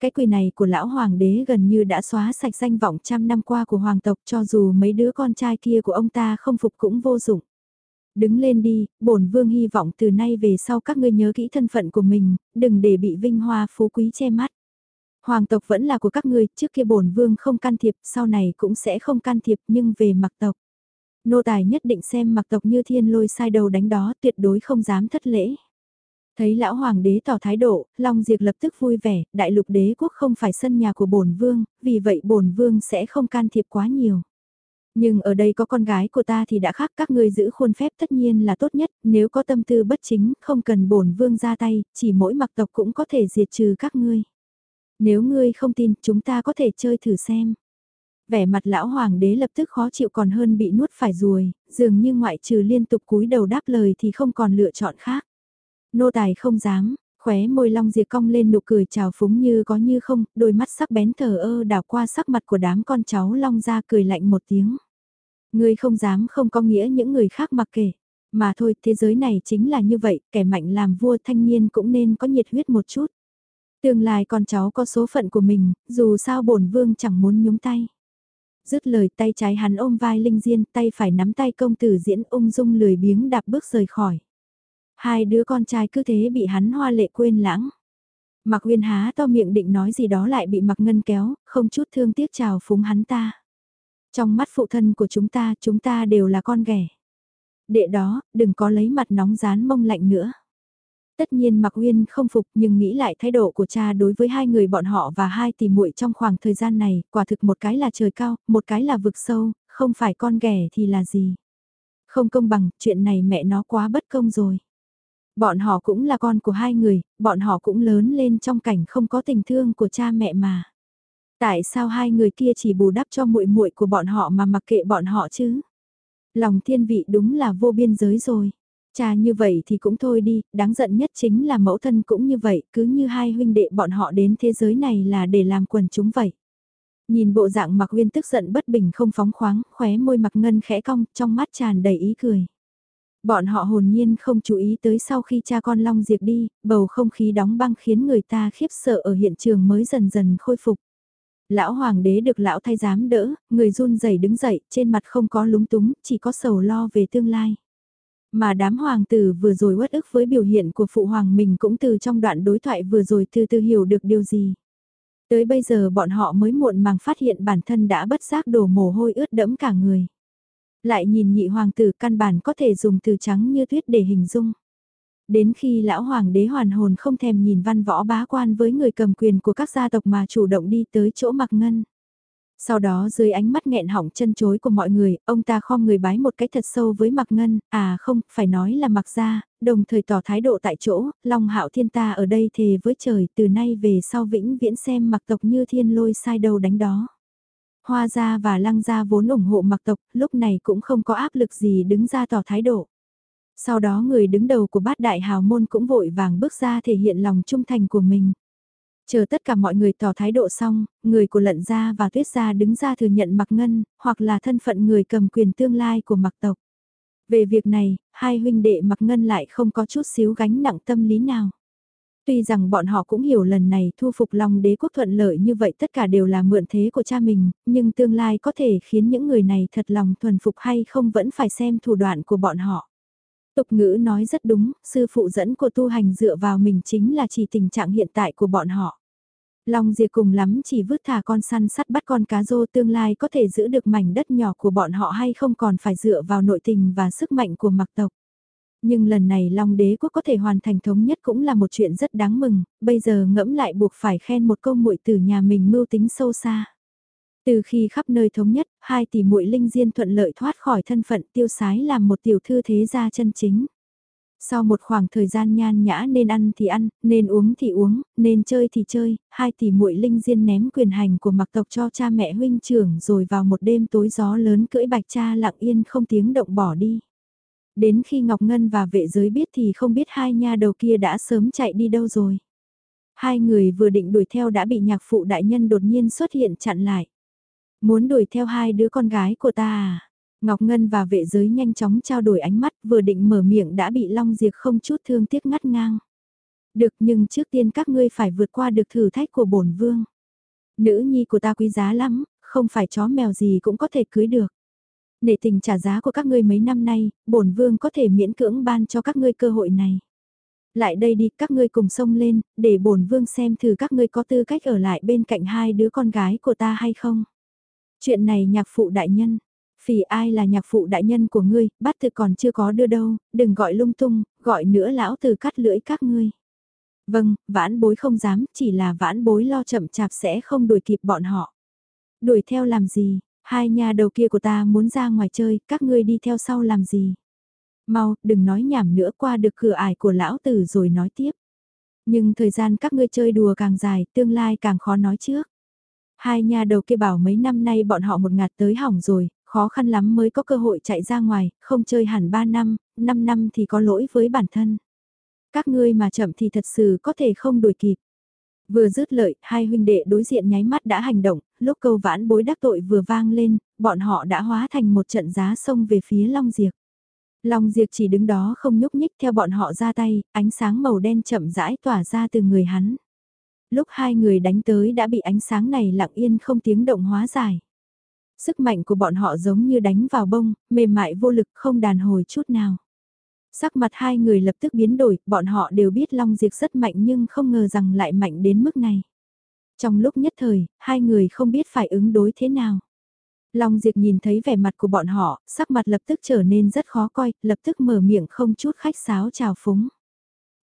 Cái quỳ này của lão hoàng đế gần như đã xóa sạch danh vọng trăm năm qua của hoàng tộc cho dù mấy đứa con trai kia của ông ta không phục cũng vô dụng. Đứng lên đi, bổn vương hy vọng từ nay về sau các ngươi nhớ kỹ thân phận của mình, đừng để bị vinh hoa phú quý che mắt. Hoàng tộc vẫn là của các ngươi, trước kia bổn vương không can thiệp, sau này cũng sẽ không can thiệp nhưng về mặc tộc. Nô tài nhất định xem mặc tộc như thiên lôi sai đầu đánh đó tuyệt đối không dám thất lễ. Thấy lão hoàng đế tỏ thái độ, Long Diệp lập tức vui vẻ, đại lục đế quốc không phải sân nhà của bổn vương, vì vậy bổn vương sẽ không can thiệp quá nhiều. Nhưng ở đây có con gái của ta thì đã khác các ngươi giữ khuôn phép tất nhiên là tốt nhất, nếu có tâm tư bất chính, không cần bổn vương ra tay, chỉ mỗi mặc tộc cũng có thể diệt trừ các ngươi. Nếu ngươi không tin, chúng ta có thể chơi thử xem vẻ mặt lão hoàng đế lập tức khó chịu còn hơn bị nuốt phải ruồi, dường như ngoại trừ liên tục cúi đầu đáp lời thì không còn lựa chọn khác. Nô tài không dám, khóe môi long diệt cong lên nụ cười trào phúng như có như không, đôi mắt sắc bén thờ ơ đảo qua sắc mặt của đám con cháu long ra cười lạnh một tiếng. Người không dám không có nghĩa những người khác mặc kể. Mà thôi, thế giới này chính là như vậy, kẻ mạnh làm vua thanh niên cũng nên có nhiệt huyết một chút. Tương lai con cháu có số phận của mình, dù sao bổn vương chẳng muốn nhúng tay. Dứt lời tay trái hắn ôm vai Linh Diên, tay phải nắm tay công tử diễn ung dung lười biếng đạp bước rời khỏi. Hai đứa con trai cứ thế bị hắn hoa lệ quên lãng. Mặc Uyên há to miệng định nói gì đó lại bị Mặc Ngân kéo, không chút thương tiếc chào phúng hắn ta. Trong mắt phụ thân của chúng ta, chúng ta đều là con ghẻ. Đệ đó, đừng có lấy mặt nóng rán mông lạnh nữa. Tất nhiên Mạc Uyên không phục nhưng nghĩ lại thái độ của cha đối với hai người bọn họ và hai tỷ muội trong khoảng thời gian này, quả thực một cái là trời cao, một cái là vực sâu, không phải con ghẻ thì là gì. Không công bằng, chuyện này mẹ nó quá bất công rồi. Bọn họ cũng là con của hai người, bọn họ cũng lớn lên trong cảnh không có tình thương của cha mẹ mà. Tại sao hai người kia chỉ bù đắp cho muội muội của bọn họ mà mặc kệ bọn họ chứ? Lòng thiên vị đúng là vô biên giới rồi. Cha như vậy thì cũng thôi đi, đáng giận nhất chính là mẫu thân cũng như vậy, cứ như hai huynh đệ bọn họ đến thế giới này là để làm quần chúng vậy. Nhìn bộ dạng mặc uyên tức giận bất bình không phóng khoáng, khóe môi mặc ngân khẽ cong, trong mắt tràn đầy ý cười. Bọn họ hồn nhiên không chú ý tới sau khi cha con Long Diệp đi, bầu không khí đóng băng khiến người ta khiếp sợ ở hiện trường mới dần dần khôi phục. Lão hoàng đế được lão thay giám đỡ, người run rẩy đứng dậy, trên mặt không có lúng túng, chỉ có sầu lo về tương lai. Mà đám hoàng tử vừa rồi uất ức với biểu hiện của phụ hoàng mình cũng từ trong đoạn đối thoại vừa rồi từ từ hiểu được điều gì. Tới bây giờ bọn họ mới muộn màng phát hiện bản thân đã bất giác đổ mồ hôi ướt đẫm cả người. Lại nhìn nhị hoàng tử căn bản có thể dùng từ trắng như tuyết để hình dung. Đến khi lão hoàng đế hoàn hồn không thèm nhìn văn võ bá quan với người cầm quyền của các gia tộc mà chủ động đi tới chỗ mặc ngân. Sau đó dưới ánh mắt nghẹn hỏng chân chối của mọi người, ông ta khom người bái một cái thật sâu với mặc ngân, à không, phải nói là mặc gia đồng thời tỏ thái độ tại chỗ, Long hạo thiên ta ở đây thề với trời từ nay về sau vĩnh viễn xem mặc tộc như thiên lôi sai đầu đánh đó. Hoa gia và lăng gia vốn ủng hộ mặc tộc, lúc này cũng không có áp lực gì đứng ra tỏ thái độ. Sau đó người đứng đầu của bát đại hào môn cũng vội vàng bước ra thể hiện lòng trung thành của mình. Chờ tất cả mọi người tỏ thái độ xong, người của lận gia và tuyết gia đứng ra thừa nhận mặc ngân, hoặc là thân phận người cầm quyền tương lai của mặc tộc. Về việc này, hai huynh đệ mặc ngân lại không có chút xíu gánh nặng tâm lý nào. Tuy rằng bọn họ cũng hiểu lần này thu phục lòng đế quốc thuận lợi như vậy tất cả đều là mượn thế của cha mình, nhưng tương lai có thể khiến những người này thật lòng thuần phục hay không vẫn phải xem thủ đoạn của bọn họ. Tục ngữ nói rất đúng, sư phụ dẫn của tu hành dựa vào mình chính là chỉ tình trạng hiện tại của bọn họ. Long Diệp cùng lắm chỉ vứt thả con săn sắt bắt con cá rô tương lai có thể giữ được mảnh đất nhỏ của bọn họ hay không còn phải dựa vào nội tình và sức mạnh của mặc tộc. Nhưng lần này Long đế quốc có thể hoàn thành thống nhất cũng là một chuyện rất đáng mừng, bây giờ ngẫm lại buộc phải khen một câu muội từ nhà mình mưu tính sâu xa. Từ khi khắp nơi thống nhất, hai tỷ muội linh diên thuận lợi thoát khỏi thân phận tiêu sái làm một tiểu thư thế gia chân chính. Sau một khoảng thời gian nhan nhã nên ăn thì ăn, nên uống thì uống, nên chơi thì chơi, hai tỷ muội linh diên ném quyền hành của mặc tộc cho cha mẹ huynh trưởng rồi vào một đêm tối gió lớn cưỡi bạch cha lặng yên không tiếng động bỏ đi. Đến khi Ngọc Ngân và vệ giới biết thì không biết hai nha đầu kia đã sớm chạy đi đâu rồi. Hai người vừa định đuổi theo đã bị nhạc phụ đại nhân đột nhiên xuất hiện chặn lại. Muốn đuổi theo hai đứa con gái của ta à? Ngọc Ngân và vệ giới nhanh chóng trao đổi ánh mắt vừa định mở miệng đã bị Long Diệp không chút thương tiếc ngắt ngang. Được nhưng trước tiên các ngươi phải vượt qua được thử thách của bổn vương. Nữ nhi của ta quý giá lắm, không phải chó mèo gì cũng có thể cưới được. Nể tình trả giá của các ngươi mấy năm nay, bổn vương có thể miễn cưỡng ban cho các ngươi cơ hội này. Lại đây đi, các ngươi cùng sông lên, để bổn vương xem thử các ngươi có tư cách ở lại bên cạnh hai đứa con gái của ta hay không. Chuyện này nhạc phụ đại nhân, Phỉ ai là nhạc phụ đại nhân của ngươi, bắt từ còn chưa có đưa đâu, đừng gọi lung tung, gọi nữa lão từ cắt lưỡi các ngươi. Vâng, vãn bối không dám, chỉ là vãn bối lo chậm chạp sẽ không đuổi kịp bọn họ. Đuổi theo làm gì, hai nhà đầu kia của ta muốn ra ngoài chơi, các ngươi đi theo sau làm gì. Mau, đừng nói nhảm nữa qua được cửa ải của lão tử rồi nói tiếp. Nhưng thời gian các ngươi chơi đùa càng dài, tương lai càng khó nói trước. Hai nhà đầu kia bảo mấy năm nay bọn họ một ngạt tới hỏng rồi, khó khăn lắm mới có cơ hội chạy ra ngoài, không chơi hẳn 3 năm, 5 năm thì có lỗi với bản thân. Các ngươi mà chậm thì thật sự có thể không đuổi kịp. Vừa dứt lợi, hai huynh đệ đối diện nháy mắt đã hành động, lúc câu vãn bối đắc tội vừa vang lên, bọn họ đã hóa thành một trận giá sông về phía Long Diệp. Long Diệp chỉ đứng đó không nhúc nhích theo bọn họ ra tay, ánh sáng màu đen chậm rãi tỏa ra từ người hắn. Lúc hai người đánh tới đã bị ánh sáng này lặng yên không tiếng động hóa giải. Sức mạnh của bọn họ giống như đánh vào bông, mềm mại vô lực không đàn hồi chút nào. Sắc mặt hai người lập tức biến đổi, bọn họ đều biết Long Diệp rất mạnh nhưng không ngờ rằng lại mạnh đến mức này. Trong lúc nhất thời, hai người không biết phải ứng đối thế nào. Long Diệp nhìn thấy vẻ mặt của bọn họ, sắc mặt lập tức trở nên rất khó coi, lập tức mở miệng không chút khách sáo chào phúng.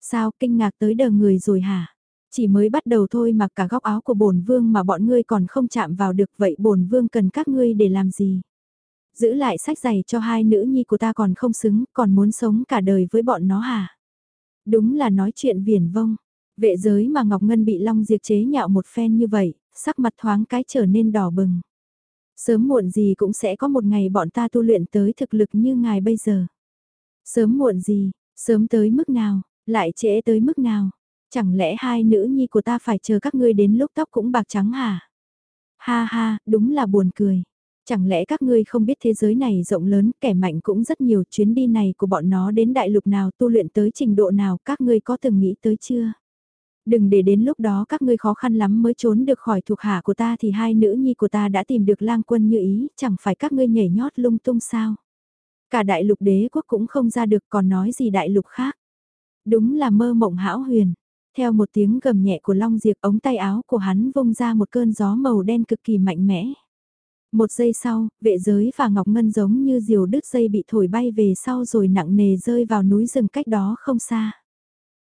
Sao kinh ngạc tới đờ người rồi hả? Chỉ mới bắt đầu thôi mà cả góc áo của bổn vương mà bọn ngươi còn không chạm vào được vậy bổn vương cần các ngươi để làm gì? Giữ lại sách giày cho hai nữ nhi của ta còn không xứng, còn muốn sống cả đời với bọn nó hả? Đúng là nói chuyện viển vông. Vệ giới mà Ngọc Ngân bị Long Diệp chế nhạo một phen như vậy, sắc mặt thoáng cái trở nên đỏ bừng. Sớm muộn gì cũng sẽ có một ngày bọn ta tu luyện tới thực lực như ngài bây giờ. Sớm muộn gì, sớm tới mức nào, lại trễ tới mức nào. Chẳng lẽ hai nữ nhi của ta phải chờ các ngươi đến lúc tóc cũng bạc trắng hả? Ha ha, đúng là buồn cười. Chẳng lẽ các ngươi không biết thế giới này rộng lớn, kẻ mạnh cũng rất nhiều chuyến đi này của bọn nó đến đại lục nào tu luyện tới trình độ nào các ngươi có từng nghĩ tới chưa? Đừng để đến lúc đó các ngươi khó khăn lắm mới trốn được khỏi thuộc hạ của ta thì hai nữ nhi của ta đã tìm được lang quân như ý, chẳng phải các ngươi nhảy nhót lung tung sao. Cả đại lục đế quốc cũng không ra được còn nói gì đại lục khác. Đúng là mơ mộng hão huyền. Theo một tiếng gầm nhẹ của Long Diệp ống tay áo của hắn vung ra một cơn gió màu đen cực kỳ mạnh mẽ. Một giây sau, vệ giới và Ngọc Ngân giống như diều đứt dây bị thổi bay về sau rồi nặng nề rơi vào núi rừng cách đó không xa.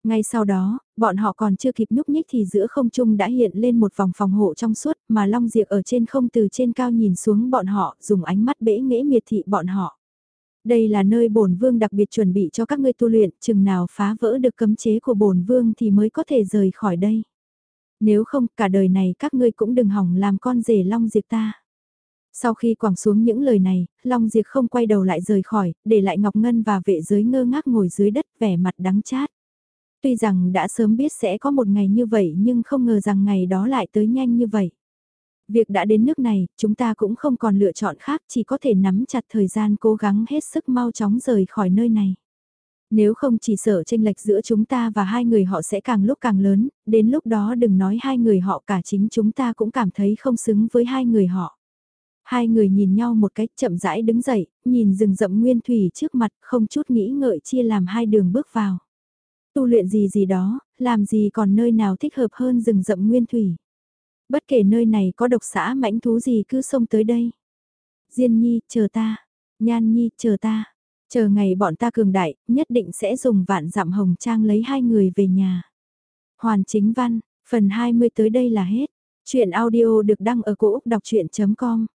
Ngay sau đó, bọn họ còn chưa kịp nhúc nhích thì giữa không trung đã hiện lên một vòng phòng hộ trong suốt mà Long Diệp ở trên không từ trên cao nhìn xuống bọn họ dùng ánh mắt bể nghễ miệt thị bọn họ. Đây là nơi bổn vương đặc biệt chuẩn bị cho các ngươi tu luyện, chừng nào phá vỡ được cấm chế của bổn vương thì mới có thể rời khỏi đây. Nếu không, cả đời này các ngươi cũng đừng hỏng làm con rể Long Diệp ta. Sau khi quẳng xuống những lời này, Long Diệp không quay đầu lại rời khỏi, để lại Ngọc Ngân và vệ giới ngơ ngác ngồi dưới đất vẻ mặt đắng chát. Tuy rằng đã sớm biết sẽ có một ngày như vậy nhưng không ngờ rằng ngày đó lại tới nhanh như vậy. Việc đã đến nước này, chúng ta cũng không còn lựa chọn khác chỉ có thể nắm chặt thời gian cố gắng hết sức mau chóng rời khỏi nơi này. Nếu không chỉ sợ tranh lệch giữa chúng ta và hai người họ sẽ càng lúc càng lớn, đến lúc đó đừng nói hai người họ cả chính chúng ta cũng cảm thấy không xứng với hai người họ. Hai người nhìn nhau một cách chậm rãi đứng dậy, nhìn rừng rậm nguyên thủy trước mặt không chút nghĩ ngợi chia làm hai đường bước vào tu luyện gì gì đó, làm gì còn nơi nào thích hợp hơn rừng rậm nguyên thủy. Bất kể nơi này có độc xã mãnh thú gì cứ xông tới đây. Diên Nhi, chờ ta. Nhan Nhi, chờ ta. Chờ ngày bọn ta cường đại, nhất định sẽ dùng vạn dặm hồng trang lấy hai người về nhà. Hoàn chính văn, phần 20 tới đây là hết. Chuyện audio được đăng ở cổ Úc đọc chuyện.com